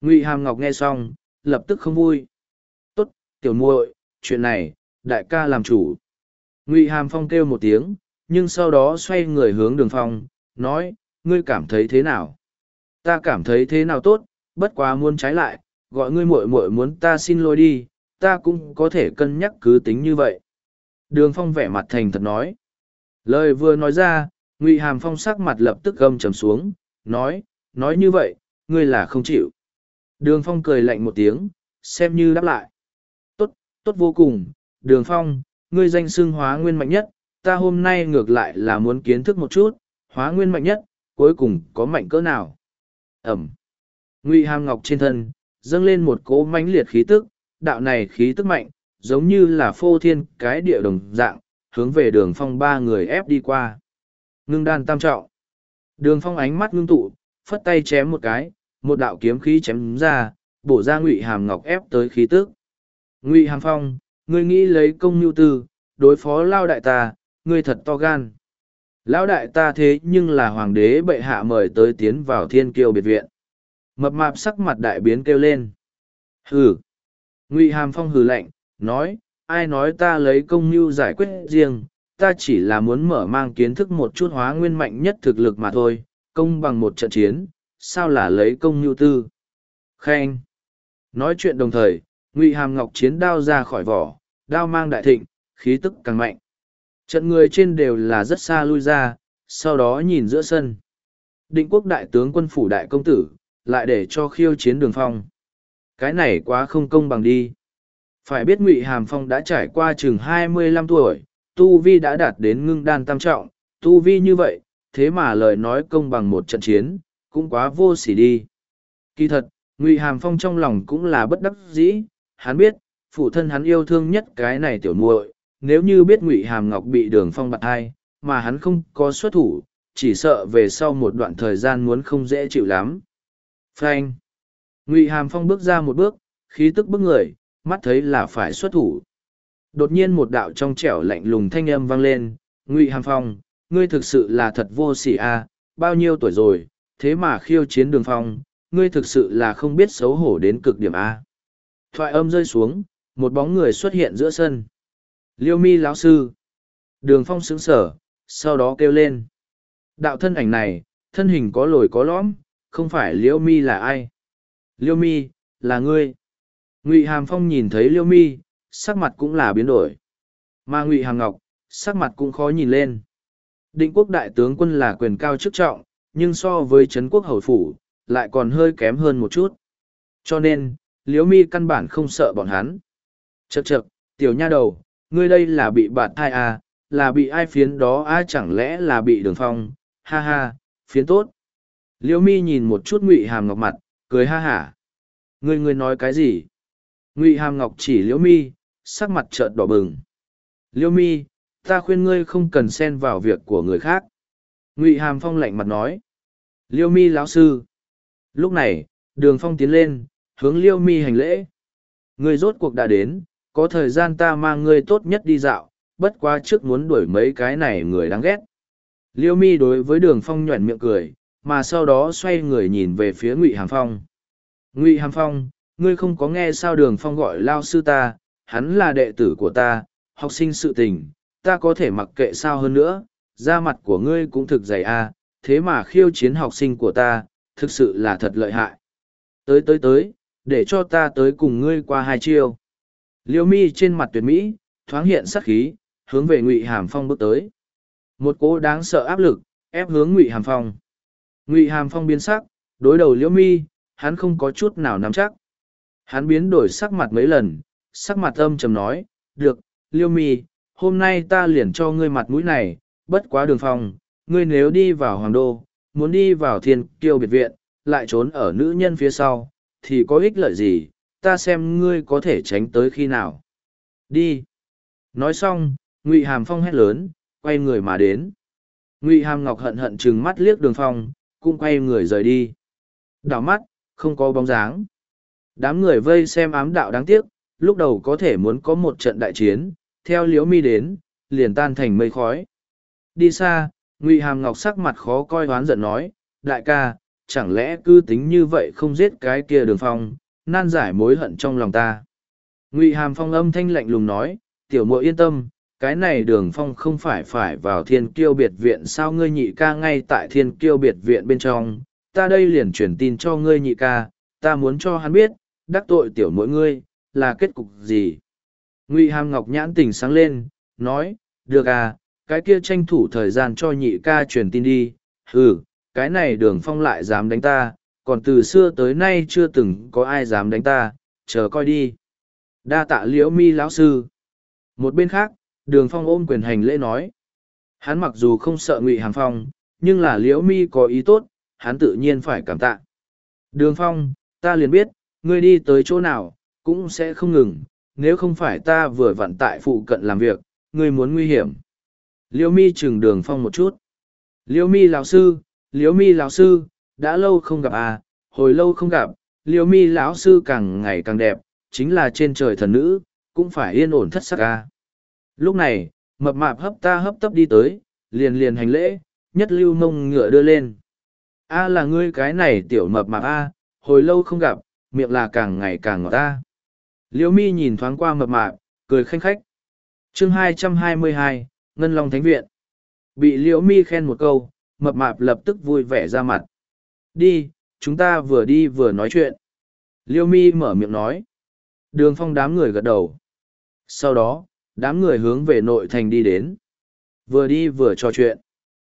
Ngụy hàm ngọc nghe xong, lập tức không vui. Tốt, tiểu muội, chuyện này, đại ca làm chủ. Ngụy hàm phong kêu một tiếng, nhưng sau đó xoay người hướng đường phong nói, ngươi cảm thấy thế nào? Ta cảm thấy thế nào tốt, bất quá muốn trái lại, gọi ngươi muội muội muốn ta xin lỗi đi, ta cũng có thể cân nhắc cứ tính như vậy đường phong vẻ mặt thành thật nói lời vừa nói ra ngụy hàm phong sắc mặt lập tức gâm trầm xuống nói nói như vậy ngươi là không chịu đường phong cười lạnh một tiếng xem như đáp lại tốt tốt vô cùng đường phong ngươi danh xưng hóa nguyên mạnh nhất, ta hôm nay ngược lại là muốn kiến thức một chút, hóa nguyên mạnh nhất, cuối cùng có mạnh cỡ nào. Ẩm. Ngụy Hàm Ngọc trên thân, dâng lên một cỗ mãnh liệt khí tức, đạo này khí tức mạnh, giống như là phô thiên cái địa đồng dạng, hướng về đường phong ba người ép đi qua. Ngưng đan tam trọng. Đường phong ánh mắt ngưng tụ, phất tay chém một cái, một đạo kiếm khí chém ra, bổ ra Ngụy Hàm Ngọc ép tới khí tức. Ngụy Hàm Phong, ngươi nghĩ lấy công nhu tư, đối phó lao đại ta, ngươi thật to gan. Lão đại ta thế nhưng là hoàng đế bệ hạ mời tới tiến vào thiên kiêu biệt viện. Mập mạp sắc mặt đại biến kêu lên. Hừ. Ngụy Hàm Phong hừ lạnh, nói, ai nói ta lấy công mưu giải quyết riêng, ta chỉ là muốn mở mang kiến thức một chút hóa nguyên mạnh nhất thực lực mà thôi, công bằng một trận chiến, sao là lấy công mưu tư. Khen. Nói chuyện đồng thời, ngụy hàm ngọc chiến đao ra khỏi vỏ đao mang đại thịnh khí tức càng mạnh trận người trên đều là rất xa lui ra sau đó nhìn giữa sân định quốc đại tướng quân phủ đại công tử lại để cho khiêu chiến đường phong cái này quá không công bằng đi phải biết ngụy hàm phong đã trải qua chừng hai mươi lăm tuổi, tu vi đã đạt đến ngưng đan tam trọng. Tu vi như vậy, thế mà lời nói công bằng một trận chiến, cũng quá vô s ỉ đi. Kỳ thật, ngụy hàm phong trong lòng cũng là bất đắc dĩ. Hắn biết, phụ thân hắn yêu thương nhất cái này tiểu muội. Nếu như biết ngụy hàm ngọc bị đường phong bặt thai mà hắn không có xuất thủ, chỉ sợ về sau một đoạn thời gian muốn không dễ chịu lắm. Frank ngụy hàm phong bước ra một bước, khí tức bức người mắt thấy là phải xuất thủ. Đột nhiên một đạo trong trẻo lạnh lùng thanh âm vang lên, ngụy hàm phong, ngươi thực sự là thật vô sỉ a, bao nhiêu tuổi rồi, thế mà khiêu chiến đường phong, ngươi thực sự là không biết xấu hổ đến cực điểm a. Thoại âm rơi xuống, một bóng người xuất hiện giữa sân. Liêu mi lão sư. Đường phong xứng sở sau đó kêu lên. Đạo thân ảnh này, thân hình có lồi có lõm, không phải liêu mi là ai? Liêu mi, là ngươi ngụy hàm phong nhìn thấy liêu mi sắc mặt cũng là biến đổi. Mà ngụy hàm ngọc sắc mặt cũng khó nhìn lên. Định quốc đại tướng quân là quyền cao chức trọng nhưng so với trấn quốc hầu phủ lại còn hơi kém hơn một chút. Cho nên liễu mi căn bản không sợ bọn hắn. Chật chật tiểu nha đầu ngươi đây là bị bạn thai à, là bị ai phiến đó ai chẳng lẽ là bị đường phong? Ha ha phiến tốt. Liễu mi nhìn một chút ngụy hàm ngọc mặt cười ha hả. Ngươi ngươi nói cái gì? Ngụy hàm ngọc chỉ liễu mi, sắc mặt trợn đỏ bừng. Liễu mi, ta khuyên ngươi không cần xen vào việc của người khác. Ngụy hàm phong lạnh mặt nói. Liêu mi lão sư. Lúc này, đường phong tiến lên, hướng liêu mi hành lễ. Ngươi rốt cuộc đã đến, có thời gian ta mang ngươi tốt nhất đi dạo, bất quá trước muốn đuổi mấy cái này người đáng ghét. Liêu mi đối với đường phong nhoẻn miệng cười, mà sau đó xoay người nhìn về phía ngụy hàm phong. Ngụy hàm phong ngươi không có nghe sao đường phong gọi lao sư ta, hắn là đệ tử của ta, học sinh sự tình, ta có thể mặc kệ sao hơn nữa, da mặt của ngươi cũng thực dày a, thế mà khiêu chiến học sinh của ta, thực sự là thật lợi hại. Tới tới tới, để cho ta tới cùng ngươi qua hai chiêu. Liêu mi trên mặt tuyệt mỹ, thoáng hiện sắc khí, hướng về ngụy hàm phong bước tới. Một cố đáng sợ áp lực, ép hướng ngụy hàm phong. Ngụy hàm phong biến sắc, đối đầu liễu mi, hắn không có chút nào nắm chắc hắn biến đổi sắc mặt mấy lần, sắc mặt âm trầm nói, được, liêu mi, hôm nay ta liền cho ngươi mặt mũi này, bất quá đường phong, ngươi nếu đi vào hoàng đô, muốn đi vào thiên kiêu biệt viện, lại trốn ở nữ nhân phía sau, thì có ích lợi gì? Ta xem ngươi có thể tránh tới khi nào. Đi. Nói xong, ngụy hàm phong hét lớn, quay người mà đến. Ngụy hàm ngọc hận hận chừng mắt liếc đường phong, cũng quay người rời đi. Đảo mắt, không có bóng dáng đám người vây xem ám đạo đáng tiếc, lúc đầu có thể muốn có một trận đại chiến, theo liễu mi đến, liền tan thành mây khói. Đi xa, ngụy hàm ngọc sắc mặt khó coi hoán giận nói, đại ca, chẳng lẽ cứ tính như vậy không giết cái kia đường phong, nan giải mối hận trong lòng ta? Ngụy hàm phong âm thanh lạnh lùng nói, tiểu muội yên tâm, cái này đường phong không phải phải vào thiên kiêu biệt viện sao ngươi nhị ca ngay tại thiên kiêu biệt viện bên trong? Ta đây liền truyền tin cho ngươi nhị ca, ta muốn cho hắn biết đắc tội tiểu mỗi ngươi, là kết cục gì? Ngụy hàm ngọc nhãn tình sáng lên, nói, được à cái kia tranh thủ thời gian cho nhị ca truyền tin đi. Ừ cái này đường phong lại dám đánh ta, còn từ xưa tới nay chưa từng có ai dám đánh ta, chờ coi đi. Đa tạ liễu mi lão sư. Một bên khác, đường phong ôm quyền hành lễ nói, hắn mặc dù không sợ ngụy hàm phong, nhưng là liễu mi có ý tốt, hắn tự nhiên phải cảm tạ. Đường phong, ta liền biết ngươi đi tới chỗ nào, cũng sẽ không ngừng, nếu không phải ta vừa vặn tại phụ cận làm việc, ngươi muốn nguy hiểm. Liễu mi chừng đường phong một chút. Liễu mi lão sư liễu mi lão sư, đã lâu không gặp à hồi lâu không gặp liễu mi lão sư càng ngày càng đẹp, chính là trên trời thần nữ, cũng phải yên ổn thất sắc à. lúc này, mập mạp hấp ta hấp tấp đi tới, liền liền hành lễ, nhất lưu mông ngựa đưa lên. A là ngươi cái này tiểu mập mạp a hồi lâu không gặp miệng là càng ngày càng ngọt ta liễu mi nhìn thoáng qua mập mạp cười khanh khách chương hai trăm hai mươi hai ngân long thánh viện bị liễu mi khen một câu mập mạp lập tức vui vẻ ra mặt đi chúng ta vừa đi vừa nói chuyện liễu mi mở miệng nói Đường phong đám người gật đầu. Sau đó, đám người hướng về nội thành đi đến. Vừa đi vừa trò chuyện.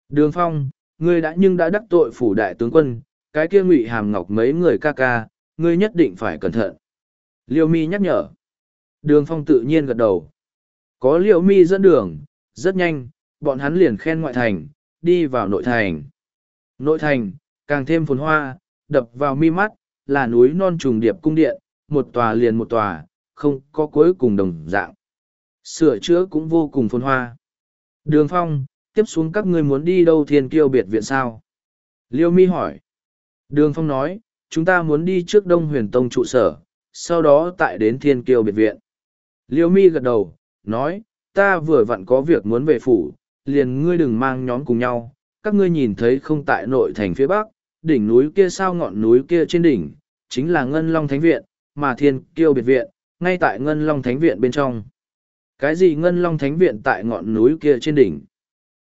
Đường phong, ngươi đã nhưng đã đắc tội phủ đại tướng quân, cái kia ngụy hàm ngọc mấy người ca ca, ngươi nhất định phải cẩn thận. Liêu mi nhắc nhở. Đường phong tự nhiên gật đầu. Có liêu mi dẫn đường, rất nhanh, bọn hắn liền khen ngoại thành, đi vào nội thành. Nội thành, càng thêm phồn hoa, đập vào mi mắt, là núi non trùng điệp cung điện, một tòa liền một tòa, không có cuối cùng đồng dạng. Sửa chữa cũng vô cùng phồn hoa. Đường phong, tiếp xuống các ngươi muốn đi đâu thiên kiêu biệt viện sao? Liêu mi hỏi. Đường phong nói, chúng ta muốn đi trước đông huyền tông trụ sở, sau đó tại đến thiên kiêu biệt viện. Liêu mi gật đầu, nói, ta vừa vặn có việc muốn về phủ, liền ngươi đừng mang nhóm cùng nhau, các ngươi nhìn thấy không tại nội thành phía bắc, đỉnh núi kia sao ngọn núi kia trên đỉnh, chính là Ngân Long Thánh Viện, mà thiên kiêu biệt viện, ngay tại Ngân Long Thánh Viện bên trong. Cái gì Ngân Long Thánh Viện tại ngọn núi kia trên đỉnh?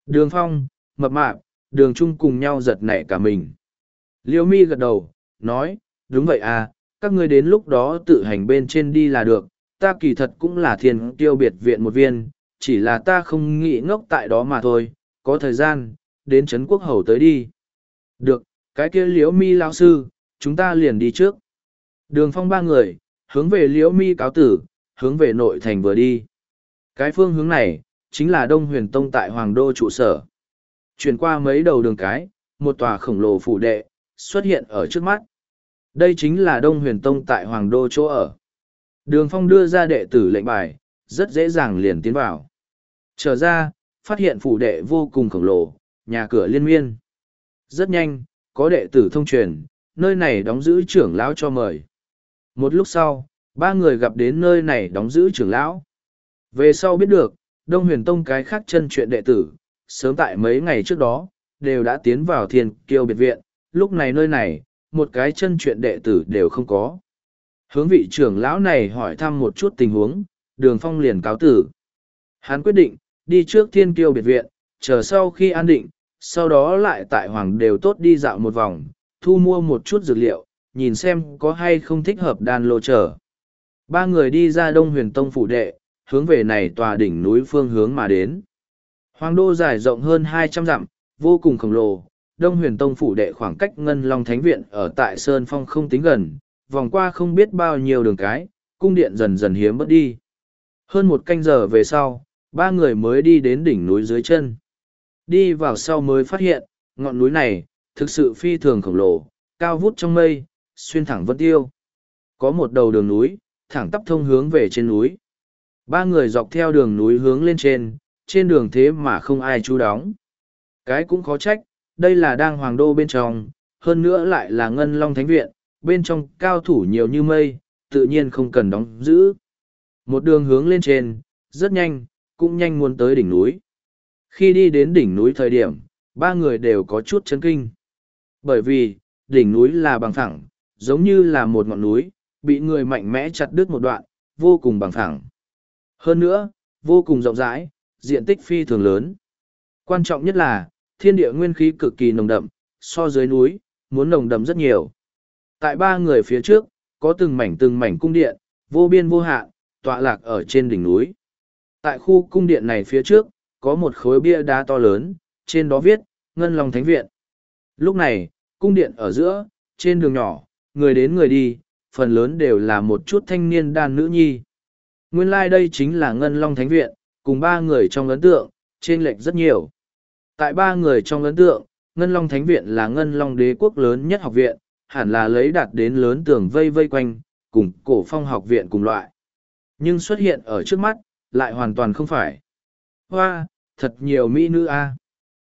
Đường Phong, Mập Mạp, Đường Trung cùng nhau giật nảy cả mình. Liêu mi gật đầu, nói, đúng vậy à, các ngươi đến lúc đó tự hành bên trên đi là được, ta kỳ thật cũng là thiên tiêu biệt viện một viên, chỉ là ta không nghĩ ngốc tại đó mà thôi, có thời gian, đến Trấn Quốc Hầu tới đi. Được, cái kia liễu mi lao sư, chúng ta liền đi trước. Đường phong ba người, hướng về liễu mi cáo tử, hướng về nội thành vừa đi. Cái phương hướng này, chính là Đông Huyền Tông tại Hoàng Đô trụ sở. Chuyển qua mấy đầu đường cái, một tòa khổng lồ phủ đệ, xuất hiện ở trước mắt. Đây chính là Đông Huyền Tông tại Hoàng Đô chỗ ở. Đường Phong đưa ra đệ tử lệnh bài, rất dễ dàng liền tiến vào. Trở ra, phát hiện phủ đệ vô cùng khổng lồ, nhà cửa liên miên. Rất nhanh, có đệ tử thông truyền, nơi này đóng giữ trưởng lão cho mời. Một lúc sau, ba người gặp đến nơi này đóng giữ trưởng lão. Về sau biết được, Đông Huyền Tông cái khác chân chuyện đệ tử, sớm tại mấy ngày trước đó, đều đã tiến vào thiên kiêu biệt viện, lúc này nơi này, một cái chân chuyện đệ tử đều không có. Hướng vị trưởng lão này hỏi thăm một chút tình huống, đường phong liền cáo tử. Hắn quyết định, đi trước thiên kiêu biệt viện, chờ sau khi an định, sau đó lại tại hoàng đều tốt đi dạo một vòng, thu mua một chút dược liệu, nhìn xem có hay không thích hợp đan lô trở. Ba người đi ra đông huyền tông phủ đệ, hướng về này tòa đỉnh núi phương hướng mà đến. Hoàng đô dài rộng hơn hai trăm dặm, vô cùng khổng lồ, đông huyền tông phủ đệ khoảng cách ngân long thánh viện ở tại Sơn Phong không tính gần, vòng qua không biết bao nhiêu đường cái, cung điện dần dần hiếm mất đi. Hơn một canh giờ về sau, ba người mới đi đến đỉnh núi dưới chân. Đi vào sau mới phát hiện, ngọn núi này, thực sự phi thường khổng lồ, cao vút trong mây, xuyên thẳng vân tiêu. Có một đầu đường núi, thẳng tắp thông hướng về trên núi. Ba người dọc theo đường núi hướng lên trên, trên đường thế mà không ai chú đóng. Cái cũng khó trách, đây là đang hoàng đô bên trong, hơn nữa lại là ngân long thánh viện, bên trong cao thủ nhiều như mây, tự nhiên không cần đóng giữ. Một đường hướng lên trên, rất nhanh, cũng nhanh muốn tới đỉnh núi. Khi đi đến đỉnh núi thời điểm, ba người đều có chút chấn kinh. Bởi vì, đỉnh núi là bằng phẳng, giống như là một ngọn núi, bị người mạnh mẽ chặt đứt một đoạn, vô cùng bằng phẳng. Hơn nữa, vô cùng rộng rãi, diện tích phi thường lớn. Quan trọng nhất là, thiên địa nguyên khí cực kỳ nồng đậm, so dưới núi, muốn nồng đậm rất nhiều. Tại ba người phía trước, có từng mảnh từng mảnh cung điện, vô biên vô hạn, tọa lạc ở trên đỉnh núi. Tại khu cung điện này phía trước, có một khối bia đá to lớn, trên đó viết, Ngân Long Thánh Viện. Lúc này, cung điện ở giữa, trên đường nhỏ, người đến người đi, phần lớn đều là một chút thanh niên đàn nữ nhi. Nguyên lai like đây chính là Ngân Long Thánh Viện, cùng ba người trong ấn tượng, trên lệch rất nhiều. Tại ba người trong ấn tượng, Ngân Long Thánh Viện là Ngân Long đế quốc lớn nhất học viện, hẳn là lấy đạt đến lớn tường vây vây quanh, cùng cổ phong học viện cùng loại. Nhưng xuất hiện ở trước mắt, lại hoàn toàn không phải. Hoa, thật nhiều mỹ nữ a.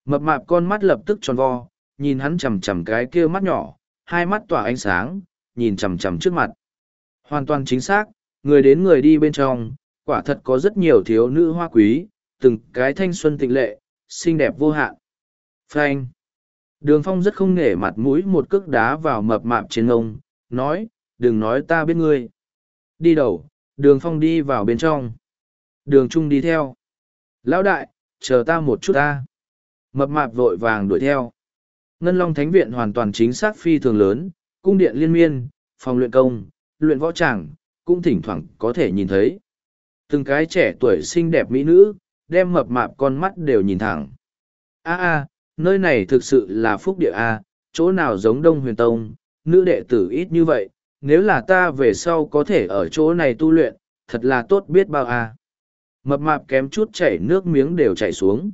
Mập mạp con mắt lập tức tròn vo, nhìn hắn chằm chằm cái kia mắt nhỏ, hai mắt tỏa ánh sáng, nhìn chằm chằm trước mặt. Hoàn toàn chính xác, người đến người đi bên trong, quả thật có rất nhiều thiếu nữ hoa quý, từng cái thanh xuân tịnh lệ, xinh đẹp vô hạn. Frank. Đường phong rất không nể mặt mũi một cước đá vào mập mạp trên ngông, nói, đừng nói ta biết ngươi. Đi đầu, đường phong đi vào bên trong. Đường trung đi theo. Lão đại, chờ ta một chút ta. Mập mạp vội vàng đuổi theo. Ngân Long Thánh Viện hoàn toàn chính xác phi thường lớn, cung điện liên miên, phòng luyện công, luyện võ tràng, cũng thỉnh thoảng có thể nhìn thấy. Từng cái trẻ tuổi xinh đẹp mỹ nữ, đem mập mạp con mắt đều nhìn thẳng. A a, nơi này thực sự là phúc địa A, chỗ nào giống Đông Huyền Tông, nữ đệ tử ít như vậy, nếu là ta về sau có thể ở chỗ này tu luyện, thật là tốt biết bao A. Mập mạp kém chút chảy nước miếng đều chảy xuống.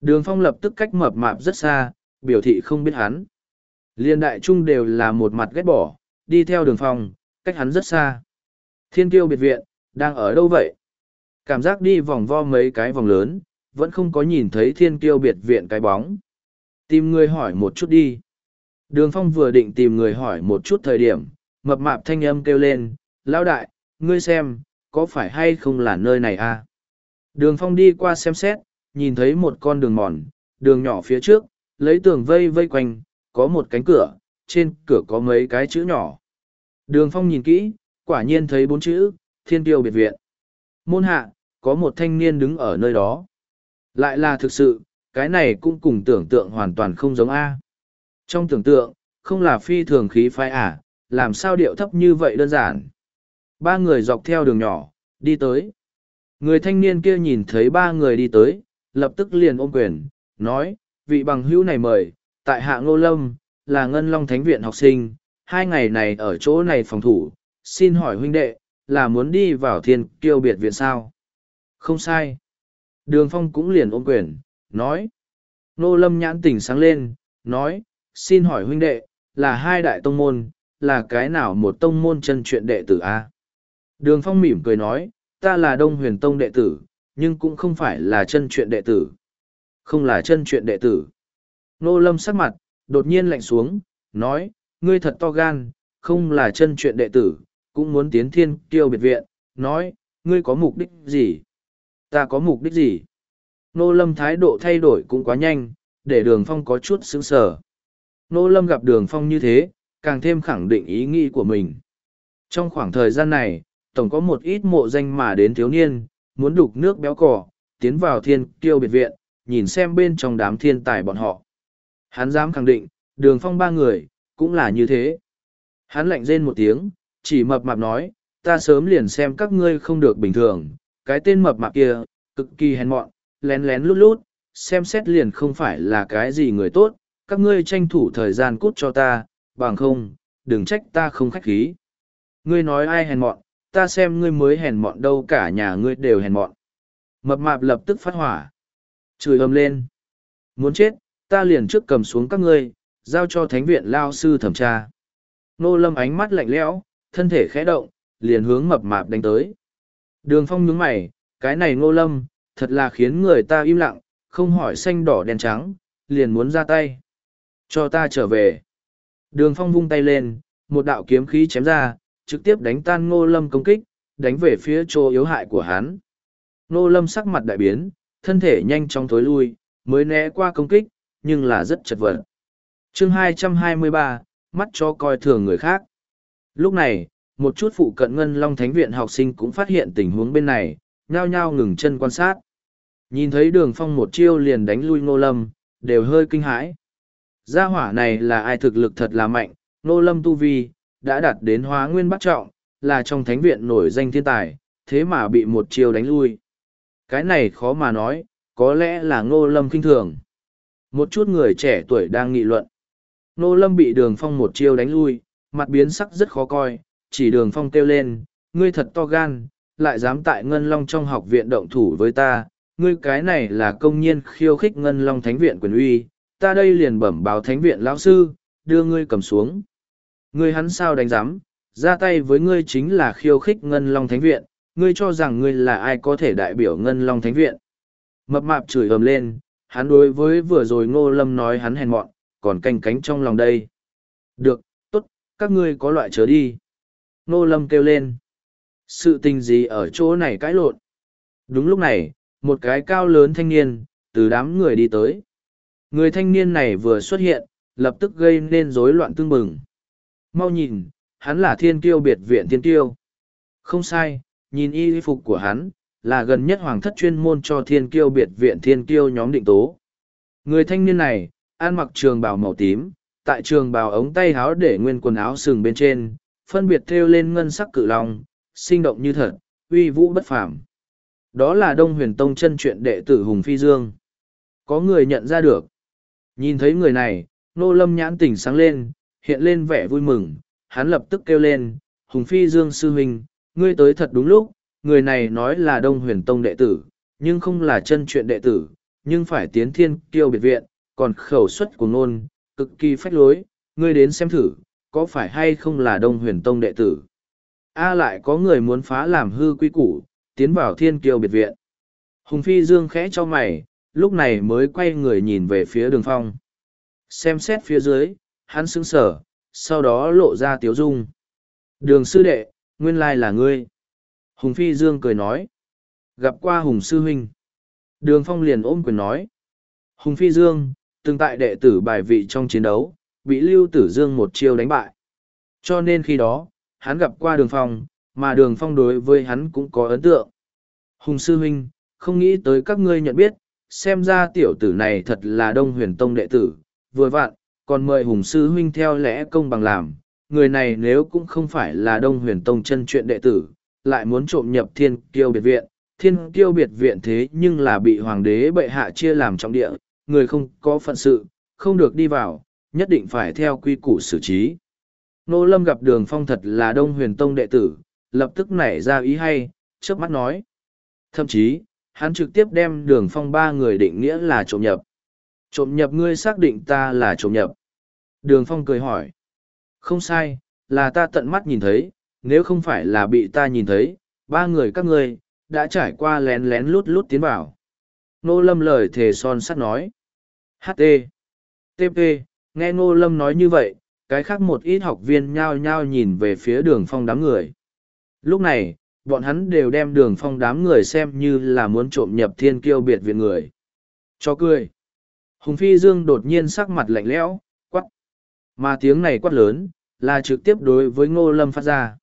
Đường phong lập tức cách mập mạp rất xa, biểu thị không biết hắn. Liên đại trung đều là một mặt ghét bỏ, đi theo đường phong, cách hắn rất xa. Thiên kiêu biệt viện, đang ở đâu vậy? Cảm giác đi vòng vo mấy cái vòng lớn, vẫn không có nhìn thấy thiên kiêu biệt viện cái bóng. Tìm người hỏi một chút đi. Đường phong vừa định tìm người hỏi một chút thời điểm, mập mạp thanh âm kêu lên, lão đại, ngươi xem, có phải hay không là nơi này à? Đường phong đi qua xem xét, nhìn thấy một con đường mòn, đường nhỏ phía trước, lấy tường vây vây quanh, có một cánh cửa, trên cửa có mấy cái chữ nhỏ. Đường phong nhìn kỹ, quả nhiên thấy bốn chữ, thiên tiêu biệt viện. Môn hạ, có một thanh niên đứng ở nơi đó. Lại là thực sự, cái này cũng cùng tưởng tượng hoàn toàn không giống A. Trong tưởng tượng, không là phi thường khí phái à, làm sao điệu thấp như vậy đơn giản. Ba người dọc theo đường nhỏ, đi tới. Người thanh niên kia nhìn thấy ba người đi tới, lập tức liền ôm quyền, nói, vị bằng hữu này mời, tại hạ Ngô Lâm, là Ngân Long Thánh Viện học sinh, hai ngày này ở chỗ này phòng thủ, xin hỏi huynh đệ, là muốn đi vào thiên kiêu biệt viện sao? Không sai. Đường Phong cũng liền ôm quyền, nói. nô Lâm nhãn tỉnh sáng lên, nói, xin hỏi huynh đệ, là hai đại tông môn, là cái nào một tông môn chân truyện đệ tử A? Đường Phong mỉm cười nói, ta là Đông Huyền Tông đệ tử, nhưng cũng không phải là chân truyện đệ tử. Không là chân truyện đệ tử. Nô Lâm sắc mặt, đột nhiên lạnh xuống, nói, ngươi thật to gan, không là chân truyện đệ tử, cũng muốn tiến thiên kiêu biệt viện, nói, ngươi có mục đích gì? Ta có mục đích gì? Nô Lâm thái độ thay đổi cũng quá nhanh, để đường phong có chút sững sờ. Nô Lâm gặp đường phong như thế, càng thêm khẳng định ý nghĩ của mình. Trong khoảng thời gian này, tổng có một ít mộ danh mà đến thiếu niên, muốn đục nước béo cỏ, tiến vào thiên kiêu biệt viện, nhìn xem bên trong đám thiên tài bọn họ. Hắn dám khẳng định, đường phong ba người, cũng là như thế. Hắn lạnh rên một tiếng, chỉ mập mạp nói, ta sớm liền xem các ngươi không được bình thường, cái tên mập mạp kia, cực kỳ hèn mọn, lén lén lút lút, xem xét liền không phải là cái gì người tốt, các ngươi tranh thủ thời gian cút cho ta, bằng không, đừng trách ta không khách khí. Ngươi nói ai hèn mọn, ta xem ngươi mới hèn mọn đâu cả nhà ngươi đều hèn mọn. Mập mạp lập tức phát hỏa. Chửi ầm lên. Muốn chết, ta liền trước cầm xuống các ngươi, giao cho thánh viện lao sư thẩm tra. Nô lâm ánh mắt lạnh lẽo, thân thể khẽ động, liền hướng mập mạp đánh tới. Đường phong nhướng mày, cái này Ngô lâm, thật là khiến người ta im lặng, không hỏi xanh đỏ đen trắng, liền muốn ra tay. Cho ta trở về. Đường phong vung tay lên, một đạo kiếm khí chém ra, trực tiếp đánh tan ngô lâm công kích, đánh về phía chỗ yếu hại của hắn. Ngô lâm sắc mặt đại biến, thân thể nhanh chóng thối lui, mới né qua công kích, nhưng là rất chật vật. chương 223, mắt cho coi thường người khác. Lúc này, một chút phụ cận ngân long thánh viện học sinh cũng phát hiện tình huống bên này, nhao nhao ngừng chân quan sát. Nhìn thấy đường phong một chiêu liền đánh lui ngô lâm, đều hơi kinh hãi. Gia hỏa này là ai thực lực thật là mạnh, ngô lâm tu vi, đã đạt đến hóa nguyên bắt trọng, là trong thánh viện nổi danh thiên tài, thế mà bị một chiêu đánh lui. Cái này khó mà nói, có lẽ là ngô lâm kinh thường. Một chút người trẻ tuổi đang nghị luận. Ngô lâm bị đường phong một chiêu đánh lui, mặt biến sắc rất khó coi, chỉ đường phong kêu lên, ngươi thật to gan, lại dám tại Ngân Long trong học viện động thủ với ta, ngươi cái này là công nhiên khiêu khích Ngân Long Thánh viện quyền uy, ta đây liền bẩm báo Thánh viện lão sư, đưa ngươi cầm xuống. Ngươi hắn sao đánh giám, ra tay với ngươi chính là khiêu khích Ngân Long Thánh Viện, ngươi cho rằng ngươi là ai có thể đại biểu Ngân Long Thánh Viện. Mập mạp chửi ầm lên, hắn đối với vừa rồi Ngô Lâm nói hắn hèn mọn, còn canh cánh trong lòng đây. Được, tốt, các ngươi có loại chớ đi. Ngô Lâm kêu lên. Sự tình gì ở chỗ này cãi lộn. Đúng lúc này, một cái cao lớn thanh niên, từ đám người đi tới. Người thanh niên này vừa xuất hiện, lập tức gây nên rối loạn tương bừng. Mau nhìn, hắn là thiên kiêu biệt viện thiên kiêu. Không sai, nhìn y phục của hắn, là gần nhất hoàng thất chuyên môn cho thiên kiêu biệt viện thiên kiêu nhóm định tố. Người thanh niên này, ăn mặc trường bào màu tím, tại trường bào ống tay háo để nguyên quần áo sừng bên trên, phân biệt thêu lên ngân sắc cự long, sinh động như thật, uy vũ bất phàm. Đó là Đông Huyền Tông chân truyện đệ tử Hùng Phi Dương. Có người nhận ra được. Nhìn thấy người này, Nô Lâm nhãn tỉnh sáng lên, hiện lên vẻ vui mừng, hắn lập tức kêu lên, Hùng Phi Dương sư huynh, ngươi tới thật đúng lúc, người này nói là Đông Huyền Tông đệ tử, nhưng không là chân truyện đệ tử, nhưng phải tiến thiên kiêu biệt viện, còn khẩu suất của ngôn, cực kỳ phách lối, ngươi đến xem thử, có phải hay không là Đông Huyền Tông đệ tử. A lại có người muốn phá làm hư quy củ, tiến vào thiên kiêu biệt viện. Hùng Phi Dương khẽ cho mày, lúc này mới quay người nhìn về phía đường phong. Xem xét phía dưới, hắn sững sở, sau đó lộ ra tiếu dung. Đường sư đệ, nguyên lai là ngươi. Hùng Phi Dương cười nói. Gặp qua Hùng Sư Huynh. Đường Phong liền ôm quyền nói. Hùng Phi Dương, từng tại đệ tử bài vị trong chiến đấu, bị Lưu Tử Dương một chiêu đánh bại. Cho nên khi đó, hắn gặp qua đường Phong, mà đường Phong đối với hắn cũng có ấn tượng. Hùng Sư Huynh, không nghĩ tới các ngươi nhận biết, xem ra tiểu tử này thật là Đông Huyền Tông đệ tử, vừa vặn, còn mời Hùng Sư Huynh theo lẽ công bằng làm. Người này nếu cũng không phải là Đông Huyền Tông chân truyện đệ tử, lại muốn trộm nhập thiên kiêu biệt viện. Thiên kiêu biệt viện thế nhưng là bị hoàng đế bệ hạ chia làm trọng địa, người không có phận sự, không được đi vào, nhất định phải theo quy củ xử trí. Nô Lâm gặp đường phong thật là Đông Huyền Tông đệ tử, lập tức nảy ra ý hay, trước mắt nói. Thậm chí, hắn trực tiếp đem đường phong ba người định nghĩa là trộm nhập. Trộm nhập ngươi xác định ta là trộm nhập. Đường phong cười hỏi. Không sai, là ta tận mắt nhìn thấy, nếu không phải là bị ta nhìn thấy, ba người các ngươi đã trải qua lén lén lút lút tiến vào. Nô Lâm lời thề son sắt nói. HT. TP, nghe Ngô Lâm nói như vậy, cái khác một ít học viên nhao nhao nhìn về phía đường phong đám người. Lúc này, bọn hắn đều đem đường phong đám người xem như là muốn trộm nhập thiên kiêu biệt viện người. Cho cười. Hùng Phi Dương đột nhiên sắc mặt lạnh lẽo, quát. Mà tiếng này quát lớn, là trực tiếp đối với Ngô Lâm phát ra.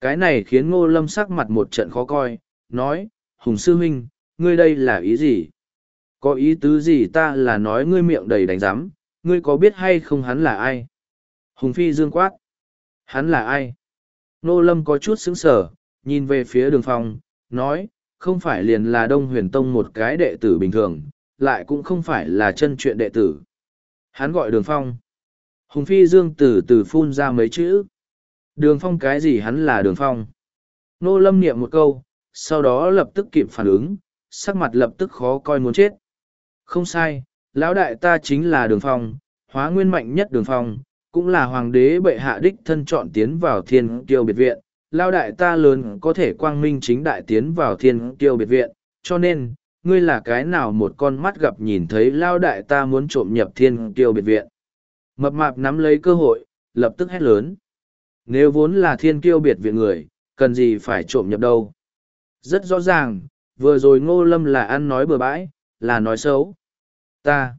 Cái này khiến Ngô Lâm sắc mặt một trận khó coi, nói, Hùng Sư Huynh, ngươi đây là ý gì? Có ý tứ gì ta là nói ngươi miệng đầy đánh giám, ngươi có biết hay không hắn là ai? Hùng Phi Dương quát. Hắn là ai? Nô Lâm có chút sững sờ, nhìn về phía đường phong, nói, không phải liền là Đông Huyền Tông một cái đệ tử bình thường, lại cũng không phải là chân truyện đệ tử. Hắn gọi đường phong. Hùng Phi Dương từ từ phun ra mấy chữ. Đường phong cái gì hắn là đường phong. Nô lâm niệm một câu, sau đó lập tức kịp phản ứng, sắc mặt lập tức khó coi muốn chết. Không sai, lão đại ta chính là đường phong, hóa nguyên mạnh nhất đường phong, cũng là hoàng đế bệ hạ đích thân chọn tiến vào thiên kiêu biệt viện. Lao đại ta lớn có thể quang minh chính đại tiến vào thiên kiêu biệt viện, cho nên, ngươi là cái nào một con mắt gặp nhìn thấy lao đại ta muốn trộm nhập thiên kiêu biệt viện. Mập mạp nắm lấy cơ hội, lập tức hét lớn. Nếu vốn là thiên kiêu biệt viện người, cần gì phải trộm nhập đâu. Rất rõ ràng, vừa rồi ngô lâm là ăn nói bừa bãi, là nói xấu. Ta.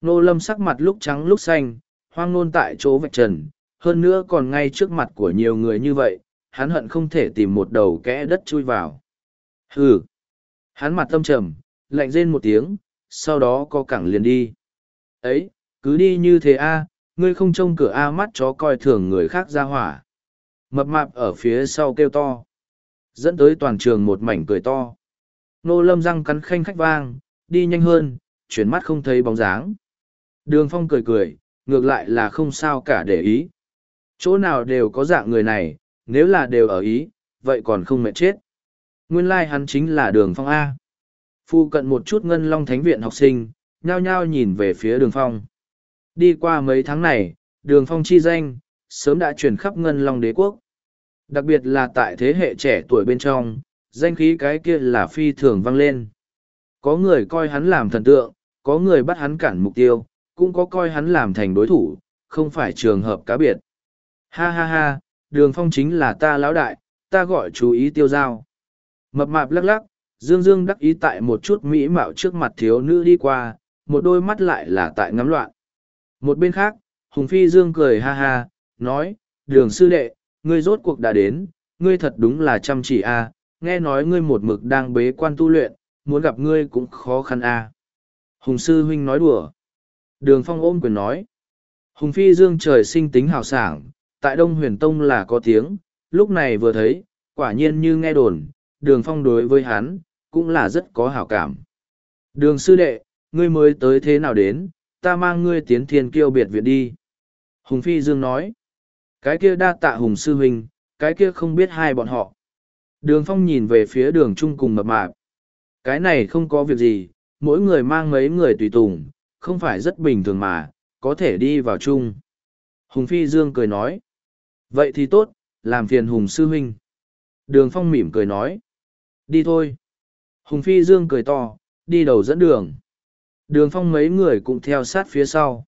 nô lâm sắc mặt lúc trắng lúc xanh, hoang nôn tại chỗ vạch trần, hơn nữa còn ngay trước mặt của nhiều người như vậy, hắn hận không thể tìm một đầu kẽ đất chui vào. Hừ. Hắn mặt tâm trầm, lạnh rên một tiếng, sau đó co cẳng liền đi. Ấy, cứ đi như thế a, ngươi không trông cửa a mắt chó coi thường người khác ra hỏa. Mập mạp ở phía sau kêu to. Dẫn tới toàn trường một mảnh cười to. Nô lâm răng cắn khanh khách vang, đi nhanh hơn, chuyển mắt không thấy bóng dáng. Đường phong cười cười, ngược lại là không sao cả để ý. Chỗ nào đều có dạng người này, nếu là đều ở ý, vậy còn không mệt chết. Nguyên lai like hắn chính là đường phong A. Phu cận một chút ngân long thánh viện học sinh, nhao nhao nhìn về phía đường phong. Đi qua mấy tháng này, đường phong chi danh, sớm đã truyền khắp ngân long đế quốc. Đặc biệt là tại thế hệ trẻ tuổi bên trong, danh khí cái kia là phi thường vang lên. Có người coi hắn làm thần tượng, có người bắt hắn cản mục tiêu, cũng có coi hắn làm thành đối thủ, không phải trường hợp cá biệt. Ha ha ha, đường phong chính là ta lão đại, ta gọi chú ý tiêu giao. Mập mạp lắc lắc, dương dương đắc ý tại một chút mỹ mạo trước mặt thiếu nữ đi qua, một đôi mắt lại là tại ngắm loạn. Một bên khác, Hùng Phi Dương cười ha ha, nói, đường sư đệ, ngươi rốt cuộc đã đến, ngươi thật đúng là chăm chỉ a nghe nói ngươi một mực đang bế quan tu luyện, muốn gặp ngươi cũng khó khăn a Hùng sư huynh nói đùa. Đường phong ôm quyền nói. Hùng Phi Dương trời sinh tính hào sảng, tại Đông Huyền Tông là có tiếng, lúc này vừa thấy, Quả nhiên như nghe đồn, đường phong đối với hắn, cũng là rất có hảo cảm. Đường sư đệ, ngươi mới tới thế nào đến, ta mang ngươi tiến thiên kiêu biệt viện đi. Hùng Phi Dương nói, cái kia đa tạ Hùng Sư Huynh, cái kia không biết hai bọn họ. Đường Phong nhìn về phía đường Trung cùng mập mạp. Cái này không có việc gì, mỗi người mang mấy người tùy tùng, không phải rất bình thường mà, có thể đi vào chung. Hùng Phi Dương cười nói. Vậy thì tốt, làm phiền Hùng Sư Huynh. Đường Phong mỉm cười nói. Đi thôi. Hùng Phi Dương cười to, đi đầu dẫn đường. Đường Phong mấy người cũng theo sát phía sau.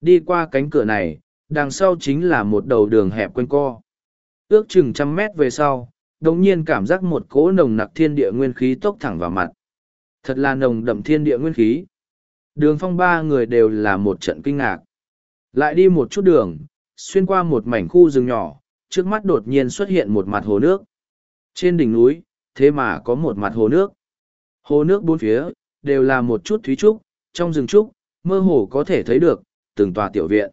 Đi qua cánh cửa này, đằng sau chính là một đầu đường hẹp quanh co. Ước chừng trăm mét về sau, đồng nhiên cảm giác một cỗ nồng nặc thiên địa nguyên khí tốc thẳng vào mặt. Thật là nồng đậm thiên địa nguyên khí. Đường phong ba người đều là một trận kinh ngạc. Lại đi một chút đường, xuyên qua một mảnh khu rừng nhỏ, trước mắt đột nhiên xuất hiện một mặt hồ nước. Trên đỉnh núi, thế mà có một mặt hồ nước. Hồ nước bốn phía, đều là một chút thúy trúc, trong rừng trúc, mơ hồ có thể thấy được, từng tòa tiểu viện.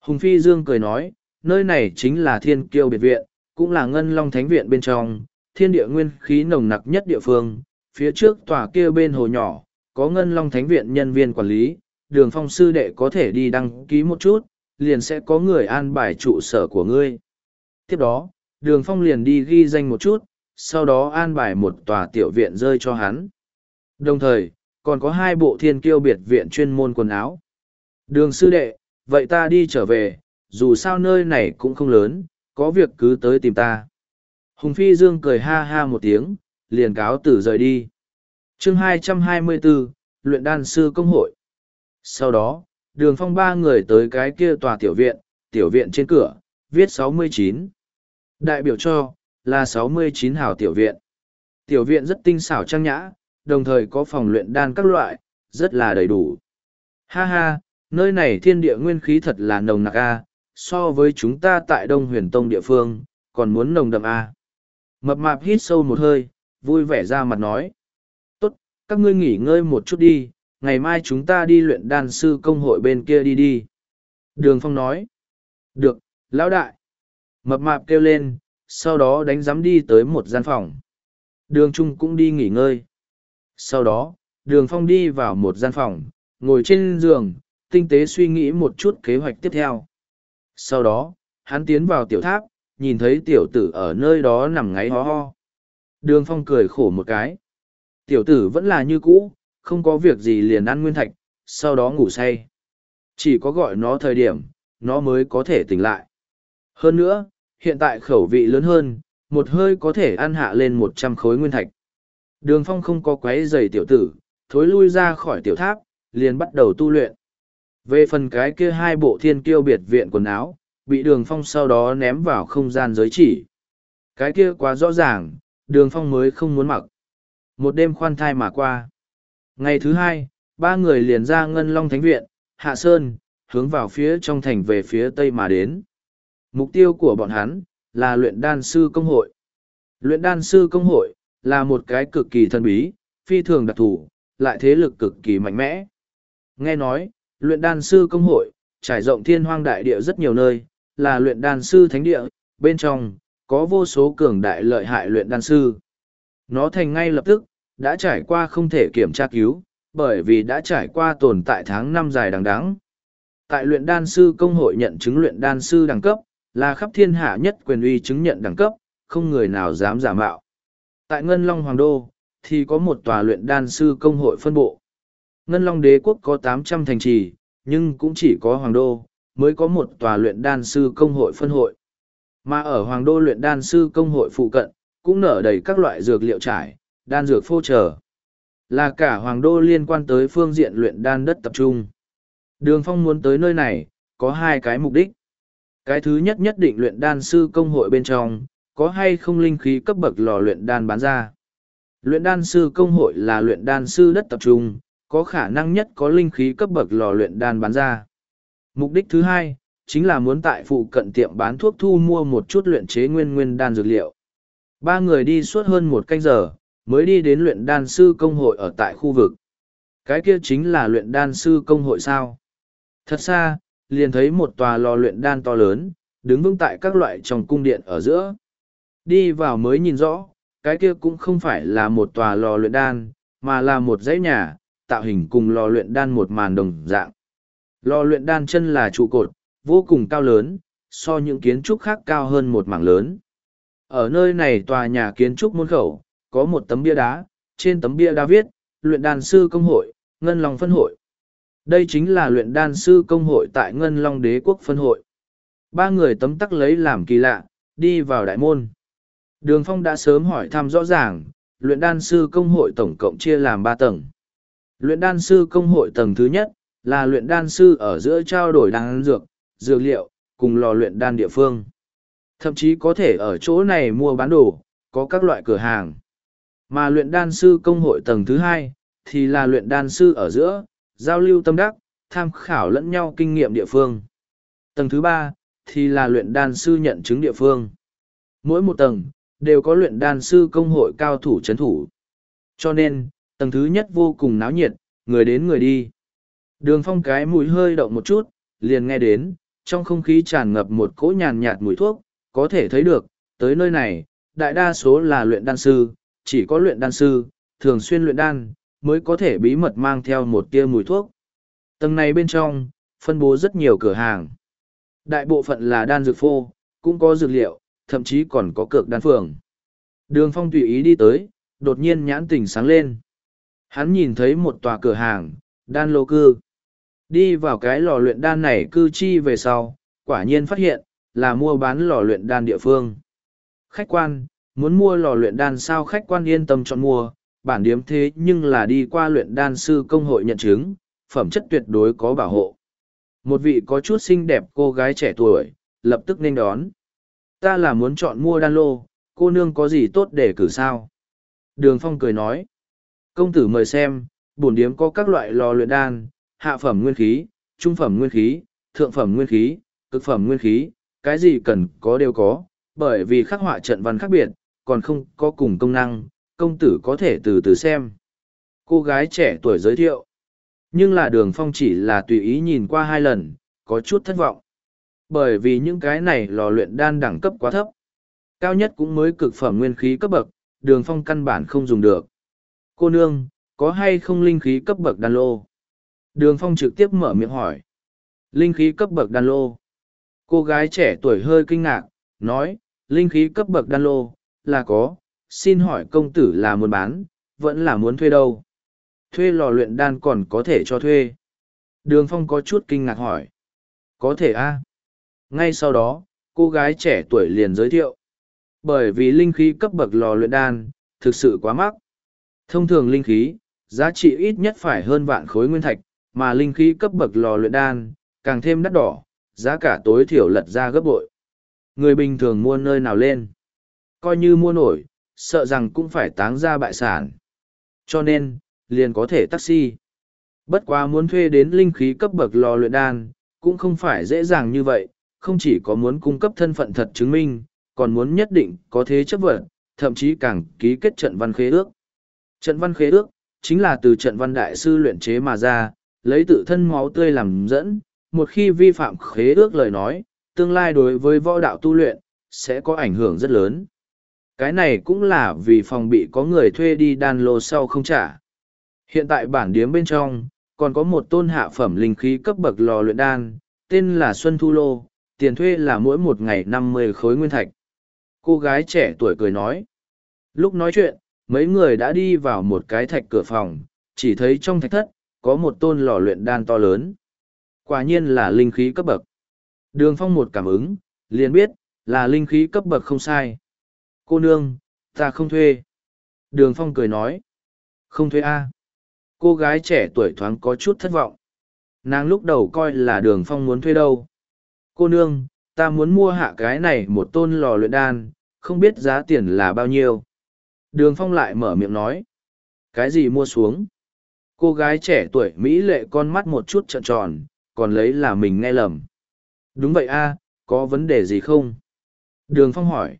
Hùng Phi Dương cười nói, nơi này chính là thiên kiêu biệt viện, cũng là ngân long thánh viện bên trong, thiên địa nguyên khí nồng nặc nhất địa phương, phía trước tòa kia bên hồ nhỏ, có ngân long thánh viện nhân viên quản lý, đường phong sư đệ có thể đi đăng ký một chút, liền sẽ có người an bài trụ sở của ngươi. Tiếp đó, đường phong liền đi ghi danh một chút, sau đó an bài một tòa tiểu viện rơi cho hắn. Đồng thời, còn có hai bộ thiên kiêu biệt viện chuyên môn quần áo. Đường sư đệ, vậy ta đi trở về, dù sao nơi này cũng không lớn, có việc cứ tới tìm ta. Hùng Phi Dương cười ha ha một tiếng, liền cáo tử rời đi. chương 224, Luyện Đan Sư Công Hội. Sau đó, đường phong ba người tới cái kia tòa tiểu viện, tiểu viện trên cửa, viết 69. Đại biểu cho, là 69 hào tiểu viện. Tiểu viện rất tinh xảo trang nhã, đồng thời có phòng luyện đan các loại, rất là đầy đủ. Ha ha, nơi này thiên địa nguyên khí thật là nồng nặc a, so với chúng ta tại Đông Huyền Tông địa phương, còn muốn nồng đậm a. Mập mạp hít sâu một hơi, vui vẻ ra mặt nói. Tốt, các ngươi nghỉ ngơi một chút đi, ngày mai chúng ta đi luyện đan sư công hội bên kia đi đi. Đường Phong nói. Được, lão đại. Mập mạp kêu lên, sau đó đánh giám đi tới một gian phòng. Đường Trung cũng đi nghỉ ngơi. Sau đó, đường Phong đi vào một gian phòng, ngồi trên giường, tinh tế suy nghĩ một chút kế hoạch tiếp theo. Sau đó, hắn tiến vào tiểu tháp, nhìn thấy tiểu tử ở nơi đó nằm ngáy ho ho. Đường Phong cười khổ một cái. Tiểu tử vẫn là như cũ, không có việc gì liền ăn nguyên thạch, sau đó ngủ say. Chỉ có gọi nó thời điểm, nó mới có thể tỉnh lại. Hơn nữa, hiện tại khẩu vị lớn hơn, một hơi có thể ăn hạ lên một trăm khối nguyên thạch. Đường phong không có quấy giày tiểu tử, thối lui ra khỏi tiểu tháp, liền bắt đầu tu luyện. Về phần cái kia hai bộ thiên kiêu biệt viện quần áo, bị đường phong sau đó ném vào không gian giới chỉ. Cái kia quá rõ ràng, đường phong mới không muốn mặc. Một đêm khoan thai mà qua. Ngày thứ hai, ba người liền ra ngân long thánh viện, hạ sơn, hướng vào phía trong thành về phía tây mà đến. Mục tiêu của bọn hắn là luyện đan sư công hội. Luyện đan sư công hội là một cái cực kỳ thần bí, phi thường đặc thù, lại thế lực cực kỳ mạnh mẽ. Nghe nói, luyện đan sư công hội, trải rộng thiên hoang đại địa rất nhiều nơi, là luyện đan sư thánh địa, bên trong, có vô số cường đại lợi hại luyện đan sư. Nó thành ngay lập tức, đã trải qua không thể kiểm tra cứu, bởi vì đã trải qua tồn tại tháng năm dài đằng đẵng. Tại luyện đan sư công hội nhận chứng luyện đan sư đẳng cấp, là khắp thiên hạ nhất quyền uy chứng nhận đẳng cấp, không người nào dám giả mạo. Tại Ngân Long Hoàng Đô, thì có một tòa luyện đan sư công hội phân bộ. Ngân Long Đế quốc có tám trăm thành trì, nhưng cũng chỉ có Hoàng Đô, mới có một tòa luyện đan sư công hội phân hội. Mà ở Hoàng Đô luyện đan sư công hội phụ cận, cũng nở đầy các loại dược liệu trải, đan dược phô trở. Là cả Hoàng Đô liên quan tới phương diện luyện đan đất tập trung. Đường Phong muốn tới nơi này, có hai cái mục đích. Cái thứ nhất nhất định luyện đan sư công hội bên trong, có hay không linh khí cấp bậc lò luyện đan bán ra. Luyện đan sư công hội là luyện đan sư đất tập trung, có khả năng nhất có linh khí cấp bậc lò luyện đan bán ra. Mục đích thứ hai, chính là muốn tại phụ cận tiệm bán thuốc thu mua một chút luyện chế nguyên nguyên đan dược liệu. Ba người đi suốt hơn một canh giờ, mới đi đến luyện đan sư công hội ở tại khu vực. Cái kia chính là luyện đan sư công hội sao. Thật xa, liền thấy một tòa lò luyện đan to lớn, đứng vững tại các loại trong cung điện ở giữa. Đi vào mới nhìn rõ, cái kia cũng không phải là một tòa lò luyện đan, mà là một dãy nhà, tạo hình cùng lò luyện đan một màn đồng dạng. Lò luyện đan chân là trụ cột, vô cùng cao lớn, so những kiến trúc khác cao hơn một mảng lớn. Ở nơi này tòa nhà kiến trúc môn khẩu, có một tấm bia đá, trên tấm bia đá viết, luyện đan sư công hội, Ngân Long phân hội. Đây chính là luyện đan sư công hội tại Ngân Long đế quốc phân hội. Ba người tấm tắc lấy làm kỳ lạ, đi vào đại môn. Đường Phong đã sớm hỏi thăm rõ ràng, luyện đan sư công hội tổng cộng chia làm ba tầng. Luyện đan sư công hội tầng thứ nhất, là luyện đan sư ở giữa trao đổi đan dược, dược liệu, cùng lò luyện đan địa phương. Thậm chí có thể ở chỗ này mua bán đồ, có các loại cửa hàng. Mà luyện đan sư công hội tầng thứ hai, thì là luyện đan sư ở giữa, giao lưu tâm đắc, tham khảo lẫn nhau kinh nghiệm địa phương. Tầng thứ ba, thì là luyện đan sư nhận chứng địa phương. Mỗi một tầng, đều có luyện đan sư công hội cao thủ chấn thủ. Cho nên, tầng thứ nhất vô cùng náo nhiệt, người đến người đi. Đường phong cái mũi hơi động một chút, liền nghe đến, trong không khí tràn ngập một cỗ nhàn nhạt mùi thuốc, có thể thấy được, tới nơi này, đại đa số là luyện đan sư, chỉ có luyện đan sư, thường xuyên luyện đan, mới có thể bí mật mang theo một tia mùi thuốc. Tầng này bên trong, phân bố rất nhiều cửa hàng. Đại bộ phận là đan dược phô, cũng có dược liệu, thậm chí còn có cược đan phường. Đường phong tùy ý đi tới, đột nhiên nhãn tình sáng lên. Hắn nhìn thấy một tòa cửa hàng, đan lô cư. Đi vào cái lò luyện đan này cư chi về sau, quả nhiên phát hiện, là mua bán lò luyện đan địa phương. Khách quan, muốn mua lò luyện đan sao khách quan yên tâm chọn mua, bản điếm thế nhưng là đi qua luyện đan sư công hội nhận chứng, phẩm chất tuyệt đối có bảo hộ. Một vị có chút xinh đẹp cô gái trẻ tuổi, lập tức nên đón. Ta là muốn chọn mua đan lô, cô nương có gì tốt để cử sao? Đường Phong cười nói. Công tử mời xem, bổn điếm có các loại lò luyện đan, hạ phẩm nguyên khí, trung phẩm nguyên khí, thượng phẩm nguyên khí, cực phẩm nguyên khí, cái gì cần có đều có, bởi vì khắc họa trận văn khác biệt, còn không có cùng công năng, công tử có thể từ từ xem. Cô gái trẻ tuổi giới thiệu. Nhưng là đường phong chỉ là tùy ý nhìn qua hai lần, có chút thất vọng. Bởi vì những cái này lò luyện đan đẳng cấp quá thấp. Cao nhất cũng mới cực phẩm nguyên khí cấp bậc, đường phong căn bản không dùng được. Cô nương, có hay không linh khí cấp bậc đan lô? Đường phong trực tiếp mở miệng hỏi. Linh khí cấp bậc đan lô. Cô gái trẻ tuổi hơi kinh ngạc, nói, linh khí cấp bậc đan lô, là có, xin hỏi công tử là muốn bán, vẫn là muốn thuê đâu? Thuê lò luyện đan còn có thể cho thuê. Đường phong có chút kinh ngạc hỏi. Có thể a Ngay sau đó, cô gái trẻ tuổi liền giới thiệu. Bởi vì linh khí cấp bậc lò luyện đan, thực sự quá mắc. Thông thường linh khí, giá trị ít nhất phải hơn vạn khối nguyên thạch, mà linh khí cấp bậc lò luyện đan, càng thêm đắt đỏ, giá cả tối thiểu lật ra gấp bội. Người bình thường mua nơi nào lên? Coi như mua nổi, sợ rằng cũng phải táng ra bại sản. Cho nên, liền có thể taxi. Bất quá muốn thuê đến linh khí cấp bậc lò luyện đan, cũng không phải dễ dàng như vậy, không chỉ có muốn cung cấp thân phận thật chứng minh, còn muốn nhất định có thế chấp vật, thậm chí càng ký kết trận văn khế ước. Trận văn khế ước, chính là từ trận văn đại sư luyện chế mà ra, lấy tự thân máu tươi làm dẫn, một khi vi phạm khế ước lời nói, tương lai đối với võ đạo tu luyện, sẽ có ảnh hưởng rất lớn. Cái này cũng là vì phòng bị có người thuê đi đan lô sau không trả. Hiện tại bản điếm bên trong, còn có một tôn hạ phẩm linh khí cấp bậc lò luyện đan, tên là Xuân Thu Lô, tiền thuê là mỗi một ngày năm mươi khối nguyên thạch. Cô gái trẻ tuổi cười nói. Lúc nói chuyện, mấy người đã đi vào một cái thạch cửa phòng, chỉ thấy trong thạch thất, có một tôn lò luyện đan to lớn. Quả nhiên là linh khí cấp bậc. Đường phong một cảm ứng, liền biết, là linh khí cấp bậc không sai. Cô nương, ta không thuê. Đường phong cười nói. Không thuê a Cô gái trẻ tuổi thoáng có chút thất vọng. Nàng lúc đầu coi là đường phong muốn thuê đâu. Cô nương, ta muốn mua hạ cái này một tôn lò luyện đan, không biết giá tiền là bao nhiêu. Đường phong lại mở miệng nói. Cái gì mua xuống? Cô gái trẻ tuổi Mỹ lệ con mắt một chút trợn tròn, còn lấy là mình nghe lầm. Đúng vậy a có vấn đề gì không? Đường phong hỏi.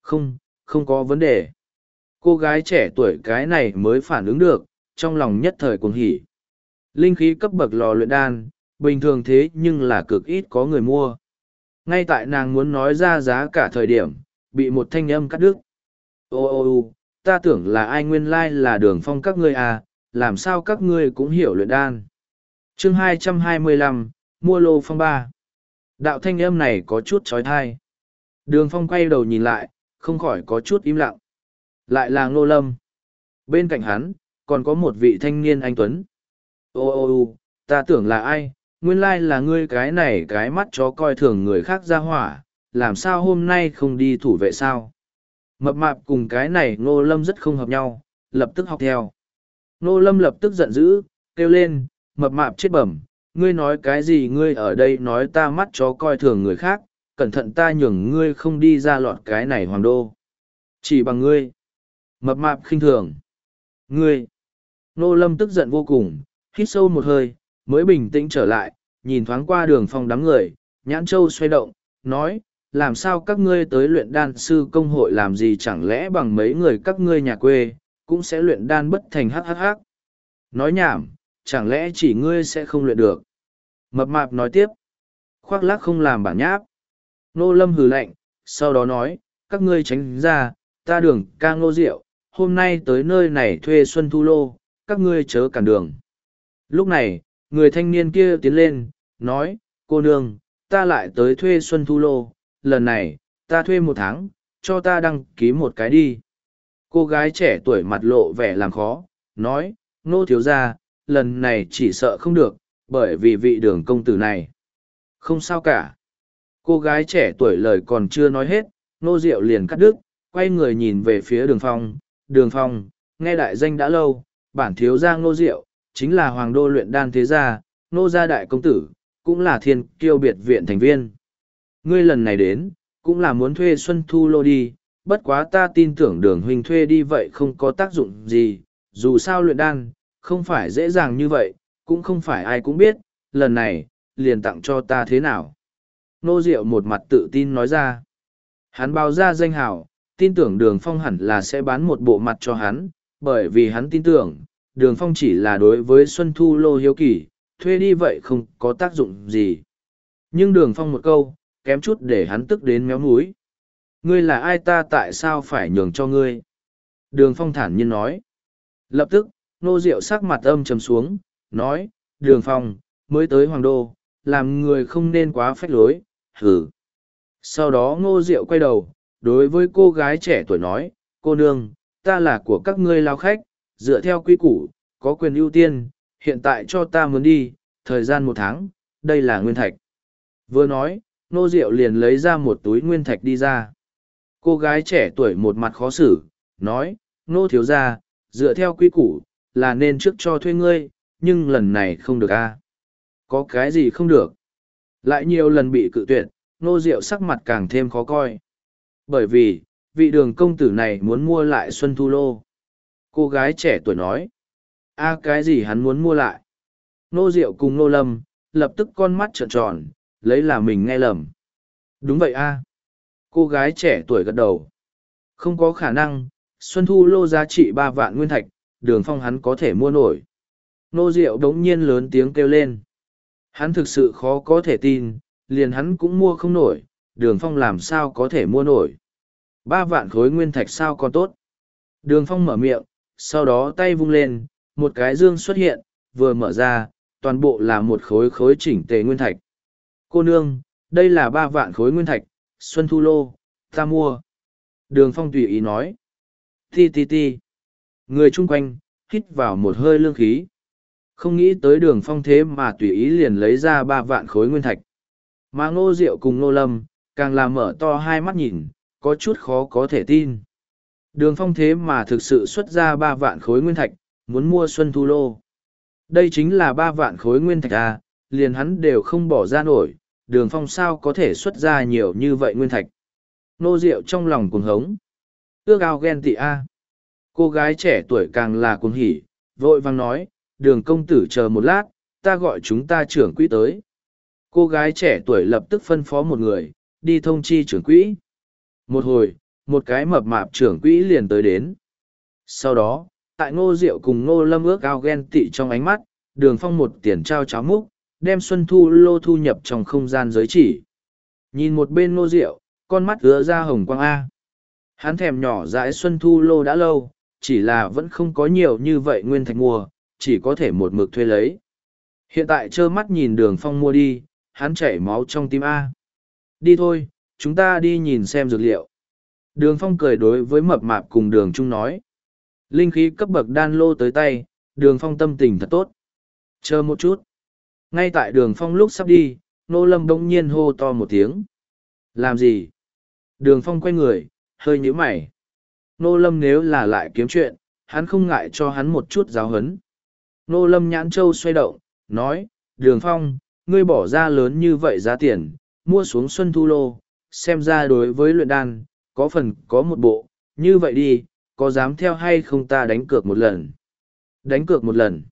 Không, không có vấn đề. Cô gái trẻ tuổi cái này mới phản ứng được, trong lòng nhất thời cuồng hỉ. Linh khí cấp bậc lò luyện đan, bình thường thế nhưng là cực ít có người mua. Ngay tại nàng muốn nói ra giá cả thời điểm, bị một thanh âm cắt đứt. Ô ô ô, ta tưởng là ai nguyên lai là đường phong các ngươi à, làm sao các ngươi cũng hiểu luyện đan. chương 225, mua lô phong ba. Đạo thanh âm này có chút trói thai. Đường phong quay đầu nhìn lại, không khỏi có chút im lặng. Lại là ngô lâm. Bên cạnh hắn, còn có một vị thanh niên anh Tuấn. Ô ô ô, ta tưởng là ai, nguyên lai là ngươi cái này cái mắt chó coi thường người khác ra hỏa, làm sao hôm nay không đi thủ vệ sao? Mập mạp cùng cái này ngô lâm rất không hợp nhau, lập tức học theo. Nô lâm lập tức giận dữ, kêu lên, mập mạp chết bẩm, ngươi nói cái gì ngươi ở đây nói ta mắt chó coi thường người khác, cẩn thận ta nhường ngươi không đi ra lọt cái này hoàng đô. Chỉ bằng ngươi. Mập mạp khinh thường. Ngươi. Nô lâm tức giận vô cùng, hít sâu một hơi, mới bình tĩnh trở lại, nhìn thoáng qua đường phòng đám người, nhãn châu xoay động, nói, làm sao các ngươi tới luyện đan sư công hội làm gì chẳng lẽ bằng mấy người các ngươi nhà quê, cũng sẽ luyện đan bất thành hhh. Nói nhảm, chẳng lẽ chỉ ngươi sẽ không luyện được. Mập mạp nói tiếp, khoác lác không làm bản nháp. Nô lâm hừ lạnh, sau đó nói, các ngươi tránh ra, ta đường ca ngô rượu, hôm nay tới nơi này thuê xuân thu lô, các ngươi chớ cản đường. Lúc này, người thanh niên kia tiến lên, nói, cô nương, ta lại tới thuê xuân thu lô, lần này, ta thuê một tháng, cho ta đăng ký một cái đi. Cô gái trẻ tuổi mặt lộ vẻ làm khó, nói, nô thiếu ra, lần này chỉ sợ không được, bởi vì vị đường công tử này. Không sao cả. Cô gái trẻ tuổi lời còn chưa nói hết, nô diệu liền cắt đứt, quay người nhìn về phía đường phong. Đường phong, nghe đại danh đã lâu, bản thiếu gia nô diệu, chính là hoàng đô luyện đan thế gia, nô gia đại công tử, cũng là thiên kiêu biệt viện thành viên. Ngươi lần này đến, cũng là muốn thuê Xuân Thu Lô đi, bất quá ta tin tưởng đường huynh thuê đi vậy không có tác dụng gì, dù sao luyện đan, không phải dễ dàng như vậy, cũng không phải ai cũng biết, lần này, liền tặng cho ta thế nào. Nô Diệu một mặt tự tin nói ra. Hắn báo ra danh hào, tin tưởng đường phong hẳn là sẽ bán một bộ mặt cho hắn, bởi vì hắn tin tưởng, đường phong chỉ là đối với Xuân Thu Lô hiếu kỳ, thuê đi vậy không có tác dụng gì. Nhưng đường phong một câu, kém chút để hắn tức đến méo núi. Ngươi là ai ta tại sao phải nhường cho ngươi? Đường phong thản nhiên nói. Lập tức, nô diệu sắc mặt âm trầm xuống, nói, đường phong, mới tới hoàng đô, làm người không nên quá phách lối, hử. Sau đó ngô diệu quay đầu, đối với cô gái trẻ tuổi nói, cô nương, ta là của các ngươi lao khách, dựa theo quy củ, có quyền ưu tiên, hiện tại cho ta muốn đi, thời gian một tháng, đây là nguyên thạch. Vừa nói, nô diệu liền lấy ra một túi nguyên thạch đi ra. Cô gái trẻ tuổi một mặt khó xử, nói, nô thiếu ra, dựa theo quy củ, là nên trước cho thuê ngươi, nhưng lần này không được a Có cái gì không được? Lại nhiều lần bị cự tuyệt, nô diệu sắc mặt càng thêm khó coi. Bởi vì, vị đường công tử này muốn mua lại Xuân Thu Lô. Cô gái trẻ tuổi nói, a cái gì hắn muốn mua lại? Nô diệu cùng nô lâm, lập tức con mắt trợn tròn, lấy là mình nghe lầm. Đúng vậy a Cô gái trẻ tuổi gật đầu. Không có khả năng, Xuân Thu lô giá trị ba vạn nguyên thạch, đường phong hắn có thể mua nổi. Nô Diệu đống nhiên lớn tiếng kêu lên. Hắn thực sự khó có thể tin, liền hắn cũng mua không nổi, đường phong làm sao có thể mua nổi. Ba vạn khối nguyên thạch sao còn tốt. Đường phong mở miệng, sau đó tay vung lên, một cái dương xuất hiện, vừa mở ra, toàn bộ là một khối khối chỉnh tề nguyên thạch. Cô nương, đây là ba vạn khối nguyên thạch, Xuân Thu Lô, ta mua. Đường Phong tùy ý nói. Ti ti ti. Người chung quanh, hít vào một hơi lương khí. Không nghĩ tới đường Phong thế mà tùy ý liền lấy ra ba vạn khối nguyên thạch. Mà ngô diệu cùng ngô lâm, càng làm mở to hai mắt nhìn, có chút khó có thể tin. Đường Phong thế mà thực sự xuất ra ba vạn khối nguyên thạch, muốn mua Xuân Thu Lô. Đây chính là ba vạn khối nguyên thạch à, liền hắn đều không bỏ ra nổi, đường phong sao có thể xuất ra nhiều như vậy nguyên thạch? Nô diệu trong lòng cuồng hống. Ước ao ghen tị a. Cô gái trẻ tuổi càng là cuồng hỉ, vội vàng nói, đường công tử chờ một lát, ta gọi chúng ta trưởng quỹ tới. Cô gái trẻ tuổi lập tức phân phó một người, đi thông chi trưởng quỹ. Một hồi, một cái mập mạp trưởng quỹ liền tới đến. Sau đó, tại ngô diệu cùng ngô lâm ước ao ghen tị trong ánh mắt, đường phong một tiền trao cháo múc đem xuân thu lô thu nhập trong không gian giới chỉ nhìn một bên ngô rượu con mắt ứa ra hồng quang a Hắn thèm nhỏ dãi xuân thu lô đã lâu, chỉ là vẫn không có nhiều như vậy nguyên thạch mua, chỉ có thể một mực thuê lấy. Hiện tại trơ mắt nhìn đường phong mua đi, hắn chảy máu trong tim A. Đi thôi, chúng ta đi nhìn xem dược liệu. Đường phong cười đối với mập mạp cùng đường trung nói. Linh khí cấp bậc đan lô tới tay, đường phong tâm tình thật tốt. Chờ một chút. Ngay tại đường phong lúc sắp đi, nô lâm bỗng nhiên hô to một tiếng. Làm gì? Đường phong quay người, hơi nhíu mày. Nô lâm nếu là lại kiếm chuyện, hắn không ngại cho hắn một chút giáo huấn. Nô lâm nhãn châu xoay động, nói, đường phong, ngươi bỏ ra lớn như vậy giá tiền, mua xuống xuân thu lô, xem ra đối với luyện đan, có phần có một bộ, như vậy đi, có dám theo hay không ta đánh cược một lần? Đánh cược một lần.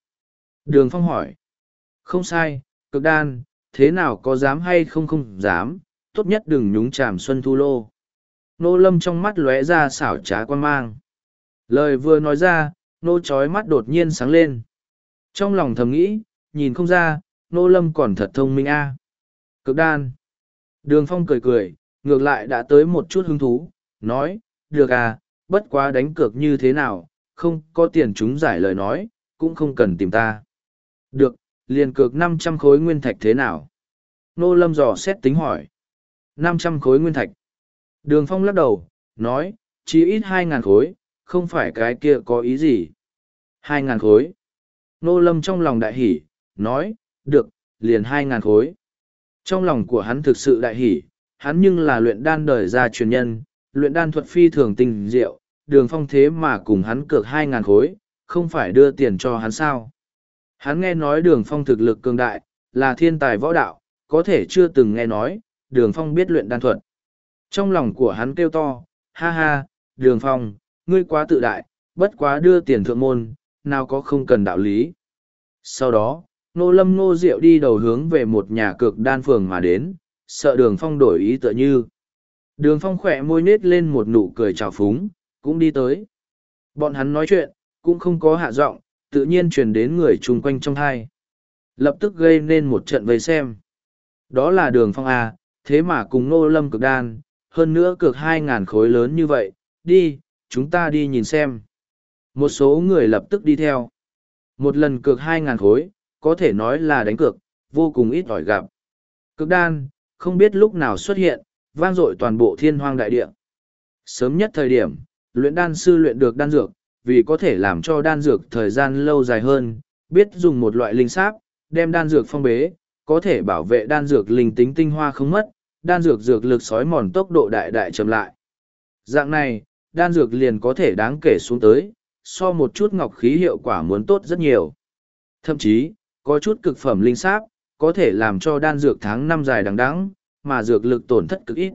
Đường phong hỏi. Không sai, cực đan, thế nào có dám hay không không dám, tốt nhất đừng nhúng chàm xuân thu lô. Nô lâm trong mắt lóe ra xảo trá quan mang. Lời vừa nói ra, nô trói mắt đột nhiên sáng lên. Trong lòng thầm nghĩ, nhìn không ra, nô lâm còn thật thông minh a. Cực đan. Đường phong cười cười, ngược lại đã tới một chút hứng thú, nói, được à, bất quá đánh cược như thế nào, không có tiền chúng giải lời nói, cũng không cần tìm ta. Được, liền cược năm trăm khối nguyên thạch thế nào? Nô lâm dò xét tính hỏi. năm trăm khối nguyên thạch. Đường phong lắc đầu, nói, chỉ ít hai ngàn khối, không phải cái kia có ý gì. hai ngàn khối. Nô lâm trong lòng đại hỉ, nói, được, liền hai ngàn khối. Trong lòng của hắn thực sự đại hỉ, hắn nhưng là luyện đan đời ra truyền nhân, luyện đan thuật phi thường tình diệu, đường phong thế mà cùng hắn cược hai ngàn khối, không phải đưa tiền cho hắn sao. Hắn nghe nói đường phong thực lực cường đại, là thiên tài võ đạo, có thể chưa từng nghe nói, đường phong biết luyện đan thuật. Trong lòng của hắn kêu to, ha ha, đường phong, ngươi quá tự đại, bất quá đưa tiền thượng môn, nào có không cần đạo lý. Sau đó, nô lâm nô diệu đi đầu hướng về một nhà cực đan phường mà đến, sợ đường phong đổi ý tựa như. Đường phong khỏe môi nết lên một nụ cười trào phúng, cũng đi tới. Bọn hắn nói chuyện, cũng không có hạ giọng, tự nhiên truyền đến người chung quanh trong hai. Lập tức gây nên một trận vây xem. Đó là đường phong A, thế mà cùng nô lâm cực đan, hơn nữa cực hai ngàn khối lớn như vậy, đi, chúng ta đi nhìn xem. Một số người lập tức đi theo. Một lần cược hai ngàn khối, có thể nói là đánh cược, vô cùng ít ỏi gặp. Cực đan, không biết lúc nào xuất hiện, vang dội toàn bộ thiên hoang đại địa. Sớm nhất thời điểm, luyện đan sư luyện được đan dược, vì có thể làm cho đan dược thời gian lâu dài hơn, biết dùng một loại linh sáp, đem đan dược phong bế, có thể bảo vệ đan dược linh tính tinh hoa không mất, đan dược dược lực sói mòn tốc độ đại đại chậm lại. Dạng này, đan dược liền có thể đáng kể xuống tới, so một chút ngọc khí hiệu quả muốn tốt rất nhiều. Thậm chí, có chút cực phẩm linh sáp, có thể làm cho đan dược tháng năm dài đằng đẵng, mà dược lực tổn thất cực ít.